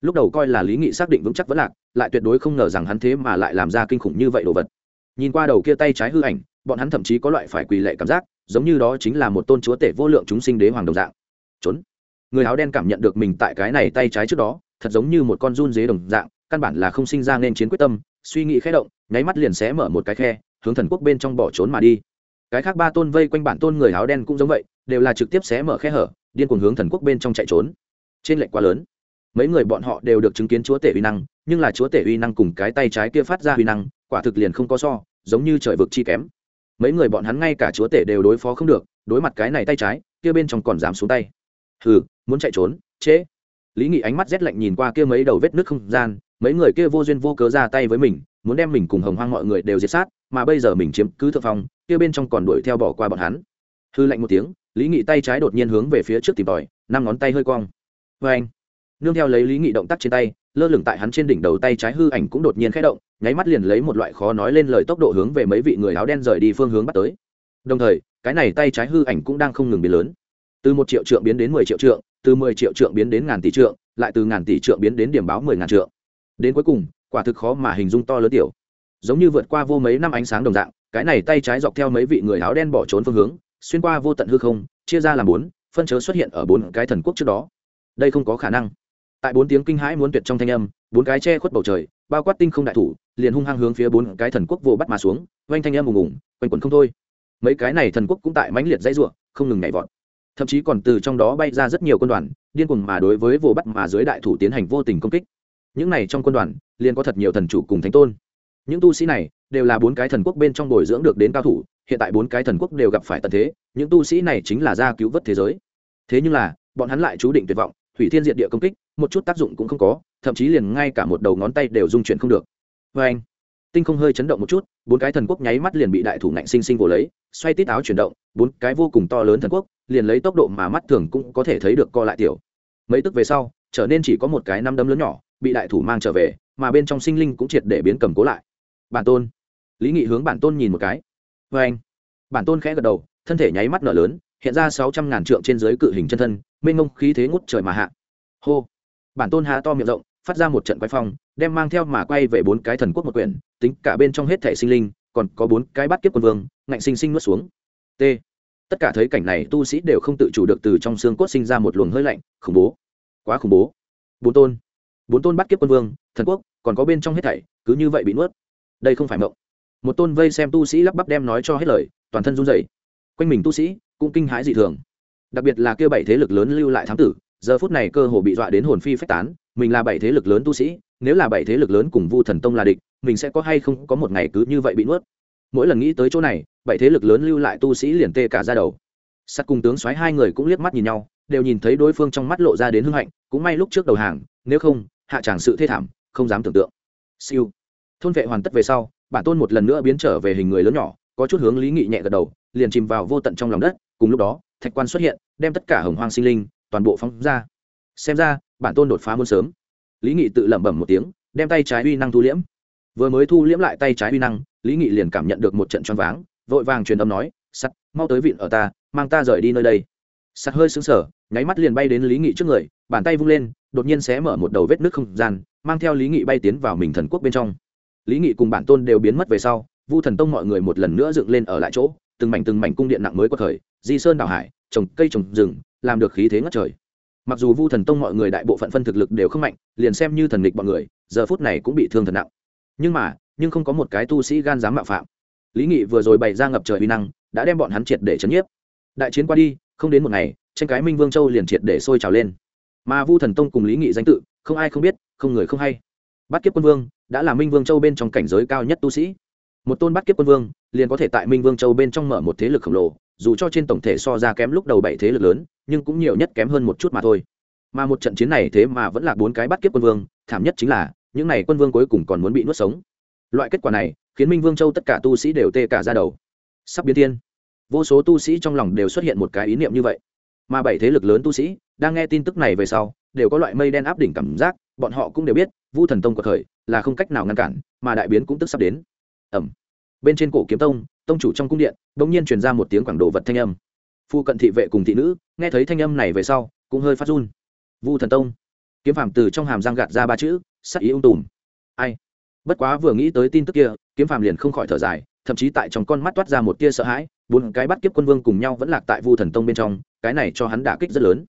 Speaker 1: Lúc đầu coi là lý nghị xác định vững chắc vẫn lạc, lại tuyệt đối không ngờ rằng hắn thế mà lại làm ra kinh khủng như vậy đồ vật. Nhìn qua đầu kia tay trái hư ảnh, bọn hắn thậm chí có loại phải quỳ lệ cảm giác, giống như đó chính là một tôn chúa tể vô lượng chúng sinh đế hoàng đồng dạng. Trốn. Người áo đen cảm nhận được mình tại cái này tay trái trước đó, thật giống như một con run dế đồng dạng, căn bản là không sinh ra nên chiến quyết tâm, suy nghĩ khẽ động, nháy mắt liền xé mở một cái khe, hướng thần quốc bên trong bỏ trốn mà đi cái khác ba tôn vây quanh bản tôn người áo đen cũng giống vậy, đều là trực tiếp xé mở khe hở, điên cuồng hướng thần quốc bên trong chạy trốn. Trên lệnh quá lớn. Mấy người bọn họ đều được chứng kiến chúa tể uy năng, nhưng là chúa tể uy năng cùng cái tay trái kia phát ra uy năng, quả thực liền không có so, giống như trời vực chi kém. Mấy người bọn hắn ngay cả chúa tể đều đối phó không được, đối mặt cái này tay trái, kia bên trong còn dám xuống tay. Hừ, muốn chạy trốn chế lý nghị ánh mắt rét lạnh nhìn qua kia mấy đầu vết nước không gian, mấy người kia vô duyên vô cớ ra tay với mình muốn đem mình cùng hồng hoang mọi người đều diệt sát, mà bây giờ mình chiếm cứ thượng phong, kia bên trong còn đuổi theo bỏ qua bọn hắn. Hư lạnh một tiếng, lý nghị tay trái đột nhiên hướng về phía trước tìm tòi, năm ngón tay hơi cong. Vê anh, nương theo lấy lý nghị động tác trên tay, lơ lửng tại hắn trên đỉnh đầu tay trái hư ảnh cũng đột nhiên khẽ động, nháy mắt liền lấy một loại khó nói lên lời tốc độ hướng về mấy vị người áo đen rời đi phương hướng bắt tới. Đồng thời, cái này tay trái hư ảnh cũng đang không ngừng biến lớn. Từ một triệu trượng biến đến mười triệu trượng, từ mười triệu trượng biến đến ngàn tỷ trượng, lại từ ngàn tỷ trượng biến đến điểm báo mười ngàn trượng. Đến cuối cùng quả thực khó mà hình dung to lớn tiểu. Giống như vượt qua vô mấy năm ánh sáng đồng dạng, cái này tay trái dọc theo mấy vị người áo đen bỏ trốn phương hướng, xuyên qua vô tận hư không, chia ra làm bốn, phân chớ xuất hiện ở bốn cái thần quốc trước đó. Đây không có khả năng. Tại bốn tiếng kinh hãi muốn tuyệt trong thanh âm, bốn cái che khuất bầu trời, bao quát tinh không đại thủ, liền hung hăng hướng phía bốn cái thần quốc vô bắt mà xuống, oanh thanh âm ùng ùng, quanh quẩn không thôi. Mấy cái này thần quốc cũng tại mãnh liệt dãy ruộng không ngừng nhảy vọt. Thậm chí còn từ trong đó bay ra rất nhiều quân đoàn, điên cuồng mà đối với vô bắt mà dưới đại thủ tiến hành vô tình công kích những này trong quân đoàn, liền có thật nhiều thần chủ cùng thánh tôn. Những tu sĩ này, đều là bốn cái thần quốc bên trong bồi dưỡng được đến cao thủ, hiện tại bốn cái thần quốc đều gặp phải tận thế, những tu sĩ này chính là ra cứu vớt thế giới. Thế nhưng là, bọn hắn lại chú định tuyệt vọng, thủy thiên diệt địa công kích, một chút tác dụng cũng không có, thậm chí liền ngay cả một đầu ngón tay đều dung chuyển không được. Vê anh, tinh không hơi chấn động một chút, bốn cái thần quốc nháy mắt liền bị đại thủ ngạnh sinh sinh vồ lấy, xoay tít áo chuyển động, bốn cái vô cùng to lớn thần quốc, liền lấy tốc độ mà mắt thường cũng có thể thấy được co lại tiểu. Mấy tức về sau, trở nên chỉ có một cái năm đấm lớn nhỏ bị đại thủ mang trở về, mà bên trong sinh linh cũng triệt để biến cầm cố lại. Bản tôn. Lý nghị hướng bản tôn nhìn một cái. Vê anh. Bản tôn khẽ gật đầu, thân thể nháy mắt nở lớn, hiện ra sáu trăm ngàn trượng trên dưới cự hình chân thân, mênh ngông khí thế ngút trời mà hạ. Hô. Bản tôn há to miệng rộng, phát ra một trận quay phong, đem mang theo mà quay về bốn cái thần quốc một quyển, tính cả bên trong hết thể sinh linh, còn có bốn cái bắt kiếp quân vương, ngạnh sinh sinh nuốt xuống. T. Tất cả thấy cảnh này, tu sĩ đều không tự chủ được từ trong xương cốt sinh ra một luồng hơi lạnh, khủng bố. Quá khủng bố. Bốn tôn bốn tôn bắt kiếp quân vương, thần quốc, còn có bên trong hết thảy, cứ như vậy bị nuốt. Đây không phải mộng. Một tôn vây xem tu sĩ lắp bắp đem nói cho hết lời, toàn thân run rẩy. Quanh mình tu sĩ cũng kinh hãi dị thường. Đặc biệt là kêu bảy thế lực lớn lưu lại thám tử, giờ phút này cơ hồ bị dọa đến hồn phi phách tán, mình là bảy thế lực lớn tu sĩ, nếu là bảy thế lực lớn cùng vu thần tông là địch, mình sẽ có hay không có một ngày cứ như vậy bị nuốt. Mỗi lần nghĩ tới chỗ này, bảy thế lực lớn lưu lại tu sĩ liền tê cả ra đầu. Sắt cùng tướng xoáy hai người cũng liếc mắt nhìn nhau, đều nhìn thấy đối phương trong mắt lộ ra đến hưng hạnh, cũng may lúc trước đầu hàng, nếu không hạ tràng sự thê thảm, không dám tưởng tượng. Siêu. Thôn vệ hoàn tất về sau, bản tôn một lần nữa biến trở về hình người lớn nhỏ, có chút hướng lý nghị nhẹ gật đầu, liền chìm vào vô tận trong lòng đất, cùng lúc đó, thạch quan xuất hiện, đem tất cả hồng hoang sinh linh, toàn bộ phóng ra. Xem ra, bản tôn đột phá muôn sớm. Lý nghị tự lẩm bẩm một tiếng, đem tay trái uy năng thu liễm. Vừa mới thu liễm lại tay trái uy năng, lý nghị liền cảm nhận được một trận choáng váng, vội vàng truyền âm nói, sắt, mau tới vịn ở ta, mang ta rời đi nơi đây. Sắt hơi sững sờ, nháy mắt liền bay đến lý nghị trước người, bàn tay vung lên đột nhiên xé mở một đầu vết nước không gian, mang theo lý nghị bay tiến vào mình thần quốc bên trong. Lý nghị cùng bản tôn đều biến mất về sau, vu thần tông mọi người một lần nữa dựng lên ở lại chỗ, từng mảnh từng mảnh cung điện nặng mới có thời di sơn đảo hải, trồng cây trồng rừng, làm được khí thế ngất trời. Mặc dù vu thần tông mọi người đại bộ phận phân thực lực đều không mạnh, liền xem như thần địch bọn người, giờ phút này cũng bị thương thật nặng. Nhưng mà, nhưng không có một cái tu sĩ gan dám mạo phạm. Lý nghị vừa rồi bày ra ngập trời uy năng, đã đem bọn hắn triệt để chấn nhiếp. Đại chiến qua đi, không đến một ngày, tranh cái minh vương châu liền triệt để sôi trào lên mà vu thần tông cùng lý nghị danh tự, không ai không biết, không người không hay. Bắt kiếp quân vương đã là minh vương châu bên trong cảnh giới cao nhất tu sĩ. Một tôn bắt kiếp quân vương liền có thể tại minh vương châu bên trong mở một thế lực khổng lồ, dù cho trên tổng thể so ra kém lúc đầu bảy thế lực lớn, nhưng cũng nhiều nhất kém hơn một chút mà thôi. Mà một trận chiến này thế mà vẫn là bốn cái bắt kiếp quân vương, thảm nhất chính là, những n à y quân vương cuối cùng còn muốn bị nuốt sống. Loại kết quả này khiến minh vương châu tất cả tu sĩ đều tê cả ra đầu. Sắp biến thiên. Vô số tu sĩ trong lòng đều xuất hiện một cái ý niệm như vậy. Mà bảy thế lực lớn tu sĩ đang nghe tin tức này về sau, đều có loại mây đen áp đỉnh cảm giác, bọn họ cũng đều biết, vu thần tông của thời là không cách nào ngăn cản, mà đại biến cũng tức sắp đến. Ẩm bên trên cổ kiếm tông tông chủ trong cung điện đ ỗ n g nhiên truyền ra một tiếng quảng đồ vật thanh âm. Phu cận thị vệ cùng thị nữ, nghe thấy thanh âm này về sau, cũng hơi phát run. Vu thần tông. Kiếm phàm từ trong hàm giang gạt ra ba chữ, sắc ý ung tùm. Ai? Bất quá vừa nghĩ tới tin tức kia, kiếm phàm liền không khỏi thở dài, thậm chí tại trong con mắt toát ra một tia sợ hãi, bốn cái bắt kiếp quân vương cùng nhau vẫn lạc tại vu thần tông bên trong, cái này cho hắn đả kích rất lớn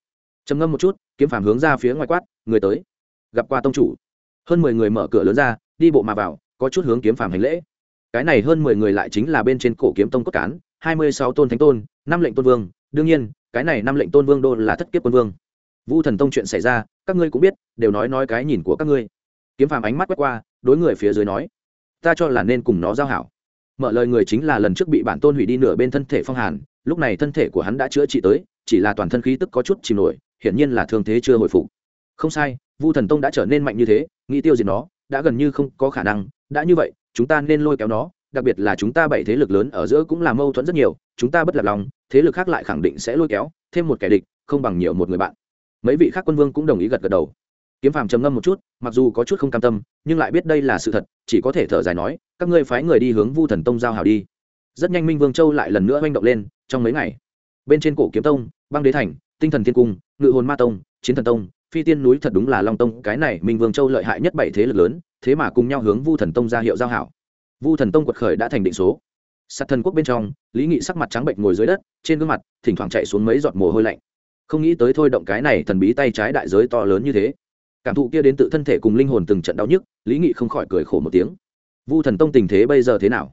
Speaker 1: trầm ngâm một chút, kiếm phàm hướng ra phía ngoài quát, người tới. Gặp qua tông chủ. Hơn mười người mở cửa lớn ra, đi bộ mà vào, có chút hướng kiếm phàm hành lễ. Cái này hơn mười người lại chính là bên trên cổ kiếm tông cốt cán, hai mươi sáu tôn thánh tôn, năm lệnh tôn vương. Đương nhiên, cái này năm lệnh tôn vương đô là thất kiếp quân vương. Vu thần tông chuyện xảy ra, các ngươi cũng biết, đều nói nói cái nhìn của các ngươi. Kiếm phàm ánh mắt quét qua, đối người phía dưới nói, ta cho là nên cùng nó giao hảo. Mở lời người chính là lần trước bị bản tôn hủy đi nửa bên thân thể phong hàn, lúc này thân thể của hắn đã chữa trị tới, chỉ là toàn thân khí tức có chút chìm nổi hiển nhiên là thương thế chưa hồi phục. Không sai, vu thần tông đã trở nên mạnh như thế, nghĩ tiêu diệt nó, đã gần như không có khả năng. Đã như vậy, chúng ta nên lôi kéo nó, đặc biệt là chúng ta bảy thế lực lớn ở giữa cũng là mâu thuẫn rất nhiều, chúng ta bất lạc lòng, thế lực khác lại khẳng định sẽ lôi kéo, thêm một kẻ địch, không bằng nhiều một người bạn. Mấy vị khác quân vương cũng đồng ý gật gật đầu. Kiếm phàm trầm ngâm một chút, mặc dù có chút không cam tâm, nhưng lại biết đây là sự thật, chỉ có thể thở dài nói, các ngươi phái người đi hướng vu thần tông giao hảo đi. Rất nhanh minh vương châu lại lần nữa manh động lên, trong mấy ngày, bên trên cổ kiếm tông, băng đế thành, tinh thần thiên cung ngự hồn ma tông, chiến thần tông, phi tiên núi thật đúng là long tông, cái này minh vương châu lợi hại nhất bảy thế lực lớn, thế mà cùng nhau hướng vu thần tông ra hiệu giao hảo. Vu thần tông quật khởi đã thành định số. Sắt thần quốc bên trong, lý nghị sắc mặt trắng bệnh ngồi dưới đất, trên gương mặt, thỉnh thoảng chạy xuống mấy giọt mồ hôi lạnh. Không nghĩ tới thôi động cái này thần bí tay trái đại giới to lớn như thế. Cảm thụ kia đến tự thân thể cùng linh hồn từng trận đau nhức, lý nghị không khỏi cười khổ một tiếng. Vu thần tông tình thế bây giờ thế nào?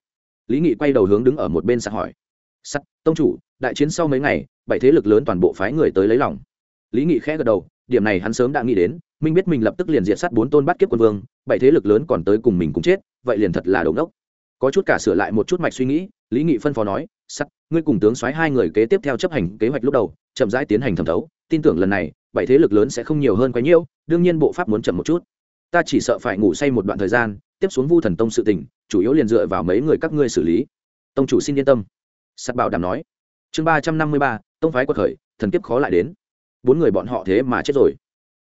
Speaker 1: Lý nghị quay đầu hướng đứng ở một bên sạc hỏi. Sắt tông chủ, đại chiến sau mấy ngày, bảy thế lực lớn toàn bộ phái người tới lấy lòng lý nghị khẽ gật đầu, điểm này hắn sớm đã nghĩ đến, minh biết mình lập tức liền diệt sát bốn tôn bắt kiếp quân vương, bảy thế lực lớn còn tới cùng mình cũng chết, vậy liền thật là đầu đốc có chút cả sửa lại một chút mạch suy nghĩ, lý nghị phân phó nói sắc ngươi cùng tướng soái hai người kế tiếp theo chấp hành kế hoạch lúc đầu, chậm rãi tiến hành thẩm thấu, tin tưởng lần này, bảy thế lực lớn sẽ không nhiều hơn quá nhiêu đương nhiên bộ pháp muốn chậm một chút. Ta chỉ sợ phải ngủ say một đoạn thời gian, tiếp xuống vu thần tông sự tình, chủ yếu liền dựa vào mấy người các ngươi xử lý. Tông chủ xin yên tâm. Sắt bảo đảm nói. Chương ba trăm năm mươi ba, tông phái quật khởi, thần kiếp khó lại đến bốn người bọn họ thế mà chết rồi.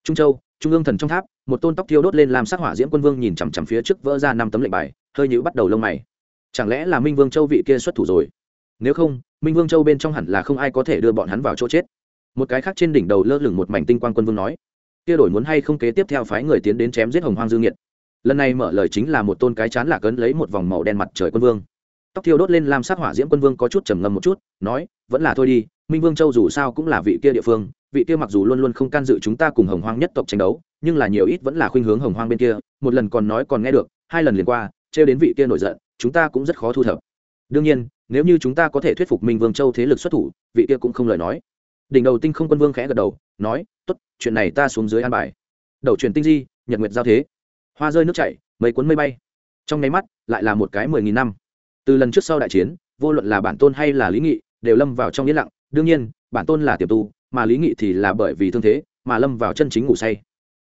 Speaker 1: Trung châu, trung ương thần trong tháp, một tôn tóc thiêu đốt lên làm sắc hỏa diễm quân vương nhìn chằm chằm phía trước vỡ ra năm tấm lệnh bài, hơi nhữ bắt đầu lông mày. Chẳng lẽ là minh vương châu vị kia xuất thủ rồi? Nếu không, minh vương châu bên trong hẳn là không ai có thể đưa bọn hắn vào chỗ chết. Một cái khác trên đỉnh đầu lơ lửng một mảnh tinh quang quân vương nói, kia đổi muốn hay không kế tiếp theo phái người tiến đến chém giết hồng hoang dư nghiệt? Lần này mở lời chính là một tôn cái chán lạc ấn lấy một vòng màu đen mặt trời quân vương. Tóc thiêu đốt lên làm sắc hỏa diễm quân vương có chút trầm ngâm một chút, nói, vẫn là thôi đi, minh vương châu dù sao cũng là vị kia địa phương vị kia mặc dù luôn luôn không can dự chúng ta cùng hồng hoang nhất tộc tranh đấu, nhưng là nhiều ít vẫn là khuynh hướng hồng hoang bên kia, một lần còn nói còn nghe được, hai lần liền qua, trêu đến vị kia nổi giận, chúng ta cũng rất khó thu thập. Đương nhiên, nếu như chúng ta có thể thuyết phục minh vương châu thế lực xuất thủ, vị kia cũng không lời nói. Đỉnh đầu tinh không quân vương khẽ gật đầu, nói, tốt, chuyện này ta xuống dưới an bài. Đầu truyền tinh di, nhật nguyệt giao thế. Hoa rơi nước chảy, mấy cuốn mây bay. Trong nháy mắt, lại là một cái mười nghìn năm. Từ lần trước sau đại chiến, vô luận là bản tôn hay là lý nghị, đều lâm vào trong yên lặng. Đương nhiên, bản tôn là tiềm tu mà lý nghị thì là bởi vì thương thế mà lâm vào chân chính ngủ say.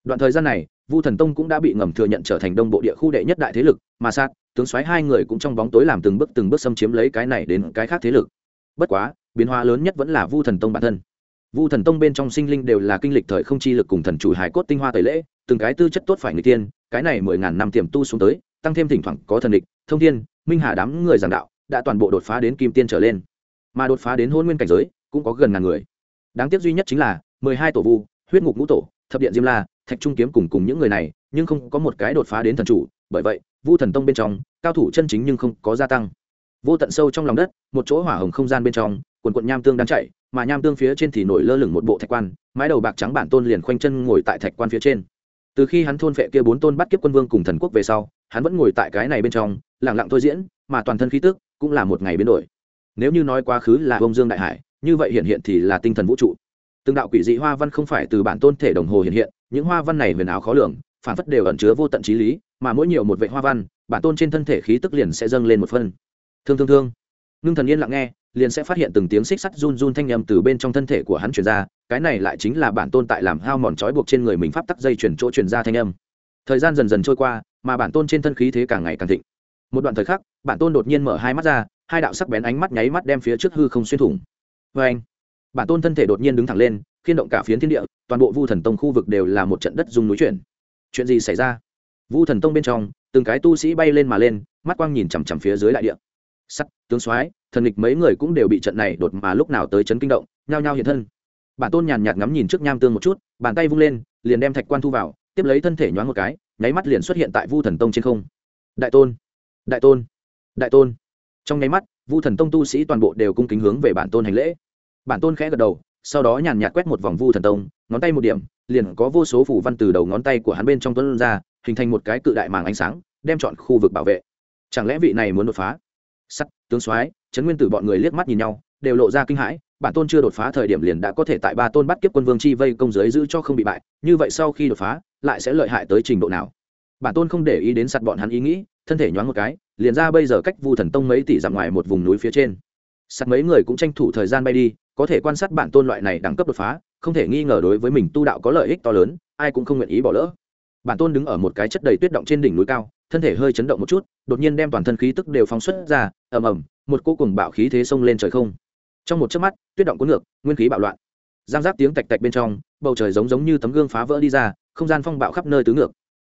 Speaker 1: Đoạn thời gian này, vu thần tông cũng đã bị ngầm thừa nhận trở thành đông bộ địa khu đệ nhất đại thế lực, mà sát, tướng soái hai người cũng trong bóng tối làm từng bước từng bước xâm chiếm lấy cái này đến cái khác thế lực. Bất quá, biến hóa lớn nhất vẫn là vu thần tông bản thân. Vu thần tông bên trong sinh linh đều là kinh lịch thời không chi lực cùng thần chủ hải cốt tinh hoa tẩy lễ, từng cái tư chất tốt phải người tiên, cái này mười ngàn năm tiềm tu xuống tới, tăng thêm thỉnh thoảng có thần địch, thông thiên, minh hà đám người giảng đạo, đã toàn bộ đột phá đến kim tiên trở lên. Mà đột phá đến hôn nguyên cảnh giới, cũng có gần ngàn người đáng tiếc duy nhất chính là mười hai tổ vu, huyết ngục ngũ tổ, thập điện diêm la, thạch trung kiếm cùng cùng những người này, nhưng không có một cái đột phá đến thần chủ. Bởi vậy, vu thần tông bên trong, cao thủ chân chính nhưng không có gia tăng. Vô tận sâu trong lòng đất, một chỗ hỏa hồng không gian bên trong, quần quận nham tương đang chạy, mà nham tương phía trên thì nổi lơ lửng một bộ thạch quan, mái đầu bạc trắng bản tôn liền khoanh chân ngồi tại thạch quan phía trên. Từ khi hắn thôn phệ kia bốn tôn bắt kiếp quân vương cùng thần quốc về sau, hắn vẫn ngồi tại cái này bên trong lẳng lặng thôi diễn, mà toàn thân khí tức cũng là một ngày biến đổi. Nếu như nói quá khứ là bông dương đại hải như vậy hiện hiện thì là tinh thần vũ trụ. Từng đạo quỷ dị hoa văn không phải từ bản tôn thể đồng hồ hiện hiện, những hoa văn này huyền ảo khó lường, phản phất đều ẩn chứa vô tận trí lý, mà mỗi nhiều một vệ hoa văn, bản tôn trên thân thể khí tức liền sẽ dâng lên một phân. Thương thương thương. Ngưng thần yên lặng nghe, liền sẽ phát hiện từng tiếng xích sắt run run thanh â m từ bên trong thân thể của hắn truyền ra, cái này lại chính là bản tôn tại làm hao mòn trói buộc trên người mình pháp tắc dây chuyển chỗ truyền ra thanh âm. Thời gian dần dần trôi qua, mà bản tôn trên thân khí thế càng ngày càng thịnh. Một đoạn thời khắc, bản tôn đột nhiên mở hai mắt ra, hai đạo sắc bén ánh mắt nháy mắt đem phía trước hư không xuyên thủng vê anh, bản tôn thân thể đột nhiên đứng thẳng lên, khiên động cả phiến thiên địa, toàn bộ vu thần tông khu vực đều là một trận đất dùng núi chuyển. Chuyện gì xảy ra? Vu thần tông bên trong, từng cái tu sĩ bay lên mà lên, mắt quang nhìn chằm chằm phía dưới đại địa. Sắt, tướng soái, thần địch mấy người cũng đều bị trận này đột mà lúc nào tới chấn kinh động, nhao nhao hiện thân. Bản tôn nhàn nhạt ngắm nhìn trước nham tương một chút, bàn tay vung lên, liền đem thạch quan thu vào, tiếp lấy thân thể nhoáng một cái, nháy mắt liền xuất hiện tại vu thần tông trên không. Đại tôn đại tôn đại tôn. Trong nháy mắt vu thần tông tu sĩ toàn bộ đều cung kính hướng về bản tôn hành lễ. Bản tôn khẽ gật đầu, sau đó nhàn nhạt quét một vòng vu thần tông, ngón tay một điểm, liền có vô số phủ văn từ đầu ngón tay của hắn bên trong tuấn ra, hình thành một cái cự đại màng ánh sáng, đem chọn khu vực bảo vệ. Chẳng lẽ vị này muốn đột phá? Sắt, tướng soái, trấn nguyên tử bọn người liếc mắt nhìn nhau, đều lộ ra kinh hãi, bản tôn chưa đột phá thời điểm liền đã có thể tại ba tôn bắt kiếp quân vương chi vây công giới giữ cho không bị bại, như vậy sau khi đột phá, lại sẽ lợi hại tới trình độ nào? Bản tôn không để ý đến sặt bọn hắn ý nghĩ, thân thể nhoáng một cái liền ra bây giờ cách vu thần tông mấy tỷ dặm ngoài một vùng núi phía trên. Sắt mấy người cũng tranh thủ thời gian bay đi, có thể quan sát bản tôn loại này đẳng cấp đột phá, không thể nghi ngờ đối với mình tu đạo có lợi ích to lớn, ai cũng không nguyện ý bỏ lỡ. Bản tôn đứng ở một cái chất đầy tuyết động trên đỉnh núi cao, thân thể hơi chấn động một chút, đột nhiên đem toàn thân khí tức đều phóng xuất ra, ầm ầm, một cô cùng bạo khí thế xông lên trời không. Trong một chớp mắt, tuyết động cuốn ngược, nguyên khí bạo loạn. Giang giáp tiếng tạch tạch bên trong, bầu trời giống giống như tấm gương phá vỡ đi ra, không gian phong bạo khắp nơi tứ ngược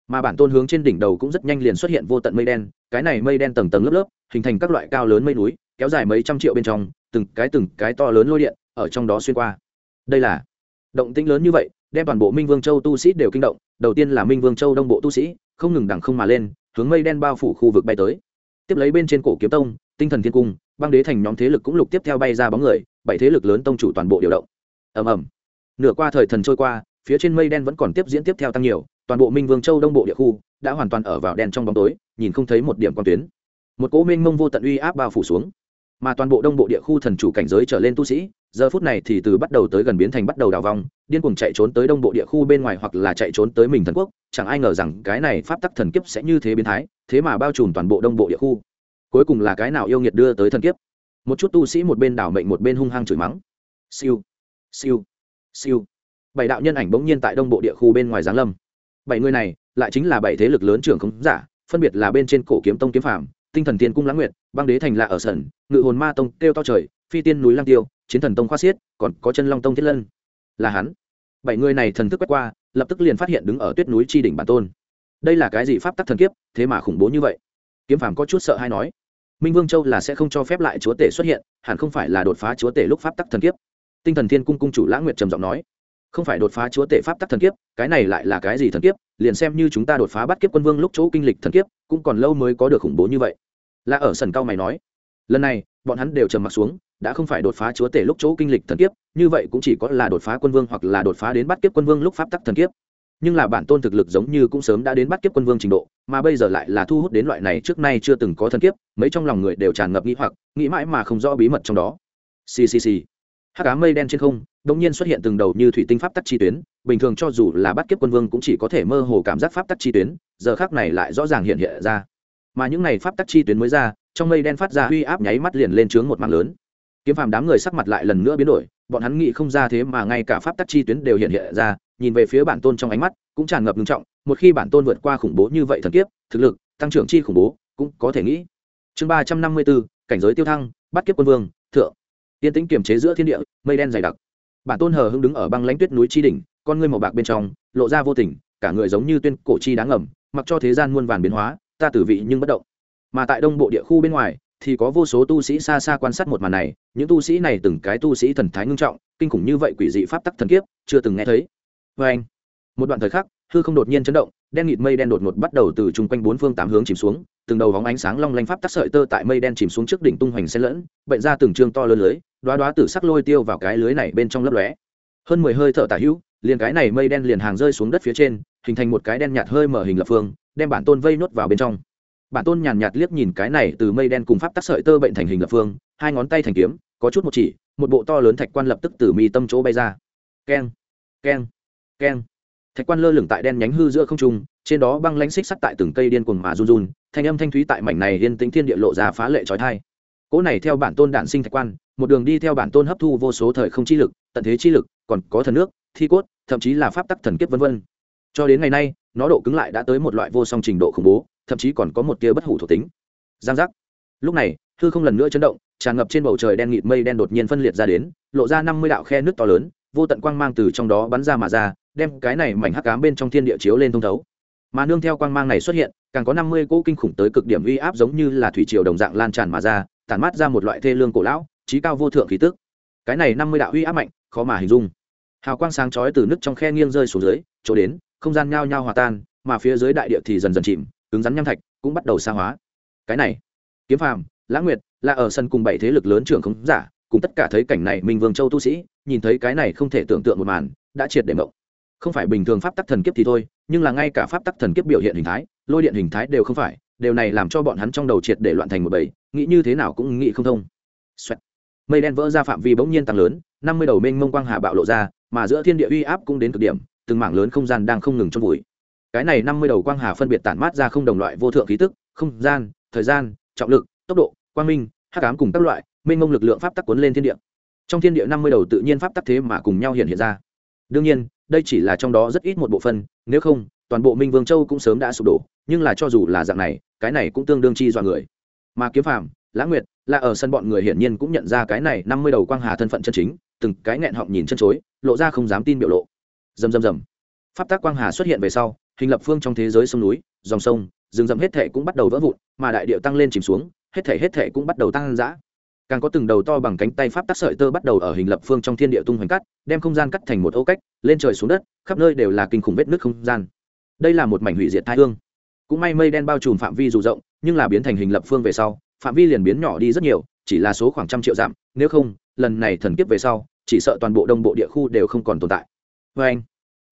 Speaker 1: mà bản tôn hướng trên đỉnh đầu cũng rất nhanh liền xuất hiện vô tận mây đen, cái này mây đen tầng tầng lớp lớp, hình thành các loại cao lớn mây núi, kéo dài mấy trăm triệu bên trong, từng cái từng cái to lớn lôi điện ở trong đó xuyên qua. Đây là động tĩnh lớn như vậy, đem toàn bộ minh vương châu tu sĩ đều kinh động, đầu tiên là minh vương châu đông bộ tu sĩ, không ngừng đằng không mà lên, hướng mây đen bao phủ khu vực bay tới. Tiếp lấy bên trên cổ kiếm tông, tinh thần thiên cung, băng đế thành nhóm thế lực cũng lục tiếp theo bay ra bóng người, bảy thế lực lớn tông chủ toàn bộ điều động. Ầm ầm. Nửa qua thời thần trôi qua, phía trên mây đen vẫn còn tiếp diễn tiếp theo tăng nhiều toàn bộ minh vương châu đông bộ địa khu đã hoàn toàn ở vào đen trong bóng tối, nhìn không thấy một điểm quan tuyến. Một cỗ minh mông vô tận uy áp bao phủ xuống. Mà toàn bộ đông bộ địa khu thần chủ cảnh giới trở lên tu sĩ, giờ phút này thì từ bắt đầu tới gần biến thành bắt đầu đào vong, điên cuồng chạy trốn tới đông bộ địa khu bên ngoài hoặc là chạy trốn tới mình thần quốc, chẳng ai ngờ rằng cái này pháp tắc thần kiếp sẽ như thế biến thái, thế mà bao trùm toàn bộ đông bộ địa khu. Cuối cùng là cái nào yêu nghiệt đưa tới thần kiếp? Một chút tu sĩ một bên đảo mệnh một bên hung hăng chửi mắng. Siêu siêu siêu. Bảy đạo nhân ảnh bỗng nhiên tại đông bộ địa khu bên ngoài giáng lâm bảy người này lại chính là bảy thế lực lớn trưởng khống giả, phân biệt là bên trên cổ kiếm tông kiếm phàm, tinh thần tiên cung lãng nguyệt, băng đế thành lạ ở sẩn, ngự hồn ma tông kêu to trời, phi tiên núi lang tiêu, chiến thần tông khoa xiết, còn có chân long tông thiết lân. Là hắn. Bảy người này thần thức quét qua, lập tức liền phát hiện đứng ở tuyết núi tri đỉnh bản tôn. Đây là cái gì pháp tắc thần kiếp, thế mà khủng bố như vậy? Kiếm phàm có chút sợ hay nói. Minh vương châu là sẽ không cho phép lại chúa tể xuất hiện, hẳn không phải là đột phá chúa tể lúc pháp tắc thần kiếp. Tinh thần thiên cung cung chủ lãng nguyệt trầm giọng nói không phải đột phá chúa tể pháp tắc thần kiếp, cái này lại là cái gì thần kiếp? Liền xem như chúng ta đột phá bắt kiếp quân vương lúc chỗ kinh lịch thần kiếp, cũng còn lâu mới có được khủng bố như vậy. Là ở sần cao mày nói, lần này, bọn hắn đều trầm m ặ t xuống, đã không phải đột phá chúa tể lúc chỗ kinh lịch thần kiếp, như vậy cũng chỉ có là đột phá quân vương hoặc là đột phá đến bắt kiếp quân vương lúc pháp tắc thần kiếp. Nhưng là bản tôn thực lực giống như cũng sớm đã đến bắt kiếp quân vương trình độ, mà bây giờ lại là thu hút đến loại này trước nay chưa từng có thần kiếp, mấy trong lòng người đều tràn ngập nghĩ hoặc, nghĩ mãi mà không rõ bí mật trong đó. Ccc hắc cá mây đen trên không đông nhiên xuất hiện từng đầu như thủy tinh pháp tắc chi tuyến, bình thường cho dù là bắt kiếp quân vương cũng chỉ có thể mơ hồ cảm giác pháp tắc chi tuyến, giờ khác này lại rõ ràng hiện hiện ra. Mà những này pháp tắc chi tuyến mới ra, trong mây đen phát ra uy áp nháy mắt liền lên trướng một mạng lớn. Kiếm phàm đám người sắc mặt lại lần nữa biến đổi, bọn hắn nghĩ không ra thế mà ngay cả pháp tắc chi tuyến đều hiện hiện ra, nhìn về phía bản tôn trong ánh mắt cũng tràn ngập nghiêm trọng, một khi bản tôn vượt qua khủng bố như vậy thần kiếp, thực lực, tăng trưởng chi khủng bố, cũng có thể nghĩ. Chương ba trăm năm mươi bốn, cảnh giới tiêu thăng, bắt kiếp quân vương, thượng tiên tĩnh kiềm chế giữa thiên địa, mây đen dày đặc. Bản tôn hờ hưng đứng ở băng lãnh tuyết núi chi đỉnh, con ngươi màu bạc bên trong, lộ ra vô tình, cả người giống như tuyên cổ chi đáng ngầm, mặc cho thế gian muôn vàn biến hóa, ta tử vị nhưng bất động. Mà tại đông bộ địa khu bên ngoài, thì có vô số tu sĩ xa xa quan sát một màn này, những tu sĩ này từng cái tu sĩ thần thái ngưng trọng, kinh khủng như vậy quỷ dị pháp tắc thần kiếp, chưa từng nghe thấy. Vê anh, một đoạn thời khắc, hư không đột nhiên chấn động, đen nghịt mây đen đột ngột bắt đầu từ chung quanh bốn phương tám hướng chìm xuống, từng đầu vóng ánh sáng long lanh pháp tắc sợi tơ tại mây đen chìm xuống trước đỉnh tung hoành xen lẫn bệnh ra từng chương to lớn lưới đoá đoá tử sắc lôi tiêu vào cái lưới này bên trong lấp lóe. Hơn mười hơi thở tả hữu, liền cái này mây đen liền hàng rơi xuống đất phía trên, hình thành một cái đen nhạt hơi mở hình lập phương, đem bản tôn vây nốt vào bên trong. Bản tôn nhàn nhạt liếc nhìn cái này từ mây đen cùng pháp tắc sợi tơ bệnh thành hình lập phương, hai ngón tay thành kiếm, có chút một chỉ, một bộ to lớn thạch quan lập tức từ mi tâm chỗ bay ra. Keng keng keng. Thạch quan lơ lửng tại đen nhánh hư giữa không trung, trên đó băng lãnh xích sắt tại từng cây điên cuồng mà run run, thanh âm thanh thúy tại mảnh này yên tĩnh thiên địa lộ ra phá lệ trói thai cỗ này theo bản tôn đản sinh thạch quan, một đường đi theo bản tôn hấp thu vô số thời không chi lực, tận thế chi lực, còn có thần nước, thi cốt, thậm chí là pháp tắc thần kiếp vân vân. Cho đến ngày nay, nó độ cứng lại đã tới một loại vô song trình độ khủng bố, thậm chí còn có một tia bất hủ thuộc tính. Giang giác. Lúc này, hư không lần nữa chấn động, tràn ngập trên bầu trời đen nghịt mây đen đột nhiên phân liệt ra đến, lộ ra năm mươi đạo khe nước to lớn, vô tận quang mang từ trong đó bắn ra mà ra, đem cái này mảnh hắc cám bên trong thiên địa chiếu lên thông thấu. Mà nương theo quang mang này xuất hiện, càng có năm mươi cỗ kinh khủng tới cực điểm uy áp giống như là thủy triều đồng dạng lan tràn mà ra tản mát ra một loại thê lương cổ lão, trí cao vô thượng khí tức. Cái này năm mươi đạo uy áp mạnh, khó mà hình dung. Hào quang sáng chói từ nước trong khe nghiêng rơi xuống dưới, chỗ đến, không gian nhao nhao hòa tan, mà phía dưới đại địa thì dần dần chìm, cứng rắn nham thạch cũng bắt đầu xa hóa. Cái này, kiếm phàm lãng nguyệt, là ở sân cùng bảy thế lực lớn trưởng không giả, cùng tất cả thấy cảnh này minh vương châu tu sĩ, nhìn thấy cái này không thể tưởng tượng một màn, đã triệt để mộng. Không phải bình thường pháp tắc thần kiếp thì thôi, nhưng là ngay cả pháp tắc thần kiếp biểu hiện hình thái, lôi điện hình thái đều không phải điều này làm cho bọn hắn trong đầu triệt để loạn thành một bầy, nghĩ như thế nào cũng nghĩ không thông. Xoẹt. mây đen vỡ ra phạm vi bỗng nhiên tăng lớn, năm mươi đầu mênh mông quang hà bạo lộ ra, mà giữa thiên địa uy áp cũng đến cực điểm, từng mảng lớn không gian đang không ngừng trôn vùi. Cái này năm mươi đầu quang hà phân biệt tản mát ra không đồng loại vô thượng khí tức, không gian, thời gian, trọng lực, tốc độ, quang minh, hắc ám cùng các loại, mênh mông lực lượng pháp tắc cuốn lên thiên địa. Trong thiên địa năm mươi đầu tự nhiên pháp tắc thế mà cùng nhau hiện hiện ra. Đương nhiên, đây chỉ là trong đó rất ít một bộ phân nếu không toàn bộ minh vương châu cũng sớm đã sụp đổ, nhưng là cho dù là dạng này, cái này cũng tương đương chi dọa người. Mà kiếm phàm lãng nguyệt, là ở sân bọn người hiển nhiên cũng nhận ra cái này năm mươi đầu quang hà thân phận chân chính, từng cái nghẹn họng nhìn chân chối, lộ ra không dám tin biểu lộ. Dầm dầm dầm pháp tác quang hà xuất hiện về sau, hình lập phương trong thế giới sông núi, dòng sông, rừng rậm hết thệ cũng bắt đầu vỡ vụn, mà đại điệu tăng lên chìm xuống, hết thệ hết thệ cũng bắt đầu tăng dã. Càng có từng đầu to bằng cánh tay pháp tác sợi tơ bắt đầu ở hình lập phương trong thiên địa tung hoành cắt, đem không gian cắt thành một ô cách, lên trời xuống đất, khắp nơi đều là kinh khủng vết nước không gian đây là một mảnh hủy diệt thái hương. Cũng may mây đen bao trùm phạm vi dù rộng, nhưng là biến thành hình lập phương về sau, phạm vi liền biến nhỏ đi rất nhiều, chỉ là số khoảng trăm triệu dặm, nếu không, lần này thần kiếp về sau, chỉ sợ toàn bộ đông bộ địa khu đều không còn tồn tại. Vê anh,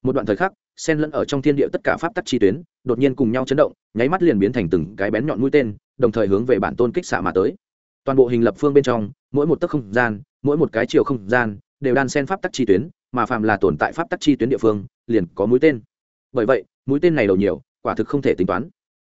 Speaker 1: một đoạn thời khắc, sen lẫn ở trong thiên địa tất cả pháp tắc chi tuyến, đột nhiên cùng nhau chấn động, nháy mắt liền biến thành từng cái bén nhọn mũi tên, đồng thời hướng về bản tôn kích xạ mà tới. Toàn bộ hình lập phương bên trong, mỗi một tấc không gian, mỗi một cái chiều không gian, đều đan sen pháp tắc chi tuyến, mà phạm là tồn tại pháp tắc chi tuyến địa phương, liền có mũi tên. Bởi vậy mũi tên này đầu nhiều, quả thực không thể tính toán.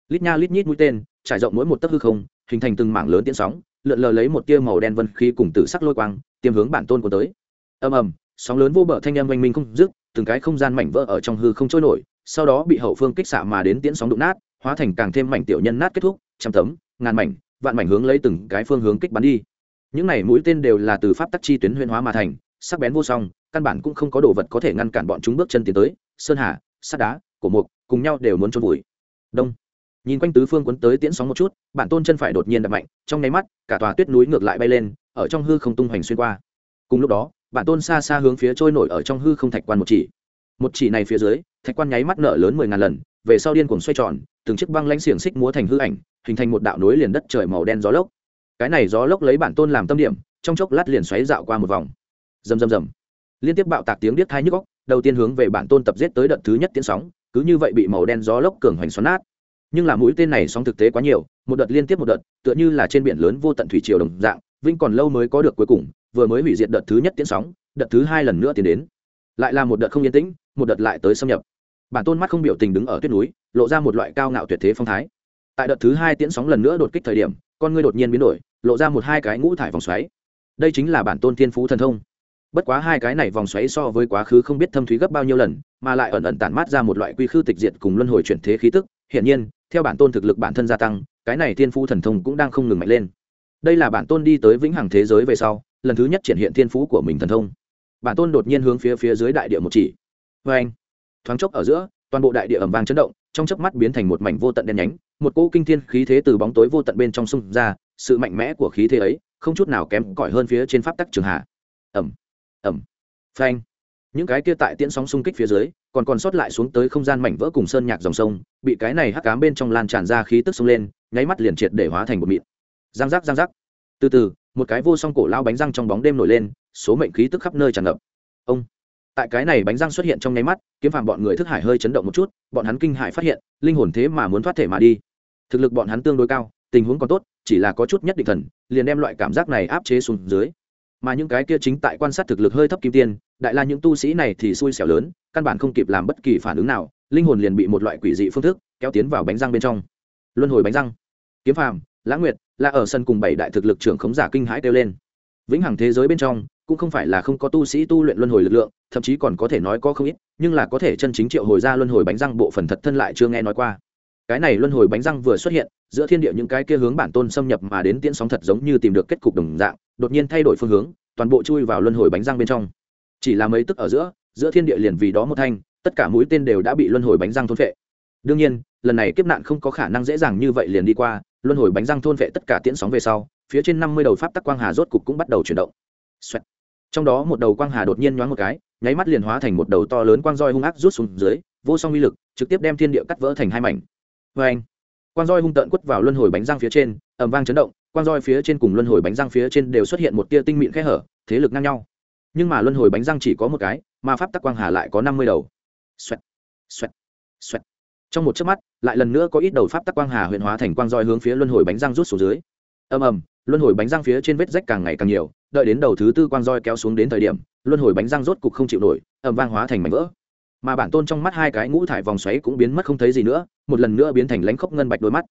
Speaker 1: Lít nha lít nhít mũi tên, trải rộng mỗi một tấc hư không, hình thành từng mảng lớn tiễn sóng, lượn lờ lấy một tia màu đen vân khí cùng tử sắc lôi quang, tiêm hướng bản tôn của tới. Ầm ầm, sóng lớn vô bờ thanh âm oanh minh không dứt, từng cái không gian mảnh vỡ ở trong hư không trôi nổi, sau đó bị hậu phương kích xạ mà đến tiễn sóng đụng nát, hóa thành càng thêm mảnh tiểu nhân nát kết thúc, trăm tấm, ngàn mảnh, vạn mảnh hướng lấy từng cái phương hướng kích bắn đi. Những này mũi tên đều là từ pháp tắc chi tuyến huyên hóa mà thành, sắc bén vô song, căn bản cũng không có đồ vật có thể ngăn cản bọn chúng bước chân tiến tới, sơn hà, sắt đá cổ mục, cùng nhau đều muốn trôn vùi. Đông. Nhìn quanh tứ phương quấn tới tiễn sóng một chút, bản tôn chân phải đột nhiên đập mạnh, trong nháy mắt, cả tòa tuyết núi ngược lại bay lên, ở trong hư không tung hoành xuyên qua. Cùng lúc đó, bản tôn xa xa hướng phía trôi nổi ở trong hư không thạch quan một chỉ. Một chỉ này phía dưới, thạch quan nháy mắt nở lớn mười ngàn lần, về sau điên cuồng xoay tròn, từng chiếc băng lãnh xiềng xích múa thành hư ảnh, hình thành một đạo núi liền đất trời màu đen gió lốc. Cái này gió lốc lấy bản tôn làm tâm điểm, trong chốc lát liền xoáy dạo qua một vòng. Rầm rầm rầm. Liên tiếp bạo tạc tiếng điếc thai nhức góc đầu tiên hướng về bản tôn tập giết tới đợt thứ nhất tiến sóng cứ như vậy bị màu đen gió lốc cường hoành xoắn nát. Nhưng là mũi tên này sóng thực tế quá nhiều, một đợt liên tiếp một đợt, tựa như là trên biển lớn vô tận thủy triều đồng dạng vinh còn lâu mới có được cuối cùng, vừa mới hủy diệt đợt thứ nhất tiến sóng, đợt thứ hai lần nữa tiến đến. Lại là một đợt không yên tĩnh, một đợt lại tới xâm nhập. Bản tôn mắt không biểu tình đứng ở tuyết núi, lộ ra một loại cao ngạo tuyệt thế phong thái. Tại đợt thứ hai tiễn sóng lần nữa đột kích thời điểm, con ngươi đột nhiên biến đổi, lộ ra một hai cái ngũ thải vòng xoáy. Đây chính là bản tôn thiên phú thần thông bất quá hai cái này vòng xoáy so với quá khứ không biết thâm thúy gấp bao nhiêu lần, mà lại ẩn ẩn tản mát ra một loại quy khư tịch diệt cùng luân hồi chuyển thế khí tức. Hiển nhiên, theo bản tôn thực lực bản thân gia tăng, cái này thiên phú thần thông cũng đang không ngừng mạnh lên. Đây là bản tôn đi tới vĩnh hằng thế giới về sau, lần thứ nhất triển hiện thiên phú của mình thần thông. Bản tôn đột nhiên hướng phía phía dưới đại địa một chỉ. Vê anh, thoáng chốc ở giữa, toàn bộ đại địa ẩm vang chấn động, trong chớp mắt biến thành một mảnh vô tận đen nhánh, một cỗ kinh thiên khí thế từ bóng tối vô tận bên trong sông ra, sự mạnh mẽ của khí thế ấy không chút nào kém cỏi hơn phía trên pháp tắc trường hạ. Ẩm ẩm. Phanh. Những cái kia tại tiễn sóng xung kích phía dưới, còn còn sót lại xuống tới không gian mảnh vỡ cùng sơn nhạc dòng sông, bị cái này hắc cám bên trong lan tràn ra khí tức sông lên, nháy mắt liền triệt để hóa thành một mịn. Giang giác giang giác. Từ từ, một cái vô song cổ lao bánh răng trong bóng đêm nổi lên, số mệnh khí tức khắp nơi tràn ngập. Ông. Tại cái này bánh răng xuất hiện trong nháy mắt, kiếm phàm bọn người thức hải hơi chấn động một chút, bọn hắn kinh hại phát hiện, linh hồn thế mà muốn thoát thể mà đi. Thực lực bọn hắn tương đối cao, tình huống còn tốt, chỉ là có chút nhất định thần, liền đem loại cảm giác này áp chế xuống dưới mà những cái kia chính tại quan sát thực lực hơi thấp kim tiên, đại la những tu sĩ này thì xui xẻo lớn, căn bản không kịp làm bất kỳ phản ứng nào, linh hồn liền bị một loại quỷ dị phương thức kéo tiến vào bánh răng bên trong. Luân hồi bánh răng. Kiếm phàm lãng nguyệt là ở sân cùng bảy đại thực lực trưởng khống giả kinh hãi kêu lên. Vĩnh hằng thế giới bên trong, cũng không phải là không có tu sĩ tu luyện luân hồi lực lượng, thậm chí còn có thể nói có không ít, nhưng là có thể chân chính triệu hồi ra luân hồi bánh răng bộ phần thật thân lại chưa nghe nói qua. Cái này luân hồi bánh răng vừa xuất hiện, giữa thiên địa những cái kia hướng bản tôn xâm nhập mà đến tiễn sóng thật giống như tìm được kết cục đồng dạng đột nhiên thay đổi phương hướng, toàn bộ chui vào luân hồi bánh răng bên trong chỉ là mấy tức ở giữa giữa thiên địa liền vì đó một thanh, tất cả mũi tên đều đã bị luân hồi bánh răng thôn vệ. đương nhiên, lần này kiếp nạn không có khả năng dễ dàng như vậy liền đi qua, luân hồi bánh răng thôn vệ tất cả tiễn sóng về sau, phía trên năm mươi đầu pháp tắc quang hà rốt cục cũng bắt đầu chuyển động、Xoẹt. Trong đó một đầu quang hà đột nhiên nhoáng một cái, nháy mắt liền hóa thành một đầu to lớn quang roi hung ác rút xuống dưới, vô song uy lực, trực tiếp đem thiên địa cắt vỡ thành hai mảnh vê anh quang roi hung tợn quất vào luân hồi bánh răng phía trên, ầm vang chấn động quang roi phía trên cùng luân hồi bánh răng phía trên đều xuất hiện một tia tinh mịn khe hở thế lực ngang nhau. Nhưng mà luân hồi bánh răng chỉ có một cái mà pháp tắc quang hà lại có năm mươi đầu. Xoẹt, xoẹt, xoẹt. trong một chớp mắt lại lần nữa có ít đầu pháp tắc quang hà huyện hóa thành quang roi hướng phía luân hồi bánh răng rút xuống dưới. Ầm ầm luân hồi bánh răng phía trên vết rách càng ngày càng nhiều đợi đến đầu thứ tư quang roi kéo xuống đến thời điểm luân hồi bánh răng rốt cục không chịu nổi ầm vang hóa thành mảnh vỡ. Mà bản tôn trong mắt hai cái ngũ thải vòng xoáy cũng biến mất không thấy gì nữa một lần nữa biến thành lánh khốc ngân bạch đôi mắt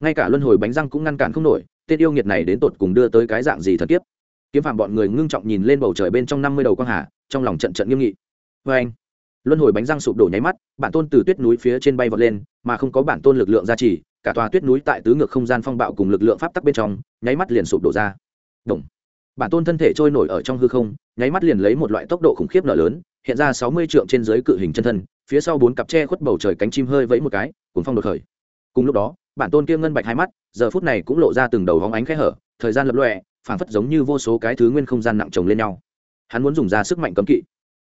Speaker 1: ngay cả luân hồi bánh răng cũng ngăn cản không nổi, tên yêu nghiệt này đến tột cùng đưa tới cái dạng gì thật tiếp kiếm phạm bọn người ngưng trọng nhìn lên bầu trời bên trong năm mươi đầu quang hà, trong lòng trận trận nghiêm nghị. Vê anh, luân hồi bánh răng sụp đổ nháy mắt, bản tôn từ tuyết núi phía trên bay vọt lên, mà không có bản tôn lực lượng gia trì, cả tòa tuyết núi tại tứ ngược không gian phong bạo cùng lực lượng pháp tắc bên trong, nháy mắt liền sụp đổ ra. Động. bản tôn thân thể trôi nổi ở trong hư không, nháy mắt liền lấy một loại tốc độ khủng khiếp nở lớn, hiện ra sáu mươi trượng trên dưới cự hình chân thân, phía sau bốn cặp tre khuất bầu trời cánh chim hơi vẫy một cái, cuốn phong đột khởi cùng lúc đó, bản tôn kia ngân bạch hai mắt, giờ phút này cũng lộ ra từng đầu hóng ánh khẽ hở, thời gian lập lọe phảng phất giống như vô số cái thứ nguyên không gian nặng chồng lên nhau. Hắn muốn dùng ra sức mạnh cấm kỵ.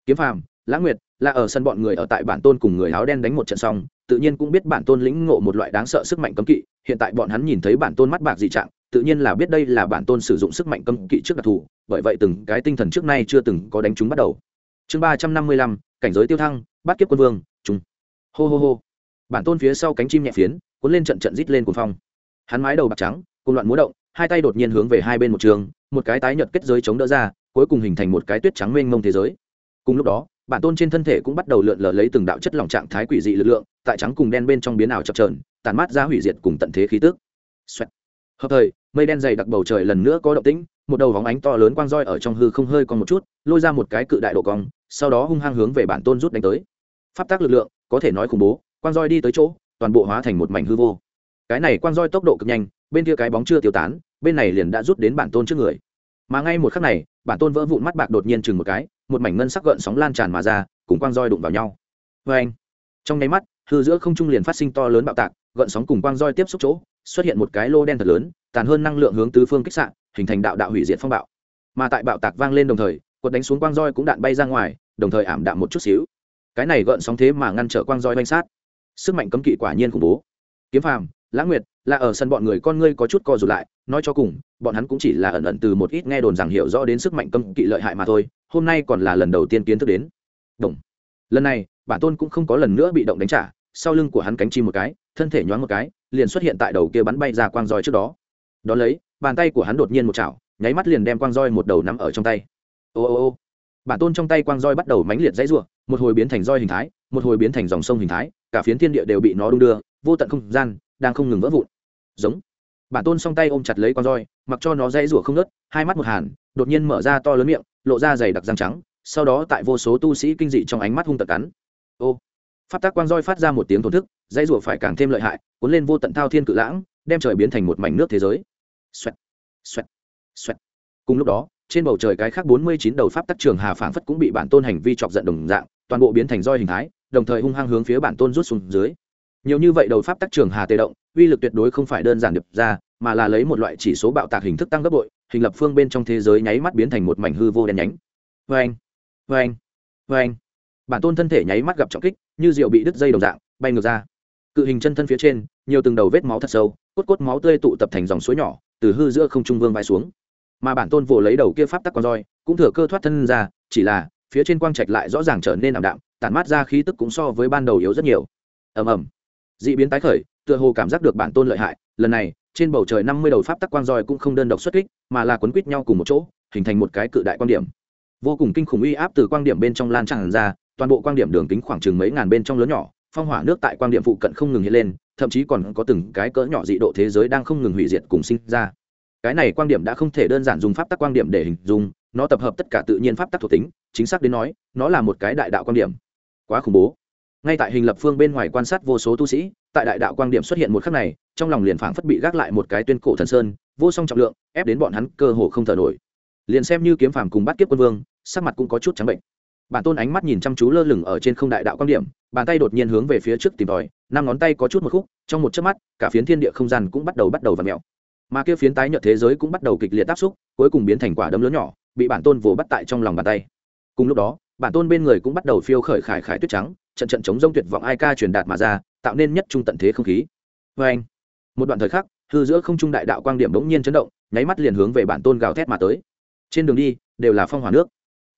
Speaker 1: Kiếm phàm lãng nguyệt, là ở sân bọn người ở tại bản tôn cùng người áo đen đánh một trận xong, tự nhiên cũng biết bản tôn lĩnh ngộ một loại đáng sợ sức mạnh cấm kỵ, hiện tại bọn hắn nhìn thấy bản tôn mắt bạc dị trạng, tự nhiên là biết đây là bản tôn sử dụng sức mạnh cấm kỵ trước đặc thù, bởi vậy từng cái tinh thần trước nay chưa từng có đánh chúng bắt đầu. Chương ba trăm năm mươi lăm, cảnh giới tiêu thăng, bắt kiếp quân vương trung hô hô hô. Bản tôn phía sau cánh chim nhẹ phiến cuốn lên trận trận rít lên cuồng phong. Hắn mái đầu bạc trắng cùng loạn múa động, hai tay đột nhiên hướng về hai bên một trường, một cái tái nhợt kết giới chống đỡ ra, cuối cùng hình thành một cái tuyết trắng mênh mông thế giới. Cùng lúc đó, bản tôn trên thân thể cũng bắt đầu lượn lờ lấy từng đạo chất lỏng trạng thái quỷ dị lực lượng, tại trắng cùng đen bên trong biến ảo chập trờn tàn mát ra hủy diệt cùng tận thế khí tức. Xoẹt. hợp thời, mây đen dày đặc bầu trời lần nữa có động tĩnh, một đầu vóng ánh to lớn quang roi ở trong hư không hơi còn một chút, lôi ra một cái cự đại độ cong, sau đó hung hăng hướng về bản tôn rút đánh tới. Pháp tác lực lượng, có thể nói khủng bố, quang roi đi tới chỗ toàn bộ hóa thành một mảnh hư vô. Cái này quang roi tốc độ cực nhanh, bên kia cái bóng chưa tiêu tán, bên này liền đã rút đến bản tôn trước người. Mà ngay một khắc này, bản tôn vỡ vụn mắt bạc đột nhiên chừng một cái, một mảnh ngân sắc gợn sóng lan tràn mà ra, cùng quang roi đụng vào nhau. Vê anh, trong nháy mắt, hư giữa không trung liền phát sinh to lớn bạo tạc, gợn sóng cùng quang roi tiếp xúc chỗ, xuất hiện một cái lô đen thật lớn, tàn hơn năng lượng hướng tứ phương kích sạn hình thành đạo đạo hủy diệt phong bạo. Mà tại bạo tạc vang lên đồng thời, quật đánh xuống quang roi cũng đạn bay ra ngoài, đồng thời ảm đạm một chút xíu. Cái này gợn sóng thế mà ngăn trở quang roi oanh sát sức mạnh cấm kỵ quả nhiên khủng bố. Kiếm phàm, Lã nguyệt, là ở sân bọn người con ngươi có chút co rụt lại, nói cho cùng, bọn hắn cũng chỉ là ẩn ẩn từ một ít nghe đồn rằng hiểu rõ đến sức mạnh cấm kỵ lợi hại mà thôi, hôm nay còn là lần đầu tiên kiến thức đến. Đồng. lần này, bản tôn cũng không có lần nữa bị động đánh trả, sau lưng của hắn cánh chim một cái, thân thể nhoáng một cái, liền xuất hiện tại đầu kia bắn bay ra quang roi trước đó. Đ ó lấy, bàn tay của hắn đột nhiên một chảo, nháy mắt liền đem quang roi một đầu nắm ở trong tay. Ô ô ô. Bản tôn trong tay quang roi bắt đầu mãnh liệt dãy r u ộ một hồi biến thành roi hình thái, một hồi biến thành dòng sông hình thái cả phiến thiên địa đều bị nó đung đưa vô tận không gian đang không ngừng vỡ vụn. Giống. Bản tôn song tay ôm chặt lấy con roi mặc cho nó dãy rủa không nớt hai mắt một hàn đột nhiên mở ra to lớn miệng lộ ra dày đặc răng trắng sau đó tại vô số tu sĩ kinh dị trong ánh mắt hung tật cắn. Ô. Phát tác quang roi phát ra một tiếng thổn thức dãy rủa phải càng thêm lợi hại cuốn lên vô tận thao thiên cự lãng đem trời biến thành một mảnh nước thế giới. Xoẹt, xoẹt, xoẹt. cùng lúc đó trên bầu trời cái khác bốn mươi chín đầu pháp tắc trường hà phảng phất cũng bị bản tôn hành vi chọc giận đồng dạng toàn bộ biến thành roi hình thái đồng thời hung hăng hướng phía bản tôn rút xuống dưới. Nhiều như vậy đầu pháp tắc trường hà tê động, uy lực tuyệt đối không phải đơn giản điệp ra, mà là lấy một loại chỉ số bạo tạc hình thức tăng gấp bội, hình lập phương bên trong thế giới nháy mắt biến thành một mảnh hư vô đen nhánh. Vê anh vê anh vê anh bản tôn thân thể nháy mắt gặp trọng kích, như rượu bị đứt dây đồng dạng, bay ngược ra. Cự hình chân thân phía trên, nhiều từng đầu vết máu thật sâu, cốt cốt máu tươi tụ tập thành dòng suối nhỏ, từ hư giữa không trung vương bay xuống. Mà bản tôn vồ lấy đầu kia pháp tắc con roi, cũng thừa cơ thoát thân ra, chỉ là, phía trên quang trạch lại rõ ràng trở nên ảm đạm tản mát ra khí tức cũng so với ban đầu yếu rất nhiều. Ầm ầm. Dị biến tái khởi, tựa hồ cảm giác được bản tôn lợi hại. Lần này, trên bầu trời năm mươi đầu pháp tắc quang roi cũng không đơn độc xuất kích, mà là quấn quýt nhau cùng một chỗ, hình thành một cái cự đại quan điểm. Vô cùng kinh khủng uy áp từ quang điểm bên trong lan tràn ra, toàn bộ quan điểm đường kính khoảng chừng mấy ngàn bên trong lớn nhỏ, phong hỏa nước tại quan điểm phụ cận không ngừng hiện lên, thậm chí còn có từng cái cỡ nhỏ dị độ thế giới đang không ngừng hủy diệt cùng sinh ra. Cái này quan điểm đã không thể đơn giản dùng pháp tắc quan điểm để hình dung, nó tập hợp tất cả tự nhiên pháp tắc thuộc tính, chính xác đến nói, nó là một cái đại đạo quan điểm quá khủng bố. Ngay tại hình lập phương bên ngoài quan sát vô số tu sĩ, tại đại đạo quan điểm xuất hiện một khắc này, trong lòng liền phảng phất bị gác lại một cái tuyên cổ thần sơn, vô song trọng lượng, ép đến bọn hắn cơ hồ không thở nổi. Liền xem như kiếm phàm cùng bắt kiếp quân vương, sắc mặt cũng có chút trắng bệnh. Bản tôn ánh mắt nhìn chăm chú lơ lửng ở trên không đại đạo quan điểm, bàn tay đột nhiên hướng về phía trước tìm tòi, năm ngón tay có chút một khúc, trong một chớp mắt, cả phiến thiên địa không gian cũng bắt đầu bắt đầu v ặ mẹo mà kia phiến tái nhợt thế giới cũng bắt đầu kịch liệt áp xúc, cuối cùng biến thành quả đấm lớn nhỏ, bị bản tôn vồ bắt tại trong lòng bàn tay. Cùng lúc đó bản tôn bên người cũng bắt đầu phiêu khởi khải khải tuyết trắng, trận trận chống rông tuyệt vọng ai ca truyền đạt mà ra, tạo nên nhất trung tận thế không khí. Vê anh, một đoạn thời khắc, hư giữa không trung đại đạo quang điểm bỗng nhiên chấn động, nháy mắt liền hướng về bản tôn gào thét mà tới. Trên đường đi, đều là phong hỏa nước.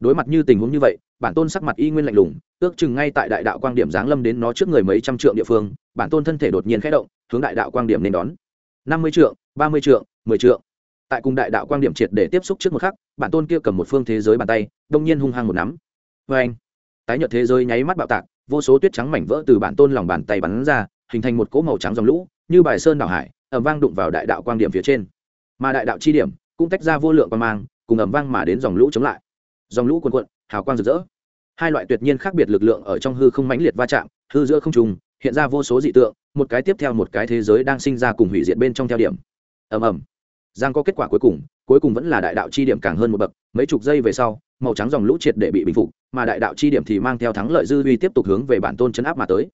Speaker 1: Đối mặt như tình huống như vậy, bản tôn sắc mặt y nguyên lạnh lùng, ước chừng ngay tại đại đạo quang điểm giáng lâm đến nó trước người mấy trăm trượng địa phương, bản tôn thân thể đột nhiên khẽ động, hướng đại đạo quang điểm nên đón. năm mươi trượng, ba mươi trượng, mười trượng. Tại cùng đại đạo quang điểm triệt để tiếp xúc trước một khắc, bản tôn kia cầm một phương thế giới bàn tay, đông nhiên hung hăng một nắm vê anh, tái nhợt thế giới nháy mắt bạo tạc, vô số tuyết trắng mảnh vỡ từ bản tôn lòng bàn tay bắn ra, hình thành một cỗ màu trắng dòng lũ, như bài sơn đảo hải ẩm vang đụng vào đại đạo quang điểm phía trên. Mà đại đạo chi điểm cũng tách ra vô lượng quang mang, cùng ẩm vang mà đến dòng lũ chống lại. Dòng lũ quần quận hào quang rực rỡ. Hai loại tuyệt nhiên khác biệt lực lượng ở trong hư không mãnh liệt va chạm, hư giữa không trùng hiện ra vô số dị tượng, một cái tiếp theo một cái thế giới đang sinh ra cùng hủy diệt bên trong theo điểm. Ầm ầm. Giang có kết quả cuối cùng cuối cùng vẫn là đại đạo chi điểm càng hơn một bậc, mấy chục giây về sau màu trắng dòng lũ triệt để bị bình phục, mà đại đạo chi điểm thì mang theo thắng lợi dư uy tiếp tục hướng về bản tôn chấn áp mà tới.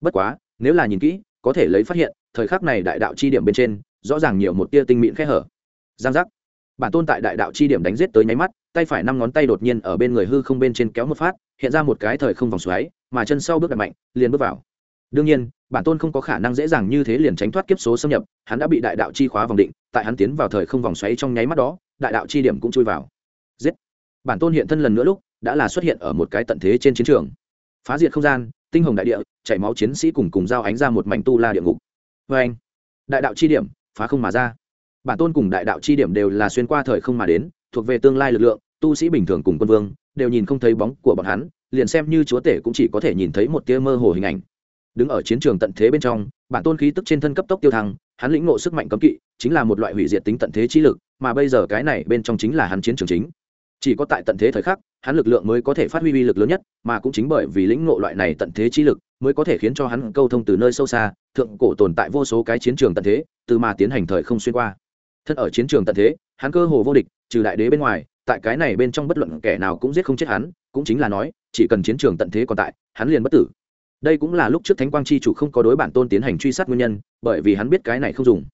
Speaker 1: Bất quá, nếu là nhìn kỹ, có thể lấy phát hiện, thời khắc này đại đạo chi điểm bên trên, rõ ràng nhiều một tia tinh mịn khe hở. Giang giác. Bản tôn tại đại đạo chi điểm đánh giết tới nháy mắt, tay phải năm ngón tay đột nhiên ở bên người hư không bên trên kéo một phát, hiện ra một cái thời không vòng xoáy, mà chân sau bước đặt mạnh, liền bước vào. Đương nhiên, bản tôn không có khả năng dễ dàng như thế liền tránh thoát kiếp số xâm nhập, hắn đã bị đại đạo chi khóa vòng định, tại hắn tiến vào thời không vòng xoáy trong nháy mắt đó, đại đạo chi điểm cũng chui vào. Giết bản tôn hiện thân lần nữa lúc, đã là xuất hiện ở một cái tận thế trên chiến trường. Phá diệt không gian, tinh hồng đại địa, chảy máu chiến sĩ cùng cùng dao ánh ra một mảnh tu la địa ngục. Vê anh, đại đạo chi điểm, phá không mà ra. Bản tôn cùng đại đạo chi điểm đều là xuyên qua thời không mà đến, thuộc về tương lai lực lượng, tu sĩ bình thường cùng quân vương, đều nhìn không thấy bóng của bọn hắn, liền xem như chúa tể cũng chỉ có thể nhìn thấy một tia mơ hồ hình ảnh. Đứng ở chiến trường tận thế bên trong, bản tôn khí tức trên thân cấp tốc tiêu thăng, hắn lĩnh ngộ sức mạnh cấm kỵ, chính là một loại hủy diệt tính tận thế trí lực, mà bây giờ cái này bên trong chính là hắn chiến trường chính chỉ có tại tận thế thời khắc, hắn lực lượng mới có thể phát huy uy lực lớn nhất, mà cũng chính bởi vì lĩnh ngộ loại này tận thế trí lực, mới có thể khiến cho hắn câu thông từ nơi sâu xa, thượng cổ tồn tại vô số cái chiến trường tận thế, từ mà tiến hành thời không xuyên qua. Thân ở chiến trường tận thế, hắn cơ hồ vô địch, trừ đại đế bên ngoài, tại cái này bên trong bất luận kẻ nào cũng giết không chết hắn, cũng chính là nói, chỉ cần chiến trường tận thế còn tại, hắn liền bất tử. Đây cũng là lúc trước thánh quang chi chủ không có đối bản tôn tiến hành truy sát nguyên nhân, bởi vì hắn biết cái này không dùng.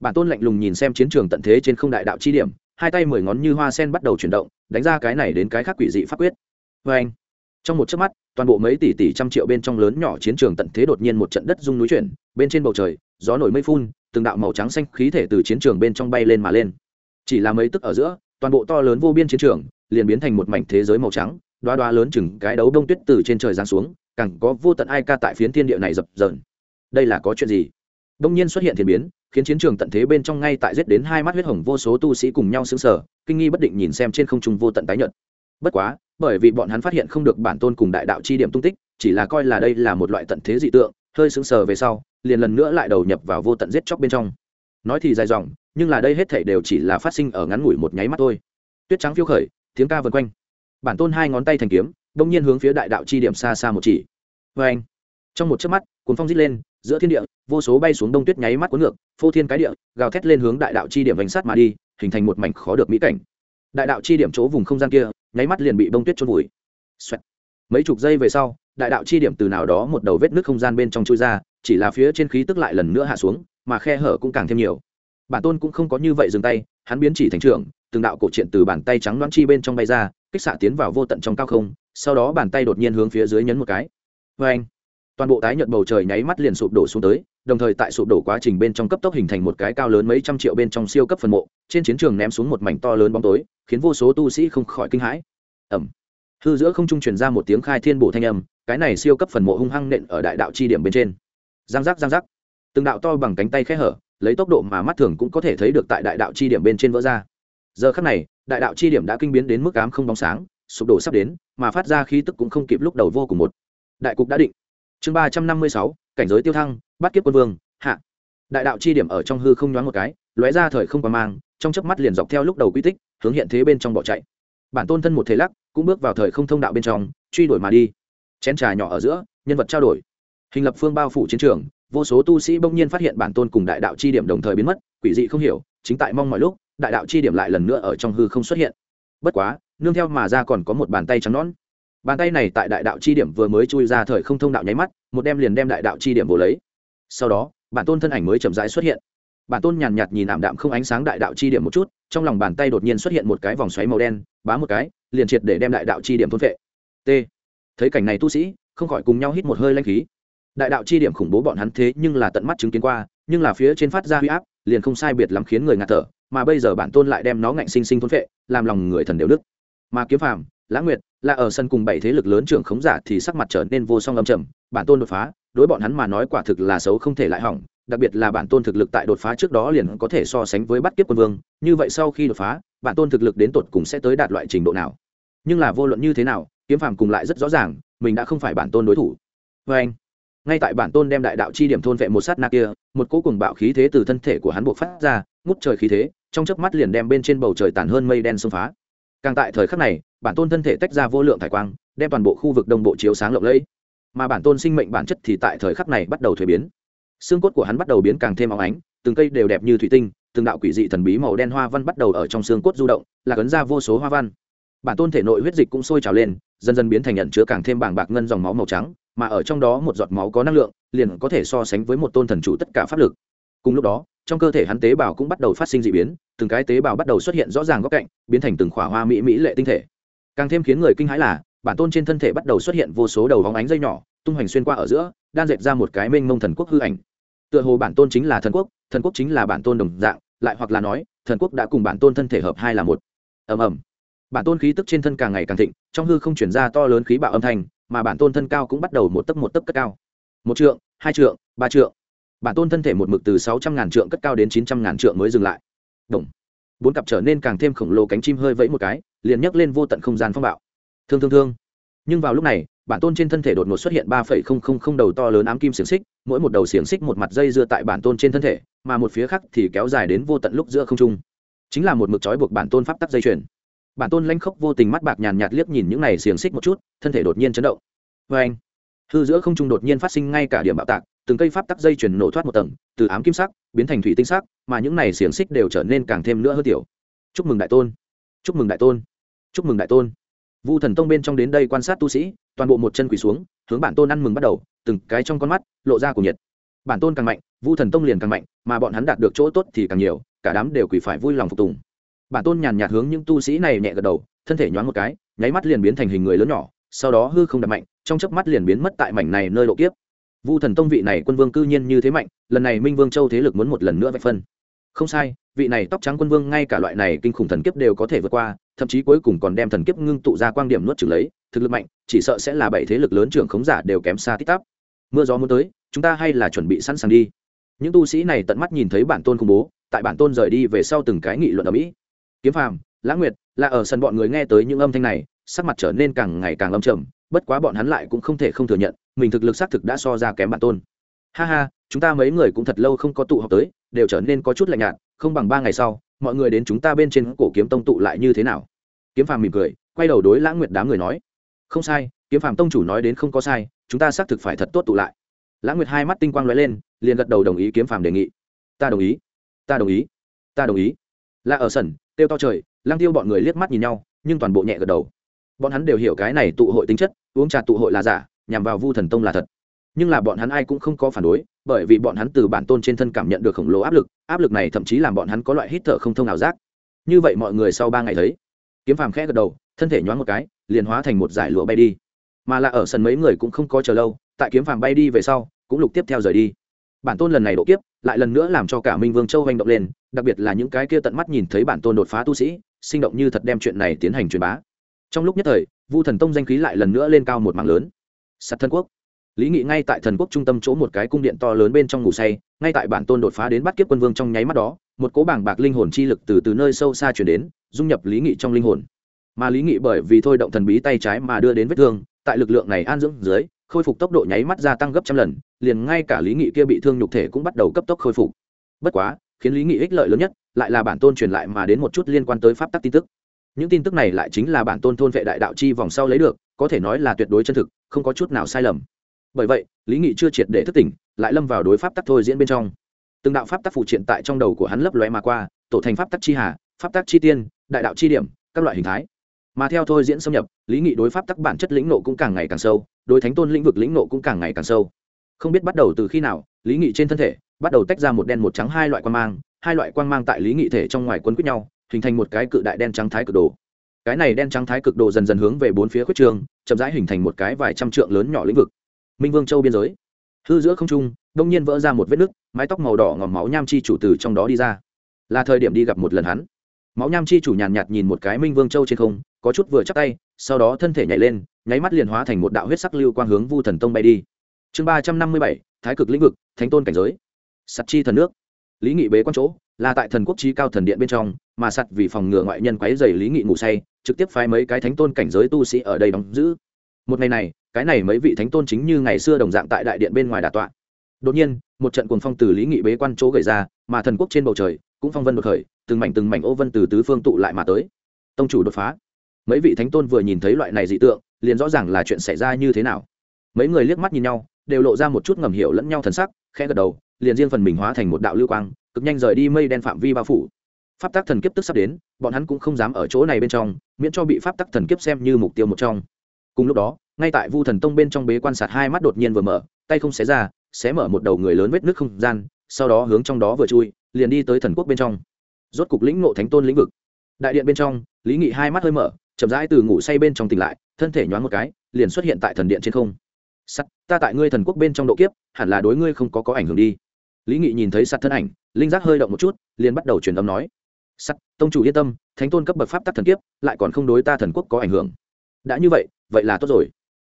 Speaker 1: Bản tôn lạnh lùng nhìn xem chiến trường tận thế trên không đại đạo chi điểm hai tay mười ngón như hoa sen bắt đầu chuyển động, đánh ra cái này đến cái khác quỷ dị pháp quyết. Vê anh, trong một chớp mắt, toàn bộ mấy tỷ tỷ trăm triệu bên trong lớn nhỏ chiến trường tận thế đột nhiên một trận đất rung núi chuyển, bên trên bầu trời, gió nổi mây phun, từng đạo màu trắng xanh khí thể từ chiến trường bên trong bay lên mà lên. Chỉ là mấy tức ở giữa, toàn bộ to lớn vô biên chiến trường liền biến thành một mảnh thế giới màu trắng đoá đoá lớn chừng cái đấu đông tuyết từ trên trời giáng xuống, càng có vô tận ai ca tại phiến thiên địa này dập dờn. Đây là có chuyện gì? Đông nhiên xuất hiện thiên biến khiến chiến trường tận thế bên trong ngay tại giết đến hai mắt huyết hồng vô số tu sĩ cùng nhau sững sờ, kinh nghi bất định nhìn xem trên không trung vô tận tái nhợt. Bất quá, bởi vì bọn hắn phát hiện không được bản tôn cùng đại đạo chi điểm tung tích, chỉ là coi là đây là một loại tận thế dị tượng, hơi sững sờ về sau, liền lần nữa lại đầu nhập vào vô tận giết chóc bên trong. Nói thì dài dòng, nhưng là đây hết thảy đều chỉ là phát sinh ở ngắn ngủi một nháy mắt thôi. Tuyết trắng phiêu khởi, tiếng ca vần quanh. Bản tôn hai ngón tay thành kiếm đông nhiên hướng phía đại đạo chi điểm xa xa một chỉ. Vê trong một chớp mắt cuốn phong rít lên giữa thiên địa, vô số bay xuống đông tuyết nháy mắt cuốn ngược, phô thiên cái địa, gào thét lên hướng đại đạo chi điểm vành sát mà đi, hình thành một mảnh khó được mỹ cảnh. Đại đạo chi điểm chỗ vùng không gian kia, nháy mắt liền bị bông tuyết trôn vùi. Xoẹt. mấy chục giây về sau, đại đạo chi điểm từ nào đó một đầu vết nước không gian bên trong chui ra, chỉ là phía trên khí tức lại lần nữa hạ xuống, mà khe hở cũng càng thêm nhiều. Bản tôn cũng không có như vậy dừng tay, hắn biến chỉ thành trưởng, từng đạo cổ truyện từ bàn tay trắng loáng chi bên trong bay ra, kích xạ tiến vào vô tận trong cao không, sau đó bàn tay đột nhiên hướng phía dưới nhấn một cái. Vê anh toàn bộ tái nhợt bầu trời nháy mắt liền sụp đổ xuống tới, đồng thời tại sụp đổ quá trình bên trong cấp tốc hình thành một cái cao lớn mấy trăm triệu bên trong siêu cấp phần mộ, trên chiến trường ném xuống một mảnh to lớn bóng tối, khiến vô số tu sĩ không khỏi kinh hãi. Ẩm hư giữa không trung truyền ra một tiếng khai thiên bổ thanh âm, cái này siêu cấp phần mộ hung hăng nện ở đại đạo chi điểm bên trên. Giang giác giang giác. Từng đạo to bằng cánh tay khẽ hở, lấy tốc độ mà mắt thường cũng có thể thấy được tại đại đạo chi điểm bên trên vỡ ra. Giờ khắc này, đại đạo chi điểm đã kinh biến đến mức ám không bóng sáng, sụp đổ sắp đến, mà phát ra khí tức cũng không kịp lúc đầu vô cùng một. Đại cục đã định chương ba trăm năm mươi sáu, cảnh giới tiêu thăng, bắt kiếp quân vương, hạ. Đại đạo chi điểm ở trong hư không nhoáng một cái, lóe ra thời không qua mang, trong chớp mắt liền dọc theo lúc đầu quy tích, hướng hiện thế bên trong bỏ chạy. Bản tôn thân một thế lắc, cũng bước vào thời không thông đạo bên trong, truy đuổi mà đi. Chén trà nhỏ ở giữa, nhân vật trao đổi. Hình lập phương bao phủ chiến trường, vô số tu sĩ bỗng nhiên phát hiện bản tôn cùng đại đạo chi điểm đồng thời biến mất, quỷ dị không hiểu, chính tại mong mọi lúc, đại đạo chi điểm lại lần nữa ở trong hư không xuất hiện. Bất quá, nương theo mà ra còn có một bàn tay trắng nón bàn tay này tại đại đạo chi điểm vừa mới chui ra thời không thông đạo nháy mắt, một đem liền đem đại đạo chi điểm vô lấy. Sau đó, bản tôn thân ảnh mới chậm rãi xuất hiện. Bản tôn nhàn nhạt nhìn ảm đạm không ánh sáng đại đạo chi điểm một chút, trong lòng bàn tay đột nhiên xuất hiện một cái vòng xoáy màu đen, bá một cái, liền triệt để đem đại đạo chi điểm thôn vệ t. Thấy cảnh này tu sĩ, không khỏi cùng nhau hít một hơi lanh khí. Đại đạo chi điểm khủng bố bọn hắn thế nhưng là tận mắt chứng kiến qua, nhưng là phía trên phát ra huy áp, liền không sai biệt lắm khiến người ngạt thở, mà bây giờ bản tôn lại đem nó ngạnh sinh sinh thôn vệ làm lòng người thần đều đức mà kiếm phàm, lã nguyệt là ở sân cùng bảy thế lực lớn trưởng khống giả thì sắc mặt trở nên vô song âm trầm, bản tôn đột phá, đối bọn hắn mà nói quả thực là xấu không thể lại hỏng, đặc biệt là bản tôn thực lực tại đột phá trước đó liền có thể so sánh với bắt kiếp quân vương, như vậy sau khi đột phá, bản tôn thực lực đến tột cùng sẽ tới đạt loại trình độ nào? Nhưng là vô luận như thế nào, kiếm phàm cùng lại rất rõ ràng, mình đã không phải bản tôn đối thủ. Vê anh, ngay tại bản tôn đem đại đạo chi điểm thôn vệ một sát na kia, một cỗ cùng bạo khí thế từ thân thể của hắn buộc phát ra, ngút trời khí thế, trong chớp mắt liền đem bên trên bầu trời tàn hơn mây đen xông phá. Càng tại thời khắc này bản tôn thân thể tách ra vô lượng thải quang, đem toàn bộ khu vực đông bộ chiếu sáng lộng lẫy. Mà bản tôn sinh mệnh bản chất thì tại thời khắc này bắt đầu thuế biến. Xương cốt của hắn bắt đầu biến càng thêm óng ánh, từng cây đều đẹp như thủy tinh, từng đạo quỷ dị thần bí màu đen hoa văn bắt đầu ở trong xương cốt du động, là cấn ra vô số hoa văn. Bản tôn thể nội huyết dịch cũng sôi trào lên, dần dần biến thành nhận chứa càng thêm bảng bạc ngân dòng máu màu trắng, mà ở trong đó một giọt máu có năng lượng, liền có thể so sánh với một tôn thần chủ tất cả pháp lực. Cùng lúc đó, trong cơ thể hắn tế bào cũng bắt đầu phát sinh d ị biến, từng cái tế bào bắt đầu xuất hiện rõ ràng góc cạnh, biến thành từng khỏa hoa mỹ mỹ lệ tinh thể càng thêm khiến người kinh hãi là, bản tôn trên thân thể bắt đầu xuất hiện vô số đầu vóng ánh dây nhỏ, tung hoành xuyên qua ở giữa đang dệt ra một cái mênh mông thần quốc hư ảnh. Tựa hồ bản tôn chính là thần quốc thần quốc chính là bản tôn đồng dạng, lại hoặc là nói, thần quốc đã cùng bản tôn thân thể hợp hai là một. Ầm ầm. Bản tôn khí tức trên thân càng ngày càng thịnh, trong hư không chuyển ra to lớn khí bạo âm thanh, mà bản tôn thân cao cũng bắt đầu một tấc một tấc cất cao. Một trượng, hai trượng, ba trượng. Bản tôn thân thể một mực từ sáu trăm ngàn trượng cất cao đến chín trăm ngàn trượng mới dừng lại. Đồng. bốn cặp trở nên càng thêm khổng lồ cánh chim hơi vẫy một cái liền nhấc lên vô tận không gian phong bạo. Thương thương thương. Nhưng vào lúc này, bản tôn trên thân thể đột ngột xuất hiện ba phẩy không không không đầu to lớn ám kim xiềng xích, mỗi một đầu xiềng xích một mặt dây dưa tại bản tôn trên thân thể, mà một phía khác thì kéo dài đến vô tận lúc giữa không trung. Chính là một mực trói buộc bản tôn pháp tắc dây chuyền. Bản tôn lanh khốc vô tình mắt bạc nhàn nhạt liếc nhìn những này xiềng xích một chút, thân thể đột nhiên chấn động. Vê anh, hư giữa không trung đột nhiên phát sinh ngay cả điểm bạo tạc, từng cây pháp tắc dây chuyền nổ thoát một tầng, từ ám kim sắc biến thành thủy tinh sắc, mà những này xiềng xích đều trở nên càng thêm nữa hơn tiểu. Chúc mừng đại tôn. Chúc mừng đại tôn chúc mừng đại tôn. Vu thần tông bên trong đến đây quan sát tu sĩ, toàn bộ một chân quỳ xuống, hướng bản tôn ăn mừng bắt đầu, từng cái trong con mắt lộ ra của nhiệt. Bản tôn càng mạnh, vu thần tông liền càng mạnh, mà bọn hắn đạt được chỗ tốt thì càng nhiều, cả đám đều quỳ phải vui lòng phục tùng. Bản tôn nhàn nhạt hướng những tu sĩ này nhẹ gật đầu, thân thể nhoáng một cái, nháy mắt liền biến thành hình người lớn nhỏ, sau đó hư không đập mạnh, trong chớp mắt liền biến mất tại mảnh này nơi độ kiếp. Vu thần tông vị này quân vương cư nhiên như thế mạnh, lần này minh vương châu thế lực muốn một lần nữa vạch phân. Không sai, vị này tóc trắng quân vương ngay cả loại này kinh khủng thần kiếp đều có thể vượt qua thậm chí cuối cùng còn đem thần kiếp ngưng tụ ra quan điểm nuốt trừng lấy, thực lực mạnh, chỉ sợ sẽ là bảy thế lực lớn trưởng khống giả đều kém xa tít tắp. Mưa gió muốn tới, chúng ta hay là chuẩn bị sẵn sàng đi. Những tu sĩ này tận mắt nhìn thấy bản tôn khủng bố, tại bản tôn rời đi về sau từng cái nghị luận ở mỹ. Kiếm phàm lãng nguyệt là ở sân bọn người nghe tới những âm thanh này, sắc mặt trở nên càng ngày càng âm trầm, bất quá bọn hắn lại cũng không thể không thừa nhận, mình thực lực xác thực đã so ra kém bản tôn. Ha ha, chúng ta mấy người cũng thật lâu không có tụ họp tới, đều trở nên có chút lạnh nhạt, không bằng ba ngày sau mọi người đến chúng ta bên trên cổ kiếm tông tụ lại như thế nào? Kiếm phàm mỉm cười, quay đầu đối lãng nguyệt đám người nói, không sai, kiếm phàm tông chủ nói đến không có sai, chúng ta xác thực phải thật tốt tụ lại. Lãng nguyệt hai mắt tinh quang lóe lên, liền gật đầu đồng ý kiếm phàm đề nghị. Ta đồng ý, ta đồng ý, ta đồng ý. Là ở sân tiêu to trời lang tiêu bọn người liếc mắt nhìn nhau, nhưng toàn bộ nhẹ gật đầu. Bọn hắn đều hiểu cái này tụ hội tính chất, uống trà tụ hội là giả, nhằm vào vu thần tông là thật nhưng là bọn hắn ai cũng không có phản đối, bởi vì bọn hắn từ bản tôn trên thân cảm nhận được khổng lồ áp lực áp lực này thậm chí làm bọn hắn có loại hít thở không thông nào giác. Như vậy mọi người sau ba ngày thấy, kiếm phàm khẽ gật đầu, thân thể nhoáng một cái, liền hóa thành một giải lụa bay đi. Mà là ở sân mấy người cũng không có chờ lâu, tại kiếm phàm bay đi về sau, cũng lục tiếp theo rời đi. Bản tôn lần này độ kiếp, lại lần nữa làm cho cả minh vương châu hành động lên, đặc biệt là những cái kia tận mắt nhìn thấy bản tôn đột phá tu sĩ, sinh động như thật đem chuyện này tiến hành truyền bá. Trong lúc nhất thời, vu thần tông danh khí lại lần nữa lên cao một mạng lớn. Sắt thân quốc lý nghị ngay tại thần quốc trung tâm chỗ một cái cung điện to lớn bên trong ngủ say, ngay tại bản tôn đột phá đến bắt kiếp quân vương trong nháy mắt đó, một cố bảng bạc linh hồn chi lực từ từ nơi sâu xa chuyển đến, dung nhập lý nghị trong linh hồn. Mà lý nghị bởi vì thôi động thần bí tay trái mà đưa đến vết thương, tại lực lượng này an dưỡng dưới, khôi phục tốc độ nháy mắt gia tăng gấp trăm lần, liền ngay cả lý nghị kia bị thương nhục thể cũng bắt đầu cấp tốc khôi phục. Bất quá, khiến lý nghị ích lợi lớn nhất, lại là bản tôn truyền lại mà đến một chút liên quan tới pháp tắc tin tức. Những tin tức này lại chính là bản tôn thôn vệ đại đạo chi vòng sau lấy được, có thể nói là tuyệt đối chân thực, không có chút nào sai lầm bởi vậy, lý nghị chưa triệt để thức tỉnh, lại lâm vào đối pháp tắc thôi diễn bên trong. Từng đạo pháp tắc phụ triện tại trong đầu của hắn lấp lóe mà qua, tổ thành pháp tắc chi hà, pháp tắc chi tiên, đại đạo chi điểm, các loại hình thái. Mà theo thôi diễn xâm nhập, lý nghị đối pháp tắc bản chất lĩnh nộ cũng càng ngày càng sâu, đối thánh tôn lĩnh vực lĩnh nộ cũng càng ngày càng sâu. Không biết bắt đầu từ khi nào, lý nghị trên thân thể bắt đầu tách ra một đen một trắng hai loại quan mang, hai loại quan mang tại lý nghị thể trong ngoài quấn quýt nhau, hình thành một cái cự đại đen trắng thái cực đồ. Cái này đen trắng thái cực đồ dần dần hướng về bốn phía khuất trường, chậm rãi hình thành một cái vài trăm trượng lớn nhỏ lĩnh vực minh vương châu biên giới hư giữa không trung đông nhiên vỡ ra một vết nứt, mái tóc màu đỏ ngòm máu nham chi chủ từ trong đó đi ra là thời điểm đi gặp một lần hắn máu nham chi chủ nhàn nhạt nhìn một cái minh vương châu trên không có chút vừa chắc tay sau đó thân thể nhảy lên nháy mắt liền hóa thành một đạo huyết sắc lưu quang hướng vu thần tông bay đi chương ba trăm năm mươi bảy thái cực lĩnh vực thánh tôn cảnh giới sắt chi thần nước lý nghị bế quan chỗ là tại thần quốc chi cao thần điện bên trong mà sặt vì phòng ngừa ngoại nhân quấy dày lý nghị ngủ say trực tiếp phái mấy cái thánh tôn cảnh giới tu sĩ ở đây đóng giữ một ngày này cái này mấy vị thánh tôn chính như ngày xưa đồng dạng tại đại điện bên ngoài đà tọa. Đột nhiên, một trận cuồng phong từ lý nghị bế quan chỗ gầy ra, mà thần quốc trên bầu trời cũng phong vân đột khởi, từng mảnh từng mảnh ô vân từ tứ phương tụ lại mà tới. Tông chủ đột phá. Mấy vị thánh tôn vừa nhìn thấy loại này dị tượng, liền rõ ràng là chuyện xảy ra như thế nào. Mấy người liếc mắt nhìn nhau, đều lộ ra một chút ngầm hiểu lẫn nhau thần sắc, khẽ gật đầu, liền riêng phần mình hóa thành một đạo lưu quang, cực nhanh rời đi mây đen phạm vi bao phủ. Pháp tắc thần kiếp tức sắp đến, bọn hắn cũng không dám ở chỗ này bên trong, miễn cho bị pháp tắc thần kiếp xem như mục tiêu một trong. Cùng lúc đó ngay tại vu thần tông bên trong bế quan sạt hai mắt đột nhiên vừa mở, tay không xé ra, xé mở một đầu người lớn vết nước không gian, sau đó hướng trong đó vừa chui, liền đi tới thần quốc bên trong. Rốt cục lĩnh ngộ thánh tôn lĩnh vực. Đại điện bên trong, lý nghị hai mắt hơi mở, chậm rãi từ ngủ say bên trong tỉnh lại, thân thể nhoáng một cái, liền xuất hiện tại thần điện trên không. Sắt, ta tại ngươi thần quốc bên trong độ kiếp, hẳn là đối ngươi không có có ảnh hưởng đi. Lý nghị nhìn thấy sắt thân ảnh, linh giác hơi động một chút, liền bắt đầu truyền âm nói. Sắt, tông chủ yên tâm, thánh tôn cấp bậc pháp tắc thần kiếp, lại còn không đối ta thần quốc có ảnh hưởng. Đã như vậy vậy là tốt rồi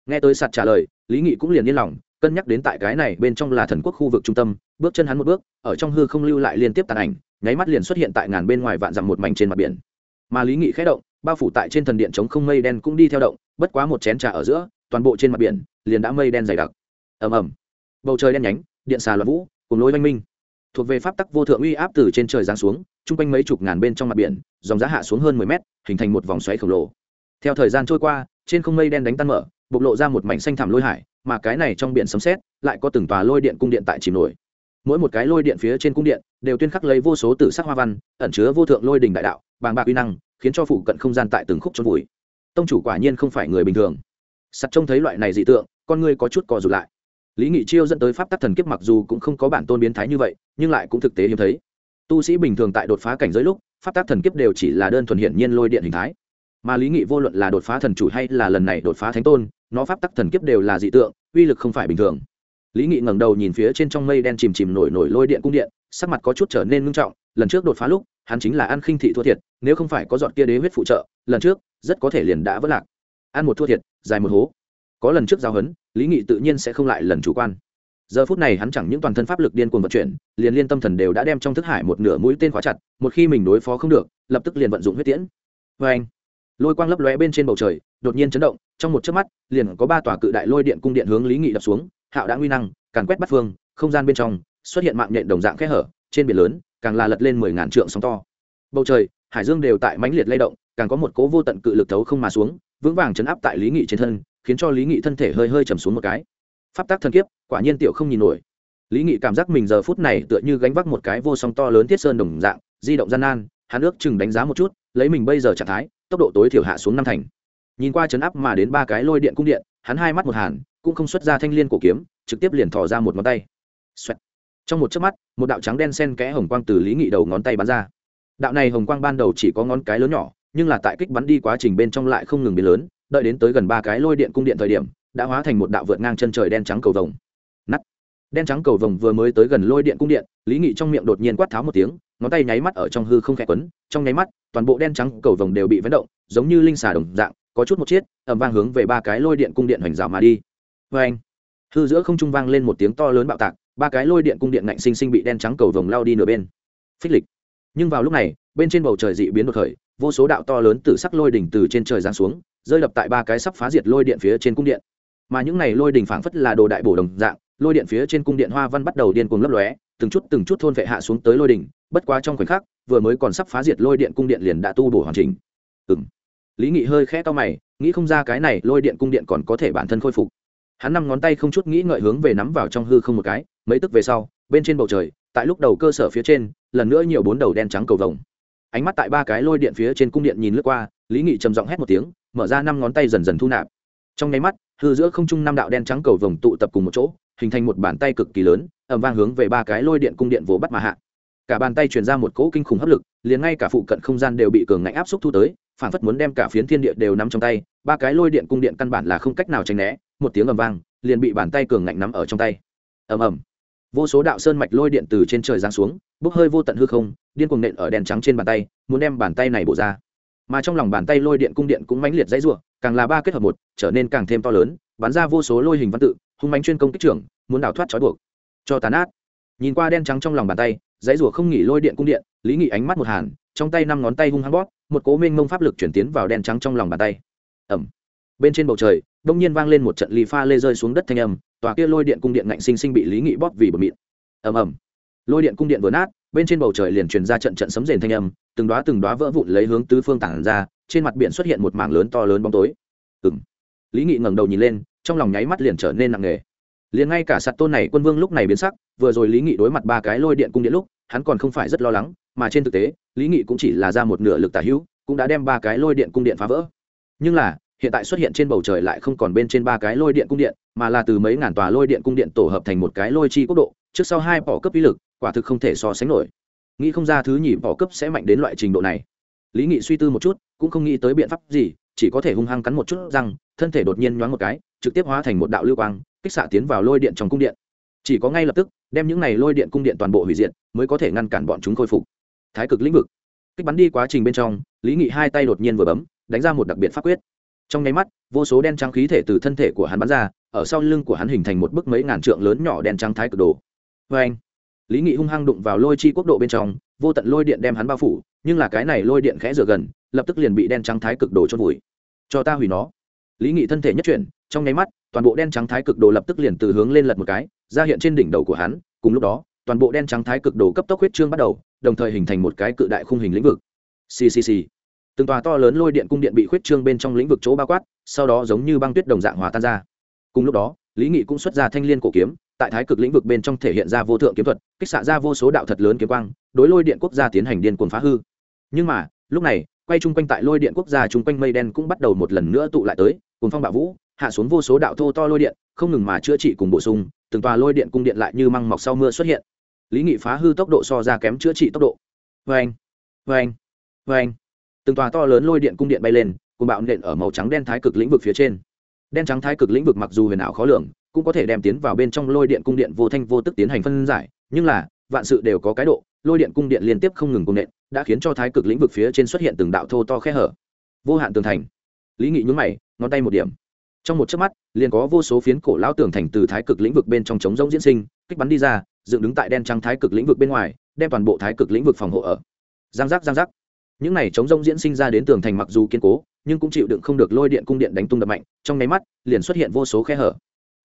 Speaker 1: nghe tới sạt trả lời, lý nghị cũng liền yên lòng, cân nhắc đến tại cái này bên trong là thần quốc khu vực trung tâm, bước chân hắn một bước, ở trong hư không lưu lại liên tiếp tàn ảnh, nháy mắt liền xuất hiện tại ngàn bên ngoài vạn dặm một mảnh trên mặt biển. Mà lý nghị khé động, bao phủ tại trên thần điện chống không mây đen cũng đi theo động, bất quá một chén trà ở giữa, toàn bộ trên mặt biển liền đã mây đen dày đặc. Ầm ầm. Bầu trời đen nhánh, điện xà loạn vũ, cùng lối oanh minh. Thuộc về pháp tắc vô thượng uy áp từ trên trời giáng xuống, chung quanh mấy chục ngàn bên trong mặt biển, dòng giá hạ xuống hơn mười mét, hình thành một vòng xoáy khổng lồ. Theo thời gian trôi qua, trên không mây đen đánh tan mở bộc lộ ra một mảnh xanh thảm lôi hải, mà cái này trong biển sấm sét lại có từng tòa lôi điện cung điện tại chìm nổi. Mỗi một cái lôi điện phía trên cung điện đều tuyên khắc lấy vô số tử sắc hoa văn, ẩn chứa vô thượng lôi đình đại đạo, bàng bạc uy năng, khiến cho phụ cận không gian tại từng khúc trôn vùi. Tông chủ quả nhiên không phải người bình thường. Sắt trông thấy loại này dị tượng, con ngươi có chút cò rụt lại. Lý nghị chiêu dẫn tới pháp tắc thần kiếp mặc dù cũng không có bản tôn biến thái như vậy, nhưng lại cũng thực tế hiếm thấy. Tu sĩ bình thường tại đột phá cảnh giới lúc, pháp tắc thần kiếp đều chỉ là đơn thuần hiển nhiên lôi điện hình thái. Mà lý nghị vô luận là đột phá thần chủ hay là lần này đột phá thánh tôn nó pháp tắc thần kiếp đều là dị tượng, uy lực không phải bình thường. Lý nghị ngẩng đầu nhìn phía trên trong mây đen chìm chìm nổi nổi lôi điện cung điện, sắc mặt có chút trở nên ngưng trọng, lần trước đột phá lúc, hắn chính là ăn khinh thị thua thiệt, nếu không phải có giọt kia đế huyết phụ trợ, lần trước, rất có thể liền đã vỡ lạc. Ăn một thua thiệt, dài một hố. Có lần trước giao hấn, lý nghị tự nhiên sẽ không lại lần chủ quan. Giờ phút này hắn chẳng những toàn thân pháp lực điên cuồng vận chuyển, liền liên tâm thần đều đã đem trong thức hải một nửa mũi tên khóa chặt, một khi mình đối phó không được, lập tức liền vận dụng huyết tiễn. Vê anh lôi quang lấp lóe bên trên bầu trời đột nhiên chấn động, trong một chớp mắt, liền có ba tòa cự đại lôi điện cung điện hướng lý nghị đập xuống, hạo đã nguy năng, càn quét bắt phương, không gian bên trong xuất hiện mạng nhện đồng dạng khe hở, trên biển lớn, càng là lật lên mười ngàn trượng sóng to. Bầu trời, hải dương đều tại mãnh liệt lay động, càng có một cố vô tận cự lực thấu không mà xuống, vững vàng chấn áp tại lý nghị trên thân, khiến cho lý nghị thân thể hơi hơi chầm xuống một cái. Pháp tác thần kiếp, quả nhiên tiểu không nhìn nổi. Lý nghị cảm giác mình giờ phút này tựa như gánh vác một cái vô song to lớn thiết sơn đồng dạng, di động gian nan, hắn ước chừng đánh giá một chút, lấy mình bây giờ trạng thái, tốc độ tối thiểu hạ xuống năm thành nhìn qua chấn áp mà đến ba cái lôi điện cung điện, hắn hai mắt một hàn, cũng không xuất ra thanh liên cổ kiếm, trực tiếp liền thò ra một ngón tay、Xoẹt. Trong một chớp mắt, một đạo trắng đen sen kẽ hồng quang từ lý nghị đầu ngón tay bắn ra. Đạo này hồng quang ban đầu chỉ có ngón cái lớn nhỏ, nhưng là tại kích bắn đi quá trình bên trong lại không ngừng biến lớn, đợi đến tới gần ba cái lôi điện cung điện thời điểm, đã hóa thành một đạo vượt ngang chân trời đen trắng cầu vồng. Nắt đen trắng cầu vồng vừa mới tới gần lôi điện cung điện, lý nghị trong miệng đột nhiên quát tháo một tiếng, ngón tay nháy mắt ở trong hư không khẽ quấn, trong nháy mắt, toàn bộ đen trắng cầu vồng đều bị vấn động, giống như linh xà đồng dạng có chút một chiếc ẩm vang hướng về ba cái lôi điện cung điện hoành rào mà đi. Vê anh, hư giữa không trung vang lên một tiếng to lớn bạo tạc, ba cái lôi điện cung điện ngạnh sinh sinh bị đen trắng cầu vồng lao đi nửa bên. Phích lịch. Nhưng vào lúc này, bên trên bầu trời dị biến đột khởi, vô số đạo to lớn từ sắc lôi đỉnh từ trên trời giáng xuống, rơi đập tại ba cái sắp phá diệt lôi điện phía trên cung điện. Mà những này lôi đỉnh phảng phất là đồ đại bổ đồng dạng, lôi điện phía trên cung điện hoa văn bắt đầu điên cuồng lấp lóe, từng chút từng chút thôn vệ hạ xuống tới lôi đỉnh, bất quá trong khoảnh khắc, vừa mới còn sắp phá diệt lôi điện cung điện liền đã tu bổ hoàn chỉnh. Ừng lý nghị hơi khẽ to mày, nghĩ không ra cái này lôi điện cung điện còn có thể bản thân khôi phục. Hắn năm ngón tay không chút nghĩ ngợi hướng về nắm vào trong hư không một cái, mấy tức về sau, bên trên bầu trời, tại lúc đầu cơ sở phía trên, lần nữa nhiều bốn đầu đen trắng cầu vồng. Ánh mắt tại ba cái lôi điện phía trên cung điện nhìn lướt qua, lý nghị trầm giọng hét một tiếng, mở ra năm ngón tay dần dần thu nạp. Trong nháy mắt, hư giữa không trung năm đạo đen trắng cầu vồng tụ tập cùng một chỗ, hình thành một bàn tay cực kỳ lớn ẩm vang hướng về ba cái lôi điện cung điện vỗ bắt mà hạ. Cả bàn tay truyền ra một cỗ kinh khủng hấp lực, liền ngay cả phụ cận không gian đều bị cường ngạnh áp xúc thu tới phản phất muốn đem cả phiến thiên địa đều nắm trong tay, ba cái lôi điện cung điện căn bản là không cách nào tránh né, một tiếng ầm vang, liền bị bàn tay cường ngạnh nắm ở trong tay. Ầm ầm. Vô số đạo sơn mạch lôi điện từ trên trời giáng xuống, bốc hơi vô tận hư không, điên cuồng nện ở đèn trắng trên bàn tay, muốn đem bàn tay này bổ ra. Mà trong lòng bàn tay lôi điện cung điện cũng mãnh liệt dãy rủa, càng là ba kết hợp một, trở nên càng thêm to lớn, bắn ra vô số lôi hình văn tự, hung mãnh chuyên công kích trưởng, muốn đào thoát trói buộc. Cho tàn át nhìn qua đen trắng trong lòng bàn tay, dãy rủa không nghỉ lôi điện cung điện, lý nghị ánh mắt một hàn, trong tay năm ngón tay hung hăng bóp một cố minh mông pháp lực chuyển tiến vào đen trắng trong lòng bàn tay. Ẩm bên trên bầu trời, đông nhiên vang lên một trận lì pha lê rơi xuống đất thanh âm, tòa kia lôi điện cung điện ngạnh sinh sinh bị lý nghị bóp vì bờ mịn. Ầm ầm. Lôi điện cung điện vừa nát, bên trên bầu trời liền truyền ra trận trận sấm rền thanh âm, từng đoá từng đoá vỡ vụn lấy hướng tứ phương tản ra, trên mặt biển xuất hiện một mảng lớn to lớn bóng tối. Ừng lý nghị ngẩng đầu nhìn lên, trong lòng nháy mắt liền trở nên nặng nề. Liền ngay cả sạt tôn này quân vương lúc này biến sắc, vừa rồi lý nghị đối mặt ba cái lôi điện cung điện lúc, hắn còn không phải rất lo lắng, mà trên thực tế lý nghị cũng chỉ là ra một nửa lực tả hữu, cũng đã đem ba cái lôi điện cung điện phá vỡ. Nhưng là, hiện tại xuất hiện trên bầu trời lại không còn bên trên ba cái lôi điện cung điện, mà là từ mấy ngàn tòa lôi điện cung điện tổ hợp thành một cái lôi chi quốc độ, trước sau hai bỏ cấp ý lực, quả thực không thể so sánh nổi. Nghĩ không ra thứ nhì bỏ cấp sẽ mạnh đến loại trình độ này. Lý nghị suy tư một chút, cũng không nghĩ tới biện pháp gì, chỉ có thể hung hăng cắn một chút rằng thân thể đột nhiên nhoáng một cái, trực tiếp hóa thành một đạo lưu quang, kích xạ tiến vào lôi điện trong cung điện. Chỉ có ngay lập tức, đem những này lôi điện cung điện toàn bộ hủy diệt, mới có thể ngăn cản bọn chúng khôi phục thái cực lĩnh vực. Kích bắn đi quá trình bên trong, lý nghị hai tay đột nhiên vừa bấm, đánh ra một đặc biệt pháp quyết. Trong nháy mắt, vô số đen trắng khí thể từ thân thể của hắn bắn ra, ở sau lưng của hắn hình thành một bức mấy ngàn trượng lớn nhỏ đen trắng thái cực đồ. Vê anh lý nghị hung hăng đụng vào lôi chi quốc độ bên trong, vô tận lôi điện đem hắn bao phủ, nhưng là cái này lôi điện khẽ rửa gần, lập tức liền bị đen trắng thái cực đồ chôn vùi. Cho ta hủy nó. Lý nghị thân thể nhất chuyển, trong nháy mắt, toàn bộ đen trắng thái cực đồ lập tức liền từ hướng lên lật một cái, ra hiện trên đỉnh đầu của hắn, cùng lúc đó, toàn bộ đen trắng thái cực đồ cấp tốc huyết trương bắt đầu đồng thời hình thành một cái cự đại khung hình lĩnh vực. Ccc từng tòa to lớn lôi điện cung điện bị khuyết trương bên trong lĩnh vực chỗ bao quát, sau đó giống như băng tuyết đồng dạng hòa tan ra. Cùng lúc đó, lý nghị cũng xuất ra thanh l i ê n cổ kiếm, tại thái cực lĩnh vực bên trong thể hiện ra vô thượng kiếm thuật, kích xạ ra vô số đạo thật lớn kiếm quang, đối lôi điện quốc gia tiến hành điên cuồng phá hư. Nhưng mà, lúc này, quay chung quanh tại lôi điện quốc gia chung quanh mây đen cũng bắt đầu một lần nữa tụ lại tới cùng phong bạo vũ, hạ xuống vô số đạo thô to lôi điện, không ngừng mà chữa trị cùng bổ sung, từng tòa lôi điện cung điện lại như măng mọc sau mưa xuất hiện lý nghị phá hư tốc độ so ra kém chữa trị tốc độ. Vê anh vê anh vê anh từng tòa to lớn lôi điện cung điện bay lên, cùng bạo nện ở màu trắng đen thái cực lĩnh vực phía trên. Đen trắng thái cực lĩnh vực mặc dù huyền ảo khó lường, cũng có thể đem tiến vào bên trong lôi điện cung điện vô thanh vô tức tiến hành phân giải, nhưng là, vạn sự đều có cái độ, lôi điện cung điện liên tiếp không ngừng cung nện, đã khiến cho thái cực lĩnh vực phía trên xuất hiện từng đạo thô to khe hở. Vô hạn tường thành. Lý nghị nhún mày, ngón tay một điểm. Trong một chớp mắt, liền có vô số phiến cổ lão tường thành từ thái cực lĩnh vực bên trong trống rỗng diễn sinh, kích bắn đi ra dựng đứng tại đen trắng thái cực lĩnh vực bên ngoài, đem toàn bộ thái cực lĩnh vực phòng hộ ở. Giang giác giang giác. Những này chống rông diễn sinh ra đến tường thành mặc dù kiên cố, nhưng cũng chịu đựng không được lôi điện cung điện đánh tung đập mạnh, trong nháy mắt, liền xuất hiện vô số khe hở.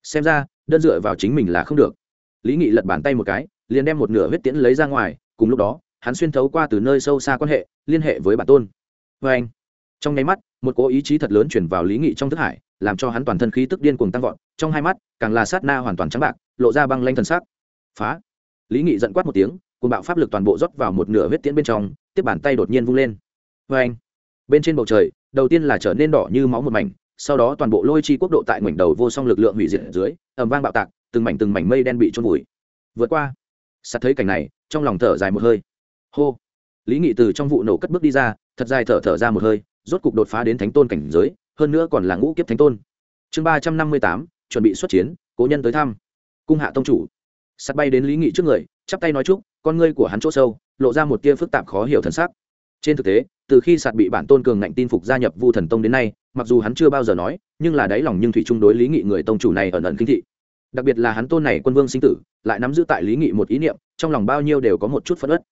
Speaker 1: Xem ra, đơn dựa vào chính mình là không được. Lý nghị lật bàn tay một cái, liền đem một nửa huyết tiễn lấy ra ngoài, cùng lúc đó, hắn xuyên thấu qua từ nơi sâu xa quan hệ, liên hệ với bản tôn. Vê anh, trong nháy mắt, một cố ý chí thật lớn chuyển vào lý nghị trong thức hải, làm cho hắn toàn thân khí tức điên cuồng tăng vọt, trong hai mắt, càng là sát na hoàn toàn trắng bạc, lộ ra băng lanh thần sắc phá. Lý nghị giận quát một tiếng cùng bạo pháp lực toàn bộ rót vào một nửa huyết tiễn bên trong, tiếp bàn tay đột nhiên vung lên. Vê anh, bên trên bầu trời, đầu tiên là trở nên đỏ như máu một mảnh, sau đó toàn bộ lôi chi quốc độ tại ngoảnh đầu vô song lực lượng hủy diệt ở dưới, ầm vang bạo tạc, từng mảnh từng mảnh mây đen bị trôn vùi. Vượt qua. Sắt thấy cảnh này, trong lòng thở dài một hơi. Hô. Lý nghị từ trong vụ nổ cất bước đi ra, thật dài thở thở ra một hơi, rốt cục đột phá đến thánh tôn cảnh giới, hơn nữa còn là ngũ kiếp thánh tôn. Chương ba trăm năm mươi tám, chuẩn bị xuất chiến, cố nhân tới thăm. Cung hạ tông chủ sắt bay đến lý nghị trước người, chắp tay nói chúc, con ngươi của hắn chỗ sâu, lộ ra một tia phức tạp khó hiểu thân xác trên thực tế, từ khi sạt bị bản tôn cường ngạnh tin phục gia nhập vu thần tông đến nay, mặc dù hắn chưa bao giờ nói, nhưng là đáy lòng nhưng thủy chung đối lý nghị người tông chủ này ẩn ẩn kinh thị. Đặc biệt là hắn tôn này quân vương sinh tử, lại nắm giữ tại lý nghị một ý niệm, trong lòng bao nhiêu đều có một chút phất ất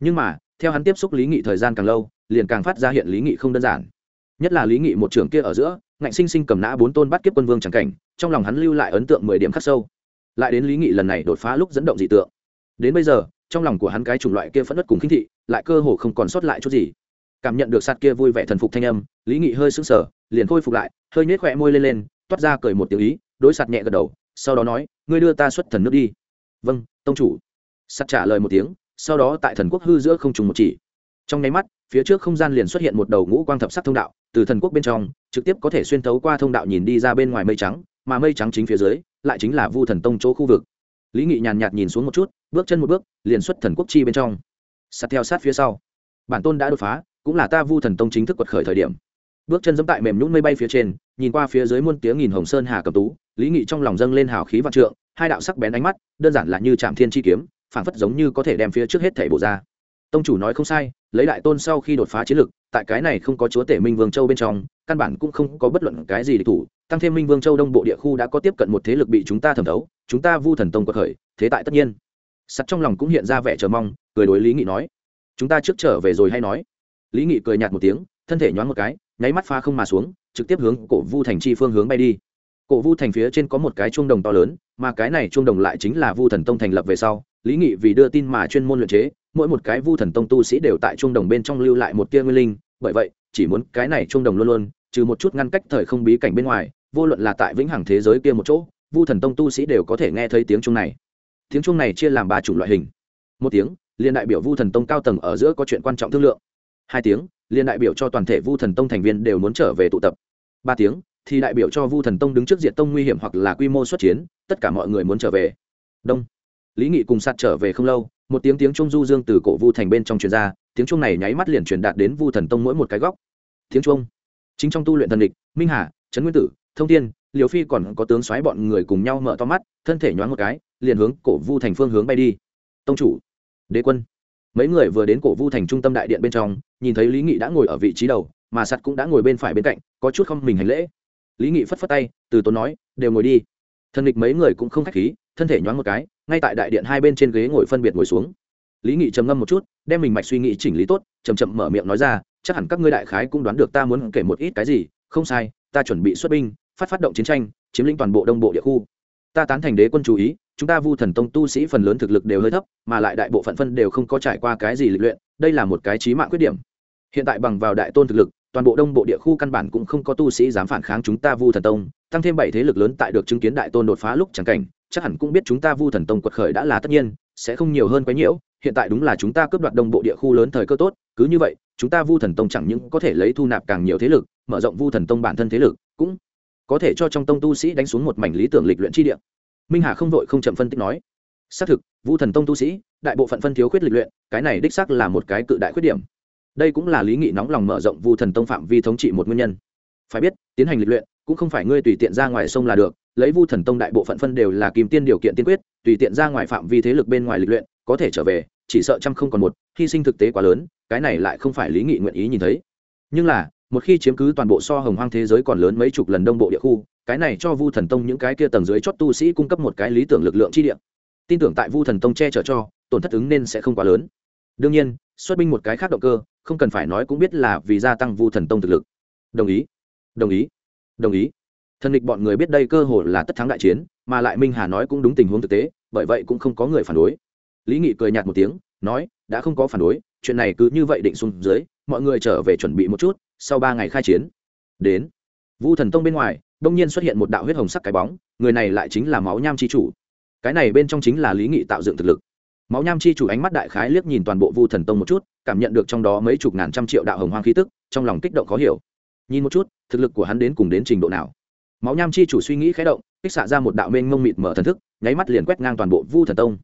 Speaker 1: nhưng mà, theo hắn tiếp xúc lý nghị thời gian càng lâu, liền càng phát ra hiện lý nghị không đơn giản. Nhất là lý nghị một trưởng kia ở giữa, ngạnh sinh sinh cầm nã bốn tôn bắt kiếp quân vương c cảnh, trong lòng hắn lưu lại ấn tượng mười điểm khắc sâu lại đến lý nghị lần này đột phá lúc dẫn động dị tượng. Đến bây giờ, trong lòng của hắn cái chủng loại kia phẫn nứt cùng khinh thị, lại cơ hồ không còn sót lại chút gì. Cảm nhận được sạt kia vui vẻ thần phục thanh âm, lý nghị hơi sững sờ, liền khôi phục lại, hơi nhếch khỏe môi lên lên, toát ra cười một tiếng ý, đối sạt nhẹ gật đầu, sau đó nói, ngươi đưa ta xuất thần nước đi. Vâng tông chủ. Sạt trả lời một tiếng, sau đó tại thần quốc hư giữa không trùng một chỉ. Trong nháy mắt, phía trước không gian liền xuất hiện một đầu ngũ quang thập sắc thông đạo, từ thần quốc bên trong, trực tiếp có thể xuyên thấu qua thông đạo nhìn đi ra bên ngoài mây trắng mà mây trắng chính phía dưới, lại chính là vu thần tông chỗ khu vực. Lý nghị nhàn nhạt nhìn xuống một chút, bước chân một bước, liền xuất thần quốc chi bên trong. Sát theo sát phía sau. Bản tôn đã đột phá, cũng là ta vu thần tông chính thức quật khởi thời điểm. Bước chân dẫm tại mềm nhún mây bay phía trên, nhìn qua phía dưới muôn tiếng nghìn hồng sơn hà cầm tú, lý nghị trong lòng dâng lên hào khí vạn trượng, hai đạo sắc bén ánh mắt, đơn giản là như chạm thiên chi kiếm, phảng phất giống như có thể đem phía trước hết thảy bổ ra tông chủ nói không sai, lấy đại tôn sau khi đột phá chiến lực, tại cái này không có chúa tể minh vương châu bên trong, căn bản cũng không có bất luận cái gì địch thủ, tăng thêm minh vương châu đông bộ địa khu đã có tiếp cận một thế lực bị chúng ta thẩm thấu, chúng ta vu thần tông có khởi, thế tại tất nhiên. Sắt trong lòng cũng hiện ra vẻ chờ mong, cười đối lý nghị nói. Chúng ta trước trở về rồi hay nói? Lý nghị cười nhạt một tiếng, thân thể nhoáng một cái, nháy mắt pha không mà xuống, trực tiếp hướng cổ vu thành chi phương hướng bay đi. Cổ vu thành phía trên có một cái chuông đồng to lớn, mà cái này chuông đồng lại chính là vu thần tông thành lập về sau, lý nghị vì đưa tin mà chuyên môn luyện chế mỗi một cái vu thần tông tu sĩ đều tại trung đồng bên trong lưu lại một tia nguyên linh, bởi vậy, chỉ muốn cái này trung đồng luôn luôn, trừ một chút ngăn cách thời không bí cảnh bên ngoài, vô luận là tại vĩnh hằng thế giới kia một chỗ, vu thần tông tu sĩ đều có thể nghe thấy tiếng chuông này. Tiếng chuông này chia làm ba chủng loại hình. Một tiếng, liên đại biểu vu thần tông cao tầng ở giữa có chuyện quan trọng thương lượng. Hai tiếng, liên đại biểu cho toàn thể vu thần tông thành viên đều muốn trở về tụ tập. Ba tiếng, thì đại biểu cho vu thần tông đứng trước diện tông nguy hiểm hoặc là quy mô xuất chiến, tất cả mọi người muốn trở về. Đông. Lý nghị cùng sạt trở về không lâu một tiếng tiếng trung du dương từ cổ vu thành bên trong truyền ra, tiếng trung này nháy mắt liền truyền đạt đến vu thần tông mỗi một cái góc. Tiếng trung chính trong tu luyện thần địch, minh hà, trấn nguyên tử, thông tiên liều phi còn có tướng xoáy bọn người cùng nhau mở to mắt, thân thể nhoáng một cái, liền hướng cổ vu thành phương hướng bay đi. Tông chủ, đế quân. Mấy người vừa đến cổ vu thành trung tâm đại điện bên trong, nhìn thấy lý nghị đã ngồi ở vị trí đầu, mà sắt cũng đã ngồi bên phải bên cạnh, có chút không mình hành lễ. Lý nghị phất phất tay, từ tốn nói, đều ngồi đi. Thần địch mấy người cũng không khách khí thân thể nhoáng một cái, ngay tại đại điện hai bên trên ghế ngồi phân biệt ngồi xuống. Lý nghị trầm ngâm một chút, đem mình mạch suy nghĩ chỉnh lý tốt chầm chậm mở miệng nói ra, chắc hẳn các ngươi đại khái cũng đoán được ta muốn kể một ít cái gì, không sai, ta chuẩn bị xuất binh, phát phát động chiến tranh, chiếm lĩnh toàn bộ đông bộ địa khu. Ta tán thành đế quân chú ý, chúng ta vu thần tông tu sĩ phần lớn thực lực đều hơi thấp, mà lại đại bộ phận phân đều không có trải qua cái gì lịch luyện, đây là một cái trí mạng khuyết điểm. Hiện tại bằng vào đại tôn thực lực, toàn bộ đông bộ địa khu căn bản cũng không có tu sĩ dám phản kháng chúng ta vu thần tông, tăng thêm bảy thế lực lớn tại được chứng kiến đại tôn đột phá lúc chẳng cảnh chắc hẳn cũng biết chúng ta vu thần tông quật khởi đã là tất nhiên, sẽ không nhiều hơn quấy nhiễu, hiện tại đúng là chúng ta cướp đoạt đông bộ địa khu lớn thời cơ tốt, cứ như vậy, chúng ta vu thần tông chẳng những có thể lấy thu nạp càng nhiều thế lực, mở rộng vu thần tông bản thân thế lực, cũng có thể cho trong tông tu sĩ đánh xuống một mảnh lý tưởng lịch luyện chi địa. Minh hà không vội không chậm phân tích nói. Xác thực, vu thần tông tu sĩ, đại bộ phận phân thiếu khuyết lịch luyện, cái này đích xác là một cái cự đại khuyết điểm. Đây cũng là lý nghị nóng lòng mở rộng vu thần tông phạm vi thống trị một nguyên nhân. Phải biết, tiến hành lịch luyện, cũng không phải ngươi tùy tiện ra ngoài sông là được lấy vu thần tông đại bộ phận phân đều là kim tiên điều kiện tiên quyết, tùy tiện ra ngoài phạm vi thế lực bên ngoài lịch luyện, có thể trở về, chỉ sợ trăm không còn một, hy sinh thực tế quá lớn, cái này lại không phải lý nghị nguyện ý nhìn thấy. Nhưng là, một khi chiếm cứ toàn bộ so hồng hoang thế giới còn lớn mấy chục lần đông bộ địa khu, cái này cho vu thần tông những cái kia tầng dưới chót tu sĩ cung cấp một cái lý tưởng lực lượng chi địa. Tin tưởng tại vu thần tông che chở cho, tổn thất ứng nên sẽ không quá lớn. Đương nhiên, xuất binh một cái khác động cơ, không cần phải nói cũng biết là vì gia tăng vu thần tông thực lực. Đồng ý. Đồng ý. Đồng ý thần địch bọn người biết đây cơ hội là tất thắng đại chiến, mà lại minh hà nói cũng đúng tình huống thực tế, bởi vậy cũng không có người phản đối. Lý nghị cười nhạt một tiếng, nói, đã không có phản đối, chuyện này cứ như vậy định xuống dưới, mọi người trở về chuẩn bị một chút, sau ba ngày khai chiến. Đến, vu thần tông bên ngoài, đông nhiên xuất hiện một đạo huyết hồng sắc cái bóng, người này lại chính là máu nham c h i chủ. Cái này bên trong chính là lý nghị tạo dựng thực lực. Máu nham chi chủ ánh mắt đại khái liếc nhìn toàn bộ vu thần tông một chút, cảm nhận được trong đó mấy chục ngàn trăm triệu đạo hồng hoang khí tức, trong lòng kích động khó hiểu. Nhìn một chút, thực lực của hắn đến cùng đến trình độ nào? Máu nham chi chủ suy nghĩ khé động, kích xạ ra một đạo mênh mông mịt mở thần thức, nháy mắt liền quét ngang toàn bộ vu thần tông.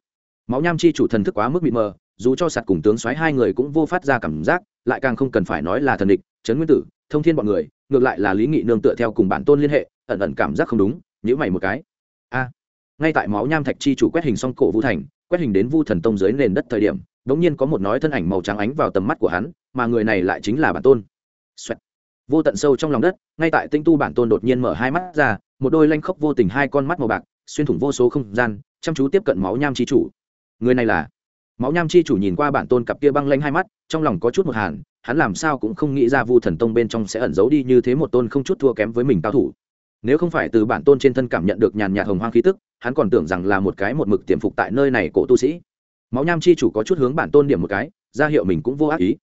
Speaker 1: Máu nham chi chủ thần thức quá mức mịt mờ, dù cho sạt cùng tướng xoáy hai người cũng vô phát ra cảm giác, lại càng không cần phải nói là thần địch, trấn nguyên tử, thông thiên bọn người, ngược lại là lý nghị nương tựa theo cùng bản tôn liên hệ, ẩn ẩn cảm giác không đúng nhữ mày một cái. A! Ngay tại máu nham thạch chi chủ quét hình xong cổ vũ thành, quét hình đến vu thần tông dưới nền đất thời điểm đ ỗ n g nhiên có một nói thân ảnh màu trắng ánh vào tầm mắt của hắn, mà người này lại chính là bản tôn、Xoẹt vô tận sâu trong lòng đất, ngay tại tinh tu bản tôn đột nhiên mở hai mắt ra, một đôi lanh khóc vô tình hai con mắt màu bạc, xuyên thủng vô số không gian, chăm chú tiếp cận máu nham chi chủ. Người này là? Máu nham chi chủ nhìn qua bản tôn cặp kia băng lanh hai mắt, trong lòng có chút một hàn, hắn làm sao cũng không nghĩ ra vu thần tông bên trong sẽ ẩn giấu đi như thế một tôn không chút thua kém với mình cao thủ. Nếu không phải từ bản tôn trên thân cảm nhận được nhàn nhạt hồng hoang khí tức, hắn còn tưởng rằng là một cái một mực tiềm phục tại nơi này cổ tu sĩ. Máu nham chi chủ có chút hướng bản tôn điểm một cái, ra hiệu mình cũng vô ác ý.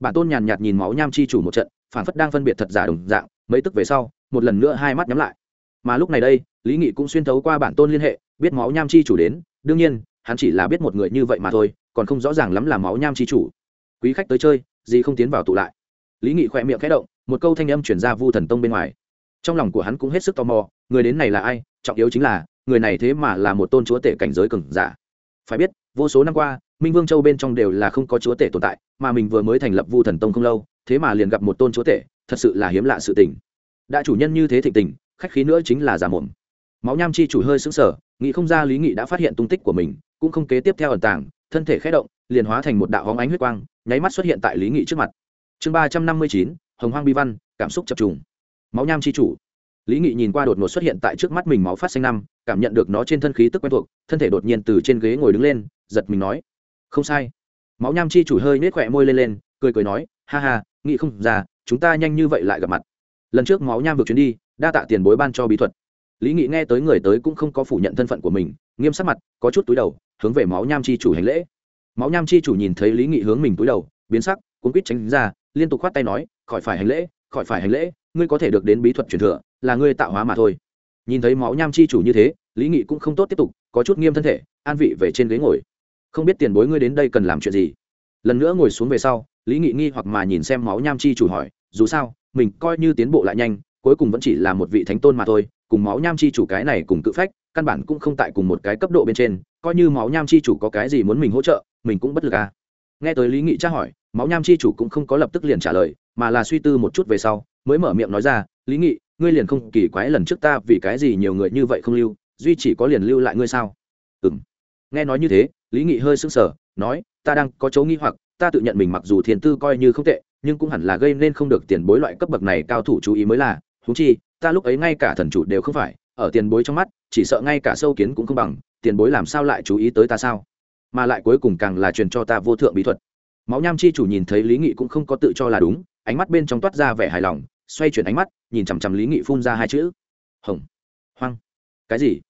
Speaker 1: Bản tôn nhàn nhạt nhìn máu nham chi chủ một trận phản phất đang phân biệt thật giả đồng dạng, mấy tức về sau, một lần nữa hai mắt nhắm lại. Mà lúc này đây, lý nghị cũng xuyên thấu qua bản tôn liên hệ, biết máu nham chi chủ đến, đương nhiên, hắn chỉ là biết một người như vậy mà thôi, còn không rõ ràng lắm là máu nham chi chủ. Quý khách tới chơi, gì không tiến vào tụ lại. Lý nghị khỏe miệng khẽ động, một câu thanh âm chuyển ra vu thần tông bên ngoài. Trong lòng của hắn cũng hết sức tò mò, người đến này là ai, trọng yếu chính là, người này thế mà là một tôn chúa tể cảnh giới cường giả. Phải biết, vô số năm qua, minh vương châu bên trong đều là không có chúa tể tồn tại, mà mình vừa mới thành lập vu thần tông không lâu thế mà liền gặp một tôn chúa tể, thật sự là hiếm lạ sự tình. Đã chủ nhân như thế thịnh tình, khách khí nữa chính là giả mồm. Máu nham chi chủ hơi xứng sở nghĩ không ra lý nghị đã phát hiện tung tích của mình, cũng không kế tiếp theo ẩn tàng, thân thể khé động, liền hóa thành một đạo hóng ánh huyết quang, nháy mắt xuất hiện tại lý nghị trước mặt. Chương ba trăm năm mươi chín, hồng hoang bi văn, cảm xúc chập trùng. Máu nham chi chủ. Lý nghị nhìn qua đột ngột xuất hiện tại trước mắt mình máu phát xanh năm, cảm nhận được nó trên thân khí tức quen thuộc, thân thể đột nhiên từ trên ghế ngồi đứng lên, giật mình nói, không sai. Máu nham chi chủ hơi nết khỏe môi lên lên, cười cười nói, ha ha nghĩ không ra, chúng ta nhanh như vậy lại gặp mặt. Lần trước máu nham vượt chuyến đi, đa tạ tiền bối ban cho bí thuật. Lý nghị nghe tới người tới cũng không có phủ nhận thân phận của mình, nghiêm sắc mặt, có chút túi đầu, hướng về máu nham chi chủ hành lễ. Máu nham chi chủ nhìn thấy lý nghị hướng mình túi đầu, biến sắc, cuốn quýt tránh ra, liên tục khoát tay nói, khỏi phải hành lễ, khỏi phải hành lễ, ngươi có thể được đến bí thuật truyền thừa, là ngươi tạo hóa mà thôi. Nhìn thấy máu nham chi chủ như thế, lý nghị cũng không tốt tiếp tục, có chút nghiêm thân thể, an vị về trên ghế ngồi. Không biết tiền bối ngươi đến đây cần làm chuyện gì? Lần nữa ngồi xuống về sau lý nghị nghi hoặc mà nhìn xem máu nham chi chủ hỏi, dù sao, mình coi như tiến bộ lại nhanh, cuối cùng vẫn chỉ là một vị thánh tôn mà thôi, cùng máu nham chi chủ cái này cùng cự phách, căn bản cũng không tại cùng một cái cấp độ bên trên, coi như máu nham chi chủ có cái gì muốn mình hỗ trợ, mình cũng bất lực à. nghe tới lý nghị tra hỏi, máu nham chi chủ cũng không có lập tức liền trả lời, mà là suy tư một chút về sau, mới mở miệng nói ra, lý nghị, ngươi liền không kỳ quái lần trước ta vì cái gì nhiều người như vậy không lưu, duy chỉ có liền lưu lại ngươi sao ừ m nghe nói như thế, lý nghị hơi sững sờ, nói, ta đang có chỗ nghi hoặc ta tự nhận mình mặc dù thiền tư coi như không tệ, nhưng cũng hẳn là gây nên không được tiền bối loại cấp bậc này cao thủ chú ý mới là húng chi, ta lúc ấy ngay cả thần chủ đều không phải, ở tiền bối trong mắt, chỉ sợ ngay cả sâu kiến cũng không bằng, tiền bối làm sao lại chú ý tới ta sao? Mà lại cuối cùng càng là truyền cho ta vô thượng bí thuật. Máu nham chi chủ nhìn thấy lý nghị cũng không có tự cho là đúng, ánh mắt bên trong toát ra vẻ hài lòng, xoay chuyển ánh mắt, nhìn chằm chằm lý nghị phun ra hai chữ. Hồng. Hoang. Cái gì?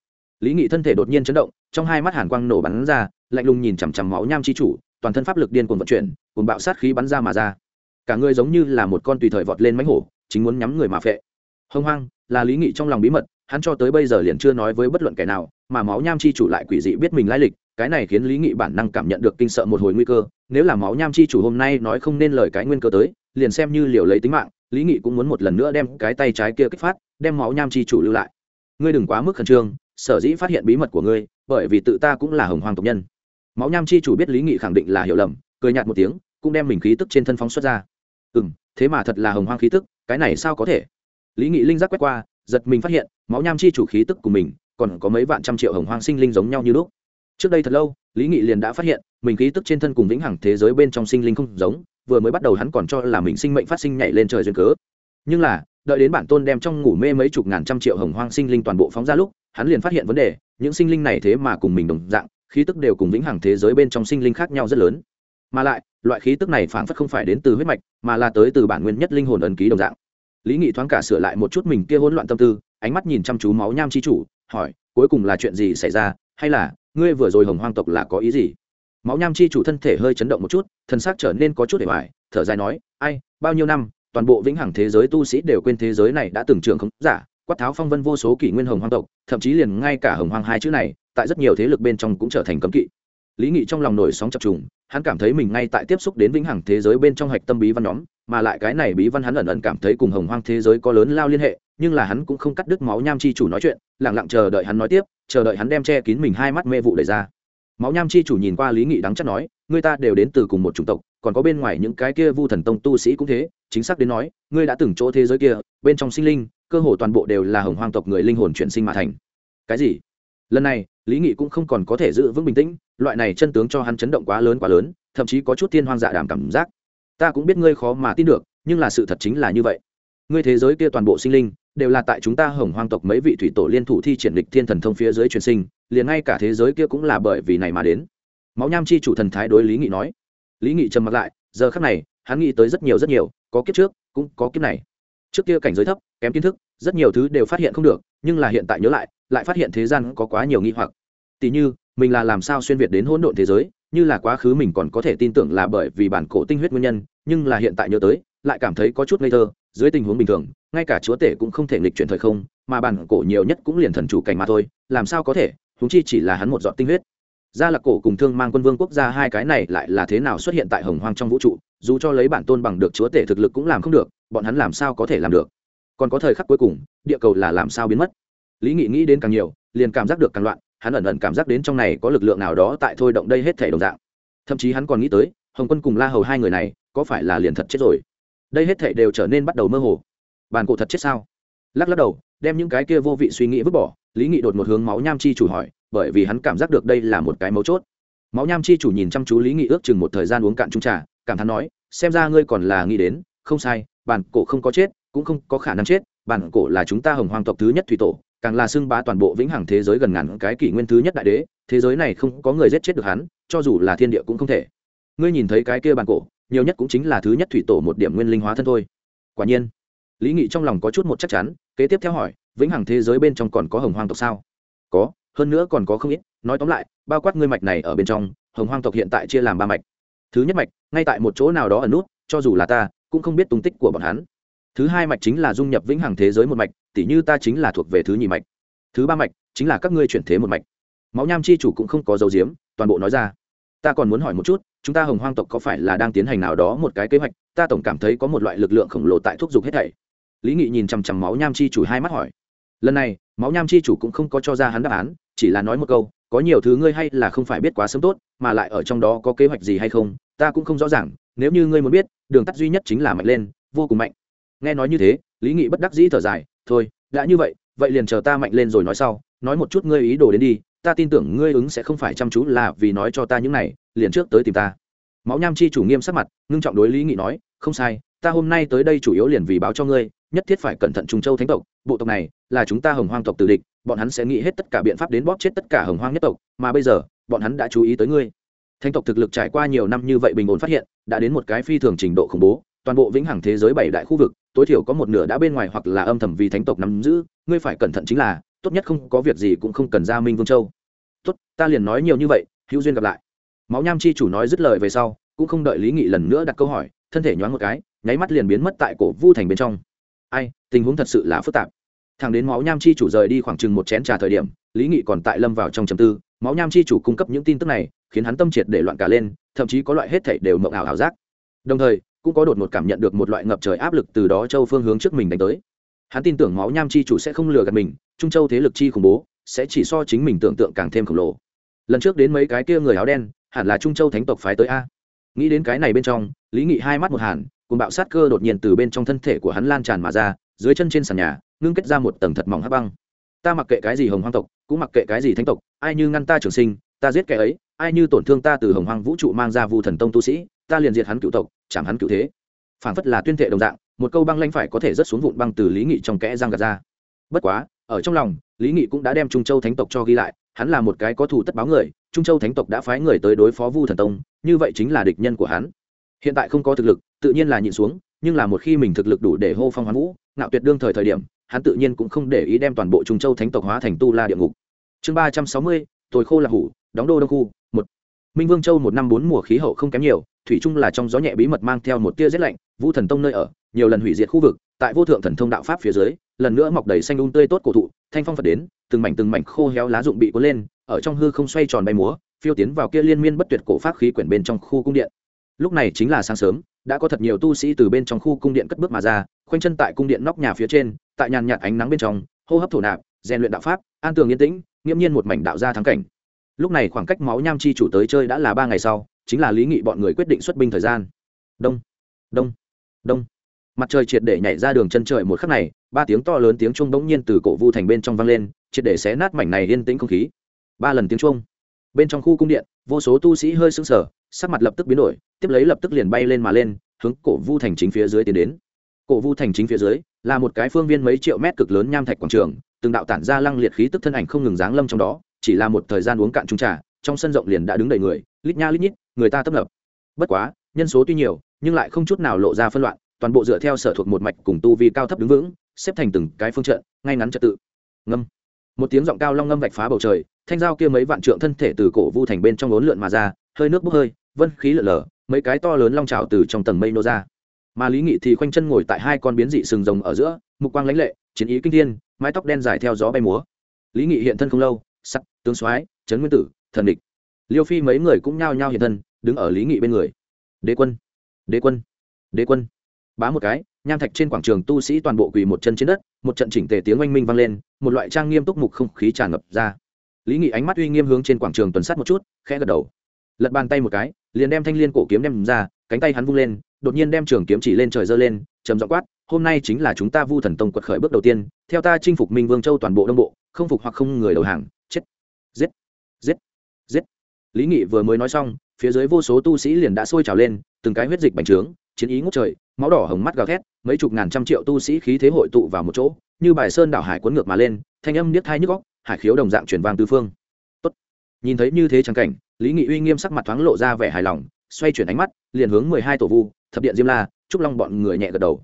Speaker 1: Lý nghị thân thể đột nhiên chấn động, trong hai mắt hàn quang nổ bắn ra, lạnh lùng nhìn chằm chằm máu nham chi chủ toàn thân pháp lực điên cuồng vận chuyển cùng bạo sát khí bắn ra mà ra. Cả người giống như là một con tùy thời vọt lên mánh hổ, chính muốn nhắm người mà phệ. Hông hoang là lý nghị trong lòng bí mật, hắn cho tới bây giờ liền chưa nói với bất luận kẻ nào, mà máu nham chi chủ lại quỷ dị biết mình lai lịch, cái này khiến lý nghị bản năng cảm nhận được kinh sợ một hồi nguy cơ, nếu là máu nham chi chủ hôm nay nói không nên lời cái nguyên cơ tới, liền xem như liều lấy tính mạng, lý nghị cũng muốn một lần nữa đem cái tay trái kia kích phát, đem máu nham chi chủ lưu lại. Ngươi đừng quá mức khẩn trương, sở dĩ phát hiện bí mật của ngươi, bởi vì tự ta cũng là hồng hoàng tộc nhân máu nham chi chủ biết lý nghị khẳng định là hiểu lầm, cười nhạt một tiếng, cũng đem mình khí tức trên thân phóng xuất ra. Ừ m thế mà thật là hồng hoang khí tức, cái này sao có thể? Lý nghị linh giác quét qua, giật mình phát hiện, máu nham chi chủ khí tức của mình, còn có mấy vạn trăm triệu hồng hoang sinh linh giống nhau như lúc. Trước đây thật lâu, lý nghị liền đã phát hiện, mình khí tức trên thân cùng vĩnh hằng thế giới bên trong sinh linh không giống, vừa mới bắt đầu hắn còn cho là mình sinh mệnh phát sinh nhảy lên trời duyên cớ. Nhưng là, đợi đến bản tôn đem trong ngủ mê mấy chục ngàn trăm triệu hồng hoang sinh linh toàn bộ phóng ra lúc, hắn liền phát hiện vấn đề, những sinh linh này thế mà cùng mình đồng dạng khí tức đều cùng vĩnh hằng thế giới bên trong sinh linh khác nhau rất lớn. Mà lại, loại khí tức này phảng phất không phải đến từ huyết mạch, mà là tới từ bản nguyên nhất linh hồn ấn ký đồng dạng. Lý nghị thoáng cả sửa lại một chút mình kia hỗn loạn tâm tư, ánh mắt nhìn chăm chú máu nham chi chủ, hỏi, cuối cùng là chuyện gì xảy ra? Hay là, ngươi vừa rồi hồng hoang tộc là có ý gì? Máu nham chi chủ thân thể hơi chấn động một chút thân xác trở nên có chút để hoài thở dài nói, ai, bao nhiêu năm, toàn bộ vĩnh hằng thế giới tu sĩ đều quên thế giới này đã từng trường không giả, quát tháo phong vân vô số kỷ nguyên hồng hoang tộc, thậm chí liền ngay cả hồng hoang hai chữ này tại rất nhiều thế lực bên trong cũng trở thành cấm kỵ. Lý nghị trong lòng nổi sóng chập trùng, hắn cảm thấy mình ngay tại tiếp xúc đến vĩnh hằng thế giới bên trong hạch tâm bí văn nhóm, mà lại cái này bí văn hắn ẩn ẩn cảm thấy cùng hồng hoang thế giới có lớn lao liên hệ, nhưng là hắn cũng không cắt đứt máu nham chi chủ nói chuyện lẳng lặng chờ đợi hắn nói tiếp, chờ đợi hắn đem che kín mình hai mắt mê vụ đẩy ra. Máu nham chi chủ nhìn qua lý nghị đắng chắc nói, người ta đều đến từ cùng một chủng tộc, còn có bên ngoài những cái kia vu thần tông tu sĩ cũng thế, chính xác đến nói, ngươi đã từng chỗ thế giới kia, bên trong sinh linh, cơ hồ toàn bộ đều là hồng hoang tộc người linh hồn chuyển sinh mà thành. Cái gì? Lần này lý nghị cũng không còn có thể giữ vững bình tĩnh, loại này chân tướng cho hắn chấn động quá lớn quá lớn, thậm chí có chút thiên hoang dạ đảm cảm giác. Ta cũng biết ngươi khó mà tin được, nhưng là sự thật chính là như vậy. Ngươi thế giới kia toàn bộ sinh linh, đều là tại chúng ta hồng hoang tộc mấy vị thủy tổ liên thủ thi triển lịch thiên thần thông phía dưới truyền sinh, liền ngay cả thế giới kia cũng là bởi vì này mà đến. Máu nham chi chủ thần thái đối lý nghị nói. Lý nghị trầm mặc lại, giờ khắc này, hắn nghĩ tới rất nhiều rất nhiều, có kiếp trước, cũng có kiếp này. Trước kia cảnh giới thấp, kém kiến thức, rất nhiều thứ đều phát hiện không được, nhưng là hiện tại nhớ lại lại phát hiện thế gian có quá nhiều nghi hoặc. Tỷ như, mình là làm sao xuyên việt đến hỗn độn thế giới, như là quá khứ mình còn có thể tin tưởng là bởi vì bản cổ tinh huyết nguyên nhân, nhưng là hiện tại nhớ tới, lại cảm thấy có chút ngây thơ, dưới tình huống bình thường, ngay cả chúa tể cũng không thể nghịch chuyển thời không, mà bản cổ nhiều nhất cũng liền thần chủ cảnh mà thôi, làm sao có thể húng chi chỉ là hắn một giọt tinh huyết. Gia lạc cổ cùng thương mang quân vương quốc gia hai cái này lại là thế nào xuất hiện tại hồng hoang trong vũ trụ, dù cho lấy bản tôn bằng được chúa tể thực lực cũng làm không được, bọn hắn làm sao có thể làm được? Còn có thời khắc cuối cùng, địa cầu là làm sao biến mất? Lý nghị nghĩ đến càng nhiều, liền cảm giác được càng loạn, hắn ẩn ẩn cảm giác đến trong này có lực lượng nào đó tại thôi động đây hết thể đồng dạng. Thậm chí hắn còn nghĩ tới, hồng quân cùng la hầu hai người này, có phải là liền thật chết rồi? Đây hết thể đều trở nên bắt đầu mơ hồ. Bàn cổ thật chết sao? Lắc lắc đầu, đem những cái kia vô vị suy nghĩ vứt bỏ, lý nghị đột một hướng máu nham chi chủ hỏi, bởi vì hắn cảm giác được đây là một cái mấu chốt. Máu nham chi chủ nhìn chăm chú lý nghị ước chừng một thời gian uống cạn trung trà, cảm thán nói, xem ra ngươi còn là nghĩ đến, không sai, bản cổ không có chết, cũng không có khả năng chết, bản cổ là chúng ta hồng hoàng tộc thứ nhất thủy tổ càng là xưng bá toàn bộ vĩnh hằng thế giới gần ngàn cái kỷ nguyên thứ nhất đại đế, thế giới này không có người giết chết được hắn, cho dù là thiên địa cũng không thể. Ngươi nhìn thấy cái kia bàn cổ, nhiều nhất cũng chính là thứ nhất thủy tổ một điểm nguyên linh hóa thân thôi. Quả nhiên, lý nghị trong lòng có chút một chắc chắn, kế tiếp theo hỏi, vĩnh hằng thế giới bên trong còn có hồng hoang tộc sao? Có, hơn nữa còn có không ít, nói tóm lại, bao quát ngươi mạch này ở bên trong, hồng hoang tộc hiện tại chia làm ba mạch. Thứ nhất mạch, ngay tại một chỗ nào đó ở nút, cho dù là ta, cũng không biết tung tích của bọn hắn. Thứ hai mạch chính là dung nhập vĩnh hằng thế giới một mạch tỉ như ta chính là thuộc về thứ nhì mạch. Thứ ba mạch chính là các ngươi chuyển thế một mạch. Máu nham chi chủ cũng không có dấu diếm, toàn bộ nói ra. Ta còn muốn hỏi một chút, chúng ta hồng hoang tộc có phải là đang tiến hành nào đó một cái kế hoạch? Ta tổng cảm thấy có một loại lực lượng khổng lồ tại thúc giục hết thảy. Lý nghị nhìn chằm chằm máu nham chi chủ hai mắt hỏi. Lần này, máu nham chi chủ cũng không có cho ra hắn đáp án, chỉ là nói một câu, có nhiều thứ ngươi hay là không phải biết quá sớm tốt, mà lại ở trong đó có kế hoạch gì hay không, ta cũng không rõ ràng, nếu như ngươi muốn biết, đường tắt duy nhất chính là mạnh lên, vô cùng mạnh. Nghe nói như thế, lý nghị bất đắc dĩ thở dài thôi, đã như vậy vậy liền chờ ta mạnh lên rồi nói sau, nói một chút ngươi ý đồ đến đi, ta tin tưởng ngươi ứng sẽ không phải chăm chú là vì nói cho ta những này, liền trước tới tìm ta. Máu nham chi chủ nghiêm sắc mặt, ngưng trọng đối lý nghị nói, không sai, ta hôm nay tới đây chủ yếu liền vì báo cho ngươi, nhất thiết phải cẩn thận trùng châu thánh tộc, bộ tộc này là chúng ta hồng hoang tộc tử địch, bọn hắn sẽ nghĩ hết tất cả biện pháp đến bóp chết tất cả hồng hoang nhất tộc, mà bây giờ, bọn hắn đã chú ý tới ngươi. Thánh tộc thực lực trải qua nhiều năm như vậy bình ổn phát hiện, đã đến một cái phi thường trình độ khủng bố toàn bộ vĩnh hằng thế giới bảy đại khu vực, tối thiểu có một nửa đã bên ngoài hoặc là âm thầm vì thánh tộc nắm giữ, ngươi phải cẩn thận chính là, tốt nhất không có việc gì cũng không cần ra minh vương châu. Tốt, ta liền nói nhiều như vậy, hữu duyên gặp lại. Máu nham chi chủ nói dứt lời về sau, cũng không đợi lý nghị lần nữa đặt câu hỏi, thân thể nhoáng một cái, nháy mắt liền biến mất tại cổ vu thành bên trong. Ai, tình huống thật sự là phức tạp. Thằng đến máu nham chi chủ rời đi khoảng chừng một chén trà thời điểm, lý nghị còn tại lâm vào trong trầm tư. Máu nham chi chủ cung cấp những tin tức này, khiến hắn tâm triệt để loạn cả lên, thậm chí có loại hết thảy đều mộng ảo ảo giác. Đồng thời cũng có đột ngột cảm nhận được một loại ngập trời áp lực từ đó châu phương hướng trước mình đánh tới. Hắn tin tưởng máu nham chi chủ sẽ không lừa gạt mình, trung châu thế lực chi khủng bố sẽ chỉ so chính mình tưởng tượng càng thêm khổng lồ. Lần trước đến mấy cái kia người áo đen, hẳn là trung châu thánh tộc phái tới a. Nghĩ đến cái này bên trong, lý nghị hai mắt một hàn, cùng bạo sát cơ đột nhiên từ bên trong thân thể của hắn lan tràn mà ra, dưới chân trên sàn nhà, ngưng kết ra một tầng thật mỏng hắc băng. Ta mặc kệ cái gì hồng hoang tộc, cũng mặc kệ cái gì thánh tộc, ai như ngăn ta trường sinh, ta giết kẻ ấy, ai như tổn thương ta từ hồng hoang vũ trụ mang ra vu thần tông tu sĩ, ta liền diệt hắn cựu tộc chẳng hắn cựu thế. Phản phất là tuyên thệ đồng dạng, một câu băng lanh phải có thể rất xuống vụn băng từ lý nghị trong kẽ giang gạt ra. Bất quá, ở trong lòng, lý nghị cũng đã đem trung châu thánh tộc cho ghi lại, hắn là một cái có thù tất báo người, trung châu thánh tộc đã phái người tới đối phó vu thần tông, như vậy chính là địch nhân của hắn. Hiện tại không có thực lực, tự nhiên là nhịn xuống, nhưng là một khi mình thực lực đủ để hô phong hoán vũ, ngạo tuyệt đương thời thời điểm, hắn tự nhiên cũng không để ý đem toàn bộ trung châu thánh tộc hóa thành tu la địa ngục. Chương ba trăm sáu mươi, tồi khô là hủ, đóng đô đông khu, một. Minh vương châu một năm bốn mùa khí hậu không kém nhiều thủy chung là trong gió nhẹ bí mật mang theo một tia rét lạnh vu thần tông nơi ở, nhiều lần hủy diệt khu vực, tại vô thượng thần thông đạo pháp phía dưới, lần nữa mọc đầy xanh un tươi tốt cổ thụ, thanh phong phật đến, từng mảnh từng mảnh khô héo lá rụng bị cuốn lên, ở trong hư không xoay tròn bay múa, phiêu tiến vào kia liên miên bất tuyệt cổ pháp khí quyển bên trong khu cung điện. Lúc này chính là sáng sớm, đã có thật nhiều tu sĩ từ bên trong khu cung điện cất bước mà ra, khoanh chân tại cung điện nóc nhà phía trên, tại nhàn nhạt ánh nắng bên trong, hô hấp thổ nạp, rèn luyện đạo pháp, an tường yên tĩnh, nghiễm nhiên một mảnh đạo gia thắng cảnh. Lúc này khoảng cách máu nham chi chủ tới chơi đã là ba ngày sau chính là lý nghị bọn người quyết định xuất binh thời gian. Đông đông đông. Mặt trời triệt để nhảy ra đường chân trời một khắc này, ba tiếng to lớn tiếng chuông bỗng nhiên từ cổ vu thành bên trong vang lên, triệt để xé nát mảnh này yên tĩnh không khí. Ba lần tiếng chuông. Bên trong khu cung điện, vô số tu sĩ hơi sững sờ, sắc mặt lập tức biến đổi, tiếp lấy lập tức liền bay lên mà lên, hướng cổ vu thành chính phía dưới tiến đến. Cổ vu thành chính phía dưới, là một cái phương viên mấy triệu mét cực lớn nham thạch quảng trường, từng đạo tản ra lăng liệt khí tức thân ảnh không ngừng giáng lâm trong đó, chỉ là một thời gian uống cạn trung trà, trong sân rộng liền đã đứng đầy người, lít nha lít nhít người ta tấp nập. Bất quá, nhân số tuy nhiều, nhưng lại không chút nào lộ ra phân loạn, toàn bộ dựa theo sở thuộc một mạch cùng tu vi cao thấp đứng vững, xếp thành từng cái phương trận, ngay ngắn trật tự. Ngâm. Một tiếng giọng cao long ngâm vạch phá bầu trời, thanh dao kia mấy vạn trượng thân thể từ cổ vu thành bên trong lốn lượn mà ra, hơi nước bốc hơi, vân khí lở lở, mấy cái to lớn long trào từ trong tầng mây nô ra. Mà lý nghị thì khoanh chân ngồi tại hai con biến dị sừng rồng ở giữa, mục quang lãnh lệ, chiến ý kinh thiên, mái tóc đen dài theo gió bay múa. Lý nghị hiện thân không lâu, sắc, tướng soái, trấn nguyên tử, thần địch liêu phi mấy người cũng nhao nhao hiện thân, đứng ở lý nghị bên người. Đế quân đế quân đế quân. Bá một cái, nham thạch trên quảng trường tu sĩ toàn bộ quỳ một chân trên đất, một trận chỉnh tề tiếng oanh minh vang lên, một loại trang nghiêm túc mục không khí tràn ngập ra. Lý nghị ánh mắt uy nghiêm hướng trên quảng trường tuần sát một chút, khẽ gật đầu. Lật bàn tay một cái, liền đem thanh l i ê n cổ kiếm đem ra, cánh tay hắn vung lên, đột nhiên đem trường kiếm chỉ lên trời giơ lên, trầm dọ quát, hôm nay chính là chúng ta vu thần tông quật khởi bước đầu tiên, theo ta chinh phục minh vương châu toàn bộ đông bộ, không phục hoặc không người đầu hàng, chết, giết giết giết lý nghị vừa mới nói xong, phía dưới vô số tu sĩ liền đã sôi trào lên, từng cái huyết dịch bành trướng, chiến ý ngút trời, máu đỏ hồng mắt gào thét, mấy chục ngàn trăm triệu tu sĩ khí thế hội tụ vào một chỗ, như bài sơn đảo hải cuốn ngược mà lên, thanh âm niết thai nhức góc hải khiếu đồng dạng chuyển vang tư phương. Tốt. nhìn thấy như thế trắng cảnh, lý nghị uy nghiêm sắc mặt thoáng lộ ra vẻ hài lòng, xoay chuyển ánh mắt, liền hướng mười hai tổ vu, thập điện diêm la, trúc long bọn người nhẹ gật đầu.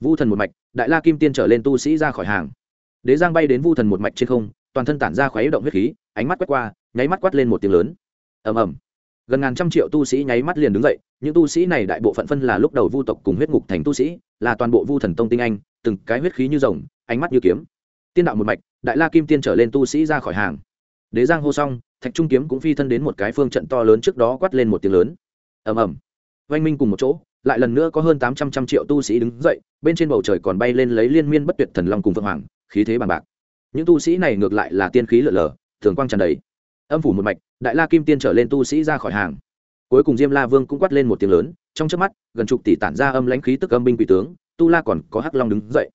Speaker 1: Vu thần một mạch, đại la kim tiên trở lên tu sĩ ra khỏi hàng. Đế giang bay đến vu thần một mạch trên không, toàn thân tản ra khoáy động huyết khí, ánh mắt quét qua, nháy mắt quát lên một tiếng lớn ầm ầm. Gần ngàn trăm triệu tu sĩ nháy mắt liền đứng dậy, những tu sĩ này đại bộ phận phân là lúc đầu vu tộc cùng huyết ngục thành tu sĩ, là toàn bộ vu thần tông tinh anh, từng cái huyết khí như rồng, ánh mắt như kiếm. Tiên đạo một mạch, đại la kim tiên trở lên tu sĩ ra khỏi hàng. Đế giang hô xong, thạch trung kiếm cũng phi thân đến một cái phương trận to lớn trước đó quát lên một tiếng lớn. Ầm ầm. Oanh minh cùng một chỗ, lại lần nữa có hơn tám trăm trăm triệu tu sĩ đứng dậy, bên trên bầu trời còn bay lên lấy liên miên bất tuyệt thần long cùng vượng hoàng, khí thế bằng bạc. Những tu sĩ này ngược lại là tiên khí lở lở, thường quang tràn đầy âm phủ một mạch, đại la kim tiên trở lên tu sĩ ra khỏi hàng. Cuối cùng diêm la vương cũng quát lên một tiếng lớn, trong trước mắt, gần chục tỷ tản ra âm lãnh khí tức âm binh quỷ tướng, tu la còn có hắc long đứng dậy.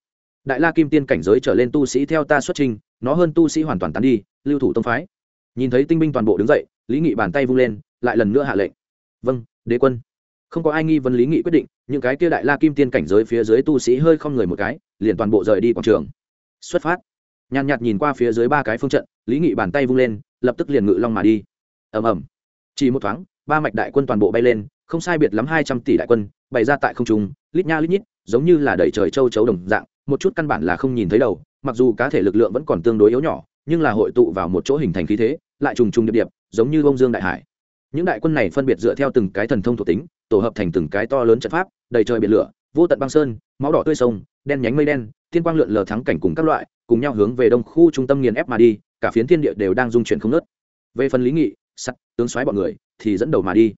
Speaker 1: Đại la kim tiên cảnh giới trở lên tu sĩ theo ta xuất trình, nó hơn tu sĩ hoàn toàn tán đi, lưu thủ tông phái. Nhìn thấy tinh binh toàn bộ đứng dậy, lý nghị bàn tay vung lên, lại lần nữa hạ lệnh. Vâng đế quân. Không có ai nghi vấn lý nghị quyết định, những cái kia đại la kim tiên cảnh giới phía dưới tu sĩ hơi không người một cái, liền toàn bộ rời đi quảng trường. Xuất phát. Nhàn nhạt nhìn qua phía dưới ba cái phương trận, lý nghị bàn tay vung lên lập tức liền ngự long mà đi. Ầm ầm. Chỉ một thoáng, ba mạch đại quân toàn bộ bay lên, không sai biệt lắm hai trăm tỷ đại quân, bày ra tại không trung, lít nha lít nhít, giống như là đẩy trời châu chấu đồng dạng, một chút căn bản là không nhìn thấy đầu, mặc dù cá thể lực lượng vẫn còn tương đối yếu nhỏ, nhưng là hội tụ vào một chỗ hình thành khí thế, lại trùng trùng điệp điệp, giống như bông dương đại hải. Những đại quân này phân biệt dựa theo từng cái thần thông thuộc tính, tổ hợp thành từng cái to lớn trận pháp, đầy trời biển lửa, vô tận băng sơn, máu đỏ tươi sông, đen nhánh mây đen thiên quang lượn lờ thắng cảnh cùng các loại cùng nhau hướng về đông khu trung tâm nghiền ép mà đi, cả phiến thiên địa đều đang dung chuyển không nớt về phần lý nghị, sắt, tướng xoáy bọn người thì dẫn đầu mà đi.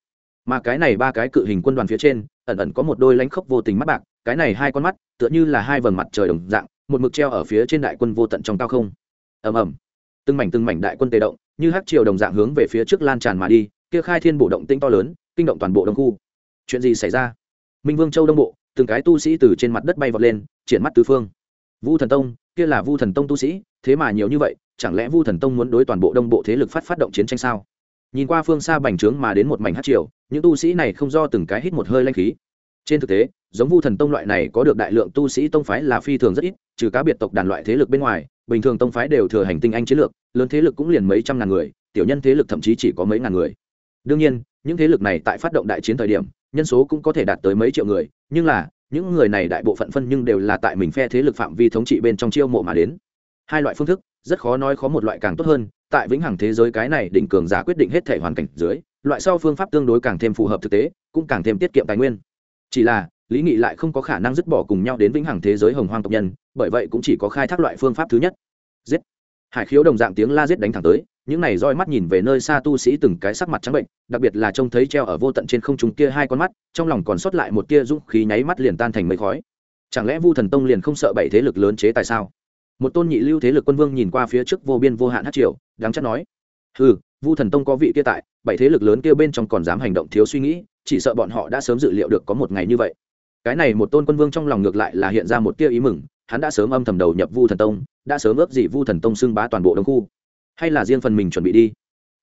Speaker 1: Mà cái này ba cái cự hình quân đoàn phía trên, ẩn ẩn có một đôi lánh khốc vô tình mắt bạc, cái này hai con mắt tựa như là hai vầng mặt trời đồng dạng, một mực treo ở phía trên đại quân vô tận trong cao không. Ầm ầm. Từng mảnh từng mảnh đại quân tề động, như hắc triều đồng dạng hướng về phía trước lan tràn mà đi, kia khai thiên bổ động tinh to lớn, kinh động toàn bộ đông khu. Chuyện gì xảy ra? Minh vương châu đông bộ, từng cái tu sĩ từ trên mặt đất bay vọt lên, triển mắt tứ phương vu thần tông, kia là vu thần tông tu sĩ, thế mà nhiều như vậy, chẳng lẽ vu thần tông muốn đối toàn bộ đông bộ thế lực phát phát động chiến tranh sao? Nhìn qua phương xa bành trướng mà đến một mảnh hát triều, những tu sĩ này không do từng cái hít một hơi lanh khí. Trên thực tế, giống vu thần tông loại này có được đại lượng tu sĩ tông phái là phi thường rất ít, trừ cá biệt tộc đàn loại thế lực bên ngoài, bình thường tông phái đều thừa hành tinh anh chiến lược, lớn thế lực cũng liền mấy trăm ngàn người, tiểu nhân thế lực thậm chí chỉ có mấy ngàn người. Đương nhiên, những thế lực này tại phát động đại chiến thời điểm, nhân số cũng có thể đạt tới mấy triệu người, nhưng là những người này đại bộ phận phân nhưng đều là tại mình phe thế lực phạm vi thống trị bên trong chiêu mộ mà đến. Hai loại phương thức, rất khó nói khó một loại càng tốt hơn, tại vĩnh hằng thế giới cái này định cường giả quyết định hết thể hoàn cảnh dưới, loại sau phương pháp tương đối càng thêm phù hợp thực tế, cũng càng thêm tiết kiệm tài nguyên. Chỉ là, lý nghị lại không có khả năng dứt bỏ cùng nhau đến vĩnh hằng thế giới hồng hoang tộc nhân, bởi vậy cũng chỉ có khai thác loại phương pháp thứ nhất. Giết! Hải khiếu đồng dạng tiếng la giết đánh thẳng tới, những này roi mắt nhìn về nơi xa tu sĩ từng cái sắc mặt trắng bệnh, đặc biệt là trông thấy treo ở vô tận trên không trung kia hai con mắt, trong lòng còn sót lại một tia dũng khí nháy mắt liền tan thành mây khói. Chẳng lẽ vu thần tông liền không sợ bảy thế lực lớn chế tại sao? Một tôn nhị lưu thế lực quân vương nhìn qua phía trước vô biên vô hạn hát triều, đáng chắc nói ừ vu thần tông có vị kia tại, bảy thế lực lớn kia bên trong còn dám hành động thiếu suy nghĩ, chỉ sợ bọn họ đã sớm dự liệu được có một ngày như vậy. Cái này một tôn quân vương trong lòng ngược lại là hiện ra một tia ý mừng, hắn đã sớm âm thầm đầu nhập vu thần tông đã sớm ước gì vu thần tông xưng bá toàn bộ đông khu. Hay là riêng phần mình chuẩn bị đi.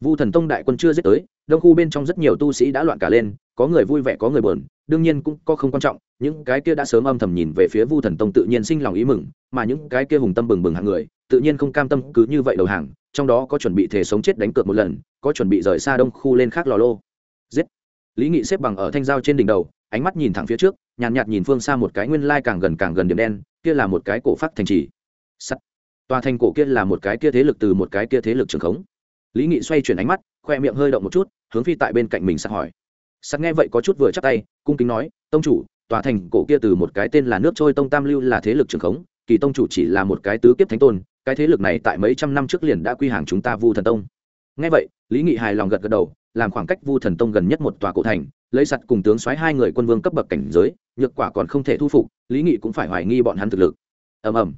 Speaker 1: Vu thần tông đại quân chưa giết tới đông khu bên trong rất nhiều tu sĩ đã loạn cả lên có người vui vẻ có người buồn đương nhiên cũng có không quan trọng những cái kia đã sớm âm thầm nhìn về phía vu thần tông tự nhiên sinh lòng ý mừng mà những cái kia hùng tâm bừng bừng hàng người tự nhiên không cam tâm cứ như vậy đầu hàng trong đó có chuẩn bị thể sống chết đánh cược một lần có chuẩn bị rời xa đông khu lên khác lò lô. Giết! Lý nghị xếp bằng ở thanh dao trên đỉnh đầu ánh mắt nhìn thẳng phía trước nhàn nhạt, nhạt nhìn phương xa một cái nguyên lai càng gần càng gần điểm đen kia là một cái cổ phát thành trì. Sắt! Tòa thành cổ kia là một cái kia thế lực từ một cái kia thế lực trường khống. Lý nghị xoay chuyển ánh mắt, khoe miệng hơi động một chút, hướng phi tại bên cạnh mình sắt hỏi. Sắt nghe vậy có chút vừa chắc tay, cung kính nói, tông chủ, tòa thành cổ kia từ một cái tên là nước trôi tông tam lưu là thế lực trường khống, kỳ tông chủ chỉ là một cái tứ kiếp thánh tôn, cái thế lực này tại mấy trăm năm trước liền đã quy hàng chúng ta vu thần tông. Nghe vậy, lý nghị hài lòng gật gật đầu, làm khoảng cách vu thần tông gần nhất một tòa cổ thành, lấy sặt cùng tướng xoáy hai người quân vương cấp bậc cảnh giới, nhược quả còn không thể thu phục, lý nghị cũng phải hoài nghi bọn hắn thực lực. Ầm ầm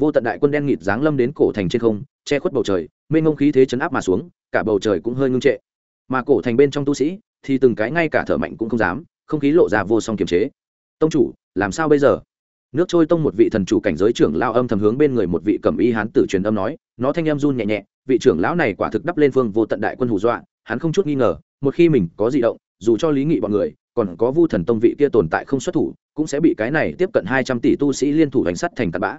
Speaker 1: vô tận đại quân đen nghịt giáng lâm đến cổ thành trên không, che khuất bầu trời, mênh ngông khí thế chấn áp mà xuống, cả bầu trời cũng hơi ngưng trệ. Mà cổ thành bên trong tu sĩ, thì từng cái ngay cả thở mạnh cũng không dám, không khí lộ ra vô song kiềm chế. Tông chủ, làm sao bây giờ? Nước trôi tông một vị thần chủ cảnh giới trưởng lao âm thầm hướng bên người một vị cầm y hán tử truyền âm nói, nó thanh em run nhẹ nhẹ, vị trưởng lão này quả thực đắp lên phương vô tận đại quân hù dọa, hắn không chút nghi ngờ, một khi mình có di động, dù cho lý nghị bọn người, còn có vu thần tông vị kia tồn tại không xuất thủ, cũng sẽ bị cái này tiếp cận hai trăm tỷ tu sĩ liên thủ đánh sắt thành tạt bã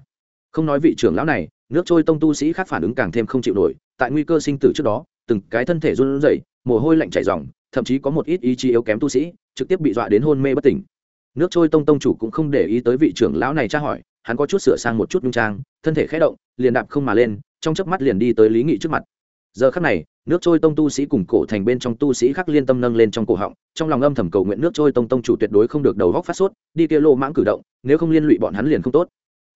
Speaker 1: không nói vị trưởng lão này, nước trôi tông tu sĩ khác phản ứng càng thêm không chịu nổi, tại nguy cơ sinh tử trước đó, từng cái thân thể run rẩy, mồ hôi lạnh chảy ròng, thậm chí có một ít ý chí yếu kém tu sĩ, trực tiếp bị dọa đến hôn mê bất tỉnh. Nước trôi tông tông chủ cũng không để ý tới vị trưởng lão này tra hỏi, hắn có chút sửa sang một chút nhung trang, thân thể khẽ động, liền đạp không mà lên, trong chớp mắt liền đi tới lý nghị trước mặt. Giờ khắc này, nước trôi tông tu sĩ cùng cổ thành bên trong tu sĩ khác liên tâm nâng lên trong cổ họng, trong lòng âm thầm cầu nguyện nước trôi tông tông chủ tuyệt đối không được đầu góc phát sốt, đi kia lô mãng cử động, nếu không liên lụy bọn hắn liền không tốt.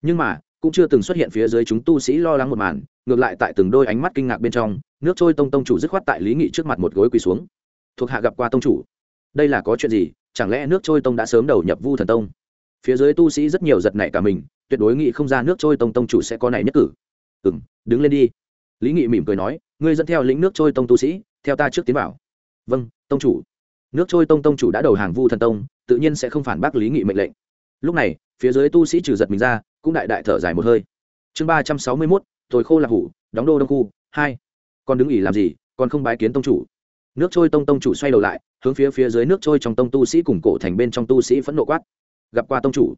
Speaker 1: Nhưng mà cũng chưa từng xuất hiện phía dưới chúng tu sĩ lo lắng một màn, ngược lại tại từng đôi ánh mắt kinh ngạc bên trong, nước trôi tông tông chủ dứt khoát tại lý nghị trước mặt một gối quỳ xuống. Thuộc hạ gặp qua tông chủ. Đây là có chuyện gì? Chẳng lẽ nước trôi tông đã sớm đầu nhập vu thần tông? Phía dưới tu sĩ rất nhiều giật nảy cả mình, tuyệt đối nghĩ không ra nước trôi tông tông chủ sẽ có này nhất cử. Ừ m đứng lên đi. Lý nghị mỉm cười nói, ngươi dẫn theo lĩnh nước trôi tông tu sĩ, theo ta trước tiến bảo vâng tông chủ. Nước trôi tông tông chủ đã đầu hàng vu thần tông, tự nhiên sẽ không phản bác lý nghị mệnh lệnh lúc này, phía dưới tu sĩ trừ giật mình ra, cũng đại đại thở dài một hơi. Chương ba trăm sáu mươi mốt, tồi khô lạc hủ, đóng đô đông khu, hai. Còn đứng ỉ làm gì, còn không bái kiến tông chủ. Nước trôi tông tông chủ xoay đầu lại, hướng phía phía dưới nước trôi trong tông tu sĩ cùng cổ thành bên trong tu sĩ phẫn nộ quát. Gặp qua tông chủ.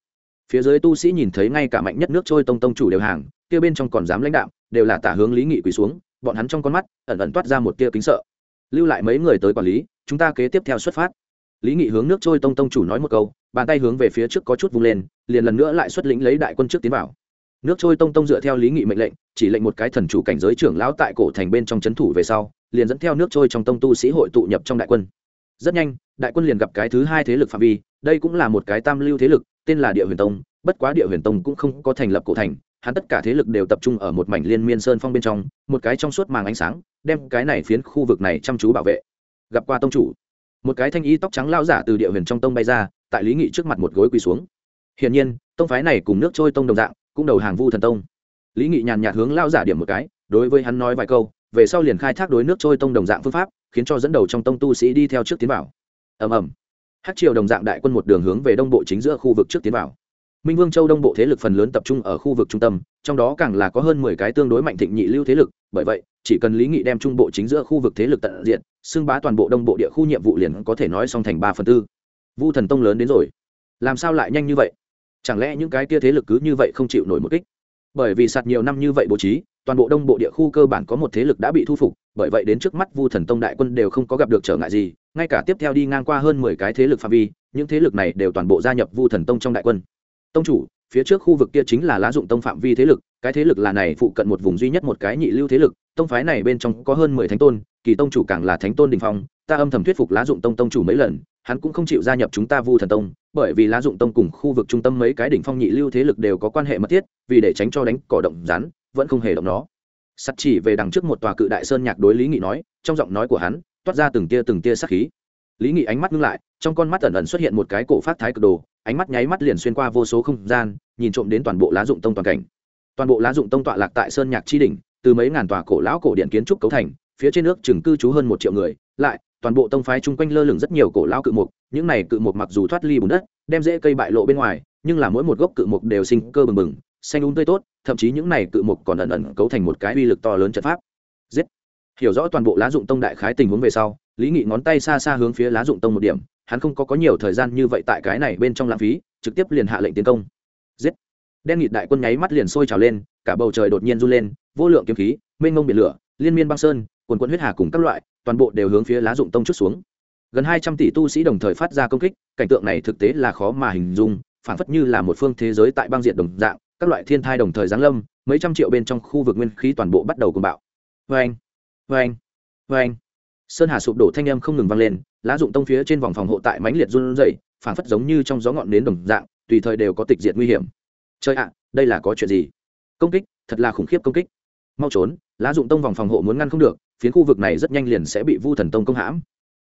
Speaker 1: Phía dưới tu sĩ nhìn thấy ngay cả mạnh nhất nước trôi tông tông chủ đều hàng, kia bên trong còn dám lãnh đạo, đều là tả hướng lý nghị quỳ xuống, bọn hắn trong con mắt, ẩn ẩn toát ra một tia kính sợ. Lưu lại mấy người tới quản lý, chúng ta kế tiếp theo xuất phát lý nghị hướng nước trôi tông tông chủ nói một câu, bàn tay hướng về phía trước có chút vung lên, liền lần nữa lại xuất lĩnh lấy đại quân trước tiến vào. Nước trôi tông tông dựa theo lý nghị mệnh lệnh, chỉ lệnh một cái thần chủ cảnh giới trưởng lão tại cổ thành bên trong c h ấ n thủ về sau, liền dẫn theo nước trôi trong tông tu sĩ hội tụ nhập trong đại quân. Rất nhanh, đại quân liền gặp cái thứ hai thế lực phạm vi, đây cũng là một cái tam lưu thế lực, tên là địa huyền tông, bất quá địa huyền tông cũng không có thành lập cổ thành, hắn tất cả thế lực đều tập trung ở một mảnh liên miên sơn phong bên trong, một cái trong suốt màng ánh sáng, đem cái này phiến khu vực này chăm chú bảo vệ. Gặp qua tông chủ một cái thanh y tóc trắng lao giả từ địa huyền trong tông bay ra, tại lý nghị trước mặt một gối quỳ xuống. Hiển nhiên, tông phái này cùng nước trôi tông đồng dạng, cũng đầu hàng vu thần tông. Lý nghị nhàn nhạt hướng lao giả điểm một cái, đối với hắn nói vài câu, về sau liền khai thác đối nước trôi tông đồng dạng phương pháp, khiến cho dẫn đầu trong tông tu sĩ đi theo trước tiến bảo ầm ầm. Hát triều đồng dạng đại quân một đường hướng về đông bộ chính giữa khu vực trước tiến vào minh vương châu đông bộ thế lực phần lớn tập trung ở khu vực trung tâm, trong đó càng là có hơn mười cái tương đối mạnh thịnh nhị lưu thế lực, bởi vậy, chỉ cần lý nghị đem trung bộ chính giữa khu vực thế lực tận diện, xưng bá toàn bộ đông bộ địa khu nhiệm vụ liền có thể nói xong thành ba phần tư. Vu thần tông lớn đến rồi. Làm sao lại nhanh như vậy? Chẳng lẽ những cái kia thế lực cứ như vậy không chịu nổi một kích? Bởi vì sạt nhiều năm như vậy bố trí, toàn bộ đông bộ địa khu cơ bản có một thế lực đã bị thu phục, bởi vậy đến trước mắt vu thần tông đại quân đều không có gặp được trở ngại gì, ngay cả tiếp theo đi ngang qua hơn mười cái thế lực phạm vi, những thế lực này đều toàn bộ gia nhập vu thần tông trong đại quân tông chủ, phía trước khu vực kia chính là lá dụng tông phạm vi thế lực, cái thế lực là này phụ cận một vùng duy nhất một cái nhị lưu thế lực, tông phái này bên trong có hơn mười thánh tôn, kỳ tông chủ càng là thánh tôn đình phong, ta âm thầm thuyết phục lá dụng tông tông chủ mấy lần, hắn cũng không chịu gia nhập chúng ta vu thần tông, bởi vì lá dụng tông cùng khu vực trung tâm mấy cái đỉnh phong nhị lưu thế lực đều có quan hệ mật thiết, vì để tránh cho đánh cỏ động rắn, vẫn không hề động nó. Sắt chỉ về đằng trước một tòa cự đại sơn nhạc đối lý nghị nói, trong giọng nói của hắn, toát ra từng tia từng tia sắc khí lý nghị ánh mắt ngưng lại, trong con mắt ẩn ẩn xuất hiện một cái cổ phát thái cực đồ, ánh mắt nháy mắt liền xuyên qua vô số không gian, nhìn trộm đến toàn bộ lá dụng tông toàn cảnh. Toàn bộ lá dụng tông tọa lạc tại sơn nhạc tri đỉnh, từ mấy ngàn tòa cổ lão cổ điện kiến trúc cấu thành, phía trên nước chừng cư trú hơn một triệu người, lại, toàn bộ tông phái chung quanh lơ lửng rất nhiều cổ lão cự mục, những này cự mục mặc dù thoát ly bùn đất, đem dễ cây bại lộ bên ngoài, nhưng là mỗi một gốc cự mục đều sinh cơ bừng bừng, xanh úng tươi tốt, thậm chí những này cự mục còn ẩn ẩn cấu thành một cái uy lực to lớn trận pháp. Giết! Hiểu rõ toàn bộ lá dụng tông đại khái tình huống về sau lý nghị ngón tay xa xa hướng phía lá dụng tông một điểm, hắn không có có nhiều thời gian như vậy tại cái này bên trong lãng phí, trực tiếp liền hạ lệnh tiến công. Giết! Đen nghịt đại quân nháy mắt liền sôi trào lên, cả bầu trời đột nhiên run lên, vô lượng kiếm khí, mênh mông biển lửa, liên miên băng sơn, quần quân huyết hà cùng các loại, toàn bộ đều hướng phía lá dụng tông chút xuống. Gần hai trăm tỷ tu sĩ đồng thời phát ra công kích, cảnh tượng này thực tế là khó mà hình dung phản phất như là một phương thế giới tại băng diện đồng dạng, các loại thiên thai đồng thời giáng lâm, mấy trăm triệu bên trong khu vực nguyên khí toàn bộ bắt đầu cùng bạo. Vê anh vê anh vê anh sơn hà sụp đổ thanh âm không ngừng vang lên, lá dụng tông phía trên vòng phòng hộ tại mãnh liệt run rẩy phản phất giống như trong gió ngọn nến đồng dạng, tùy thời đều có tịch diệt nguy hiểm. Chơi ạ, đây là có chuyện gì? Công kích, thật là khủng khiếp công kích. Mau trốn, lá dụng tông vòng phòng hộ muốn ngăn không được, phiến khu vực này rất nhanh liền sẽ bị vu thần tông công hãm.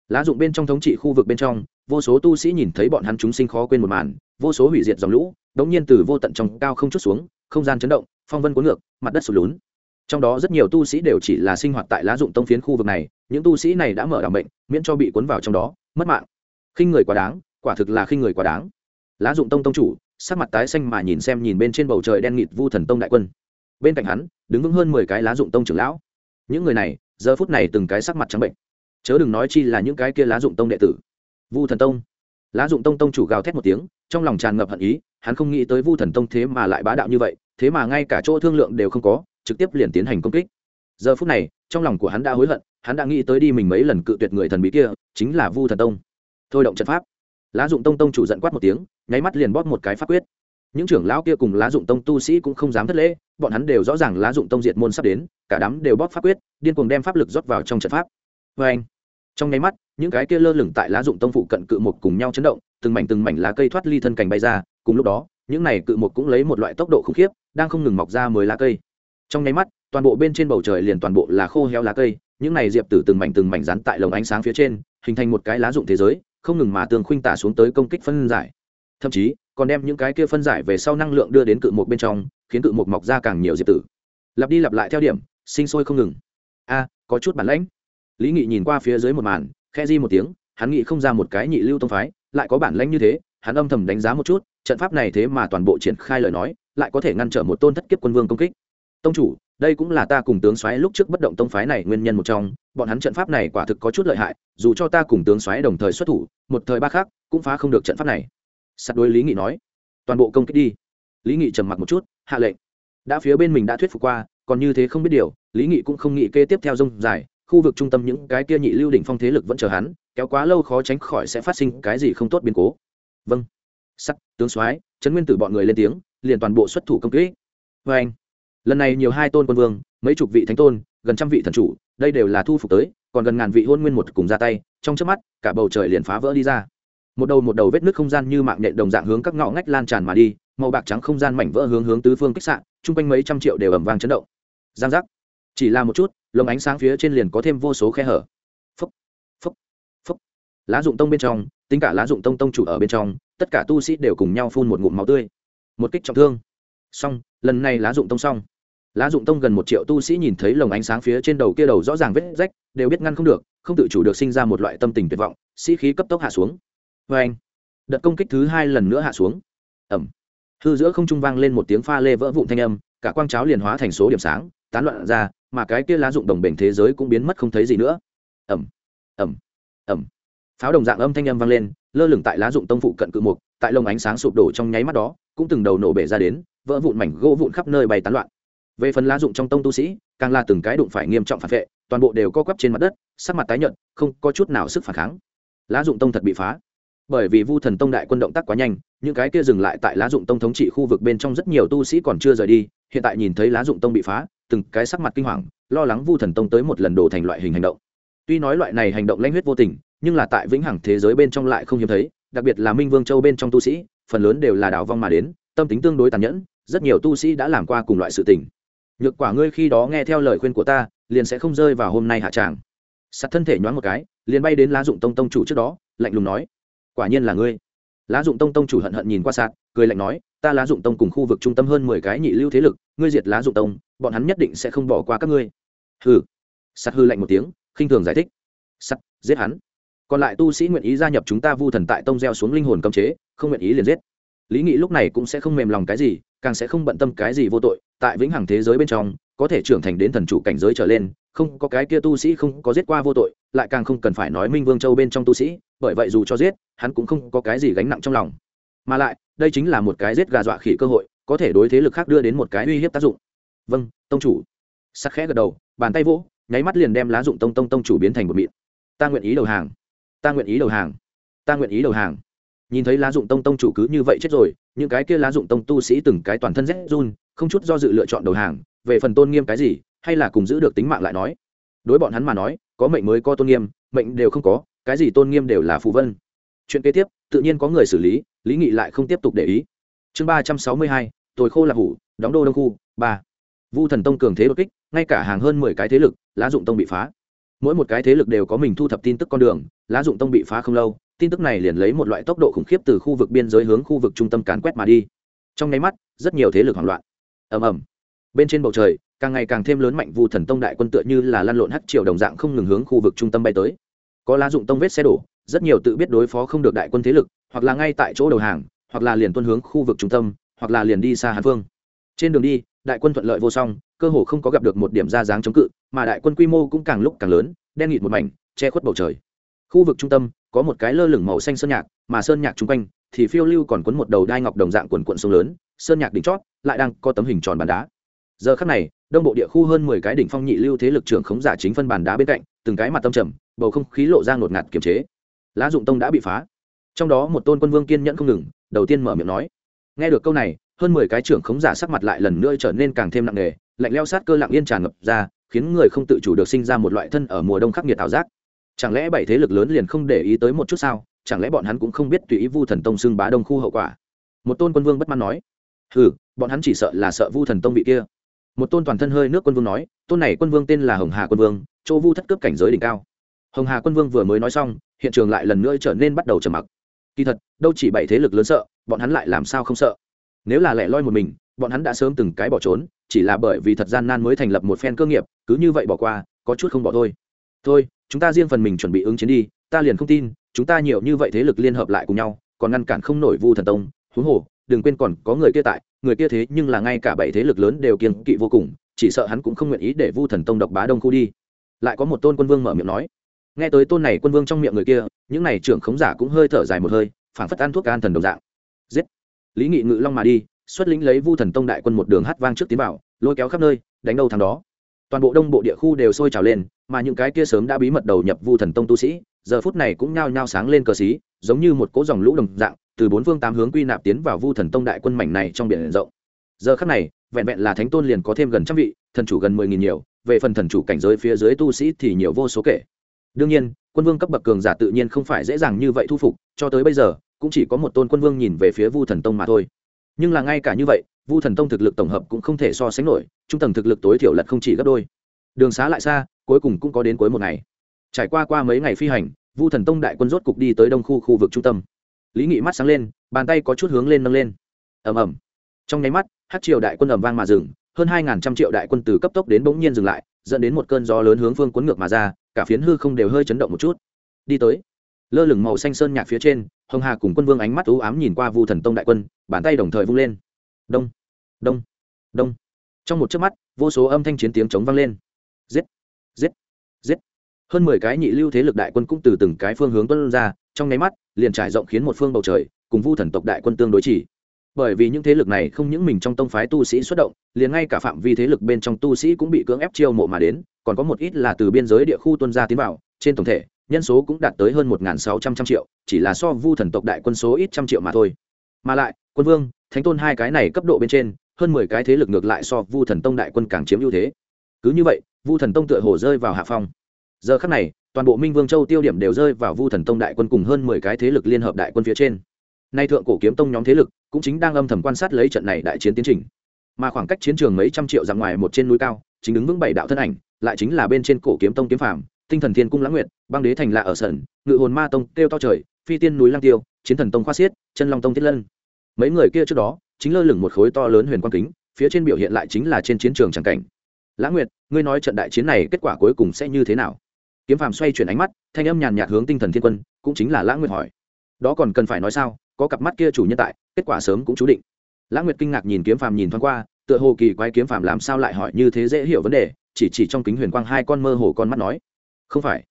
Speaker 1: Lá dụng bên trong thống trị khu vực bên trong, vô số tu sĩ nhìn thấy bọn hắn chúng sinh khó quên một màn, vô số hủy diệt dòng lũ, đống nhiên từ vô tận trong cao không chút xuống, không gian chấn động, phong vân cuốn ngược, mặt đất sụt lún. Trong đó rất nhiều tu sĩ đều chỉ là sinh hoạt tại lá dụng tông phiến khu vực này những tu sĩ này đã mở đảm bệnh miễn cho bị cuốn vào trong đó, mất mạng. Khinh người quá đáng, quả thực là khinh người quá đáng. Lá dụng tông tông chủ, sắc mặt tái xanh mà nhìn xem nhìn bên trên bầu trời đen nghịt vu thần tông đại quân. Bên cạnh hắn, đứng vững hơn mười cái lá dụng tông trưởng lão. Những người này, giờ phút này từng cái sắc mặt trắng bệnh. Chớ đừng nói chi là những cái kia lá dụng tông đệ tử. Vu thần tông. Lá dụng tông tông chủ gào thét một tiếng, trong lòng tràn ngập hận ý, hắn không nghĩ tới vu thần tông thế mà lại bá đạo như vậy, thế mà ngay cả chỗ thương lượng đều không có, trực tiếp liền tiến hành công kích. Giờ phút này, trong lòng của hắn đã hối hận hắn đã nghĩ tới đi mình mấy lần cự tuyệt người thần bí kia, chính là vu thần tông. Thôi động trận pháp. Lá dụng tông tông chủ giận quát một tiếng, nháy mắt liền bóp một cái pháp quyết. Những trưởng lão kia cùng lá dụng tông tu sĩ cũng không dám thất lễ, bọn hắn đều rõ ràng lá dụng tông diệt môn sắp đến, cả đám đều bóp pháp quyết, điên cuồng đem pháp lực rót vào trong trận pháp. Vê anh, trong nháy mắt, những cái kia lơ lửng tại lá dụng tông phụ cận cự một cùng nhau chấn động, từng mảnh từng mảnh lá cây thoát ly thân cành bay ra, cùng lúc đó, những này cự một cũng lấy một loại tốc độ khủng khiếp, đang không ngừng mọc ra mới lá cây. Trong nháy mắt, toàn bộ bên trên bầu trời liền toàn bộ là khô héo lá cây những này diệp tử từng mảnh từng mảnh rắn tại lồng ánh sáng phía trên, hình thành một cái lá dụng thế giới, không ngừng mà tường khuynh tả xuống tới công kích phân giải. Thậm chí, còn đem những cái kia phân giải về sau năng lượng đưa đến cự một bên trong, khiến cự một mọc ra càng nhiều diệp tử. Lặp đi lặp lại theo điểm, sinh sôi không ngừng. A, có chút bản lãnh. Lý nghị nhìn qua phía dưới một màn khe di một tiếng, hắn nghĩ không ra một cái nhị lưu tông phái, lại có bản lãnh như thế, hắn âm thầm đánh giá một chút, trận pháp này thế mà toàn bộ triển khai lời nói, lại có thể ngăn trở một tôn thất kiếp quân vương công kích tông chủ, đây cũng là ta cùng tướng xoáy lúc trước bất động tông phái này nguyên nhân một trong, bọn hắn trận pháp này quả thực có chút lợi hại, dù cho ta cùng tướng xoáy đồng thời xuất thủ, một thời ba khác cũng phá không được trận pháp này. Sắt đối lý nghị nói. Toàn bộ công kích đi. Lý nghị trầm mặc một chút, hạ lệnh. Đã phía bên mình đã thuyết phục qua, còn như thế không biết điều, lý nghị cũng không nghĩ kê tiếp theo rông dài, khu vực trung tâm những cái kia nhị lưu đỉnh phong thế lực vẫn chờ hắn, kéo quá lâu khó tránh khỏi sẽ phát sinh cái gì không tốt biến cố. Vâng. Sắt, tướng soái trấn nguyên tử bọn người lên tiếng, liền toàn bộ xuất thủ công kích. Vê anh lần này nhiều hai tôn quân vương, mấy chục vị thánh tôn, gần trăm vị thần chủ, đây đều là thu phục tới, còn gần ngàn vị hôn nguyên một cùng ra tay, trong trước mắt, cả bầu trời liền phá vỡ đi ra. Một đầu một đầu vết nước không gian như mạng nhện đồng dạng hướng các ngõ ngách lan tràn mà đi, màu bạc trắng không gian mảnh vỡ hướng hướng tứ phương kích sạn chung quanh mấy trăm triệu đều ẩm vang chấn động. Giang giác. Chỉ là một chút, lồng ánh sáng phía trên liền có thêm vô số khe hở. Phúc phúc phúc lá dụng tông bên trong, tính cả lá dụng tông tông chủ ở bên trong, tất cả tu sĩ đều cùng nhau phun một ngụm máu tươi. Một kích trọng thương. Xong, lần này lá dụng tông xong lá dụng tông gần một triệu tu sĩ nhìn thấy lồng ánh sáng phía trên đầu kia đầu rõ ràng vết rách, đều biết ngăn không được, không tự chủ được sinh ra một loại tâm tình tuyệt vọng, sĩ khí cấp tốc hạ xuống. Vê anh, đợt công kích thứ hai lần nữa hạ xuống. Ẩm. Hư giữa không trung vang lên một tiếng pha lê vỡ vụn thanh âm, cả quang cháo liền hóa thành số điểm sáng, tán loạn ra, mà cái kia lá dụng đồng bền thế giới cũng biến mất không thấy gì nữa. Ẩm. Ẩm. Ẩm. Pháo đồng dạng âm thanh âm vang lên, lơ lửng tại lá dụng tông phụ cận cự mục, tại lồng ánh sáng sụp đổ trong nháy mắt đó, cũng từng đầu nổ bể ra đến, vỡ vụn mảnh gỗ vụn khắp nơi bay tán loạn về phần lá dụng trong tông tu sĩ, càng là từng cái đụng phải nghiêm trọng phản vệ, toàn bộ đều co quắp trên mặt đất, sắc mặt tái nhợt, không có chút nào sức phản kháng. Lá dụng tông thật bị phá. Bởi vì vu thần tông đại quân động tác quá nhanh, những cái kia dừng lại tại lá dụng tông thống trị khu vực bên trong rất nhiều tu sĩ còn chưa rời đi, hiện tại nhìn thấy lá dụng tông bị phá, từng cái sắc mặt kinh hoàng, lo lắng vu thần tông tới một lần đổ thành loại hình hành động. Tuy nói loại này hành động lanh huyết vô tình, nhưng là tại vĩnh hằng thế giới bên trong lại không hiếm thấy, đặc biệt là minh vương châu bên trong tu sĩ, phần lớn đều là đảo vong mà đến, tâm tính tương đối tàn nhẫn, rất nhiều tu sĩ đã làm qua cùng loại sự tình nhược quả ngươi khi đó nghe theo lời khuyên của ta, liền sẽ không rơi vào hôm nay hạ tràng. Sắt thân thể nhoáng một cái, liền bay đến lá dụng tông tông chủ trước đó, lạnh lùng nói, quả nhiên là ngươi. Lá dụng tông tông chủ hận hận nhìn qua sạt, cười lạnh nói, ta lá dụng tông cùng khu vực trung tâm hơn mười cái nhị lưu thế lực, ngươi diệt lá dụng tông, bọn hắn nhất định sẽ không bỏ qua các ngươi. Hừ. Sắt hư lạnh một tiếng, khinh thường giải thích. Sắt giết hắn. Còn lại tu sĩ nguyện ý gia nhập chúng ta vu thần tại tông gieo xuống linh hồn cấm chế, không nguyện ý liền giết. Lý nghị lúc này cũng sẽ không mềm lòng cái gì càng sẽ không bận tâm cái gì vô tội, tại vĩnh hằng thế giới bên trong, có thể trưởng thành đến thần chủ cảnh giới trở lên, không có cái kia tu sĩ không có giết qua vô tội, lại càng không cần phải nói minh vương châu bên trong tu sĩ, bởi vậy dù cho giết, hắn cũng không có cái gì gánh nặng trong lòng. Mà lại, đây chính là một cái giết gà dọa khỉ cơ hội, có thể đối thế lực khác đưa đến một cái uy hiếp tác dụng. Vâng tông chủ. Sắc khẽ gật đầu, bàn tay vỗ, nháy mắt liền đem lá dụng tông tông tông chủ biến thành một mịn. Ta nguyện ý đầu hàng. Ta nguyện ý đầu hàng. Ta nguyện ý đầu hàng nhìn thấy lá dụng tông tông chủ cứ như vậy chết rồi, những cái kia lá dụng tông tu sĩ từng cái toàn thân rét run, không chút do dự lựa chọn đầu hàng, về phần tôn nghiêm cái gì, hay là cùng giữ được tính mạng lại nói. Đối bọn hắn mà nói, có mệnh mới có tôn nghiêm, mệnh đều không có, cái gì tôn nghiêm đều là phù vân. Chuyện kế tiếp, tự nhiên có người xử lý lý nghị lại không tiếp tục để ý. Chương ba trăm sáu mươi hai, tồi khô là hủ, đóng đô đông khu, ba. Vu thần tông cường thế đột kích, ngay cả hàng hơn mười cái thế lực, lá dụng tông bị phá. Mỗi một cái thế lực đều có mình thu thập tin tức con đường, lá dụng tông bị phá không lâu tin tức này liền lấy một loại tốc độ khủng khiếp từ khu vực biên giới hướng khu vực trung tâm càn quét mà đi. Trong nháy mắt, rất nhiều thế lực hoảng loạn. Ầm ầm. Bên trên bầu trời, càng ngày càng thêm lớn mạnh vu thần tông đại quân tựa như là lăn lộn hắc triều đồng dạng không ngừng hướng khu vực trung tâm bay tới. Có lá dụng tông vết xe đổ, rất nhiều tự biết đối phó không được đại quân thế lực, hoặc là ngay tại chỗ đầu hàng, hoặc là liền tuân hướng khu vực trung tâm, hoặc là liền đi xa hàn phương. Trên đường đi, đại quân thuận lợi vô song, cơ hồ không có gặp được một điểm ra dáng chống cự, mà đại quân quy mô cũng càng lúc càng lớn, đen nghịt một mảnh, che khuất bầu trời khu vực trung tâm, có một cái lơ lửng màu xanh sơn nhạc, mà sơn nhạc chung quanh thì phiêu lưu còn quấn một đầu đai ngọc đồng dạng quần quận sông lớn, sơn nhạc đỉnh chót, lại đang có tấm hình tròn bàn đá. Giờ khắc này, đông bộ địa khu hơn mười cái đỉnh phong nhị lưu thế lực trưởng khống giả chính phân bàn đá bên cạnh, từng cái mặt tâm trầm, bầu không khí lộ ra ngột ngạt kiềm chế. Lá dụng tông đã bị phá. Trong đó một tôn quân vương kiên nhẫn không ngừng, đầu tiên mở miệng nói. Nghe được câu này, hơn mười cái trưởng khống giả sắc mặt lại lần nữa trở nên càng thêm nặng nề, lạnh leo sát cơ lặng yên tràn ngập ra, khiến người không tự chủ được sinh ra một loại thân ở mùa đông khắc nghiệt ảo giác chẳng lẽ bảy thế lực lớn liền không để ý tới một chút sao? Chẳng lẽ bọn hắn cũng không biết tùy ý vu thần tông xưng bá đông khu hậu quả? Một tôn quân vương bất mãn nói. Hừ, bọn hắn chỉ sợ là sợ vu thần tông bị kia. Một tôn toàn thân hơi nước quân vương nói, tôn này quân vương tên là hồng hà quân vương, chỗ vu thất cướp cảnh giới đỉnh cao. Hồng hà quân vương vừa mới nói xong, hiện trường lại lần nữa trở nên bắt đầu trầm mặc. Kỳ thật, đâu chỉ bảy thế lực lớn sợ, bọn hắn lại làm sao không sợ? Nếu là lẻ loi một mình, bọn hắn đã sớm từng cái bỏ trốn, chỉ là bởi vì thật gian nan mới thành lập một phen cơ nghiệp, cứ như vậy bỏ qua, có chút không bỏ thôi thôi, chúng ta riêng phần mình chuẩn bị ứng chiến đi, ta liền không tin, chúng ta nhiều như vậy thế lực liên hợp lại cùng nhau, còn ngăn cản không nổi vu thần tông. Huống hồ, đừng quên còn có người kia tại, người kia thế nhưng là ngay cả bảy thế lực lớn đều kiên kỵ vô cùng, chỉ sợ hắn cũng không nguyện ý để vu thần tông độc bá đông khu đi. Lại có một tôn quân vương mở miệng nói. Nghe tới tôn này quân vương trong miệng người kia, những này trưởng khống giả cũng hơi thở dài một hơi phản phất ăn thuốc an thần đồng dạng. Giết! Lý nghị ngự long mà đi, xuất lĩnh lấy vu thần tông đại quân một đường hát vang trước tiến vào, lôi kéo khắp nơi, đánh đâu thằng đó toàn bộ đông bộ địa khu đều sôi trào lên, mà những cái kia sớm đã bí mật đầu nhập vu thần tông tu sĩ, giờ phút này cũng nhao nhao sáng lên cờ xí, giống như một cỗ dòng lũ đồng dạng, từ bốn phương tám hướng quy nạp tiến vào vu thần tông đại quân mảnh này trong biển rộng. Giờ khắc này, vẹn vẹn là thánh tôn liền có thêm gần trăm vị, thần chủ gần mười nghìn nhiều, về phần thần chủ cảnh giới phía dưới tu sĩ thì nhiều vô số kể. Đương nhiên, quân vương cấp bậc cường giả tự nhiên không phải dễ dàng như vậy thu phục, cho tới bây giờ, cũng chỉ có một tôn quân vương nhìn về phía vu thần tông mà thôi. Nhưng là ngay cả như vậy vu thần tông thực lực tổng hợp cũng không thể so sánh nổi, trung tầng thực lực tối thiểu lật không chỉ gấp đôi. Đường xá lại xa, cuối cùng cũng có đến cuối một ngày. Trải qua qua mấy ngày phi hành, vu thần tông đại quân rốt cục đi tới đông khu khu vực trung tâm. Lý nghị mắt sáng lên, bàn tay có chút hướng lên nâng lên. Ầm ầm. Trong nháy mắt, hát triều đại quân ầm vang mà dừng, hơn hai ngàn trăm triệu đại quân từ cấp tốc đến bỗng nhiên dừng lại, dẫn đến một cơn gió lớn hướng phương cuốn ngược mà ra, cả phiến hư không đều hơi chấn động một chút. Đi tới, lơ lửng màu xanh sơn nhạc phía trên, hồng hà cùng quân vương ánh mắt u ám nhìn qua vu thần tông đại quân, bàn tay đồng thời vung lên. Đông đông. Đông. Trong một chớp mắt, vô số âm thanh chiến tiếng chống vang lên. Giết. Giết. Giết. Hơn mười cái nhị lưu thế lực đại quân cũng từ từng cái phương hướng tuân ra, trong nháy mắt, liền trải rộng khiến một phương bầu trời, cùng vu thần tộc đại quân tương đối chỉ. Bởi vì những thế lực này không những mình trong tông phái tu sĩ xuất động, liền ngay cả phạm vi thế lực bên trong tu sĩ cũng bị cưỡng ép chiêu mộ mà đến, còn có một ít là từ biên giới địa khu tuân ra tiến vào, trên tổng thể, nhân số cũng đạt tới hơn một sáu trăm trăm triệu, chỉ là so vu thần tộc đại quân số ít trăm triệu mà thôi. Mà lại, quân vương, thánh tôn hai cái này cấp độ bên trên hơn mười cái thế lực ngược lại so vu thần tông đại quân càng chiếm ưu thế. Cứ như vậy, vu thần tông tựa hồ rơi vào hạ phong. Giờ khắc này, toàn bộ minh vương châu tiêu điểm đều rơi vào vu thần tông đại quân cùng hơn mười cái thế lực liên hợp đại quân phía trên. Nay thượng cổ kiếm tông nhóm thế lực cũng chính đang âm thầm quan sát lấy trận này đại chiến tiến trình. Mà khoảng cách chiến trường mấy trăm triệu dặm ngoài một trên núi cao, chính đứng vững bảy đạo thân ảnh, lại chính là bên trên cổ kiếm tông kiếm phàm, tinh thần thiên cung lãng nguyệt, băng đế thành lạ ở sẩn, ngự hồn ma tông kêu to trời, phi tiên núi lang tiêu, chiến thần tông khoa xiết, chân long tông thiết lân. Mấy người kia trước đó chính lơ lửng một khối to lớn huyền quang kính, phía trên biểu hiện lại chính là trên chiến trường tràng cảnh. Lãng nguyệt, ngươi nói trận đại chiến này kết quả cuối cùng sẽ như thế nào? Kiếm phàm xoay chuyển ánh mắt, thanh âm nhàn nhạt hướng tinh thần thiên quân, cũng chính là lãng nguyệt hỏi. Đó còn cần phải nói sao? Có cặp mắt kia chủ nhân tại, kết quả sớm cũng chú định. Lãng nguyệt kinh ngạc nhìn kiếm phàm nhìn thoáng qua, tựa hồ kỳ quái kiếm phàm làm sao lại hỏi như thế dễ hiểu vấn đề, chỉ chỉ trong kính huyền quang hai con mơ hồ con mắt nói. Không phải.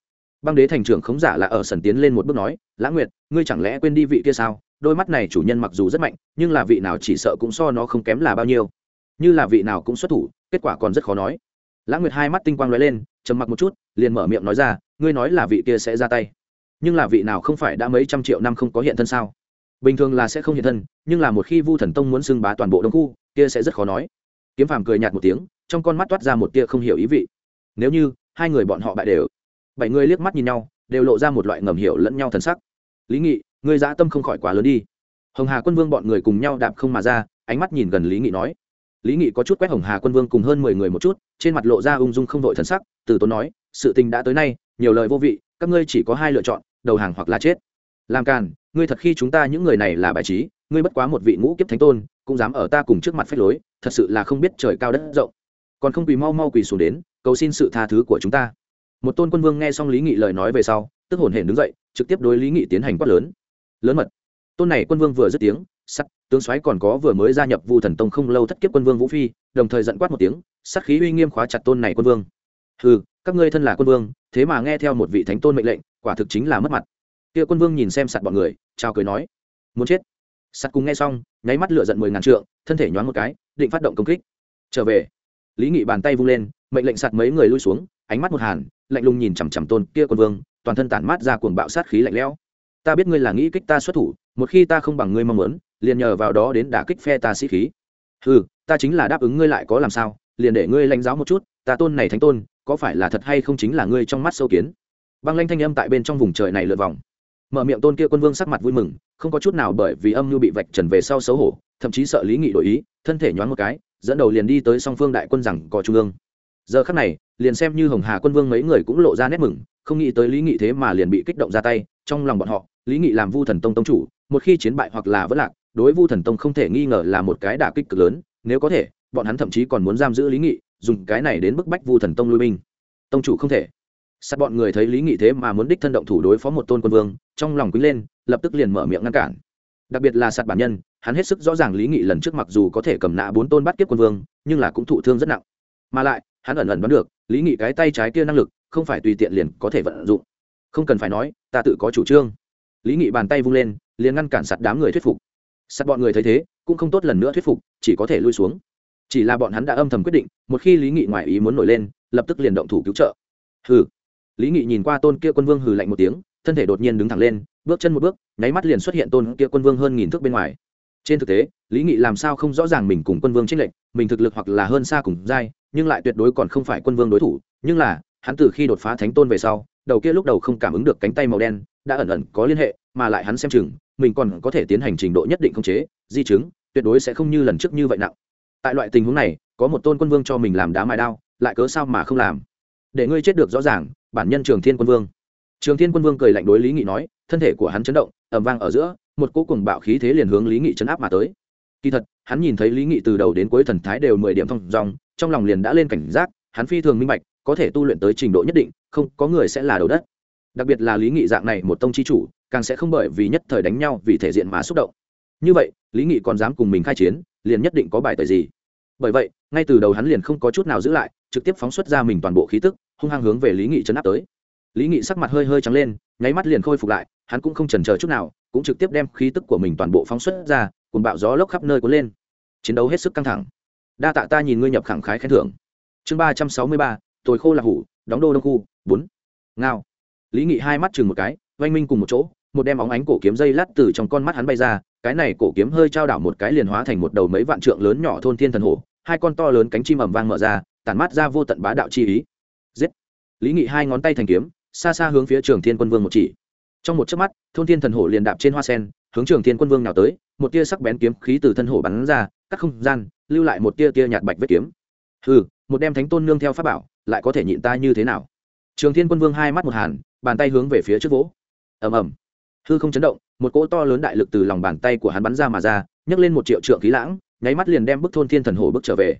Speaker 1: Băng đế thành trưởng khống giả là ở sần tiến lên một bước nói lãng nguyệt, ngươi chẳng lẽ quên đi vị kia sao? Đôi mắt này chủ nhân mặc dù rất mạnh, nhưng là vị nào chỉ sợ cũng so nó không kém là bao nhiêu. Như là vị nào cũng xuất thủ, kết quả còn rất khó nói. Lãng nguyệt hai mắt tinh quang lóe lên, trầm mặc một chút, liền mở miệng nói ra, ngươi nói là vị kia sẽ ra tay, nhưng là vị nào không phải đã mấy trăm triệu năm không có hiện thân sao? Bình thường là sẽ không hiện thân, nhưng là một khi vu thần tông muốn xưng bá toàn bộ đông khu, kia sẽ rất khó nói. Kiếm phàm cười nhạt một tiếng, trong con mắt toát ra một tia không hiểu ý vị. Nếu như hai người bọn họ bại đều. Bảy người liếc mắt nhìn nhau, đều lộ ra một loại ngầm hiểu lẫn nhau thần sắc. Lý nghị người dã tâm không khỏi quá lớn đi. Hồng hà quân vương bọn người cùng nhau đạp không mà ra, ánh mắt nhìn gần lý nghị nói. Lý nghị có chút quét hồng hà quân vương cùng hơn mười người một chút, trên mặt lộ ra ung dung không vội thần sắc, từ tốn nói, sự tình đã tới nay, nhiều lời vô vị, các ngươi chỉ có hai lựa chọn, đầu hàng hoặc là chết. Làm càn, ngươi thật khi chúng ta những người này là bài trí, ngươi bất quá một vị ngũ kiếp thánh tôn, cũng dám ở ta cùng trước mặt phép lối, thật sự là không biết trời cao đất rộng. Còn không quỳ mau mau quỳ xuống đến, cầu xin sự tha thứ của chúng ta. Một tôn quân vương nghe xong lý nghị lời nói về sau, tức hồn hển đứng dậy, trực tiếp đối lý nghị tiến hành quát lớn lớn mật. Tôn này quân vương vừa dứt tiếng, sắt, tướng soái còn có vừa mới gia nhập vu thần tông không lâu thất kiếp quân vương vũ phi, đồng thời giận quát một tiếng, sắt khí uy nghiêm khóa chặt tôn này quân vương. Ừ các ngươi thân là quân vương, thế mà nghe theo một vị thánh tôn mệnh lệnh, quả thực chính là mất mặt. Kia quân vương nhìn xem sạt bọn người trao cười nói, muốn chết? Sắt cùng nghe xong, nháy mắt lửa giận mười ngàn trượng, thân thể nhoáng một cái, định phát động công kích. Trở về. Lý nghị bàn tay vung lên, mệnh lệnh sạt mấy người lui xuống, ánh mắt một hàn, lạnh lùng nhìn chằm chằm tôn kia quân vương, toàn thân tản mát ra cuồng bạo sát khí lạnh lẽo ta biết ngươi là nghĩ kích ta xuất thủ, một khi ta không bằng ngươi mong muốn, liền nhờ vào đó đến đả kích phe ta sĩ khí. Ừ ta chính là đáp ứng ngươi lại có làm sao, liền để ngươi lãnh giáo một chút, ta tôn này thánh tôn, có phải là thật hay không chính là ngươi trong mắt sâu kiến? Băng lanh thanh âm tại bên trong vùng trời này lượt vòng. Mở miệng tôn kia quân vương sắc mặt vui mừng, không có chút nào bởi vì âm nhu bị vạch trần về sau xấu hổ, thậm chí sợ lý nghị đổi ý, thân thể nhoáng một cái, dẫn đầu liền đi tới song phương đại quân rằng có trung ương. Giờ khắc này liền xem như hồng hà quân vương mấy người cũng lộ ra nét mừng, không nghĩ tới lý nghị thế mà liền bị kích động ra tay, trong lòng bọn họ, lý nghị làm vu thần tông tông chủ, một khi chiến bại hoặc là vất lạc, đối vu thần tông không thể nghi ngờ là một cái đả kích cực lớn, nếu có thể, bọn hắn thậm chí còn muốn giam giữ lý nghị, dùng cái này đến bức bách vu thần tông lui binh. Tông chủ không thể. Sát bọn người thấy lý nghị thế mà muốn đích thân động thủ đối phó một tôn quân vương, trong lòng quý lên, lập tức liền mở miệng ngăn cản. Đặc biệt là sạt bản nhân, hắn hết sức rõ ràng lý nghị lần trước mặc dù có thể cầm nạ bốn tôn bắt kiếp quân vương, nhưng là cũng thụ thương rất nặng. Mà lại hắn ẩn ẩn đoán được, lý nghị cái tay trái kia năng lực, không phải tùy tiện liền có thể vận dụng. Không cần phải nói, ta tự có chủ trương. Lý nghị bàn tay vung lên, liền ngăn cản sạt đám người thuyết phục. Sạt bọn người thấy thế, cũng không tốt lần nữa thuyết phục, chỉ có thể lui xuống. Chỉ là bọn hắn đã âm thầm quyết định, một khi lý nghị ngoại ý muốn nổi lên, lập tức liền động thủ cứu trợ. Hừ. Lý nghị nhìn qua tôn kia quân vương hừ lạnh một tiếng, thân thể đột nhiên đứng thẳng lên, bước chân một bước, nháy mắt liền xuất hiện tôn kia quân vương hơn nghìn thước bên ngoài trên thực tế, lý nghị làm sao không rõ ràng mình cùng quân vương trích lệnh mình thực lực hoặc là hơn xa cùng giai, nhưng lại tuyệt đối còn không phải quân vương đối thủ. Nhưng là, hắn từ khi đột phá thánh tôn về sau, đầu kia lúc đầu không cảm ứng được cánh tay màu đen, đã ẩn ẩn có liên hệ, mà lại hắn xem chừng, mình còn có thể tiến hành trình độ nhất định khống chế, di chứng, tuyệt đối sẽ không như lần trước như vậy nặng. Tại loại tình huống này, có một tôn quân vương cho mình làm đá mài đao, lại cớ sao mà không làm? Để ngươi chết được rõ ràng, bản nhân trường thiên quân vương. Trường thiên quân vương cười lạnh đối lý nghị nói, thân thể của hắn chấn động ẩm vang ở giữa một cỗ cùng bạo khí thế liền hướng lý nghị chấn áp mà tới. Kỳ thật, hắn nhìn thấy lý nghị từ đầu đến cuối thần thái đều mười điểm thong dòng trong lòng liền đã lên cảnh giác, hắn phi thường minh bạch, có thể tu luyện tới trình độ nhất định, không có người sẽ là đầu đất. Đặc biệt là lý nghị dạng này một tông chi chủ, càng sẽ không bởi vì nhất thời đánh nhau vì thể diện mà xúc động. Như vậy, lý nghị còn dám cùng mình khai chiến, liền nhất định có bài tời gì? Bởi vậy, ngay từ đầu hắn liền không có chút nào giữ lại, trực tiếp phóng xuất ra mình toàn bộ khí tức, hung hăng hướng về lý nghị chấn áp tới lý nghị sắc mặt hơi hơi trắng lên, nháy mắt liền khôi phục lại, hắn cũng không chần chờ chút nào, cũng trực tiếp đem khí tức của mình toàn bộ phóng xuất ra cùng bạo gió lốc khắp nơi cuốn lên. Chiến đấu hết sức căng thẳng. Đa tạ ta nhìn ngươi nhập khẳng khái khen thưởng. Chương ba trăm sáu mươi ba, tồi khô là hủ, đóng đô đông khu, bốn. Ngao. Lý nghị hai mắt chừng một cái, oanh minh cùng một chỗ, một đem óng ánh cổ kiếm dây lát từ trong con mắt hắn bay ra, cái này cổ kiếm hơi trao đảo một cái liền hóa thành một đầu mấy vạn trượng lớn nhỏ thôn thiên thần hổ, hai con to lớn cánh chim ầm vang mở ra, tản mát ra vô tận bá đạo chi ý. Giết. Lý nghị hai ngón tay thành kiếm xa xa hướng phía trường thiên quân vương một chỉ. Trong một chớp mắt, thôn thiên thần hổ liền đạp trên hoa sen, hướng trường thiên quân vương nào tới, một tia sắc bén kiếm khí từ thân hổ bắn ra, cắt không gian, lưu lại một tia tia nhạt bạch vết kiếm. Ừ một đem thánh tôn nương theo pháp bảo, lại có thể nhịn ta như thế nào? Trường thiên quân vương hai mắt một hàn, bàn tay hướng về phía trước vỗ. Ầm ầm. Hư không chấn động, một cỗ to lớn đại lực từ lòng bàn tay của hắn bắn ra mà ra, nhấc lên một triệu trượng khí lãng, nháy mắt liền đem bức thôn thiên thần hổ bước trở về.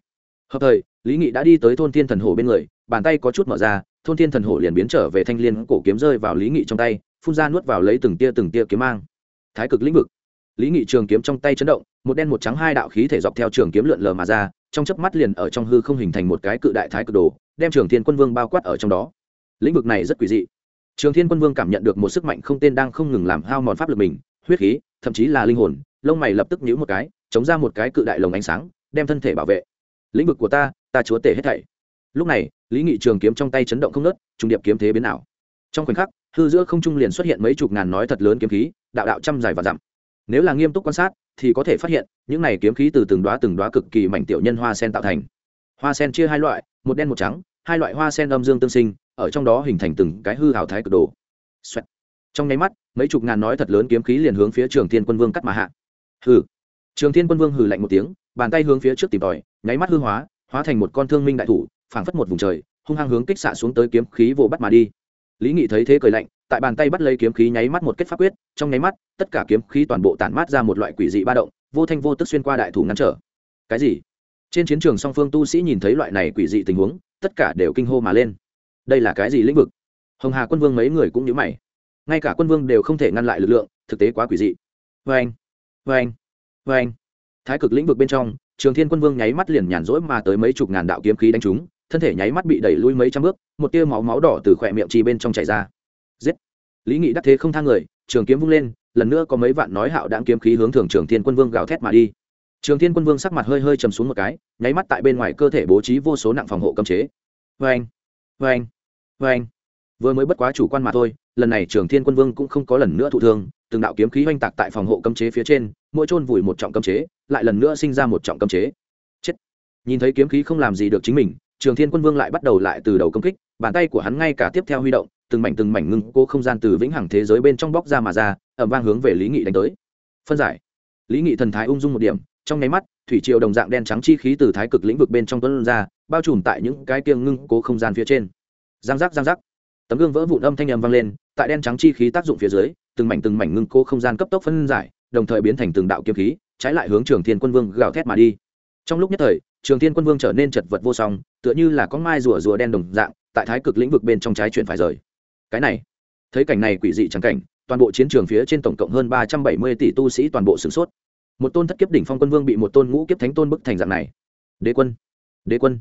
Speaker 1: Hợp thời, lý nghị đã đi tới thôn thiên thần hổ bên người, bàn tay có chút mở ra thôn thiên thần hổ liền biến trở về thanh l i ê n cổ kiếm rơi vào lý nghị trong tay, phun ra nuốt vào lấy từng tia từng tia kiếm mang. Thái cực lĩnh vực. Lý nghị trường kiếm trong tay chấn động, một đen một trắng hai đạo khí thể dọc theo trường kiếm lượn lờ mà ra, trong chớp mắt liền ở trong hư không hình thành một cái cự đại thái cực đồ, đem trường thiên quân vương bao quát ở trong đó. Lĩnh vực này rất quỷ dị. Trường thiên quân vương cảm nhận được một sức mạnh không tên đang không ngừng làm hao mòn pháp lực mình, huyết khí, thậm chí là linh hồn, lông mày lập tức nhíu một cái, chống ra một cái cự đại lồng ánh sáng, đem thân thể bảo vệ. Lĩnh vực của ta ta chúa tể hết thảy. Lúc này lý nghị trường kiếm trong tay chấn động không nớt trung điệp kiếm thế biến nào trong khoảnh khắc, hư giữa không trung liền xuất hiện mấy chục ngàn nói thật lớn kiếm khí, đạo đạo trăm dài và dặm. Nếu là nghiêm túc quan sát, thì có thể phát hiện, những này kiếm khí từ từng đoá từng đoá cực kỳ mảnh tiểu nhân hoa sen tạo thành. Hoa sen chia hai loại, một đen một trắng, hai loại hoa sen âm dương tương sinh, ở trong đó hình thành từng cái hư hào thái cực đồ. Xoẹt. trong nháy mắt, mấy chục ngàn nói thật lớn kiếm khí liền hướng phía trường thiên quân vương cắt mà hạ. Hư trường thiên quân vương hừ lạnh một tiếng, bàn tay hướng phía trước tìm tòi, nháy mắt hư hóa hóa thành một con thương minh đại thủ phảng phất một vùng trời, hung hăng hướng kích xạ xuống tới kiếm khí vồ bắt mà đi. Lý nghị thấy thế cười lạnh, tại bàn tay bắt lấy kiếm khí nháy mắt một kết pháp quyết, trong nháy mắt, tất cả kiếm khí toàn bộ tản mát ra một loại quỷ dị ba động, vô thanh vô tức xuyên qua đại thủ ngăn trở. Cái gì? Trên chiến trường song phương tu sĩ nhìn thấy loại này quỷ dị tình huống, tất cả đều kinh hô mà lên. Đây là cái gì lĩnh vực? Hồng hà quân vương mấy người cũng nhớ mày. Ngay cả quân vương đều không thể ngăn lại lực lượng, thực tế quá quỷ dị. Vê anh vê anh vê anh thái cực lĩnh vực bên trong, trường thiên quân vương nháy mắt liền nhàn rỗi mà tới mấy chục ngàn đạo kiếm khí đánh trúng thân thể nháy mắt bị đẩy lui mấy trăm bước, một tia máu máu đỏ từ khỏe miệng chi bên trong chảy ra. Giết! Lý nghị đắc thế không thang người, trường kiếm vung lên, lần nữa có mấy vạn nói hạo đáng kiếm khí hướng thường trường thiên quân vương gào thét mà đi. Trường thiên quân vương sắc mặt hơi hơi chầm xuống một cái, nháy mắt tại bên ngoài cơ thể bố trí vô số nặng phòng hộ cấm chế. Vê anh vê anh vê anh vừa mới bất quá chủ quan mà thôi, lần này trường thiên quân vương cũng không có lần nữa thụ thương, từng đạo kiếm khí oanh tạc tại phòng hộ cấm chế phía trên, mỗi trôn vùi một trọng cấm chế, lại lần nữa sinh ra một trọng cấm chế. Chết! Nhìn thấy kiếm khí không làm gì được chính mình trường thiên quân vương lại bắt đầu lại từ đầu công kích, bàn tay của hắn ngay cả tiếp theo huy động, từng mảnh từng mảnh ngưng cố không gian từ vĩnh hằng thế giới bên trong bóc ra mà ra ẩm vang hướng về lý nghị đánh tới. Phân giải. Lý nghị thần thái ung dung một điểm, trong nháy mắt, thủy triều đồng dạng đen trắng chi khí từ thái cực lĩnh vực bên trong tuấn ra, bao trùm tại những cái kiêng ngưng cố không gian phía trên. Giang giác giang giác. Tấm gương vỡ vụn âm thanh âm vang lên, tại đen trắng chi khí tác dụng phía dưới, từng mảnh từng mảnh ngưng cố không gian cấp tốc phân giải, đồng thời biến thành từng đạo kiếm khí, trái lại hướng trường thiên quân vương gào thét mà đi. Trong lúc nhất thời trường thiên quân vương trở nên chật vật vô song, tựa như là con mai rùa rùa đen đồng dạng, tại thái cực lĩnh vực bên trong trái chuyển phải rời. Cái này, thấy cảnh này quỷ dị chẳng cảnh, toàn bộ chiến trường phía trên tổng cộng hơn ba trăm bảy mươi tỷ tu sĩ toàn bộ sửng sốt. Một tôn thất kiếp đỉnh phong quân vương bị một tôn ngũ kiếp thánh tôn bức thành dạng này. Đế quân đế quân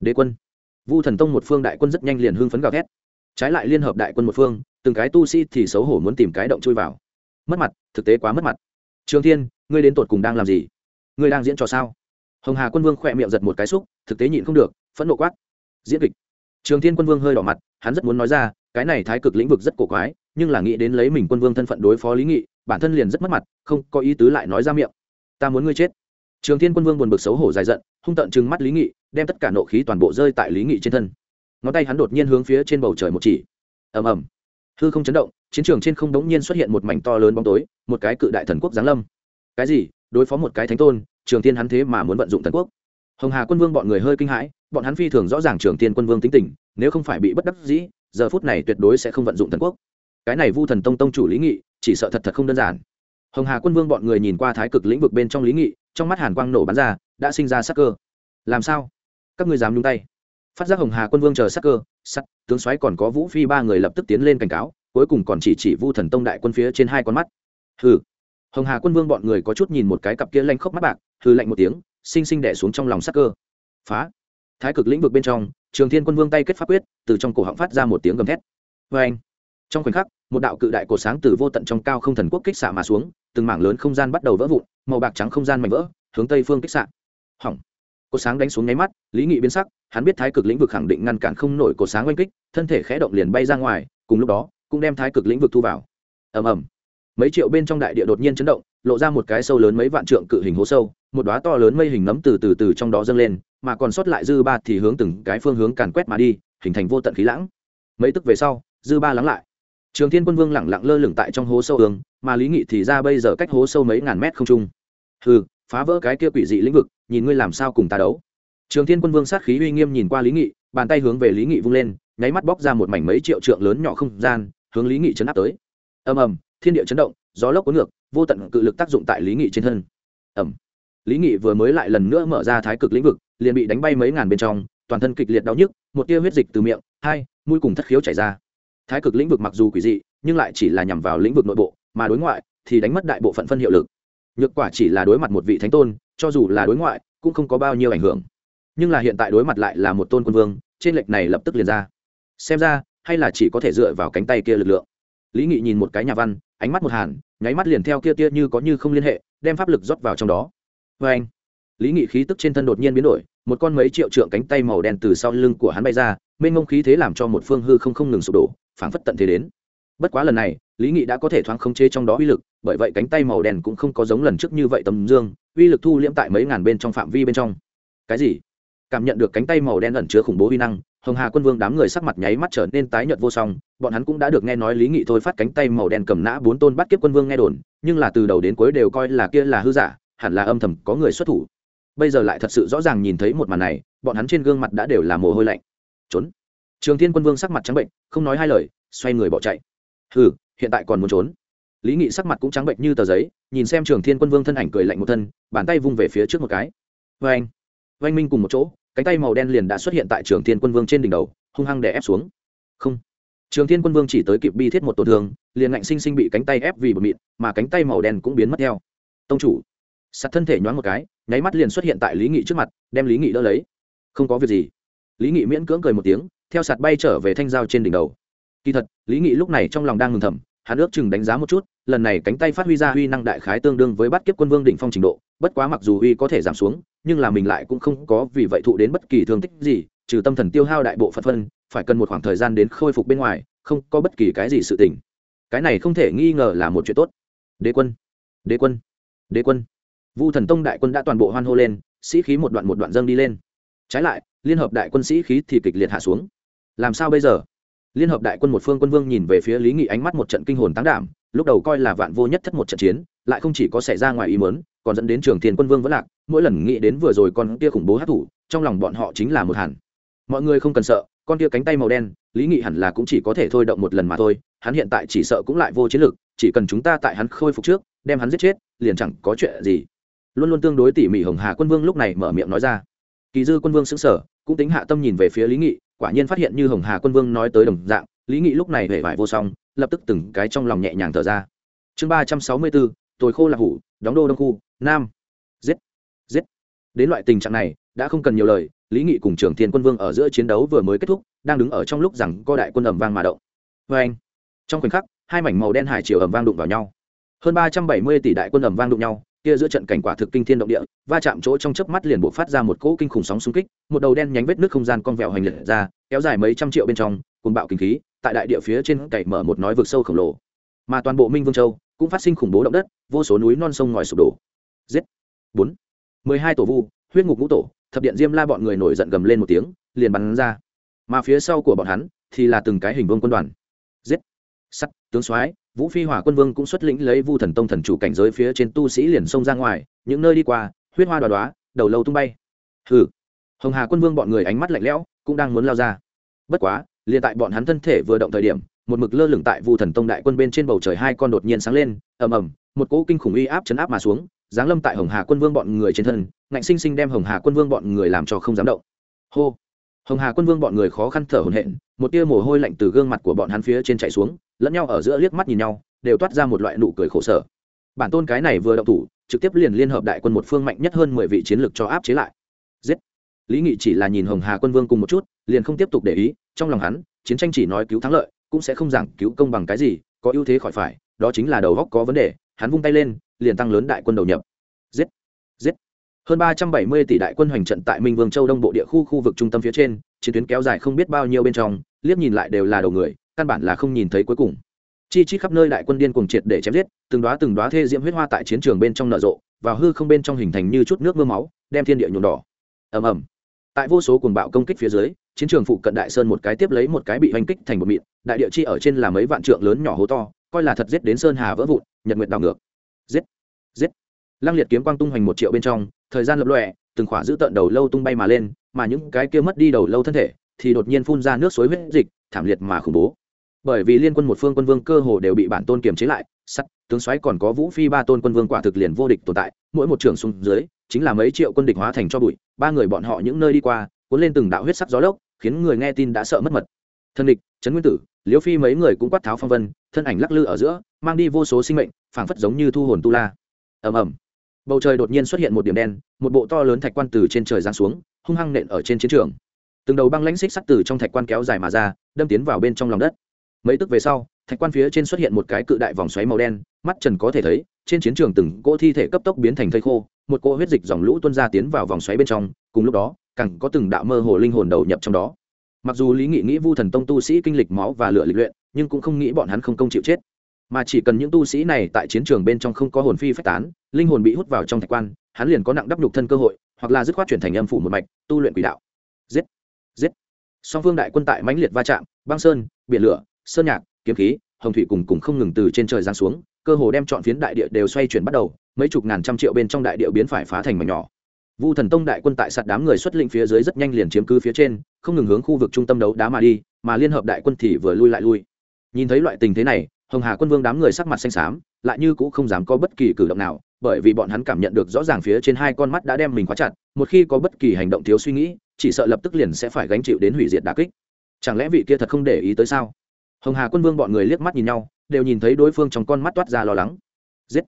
Speaker 1: đế quân. Vu thần tông một phương đại quân rất nhanh liền hưng phấn gào thét. Trái lại liên hợp đại quân một phương, từng cái tu sĩ thì xấu hổ muốn tìm cái động chui vào. Mất mặt, thực tế quá mất mặt. Trường thiên, ngươi đến tột cùng đang làm gì? Ngươi đang diễn trò sao? Hồng hà quân vương khỏe miệng giật một cái xúc, thực tế nhịn không được, phẫn nộ quát. Diễn kịch. Trường thiên quân vương hơi đỏ mặt, hắn rất muốn nói ra, cái này thái cực lĩnh vực rất cổ quái, nhưng là nghĩ đến lấy mình quân vương thân phận đối phó lý nghị, bản thân liền rất mất mặt, không có ý tứ lại nói ra miệng. Ta muốn ngươi chết. Trường thiên quân vương buồn bực xấu hổ dài giận, hung tận chừng mắt lý nghị, đem tất cả nộ khí toàn bộ rơi tại lý nghị trên thân. Ngón tay hắn đột nhiên hướng phía trên bầu trời một chỉ. Ầm ầm. Hư không chấn động, chiến trường trên không đống nhiên xuất hiện một mảnh to lớn bóng tối, một cái cự đại thần quốc giáng lâm. Cái gì? Đối phó một cái thánh tôn trường tiên hắn thế mà muốn vận dụng thần quốc. Hồng hà quân vương bọn người hơi kinh hãi, bọn hắn phi thường rõ ràng trường tiên quân vương tính tình, nếu không phải bị bất đắc dĩ, giờ phút này tuyệt đối sẽ không vận dụng thần quốc. Cái này vu thần tông tông chủ lý nghị, chỉ sợ thật thật không đơn giản. Hồng hà quân vương bọn người nhìn qua thái cực lĩnh vực bên trong lý nghị, trong mắt hàn quang nổ bắn ra, đã sinh ra sắc cơ. Làm sao? Các ngươi dám nhung tay. Phát giác hồng hà quân vương chờ sắc cơ, sắc, tướng xoáy còn có vũ phi ba người lập tức tiến lên cảnh cáo, cuối cùng còn chỉ chỉ vu thần tông đại quân phía trên hai con mắt. Hừ hồng hà quân vương bọn người có chút nhìn một cái cặp kia lanh khốc mắt bạc, hừ lạnh một tiếng xinh xinh đẻ xuống trong lòng sắc cơ. Phá. Thái cực lĩnh vực bên trong, trường thiên quân vương tay kết pháp quyết, từ trong cổ họng phát ra một tiếng gầm thét. Vê anh trong khoảnh khắc, một đạo cự đại cổ sáng từ vô tận trong cao không thần quốc kích xạ mà xuống, từng mảng lớn không gian bắt đầu vỡ vụn, màu bạc trắng không gian mạnh vỡ, hướng tây phương kích xạ. Hỏng. Cổ sáng đánh xuống nháy mắt, lý nghị biến sắc, hắn biết thái cực lĩnh vực khẳng định ngăn cản không nổi cổ sáng oanh kích, thân thể khẽ động liền bay ra ngoài, cùng lúc đó, cũng đem thái cực lĩnh vực thu vào. Ầm ầm mấy triệu bên trong đại địa đột nhiên chấn động, lộ ra một cái sâu lớn mấy vạn trượng cự hình hố sâu, một đóa to lớn mây hình nấm từ từ từ trong đó dâng lên, mà còn sót lại dư ba thì hướng từng cái phương hướng càn quét mà đi, hình thành vô tận khí lãng. Mấy tức về sau, dư ba lắng lại. Trường thiên quân vương lẳng lặng lơ lửng tại trong hố sâu hướng mà lý nghị thì ra bây giờ cách hố sâu mấy ngàn mét không trung. Hừ, phá vỡ cái kia quỷ dị lĩnh vực, nhìn ngươi làm sao cùng ta đấu. Trường thiên quân vương sát khí uy nghiêm nhìn qua lý nghị, bàn tay hướng về lý nghị vung lên, nháy mắt bóc ra một mảnh mấy triệu trượng lớn nhỏ không gian, hướng lý nghị chấn áp tới. Ầm ầm thiên địa chấn động, gió lốc cuốn ngược, vô tận cự lực tác dụng tại lý nghị trên thân. Ẩm. Lý nghị vừa mới lại lần nữa mở ra thái cực lĩnh vực, liền bị đánh bay mấy ngàn bên trong, toàn thân kịch liệt đau nhức, một tia huyết dịch từ miệng, hai, mũi cùng thất khiếu chảy ra. Thái cực lĩnh vực mặc dù quỷ dị, nhưng lại chỉ là nhằm vào lĩnh vực nội bộ, mà đối ngoại thì đánh mất đại bộ phận phân hiệu lực. Nhược quả chỉ là đối mặt một vị thánh tôn, cho dù là đối ngoại, cũng không có bao nhiêu ảnh hưởng. Nhưng là hiện tại đối mặt lại là một tôn quân vương, trên lệch này lập tức liền ra. Xem ra, hay là chỉ có thể dựa vào cánh tay kia lực lượng lý nghị nhìn một cái nhà văn, ánh mắt một hàn, nháy mắt liền theo kia tia như có như không liên hệ, đem pháp lực rót vào trong đó. Vê anh, lý nghị khí tức trên thân đột nhiên biến đổi, một con mấy triệu trượng cánh tay màu đen từ sau lưng của hắn bay ra, mênh mông khí thế làm cho một phương hư không không ngừng sụp đổ, phảng phất tận thế đến. Bất quá lần này, lý nghị đã có thể thoáng khống chế trong đó uy lực, bởi vậy cánh tay màu đen cũng không có giống lần trước như vậy tầm dương, uy lực thu liễm tại mấy ngàn bên trong phạm vi bên trong. Cái gì? Cảm nhận được cánh tay màu đen ẩn chứa khủng bố uy năng hồng hà quân vương đám người sắc mặt nháy mắt trở nên tái nhợt vô song, bọn hắn cũng đã được nghe nói lý nghị thôi phát cánh tay màu đen cầm nã bốn tôn bắt kiếp quân vương nghe đồn, nhưng là từ đầu đến cuối đều coi là kia là hư giả, hẳn là âm thầm có người xuất thủ. Bây giờ lại thật sự rõ ràng nhìn thấy một màn này, bọn hắn trên gương mặt đã đều là mồ hôi lạnh. Trốn. Trường thiên quân vương sắc mặt trắng bệnh, không nói hai lời, xoay người bỏ chạy. Hừ, hiện tại còn muốn trốn. Lý nghị sắc mặt cũng trắng bệnh như tờ giấy, nhìn xem trường thiên quân vương thân ảnh cười lạnh một thân, bàn tay vung về phía trước một cái. Vê anh vanh minh cùng một chỗ cánh tay màu đen liền đã xuất hiện tại trường thiên quân vương trên đỉnh đầu, hung hăng để ép xuống. Không. Trường thiên quân vương chỉ tới kịp bi thiết một tổn thương, liền ngạnh sinh sinh bị cánh tay ép vì bờ mịn mà cánh tay màu đen cũng biến mất theo. Tông chủ. Sạt thân thể nhoáng một cái, nháy mắt liền xuất hiện tại lý nghị trước mặt, đem lý nghị đỡ lấy. Không có việc gì. Lý nghị miễn cưỡng cười một tiếng, theo sạt bay trở về thanh dao trên đỉnh đầu. Kỳ thật, lý nghị lúc này trong lòng đang ngừng thầm, hắn ước chừng đánh giá một chút, lần này cánh tay phát huy ra huy năng đại khái tương đương với bắt kiếp quân vương đỉnh phong trình độ bất quá mặc dù uy có thể giảm xuống, nhưng là mình lại cũng không có vì vậy thụ đến bất kỳ thương tích gì, trừ tâm thần tiêu hao đại bộ phận phân, phải cần một khoảng thời gian đến khôi phục bên ngoài, không có bất kỳ cái gì sự tình. Cái này không thể nghi ngờ là một chuyện tốt. Đế quân đế quân đế quân. Vu thần tông đại quân đã toàn bộ hoan hô lên, sĩ khí một đoạn một đoạn dâng đi lên. Trái lại, liên hợp đại quân sĩ khí thì kịch liệt hạ xuống. Làm sao bây giờ? Liên hợp đại quân một phương quân vương nhìn về phía lý nghị ánh mắt một trận kinh hồn tán đảm lúc đầu coi là vạn vô nhất thất một trận chiến lại không chỉ có xảy ra ngoài ý mớn còn dẫn đến trường tiền quân vương vẫn lạc mỗi lần nghĩ đến vừa rồi con kia khủng bố hát thủ trong lòng bọn họ chính là một hẳn. Mọi người không cần sợ con kia cánh tay màu đen lý nghị hẳn là cũng chỉ có thể thôi động một lần mà thôi hắn hiện tại chỉ sợ cũng lại vô chiến lực, chỉ cần chúng ta tại hắn khôi phục trước đem hắn giết chết liền chẳng có chuyện gì. Luôn luôn tương đối tỉ mỉ hồng hà quân vương lúc này mở miệng nói ra. Kỳ dư quân vương xứng sở cũng tính hạ tâm nhìn về phía lý nghị quả nhiên phát hiện như hồng hà quân vương nói tới đồng dạng lý nghị lúc này hề vải vô song lập tức từng cái trong lòng nhẹ nhàng thở ra. Chương ba trăm sáu mươi bốn, tồi khô là hủ, đóng đô đông khu, nam. Giết giết. Đến loại tình trạng này, đã không cần nhiều lời, lý nghị cùng trưởng thiên quân vương ở giữa chiến đấu vừa mới kết thúc, đang đứng ở trong lúc rằng co đại quân ẩm vang mà động. Vê anh, trong khoảnh khắc, hai mảnh màu đen hải chiều ẩm vang đụng vào nhau. Hơn ba trăm bảy mươi tỷ đại quân ẩm vang đụng nhau, kia giữa trận cảnh quả thực kinh thiên động địa, va chạm chỗ trong chớp mắt liền buộc phát ra một cỗ kinh khủng sóng xung kích, một đầu đen nhánh vết nước không gian con vẹo hành liệt ra, kéo dài mấy trăm triệu bên trong cùng bạo kinh khí tại đại địa phía trên cày mở một nói vực sâu khổng lồ. Mà toàn bộ minh vương châu cũng phát sinh khủng bố động đất, vô số núi non sông ngòi sụp đổ. Giết. Bốn. Mười hai tổ vu, huyết ngục ngũ tổ, thập điện diêm la bọn người nổi giận gầm lên một tiếng, liền bắn ra. Mà phía sau của bọn hắn thì là từng cái hình vương quân đoàn. Giết. Sắt, tướng soái, vũ phi hỏa quân vương cũng xuất lĩnh lấy vu thần tông thần chủ cảnh giới phía trên tu sĩ liền xông ra ngoài, những nơi đi qua, huyết hoa đoá đoá đầu lâu tung bay. Hừ. Hồng hà quân vương bọn người ánh mắt lạnh lẽo, cũng đang muốn lao ra. Bất quá liền tại bọn hắn thân thể vừa động thời điểm, một mực lơ lửng tại vu thần tông đại quân bên trên bầu trời hai con đột nhiên sáng lên, ầm ầm, một cỗ kinh khủng uy áp chấn áp mà xuống, giáng lâm tại hồng hà quân vương bọn người trên thân, ngạnh sinh sinh đem hồng hà quân vương bọn người làm cho không dám động. Hô! Hồng hà quân vương bọn người khó khăn thở hổn hển, một tia mồ hôi lạnh từ gương mặt của bọn hắn phía trên chạy xuống, lẫn nhau ở giữa liếc mắt nhìn nhau, đều toát ra một loại nụ cười khổ sở. Bản tôn cái này vừa động thủ, trực tiếp liền liên hợp đại quân một phương mạnh nhất hơn mười vị chiến lược cho áp chế lại. Giết! Lý nghị chỉ là nhìn hồng hà quân vương cùng một chút, liền không tiếp tục để ý trong lòng hắn, chiến tranh chỉ nói cứu thắng lợi, cũng sẽ không giảng cứu công bằng cái gì, có ưu thế khỏi phải, đó chính là đầu góc có vấn đề, hắn vung tay lên, liền tăng lớn đại quân đầu nhập. Giết! Giết! Hơn ba trăm bảy mươi tỷ đại quân hoành trận tại minh vương châu đông bộ địa khu khu vực trung tâm phía trên, chiến tuyến kéo dài không biết bao nhiêu bên trong, liếc nhìn lại đều là đầu người, căn bản là không nhìn thấy cuối cùng. Chi chi khắp nơi đại quân điên cuồng triệt để chém giết, từng đoá từng đoá thê diễm huyết hoa tại chiến trường bên trong nở rộ và hư không bên trong hình thành như chút nước mưa máu, đem thiên địa nhuộm đỏ. Ầm ầm. Tại vô số cuồng bạo công kích phía dưới chiến trường phụ cận đại sơn một cái tiếp lấy một cái bị hoành kích thành một mịn, đại địa chi ở trên là mấy vạn trượng lớn nhỏ hố to, coi là thật giết đến sơn hà vỡ vụn, nhật nguyệt đảo ngược. Giết giết. Lăng liệt kiếm quang tung hoành một triệu bên trong, thời gian lập lòe, từng khỏa giữ tận đầu lâu tung bay mà lên, mà những cái kia mất đi đầu lâu thân thể thì đột nhiên phun ra nước suối huyết dịch, thảm liệt mà khủng bố. Bởi vì liên quân một phương quân vương cơ hồ đều bị bản tôn kiềm chế lại, sắt, tướng xoáy còn có vũ phi ba tôn quân vương quả thực liền vô địch tồn tại, mỗi một trường xuống dưới, chính là mấy triệu quân địch hóa thành cho bụi, ba người bọn họ những nơi đi qua, cuốn lên từng đạo huyết sắc gió lốc khiến người nghe tin đã sợ mất mật. Thân địch, trấn nguyên tử, liễu phi mấy người cũng quát tháo phong vân, thân ảnh lắc lư ở giữa, mang đi vô số sinh mệnh, phảng phất giống như thu hồn tu la. Ầm ầm. Bầu trời đột nhiên xuất hiện một điểm đen, một bộ to lớn thạch quan từ trên trời giáng xuống, hung hăng nện ở trên chiến trường. Từng đầu băng lãnh xích sắt từ trong thạch quan kéo dài mà ra, đâm tiến vào bên trong lòng đất. Mấy tức về sau, thạch quan phía trên xuất hiện một cái cự đại vòng xoáy màu đen, mắt trần có thể thấy, trên chiến trường từng cỗ thi thể cấp tốc biến thành thây khô, một cỗ huyết dịch dòng lũ tuôn ra tiến vào vòng xoáy bên trong, cùng lúc đó càng có từng đạo mơ hồ linh hồn đầu nhập trong đó. Mặc dù lý nghị nghĩ vu thần tông tu sĩ kinh lịch máu và lửa lịch luyện, nhưng cũng không nghĩ bọn hắn không công chịu chết. Mà chỉ cần những tu sĩ này tại chiến trường bên trong không có hồn phi phách tán, linh hồn bị hút vào trong thạch quan, hắn liền có nặng đắp nhục thân cơ hội, hoặc là dứt khoát chuyển thành âm phủ một mạch, tu luyện quỷ đạo. Giết! Giết! Song phương đại quân tại mãnh liệt va chạm, băng sơn, biển lửa, sơn nhạc, kiếm khí, hồng thủy cùng cùng không ngừng từ trên trời giáng xuống, cơ hồ đem chọn phiến đại địa đều xoay chuyển bắt đầu, mấy chục ngàn trăm triệu bên trong đại địa biến phải phá thành mảnh nhỏ vu thần tông đại quân tại sạt đám người xuất lĩnh phía dưới rất nhanh liền chiếm cứ phía trên, không ngừng hướng khu vực trung tâm đấu đá mà đi, mà liên hợp đại quân thì vừa lui lại lui. Nhìn thấy loại tình thế này, hồng hà quân vương đám người sắc mặt xanh xám, lại như cũng không dám có bất kỳ cử động nào, bởi vì bọn hắn cảm nhận được rõ ràng phía trên hai con mắt đã đem mình khóa chặt, một khi có bất kỳ hành động thiếu suy nghĩ, chỉ sợ lập tức liền sẽ phải gánh chịu đến hủy diệt đà kích. Chẳng lẽ vị kia thật không để ý tới sao? Hồng hà quân vương bọn người liếc mắt nhìn nhau, đều nhìn thấy đối phương trong con mắt toát ra lo lắng. Giết!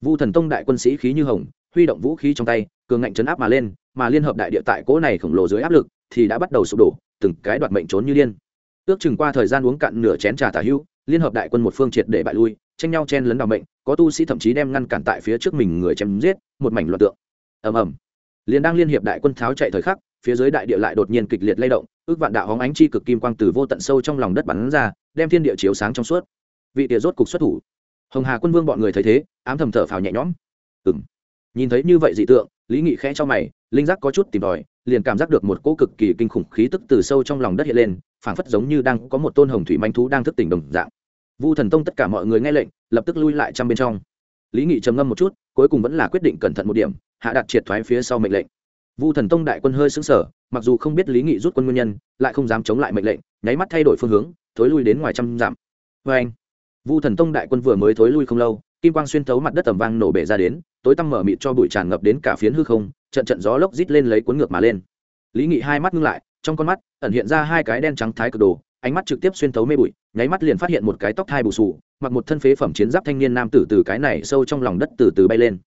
Speaker 1: Vu thần tông đại quân sĩ khí như hồng, huy động vũ khí trong tay cường ngạnh chấn áp mà lên, mà liên hợp đại địa tại cỗ này khổng lồ dưới áp lực thì đã bắt đầu sụp đổ, từng cái đoạt mệnh trốn như điên. Ước chừng qua thời gian uống cạn nửa chén trà tả hữu, liên hợp đại quân một phương triệt để bại lui, tranh nhau chen lấn đ mệnh, có tu sĩ thậm chí đem ngăn cản tại phía trước mình người chém giết, một mảnh loạt tượng. Ầm ầm. Liền đang liên hiệp đại quân tháo chạy thời khắc, phía dưới đại địa lại đột nhiên kịch liệt lay động, ước vạn đạo hóng ánh chi cực kim quang từ vô tận sâu trong lòng đất bắn ra, đem thiên địa chiếu sáng trong suốt. Vị địa rốt cục xuất thủ. Hồng hà quân vương bọn người thấy thế, ám thầm thở phào nhẹ nhõm. Ừng nhìn thấy như vậy dị tượng lý nghị khẽ cho mày, linh giác có chút tìm tòi, liền cảm giác được một cỗ cực kỳ kinh khủng khí tức từ sâu trong lòng đất hiện lên, phảng phất giống như đang có một tôn hồng thủy manh thú đang thức tỉnh đồng dạng. Vu thần tông tất cả mọi người nghe lệnh, lập tức lui lại trăm bên trong. Lý nghị trầm ngâm một chút, cuối cùng vẫn là quyết định cẩn thận một điểm, hạ đặt triệt thoái phía sau mệnh lệnh. Vu thần tông đại quân hơi xứng sở mặc dù không biết lý nghị rút quân nguyên nhân, lại không dám chống lại mệnh lệnh, nháy mắt thay đổi phương hướng, thối lui đến ngoài trăm dặm. Vê anh vu thần tông đại quân vừa mới thối lui không lâu, kim quang xuyên thấu mặt đất tầm vang nổ bể ra đến tối tăm mở mịt cho bụi tràn ngập đến cả phiến hư không, trận trận gió lốc rít lên lấy cuốn ngược mà lên. Lý nghị hai mắt ngưng lại, trong con mắt ẩn hiện ra hai cái đen trắng thái cực đồ, ánh mắt trực tiếp xuyên thấu mê bụi, nháy mắt liền phát hiện một cái tóc thai bù sù, mặc một thân phế phẩm chiến giáp thanh niên nam tử từ cái này sâu trong lòng đất từ từ bay lên.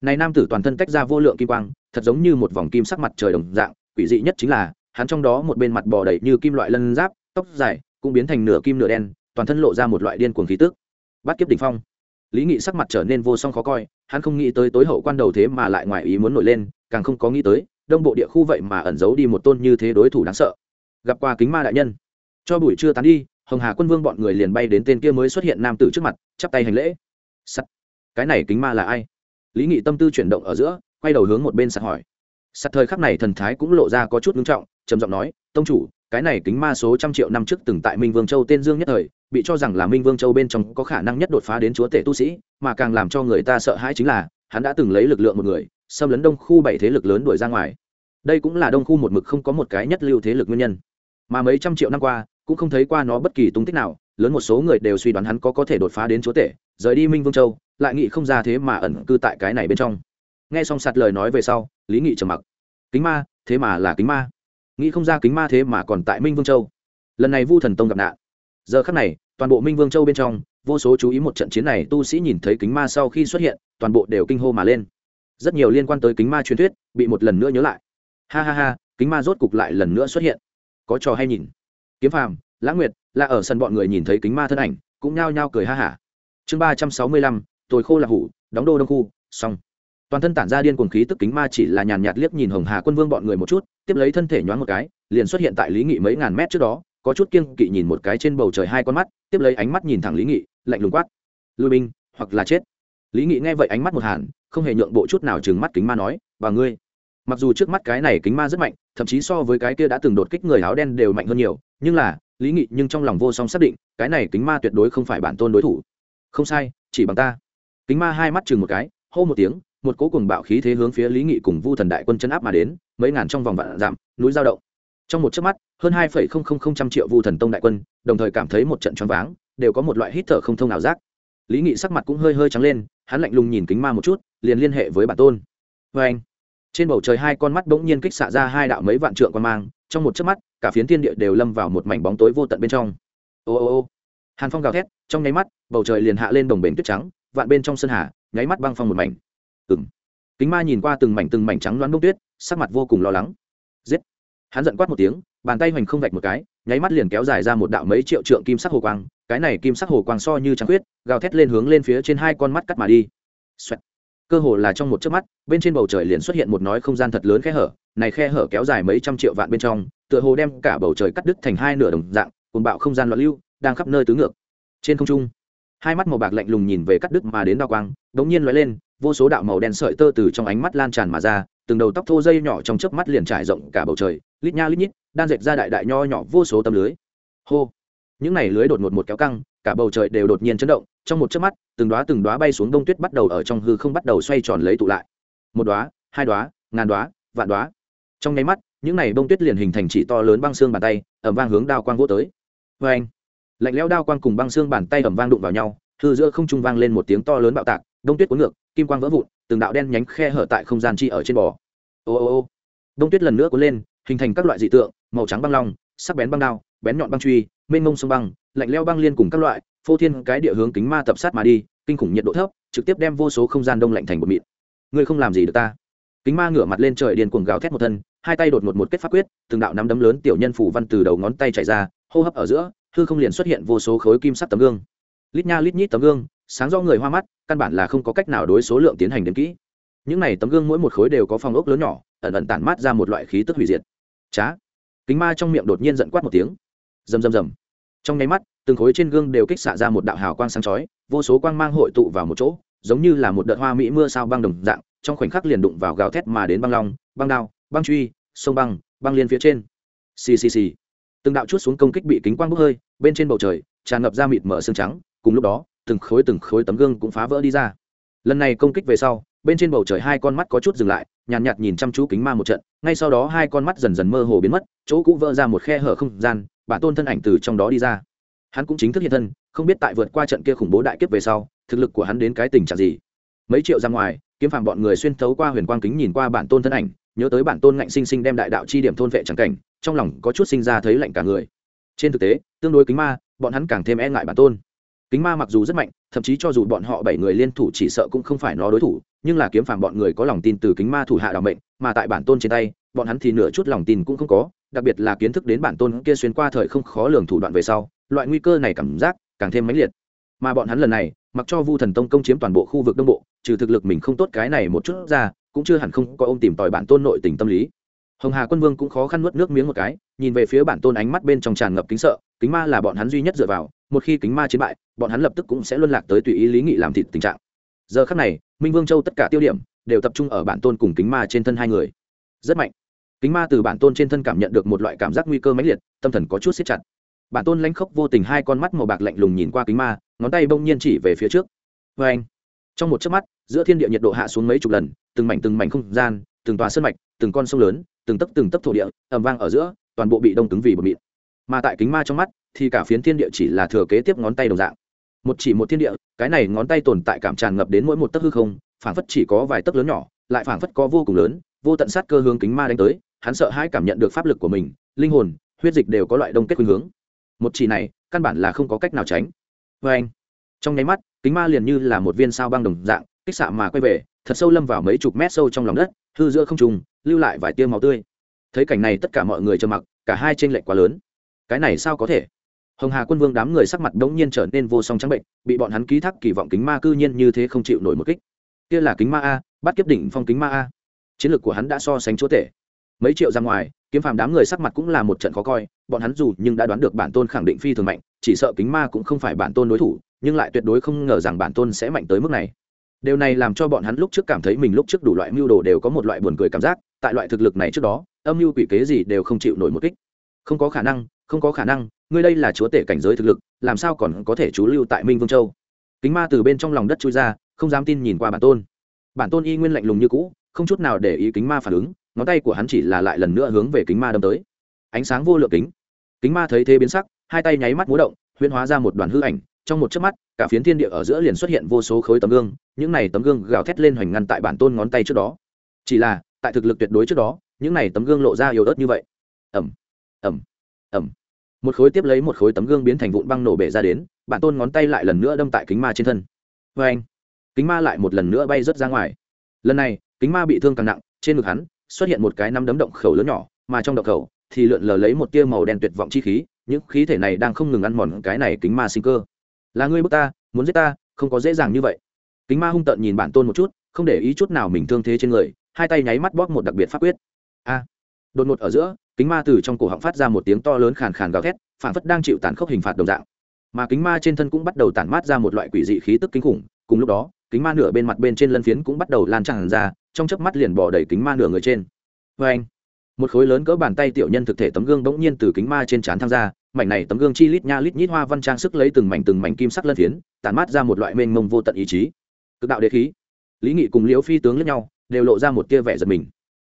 Speaker 1: Này nam tử toàn thân tách ra vô lượng kim quang, thật giống như một vòng kim sắc mặt trời đồng dạng, quỷ dị nhất chính là, hắn trong đó một bên mặt bò đầy như kim loại lân giáp, tóc dài cũng biến thành nửa kim nửa đen, toàn thân lộ ra một loại điên cuồng khí tức. Bắt kiếp đỉnh phong lý nghị sắc mặt trở nên vô song khó coi, hắn không nghĩ tới tối hậu quan đầu thế mà lại ngoài ý muốn nổi lên, càng không có nghĩ tới, đông bộ địa khu vậy mà ẩn giấu đi một tôn như thế đối thủ đáng sợ. Gặp qua kính ma đại nhân. Cho buổi trưa tán đi, hồng hà quân vương bọn người liền bay đến tên kia mới xuất hiện nam tử trước mặt, chắp tay hành lễ. Sắt. Cái này kính ma là ai? Lý nghị tâm tư chuyển động ở giữa, quay đầu hướng một bên sạt hỏi. Sạt thời khắc này thần thái cũng lộ ra có chút ngưng trọng, trầm giọng nói, tông chủ cái này kính ma số trăm triệu năm trước từng tại minh vương châu tên dương nhất thời, bị cho rằng là minh vương châu bên trong có khả năng nhất đột phá đến chúa tể tu sĩ, mà càng làm cho người ta sợ hãi chính là, hắn đã từng lấy lực lượng một người, xâm lấn đông khu bảy thế lực lớn đuổi ra ngoài. Đây cũng là đông khu một mực không có một cái nhất lưu thế lực nguyên nhân. Mà mấy trăm triệu năm qua, cũng không thấy qua nó bất kỳ tung tích nào, lớn một số người đều suy đoán hắn có có thể đột phá đến chúa tể, rời đi minh vương châu, lại nghĩ không ra thế mà ẩn cư tại cái này bên trong. Nghe xong sạt lời nói về sau, lý nghị trầm mặc. Kính ma, thế mà là kính ma nghĩ không ra kính ma thế mà còn tại minh vương châu. Lần này vu thần tông gặp nạn. Giờ khắc này, toàn bộ minh vương châu bên trong, vô số chú ý một trận chiến này tu sĩ nhìn thấy kính ma sau khi xuất hiện, toàn bộ đều kinh hô mà lên. Rất nhiều liên quan tới kính ma truyền thuyết, bị một lần nữa nhớ lại. Ha ha ha, kính ma rốt cục lại lần nữa xuất hiện. Có trò hay nhìn. Kiếm phàm lãng nguyệt, là ở sân bọn người nhìn thấy kính ma thân ảnh, cũng nhao nhao cười ha hả. Chương ba trăm sáu mươi lăm tôi khô là hủ, đóng đô đông khu, xong toàn thân tản ra điên cuồng khí tức kính ma chỉ là nhàn nhạt liếc nhìn hồng hà quân vương bọn người một chút, tiếp lấy thân thể nhoáng một cái, liền xuất hiện tại lý nghị mấy ngàn mét trước đó, có chút kiêng kỵ nhìn một cái trên bầu trời hai con mắt, tiếp lấy ánh mắt nhìn thẳng lý nghị, lạnh lùng quát. Lui binh hoặc là chết. Lý nghị nghe vậy ánh mắt một hàn, không hề nhượng bộ chút nào chừng mắt kính ma nói và ngươi. Mặc dù trước mắt cái này kính ma rất mạnh, thậm chí so với cái kia đã từng đột kích người áo đen đều mạnh hơn nhiều, nhưng là, lý nghị nhưng trong lòng vô song xác định, cái này kính ma tuyệt đối không phải bản tôn đối thủ. Không sai, chỉ bằng ta. Kính ma hai mắt chừng một cái, hô một tiếng một cỗ cùng bạo khí thế hướng phía lý nghị cùng vu thần đại quân chân áp mà đến, mấy ngàn trong vòng vạn giảm núi giao động. Trong một chớp mắt, hơn hai trăm triệu vu thần tông đại quân, đồng thời cảm thấy một trận choáng váng, đều có một loại hít thở không thông nào giác. Lý nghị sắc mặt cũng hơi hơi trắng lên, hắn lạnh lùng nhìn kính ma một chút, liền liên hệ với bản tôn. Vê anh, trên bầu trời hai con mắt bỗng nhiên kích xạ ra hai đạo mấy vạn trượng quan mang, trong một chớp mắt, cả phiến thiên địa đều lâm vào một mảnh bóng tối vô tận bên trong. Ô ô ô, hàn phong gào thét, trong nháy mắt, bầu trời liền hạ lên đồng bể tuyết trắng, vạn bên trong sân hà, nháy mắt băng phong một mảnh ừng kính ma nhìn qua từng mảnh từng mảnh trắng loáng bông tuyết, sắc mặt vô cùng lo lắng. Giết. Hắn giận quát một tiếng, bàn tay hoành không vạch một cái, nháy mắt liền kéo dài ra một đạo mấy triệu trượng kim sắc hồ quang, cái này kim sắc hồ quang so như trắng huyết gào thét lên hướng lên phía trên hai con mắt cắt mà đi. Xoẹt. cơ hồ là trong một chớp mắt, bên trên bầu trời liền xuất hiện một nói không gian thật lớn khe hở, này khe hở kéo dài mấy trăm triệu vạn bên trong, tựa hồ đem cả bầu trời cắt đứt thành hai nửa đồng dạng cuồn bạo không gian loạn lưu, đang khắp nơi tứ ngược. Trên không trung hai mắt màu bạc lạnh lùng nhìn về cắt đứt mà đến đao quang đống nhiên lóe lên, vô số đạo màu đen sợi tơ từ trong ánh mắt lan tràn mà ra, từng đầu tóc thô dây nhỏ trong chớp mắt liền trải rộng cả bầu trời, lít nha lít nhít, đan dệt ra đại đại nho nhỏ vô số tấm lưới. Hô! Những này lưới đột ngột một kéo căng, cả bầu trời đều đột nhiên chấn động, trong một chớp mắt, từng đóa từng đóa bay xuống đông tuyết bắt đầu ở trong hư không bắt đầu xoay tròn lấy tụ lại. Một đóa, hai đóa, ngàn đóa, vạn đóa. Trong nháy mắt, những này bông tuyết liền hình thành chỉ to lớn băng xương bàn tay ẩm vang hướng đao quang vô tới. Vê anh lạnh lẽo đao quang cùng băng xương bàn tay ẩm vang đụng vào nhau, hư giữa không trung vang lên một tiếng to lớn bạo tạc, đông tuyết cuốn ngược, kim quang vỡ vụn, từng đạo đen nhánh khe hở tại không gian chi ở trên bò. Ô ô ô. Đông tuyết lần nữa cuốn lên, hình thành các loại dị tượng, màu trắng băng long, sắc bén băng đao, bén nhọn băng truy, mênh mông sông băng, lạnh leo băng liên cùng các loại, phô thiên cái địa hướng kính ma tập sát mà đi, kinh khủng nhiệt độ thấp, trực tiếp đem vô số không gian đông lạnh thành bột mịn. Ngươi không làm gì được ta. Kính ma ngửa mặt lên trời điên cuồng gào thét một thân, hai tay đột ngột một kết pháp quyết, từng đạo nắm đấm lớn tiểu nhân phủ văn từ đầu ngón tay chảy ra, hô hấp ở giữa hư không liền xuất hiện vô số khối kim sắc tấm gương. Lít nha lít nhít tấm gương, sáng do người hoa mắt, căn bản là không có cách nào đối số lượng tiến hành đến kỹ. Những này tấm gương mỗi một khối đều có phòng ốc lớn nhỏ, ẩn ẩn tản mát ra một loại khí tức hủy diệt. Trá kính ma trong miệng đột nhiên giận quát một tiếng. Rầm rầm rầm. Trong nháy mắt, từng khối trên gương đều kích xạ ra một đạo hào quang sáng chói, vô số quang mang hội tụ vào một chỗ, giống như là một đợt hoa mỹ mưa sao băng đồng dạng, trong khoảnh khắc liền đụng vào gào thét mà đến băng long, băng đao, băng truy, sông băng băng liên phía trên. Xì xì xì từng đạo chút xuống công kích bị kính quang bốc hơi bên trên bầu trời tràn ngập ra mịt mở xương trắng cùng lúc đó từng khối từng khối tấm gương cũng phá vỡ đi ra. Lần này công kích về sau bên trên bầu trời hai con mắt có chút dừng lại nhàn nhạt, nhạt nhìn chăm chú kính ma một trận ngay sau đó hai con mắt dần dần mơ hồ biến mất chỗ cũ vỡ ra một khe hở không gian bản tôn thân ảnh từ trong đó đi ra. Hắn cũng chính thức hiện thân không biết tại vượt qua trận kia khủng bố đại kiếp về sau thực lực của hắn đến cái tình trạng gì. Mấy triệu ra ngoài kiếm phàm bọn người xuyên thấu qua huyền quang kính nhìn qua bản tôn thân ảnh nhớ tới bản tôn ngạnh sinh sinh đem đại đạo chi điểm thôn vệ chẳng cảnh, trong lòng có chút sinh ra thấy lạnh cả người. Trên thực tế, tương đối kính ma, bọn hắn càng thêm e ngại bản tôn. Kính ma mặc dù rất mạnh, thậm chí cho dù bọn họ bảy người liên thủ chỉ sợ cũng không phải nó đối thủ, nhưng là kiếm phàm bọn người có lòng tin từ kính ma thủ hạ đ o mệnh, mà tại bản tôn trên tay, bọn hắn thì nửa chút lòng tin cũng không có, đặc biệt là kiến thức đến bản tôn kia xuyên qua thời không khó lường thủ đoạn về sau, loại nguy cơ này cảm giác càng thêm mãnh liệt. Mà bọn hắn lần này, mặc cho vu thần tông công chiếm toàn bộ khu vực đông bộ, trừ thực lực mình không tốt cái này một chút ra cũng chưa hẳn không có ông tìm tòi bản tôn nội tình tâm lý. Hồng hà quân vương cũng khó khăn nuốt nước miếng một cái, nhìn về phía bản tôn ánh mắt bên trong tràn ngập kính sợ, kính ma là bọn hắn duy nhất dựa vào, một khi kính ma chiến bại, bọn hắn lập tức cũng sẽ luân lạc tới tùy ý lý nghị làm thịt tình trạng. Giờ khắc này, minh vương châu tất cả tiêu điểm đều tập trung ở bản tôn cùng kính ma trên thân hai người. Rất mạnh. Kính ma từ bản tôn trên thân cảm nhận được một loại cảm giác nguy cơ mãnh liệt, tâm thần có chút siết chặt. Bản tôn lãnh khốc vô tình hai con mắt màu bạc lạnh lùng nhìn qua kính ma, ngón tay bỗng nhiên chỉ về phía trước. Vê anh trong một chớp mắt, giữa thiên địa nhiệt độ hạ xuống mấy chục lần, từng mảnh từng mảnh không gian, từng tòa sơn mạch, từng con sông lớn, từng tấc từng tấc thổ địa ầm vang ở giữa, toàn bộ bị đông cứng vì bờ mịn. Mà tại kính ma trong mắt, thì cả phiến thiên địa chỉ là thừa kế tiếp ngón tay đồng dạng. Một chỉ một thiên địa, cái này ngón tay tồn tại cảm tràn ngập đến mỗi một tấc hư không, phảng phất chỉ có vài tấc lớn nhỏ, lại phảng phất có vô cùng lớn, vô tận sát cơ hướng kính ma đánh tới, hắn sợ hãi cảm nhận được pháp lực của mình, linh hồn, huyết dịch đều có loại đông kết khuynh hướng. Một chỉ này, căn bản là không có cách nào tránh. Vê anh trong nháy mắt kính ma liền như là một viên sao băng đồng dạng, kích xạ mà quay về, thật sâu lâm vào mấy chục mét sâu trong lòng đất, hư giữa không trùng lưu lại vài tiêu máu tươi. Thấy cảnh này tất cả mọi người trầm mặc, cả hai trên lệch quá lớn. Cái này sao có thể? Hồng hà quân vương đám người sắc mặt đống nhiên trở nên vô song trắng bệnh, bị bọn hắn ký thác kỳ vọng kính ma cư nhiên như thế không chịu nổi một kích. Kia là kính ma a, bắt kiếp đỉnh phong kính ma a. Chiến lược của hắn đã so sánh chúa tể. Mấy triệu ra ngoài, kiếm phàm đám người sắc mặt cũng là một trận khó coi, bọn hắn dù nhưng đã đoán được bản tôn khẳng định phi thường mạnh chỉ sợ kính ma cũng không phải bản tôn đối thủ, nhưng lại tuyệt đối không ngờ rằng bản tôn sẽ mạnh tới mức này. Điều này làm cho bọn hắn lúc trước cảm thấy mình lúc trước đủ loại mưu đồ đều có một loại buồn cười cảm giác, tại loại thực lực này trước đó, âm mưu quỷ kế gì đều không chịu nổi một kích. Không có khả năng, không có khả năng, ngươi đây là chúa tể cảnh giới thực lực, làm sao còn có thể chú lưu tại minh vương châu? Kính ma từ bên trong lòng đất chui ra, không dám tin nhìn qua bản tôn. Bản tôn y nguyên lạnh lùng như cũ, không chút nào để ý kính ma phản ứng, ngón tay của hắn chỉ là lại lần nữa hướng về kính ma đâm tới. Ánh sáng vô lượng kính. Kính ma thấy thế biến sắc hai tay nháy mắt múa động, huyễn hóa ra một đoàn hư ảnh, trong một chớp mắt, cả phiến thiên địa ở giữa liền xuất hiện vô số khối tấm gương, những này tấm gương gào thét lên hoành ngăn tại bản tôn ngón tay trước đó. Chỉ là, tại thực lực tuyệt đối trước đó, những này tấm gương lộ ra yếu ớt như vậy. Ẩm ẩm ẩm một khối tiếp lấy một khối tấm gương biến thành vụn băng nổ bể ra đến, bản tôn ngón tay lại lần nữa đâm tại kính ma trên thân. Vê anh kính ma lại một lần nữa bay rớt ra ngoài. Lần này, kính ma bị thương càng nặng, trên ngực hắn xuất hiện một cái nắm đấm động khẩu lớn nhỏ, mà trong động khẩu thì lượn lờ lấy một tia màu đen tuyệt vọng chi khí những khí thể này đang không ngừng ăn mòn cái này kính ma sinh cơ. Là ngươi bước ta, muốn giết ta, không có dễ dàng như vậy. Kính ma hung tợn nhìn bản tôn một chút, không để ý chút nào mình thương thế trên người, hai tay nháy mắt bóp một đặc biệt pháp quyết. A. Đột ngột ở giữa, kính ma từ trong cổ họng phát ra một tiếng to lớn khàn khàn gào thét phản phất đang chịu tàn khốc hình phạt đồng dạng. Mà kính ma trên thân cũng bắt đầu tản mát ra một loại quỷ dị khí tức kinh khủng, cùng lúc đó, kính ma nửa bên mặt bên trên lân phiến cũng bắt đầu lan tràn ra, trong chớp mắt liền bỏ đầy kính ma nửa người trên. Vê anh một khối lớn cỡ bàn tay tiểu nhân thực thể tấm gương bỗng nhiên từ kính ma trên trán tham gia mảnh này tấm gương chi lít nha lít nhít hoa văn trang sức lấy từng mảnh từng mảnh kim sắc lân phiến, tản mát ra một loại mênh mông vô tận ý chí. Cực đạo đế khí. Lý nghị cùng liễu phi tướng lẫn nhau đều lộ ra một tia vẻ giật mình.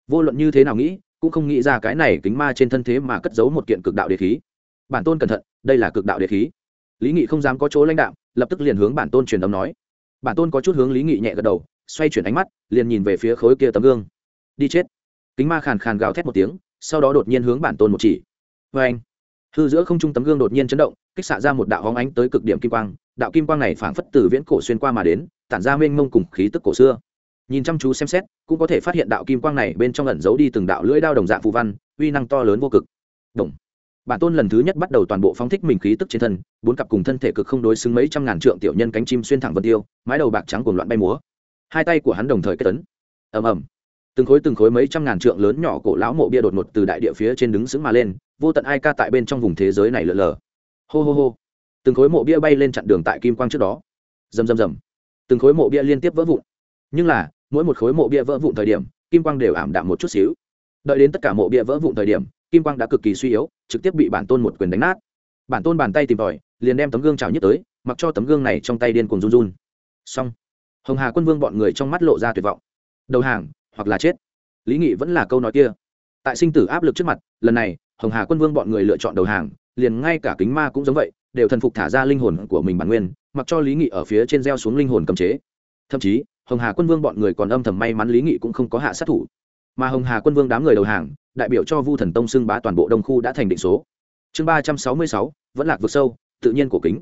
Speaker 1: Vô luận như thế nào nghĩ, cũng không nghĩ ra cái này kính ma trên thân thế mà cất giấu một kiện cực đạo đế khí. Bản tôn cẩn thận, đây là cực đạo đế khí. Lý nghị không dám có chỗ lãnh đạo lập tức liền hướng bản tôn truyền âm nói. Bản tôn có chút hướng lý nghị nhẹ gật đầu, xoay chuyển ánh mắt, liền nhìn về phía khối kia tấm gương. Đi chết kính ma khàn khàn gào thét một tiếng, sau đó đột nhiên hướng bản tôn một chỉ. Vê anh, hư giữa không trung tấm gương đột nhiên chấn động, kích xạ ra một đạo hóng ánh tới cực điểm kim quang, đạo kim quang này phảng phất từ viễn cổ xuyên qua mà đến, tản ra mênh mông cùng khí tức cổ xưa. Nhìn chăm chú xem xét, cũng có thể phát hiện đạo kim quang này bên trong ẩn giấu đi từng đạo lưỡi đao đồng dạng phù văn, uy năng to lớn vô cực. Đồng bản tôn lần thứ nhất bắt đầu toàn bộ phóng thích mình khí tức trên thân, bốn cặp cùng thân thể cực không đối xứng mấy trăm ngàn trượng tiểu nhân cánh chim xuyên thẳng vân tiêu, mái đầu bạc trắng cuồng loạn bay múa. Hai tay của hắn đồng thời kết tấn ầm ầm từng khối từng khối mấy trăm ngàn trượng lớn nhỏ cổ lão mộ bia đột ngột từ đại địa phía trên đứng sững mà lên, vô tận ai ca tại bên trong vùng thế giới này lờ lờ. Hô hô hô. Từng khối mộ bia bay lên chặn đường tại kim quang trước đó. Rầm rầm rầm. Từng khối mộ bia liên tiếp vỡ vụn. Nhưng là, mỗi một khối mộ bia vỡ vụn thời điểm, kim quang đều ảm đạm một chút xíu. Đợi đến tất cả mộ bia vỡ vụn thời điểm, kim quang đã cực kỳ suy yếu, trực tiếp bị bản tôn một quyền đánh nát. Bản tôn bàn tay tìm tòi, liền đem tấm gương trào nhất tới, mặc cho tấm gương này trong tay điên cuồng run run. Xong. Hồng hà quân vương bọn người trong mắt lộ ra tuyệt vọng. Đầu hàng hoặc là chết. Lý nghị vẫn là câu nói kia. Tại sinh tử áp lực trước mặt, lần này, hồng hà quân vương bọn người lựa chọn đầu hàng, liền ngay cả kính ma cũng giống vậy, đều thần phục thả ra linh hồn của mình bản nguyên, mặc cho lý nghị ở phía trên gieo xuống linh hồn cầm chế. Thậm chí, hồng hà quân vương bọn người còn âm thầm may mắn lý nghị cũng không có hạ sát thủ. Mà hồng hà quân vương đám người đầu hàng, đại biểu cho vu thần tông xưng bá toàn bộ đông khu đã thành định số. Chương ba trăm sáu mươi sáu, vẫn lạc vực sâu, tự nhiên của kính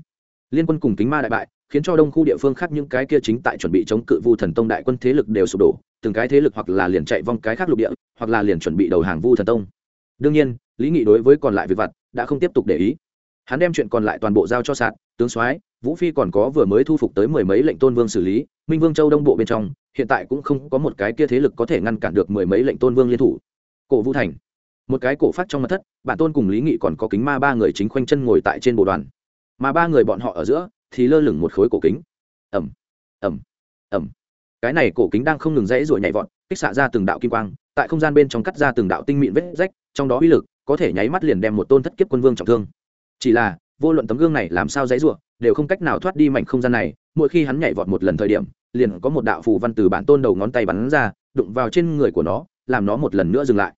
Speaker 1: liên quân cùng kính ma đại bại, khiến cho đông khu địa phương khác những cái kia chính tại chuẩn bị chống cự vu thần tông đại quân thế lực đều sụp đổ, từng cái thế lực hoặc là liền chạy vong cái khác lục địa, hoặc là liền chuẩn bị đầu hàng vu thần tông. Đương nhiên, lý nghị đối với còn lại việc vặt đã không tiếp tục để ý. Hắn đem chuyện còn lại toàn bộ giao cho sạt, tướng soái, vũ phi còn có vừa mới thu phục tới mười mấy lệnh tôn vương xử lý, minh vương châu đông bộ bên trong, hiện tại cũng không có một cái kia thế lực có thể ngăn cản được mười mấy lệnh tôn vương liên thủ. Cổ vũ thành. Một cái cổ phát trong mặt thất, bản tôn cùng lý nghị còn có kính ma ba người chính khoanh chân ngồi tại trên bộ đoàn mà ba người bọn họ ở giữa thì lơ lửng một khối cổ kính. Ẩm ẩm ẩm cái này cổ kính đang không ngừng rẽ ruổi nhảy vọt, kích xạ ra từng đạo kim quang, tại không gian bên trong cắt ra từng đạo tinh mịn vết rách, trong đó uy lực có thể nháy mắt liền đem một tôn thất kiếp quân vương trọng thương. Chỉ là, vô luận tấm gương này làm sao dãy ruộng đều không cách nào thoát đi mảnh không gian này, mỗi khi hắn nhảy vọt một lần thời điểm, liền có một đạo phù văn từ bản tôn đầu ngón tay bắn ra, đụng vào trên người của nó, làm nó một lần nữa dừng lại.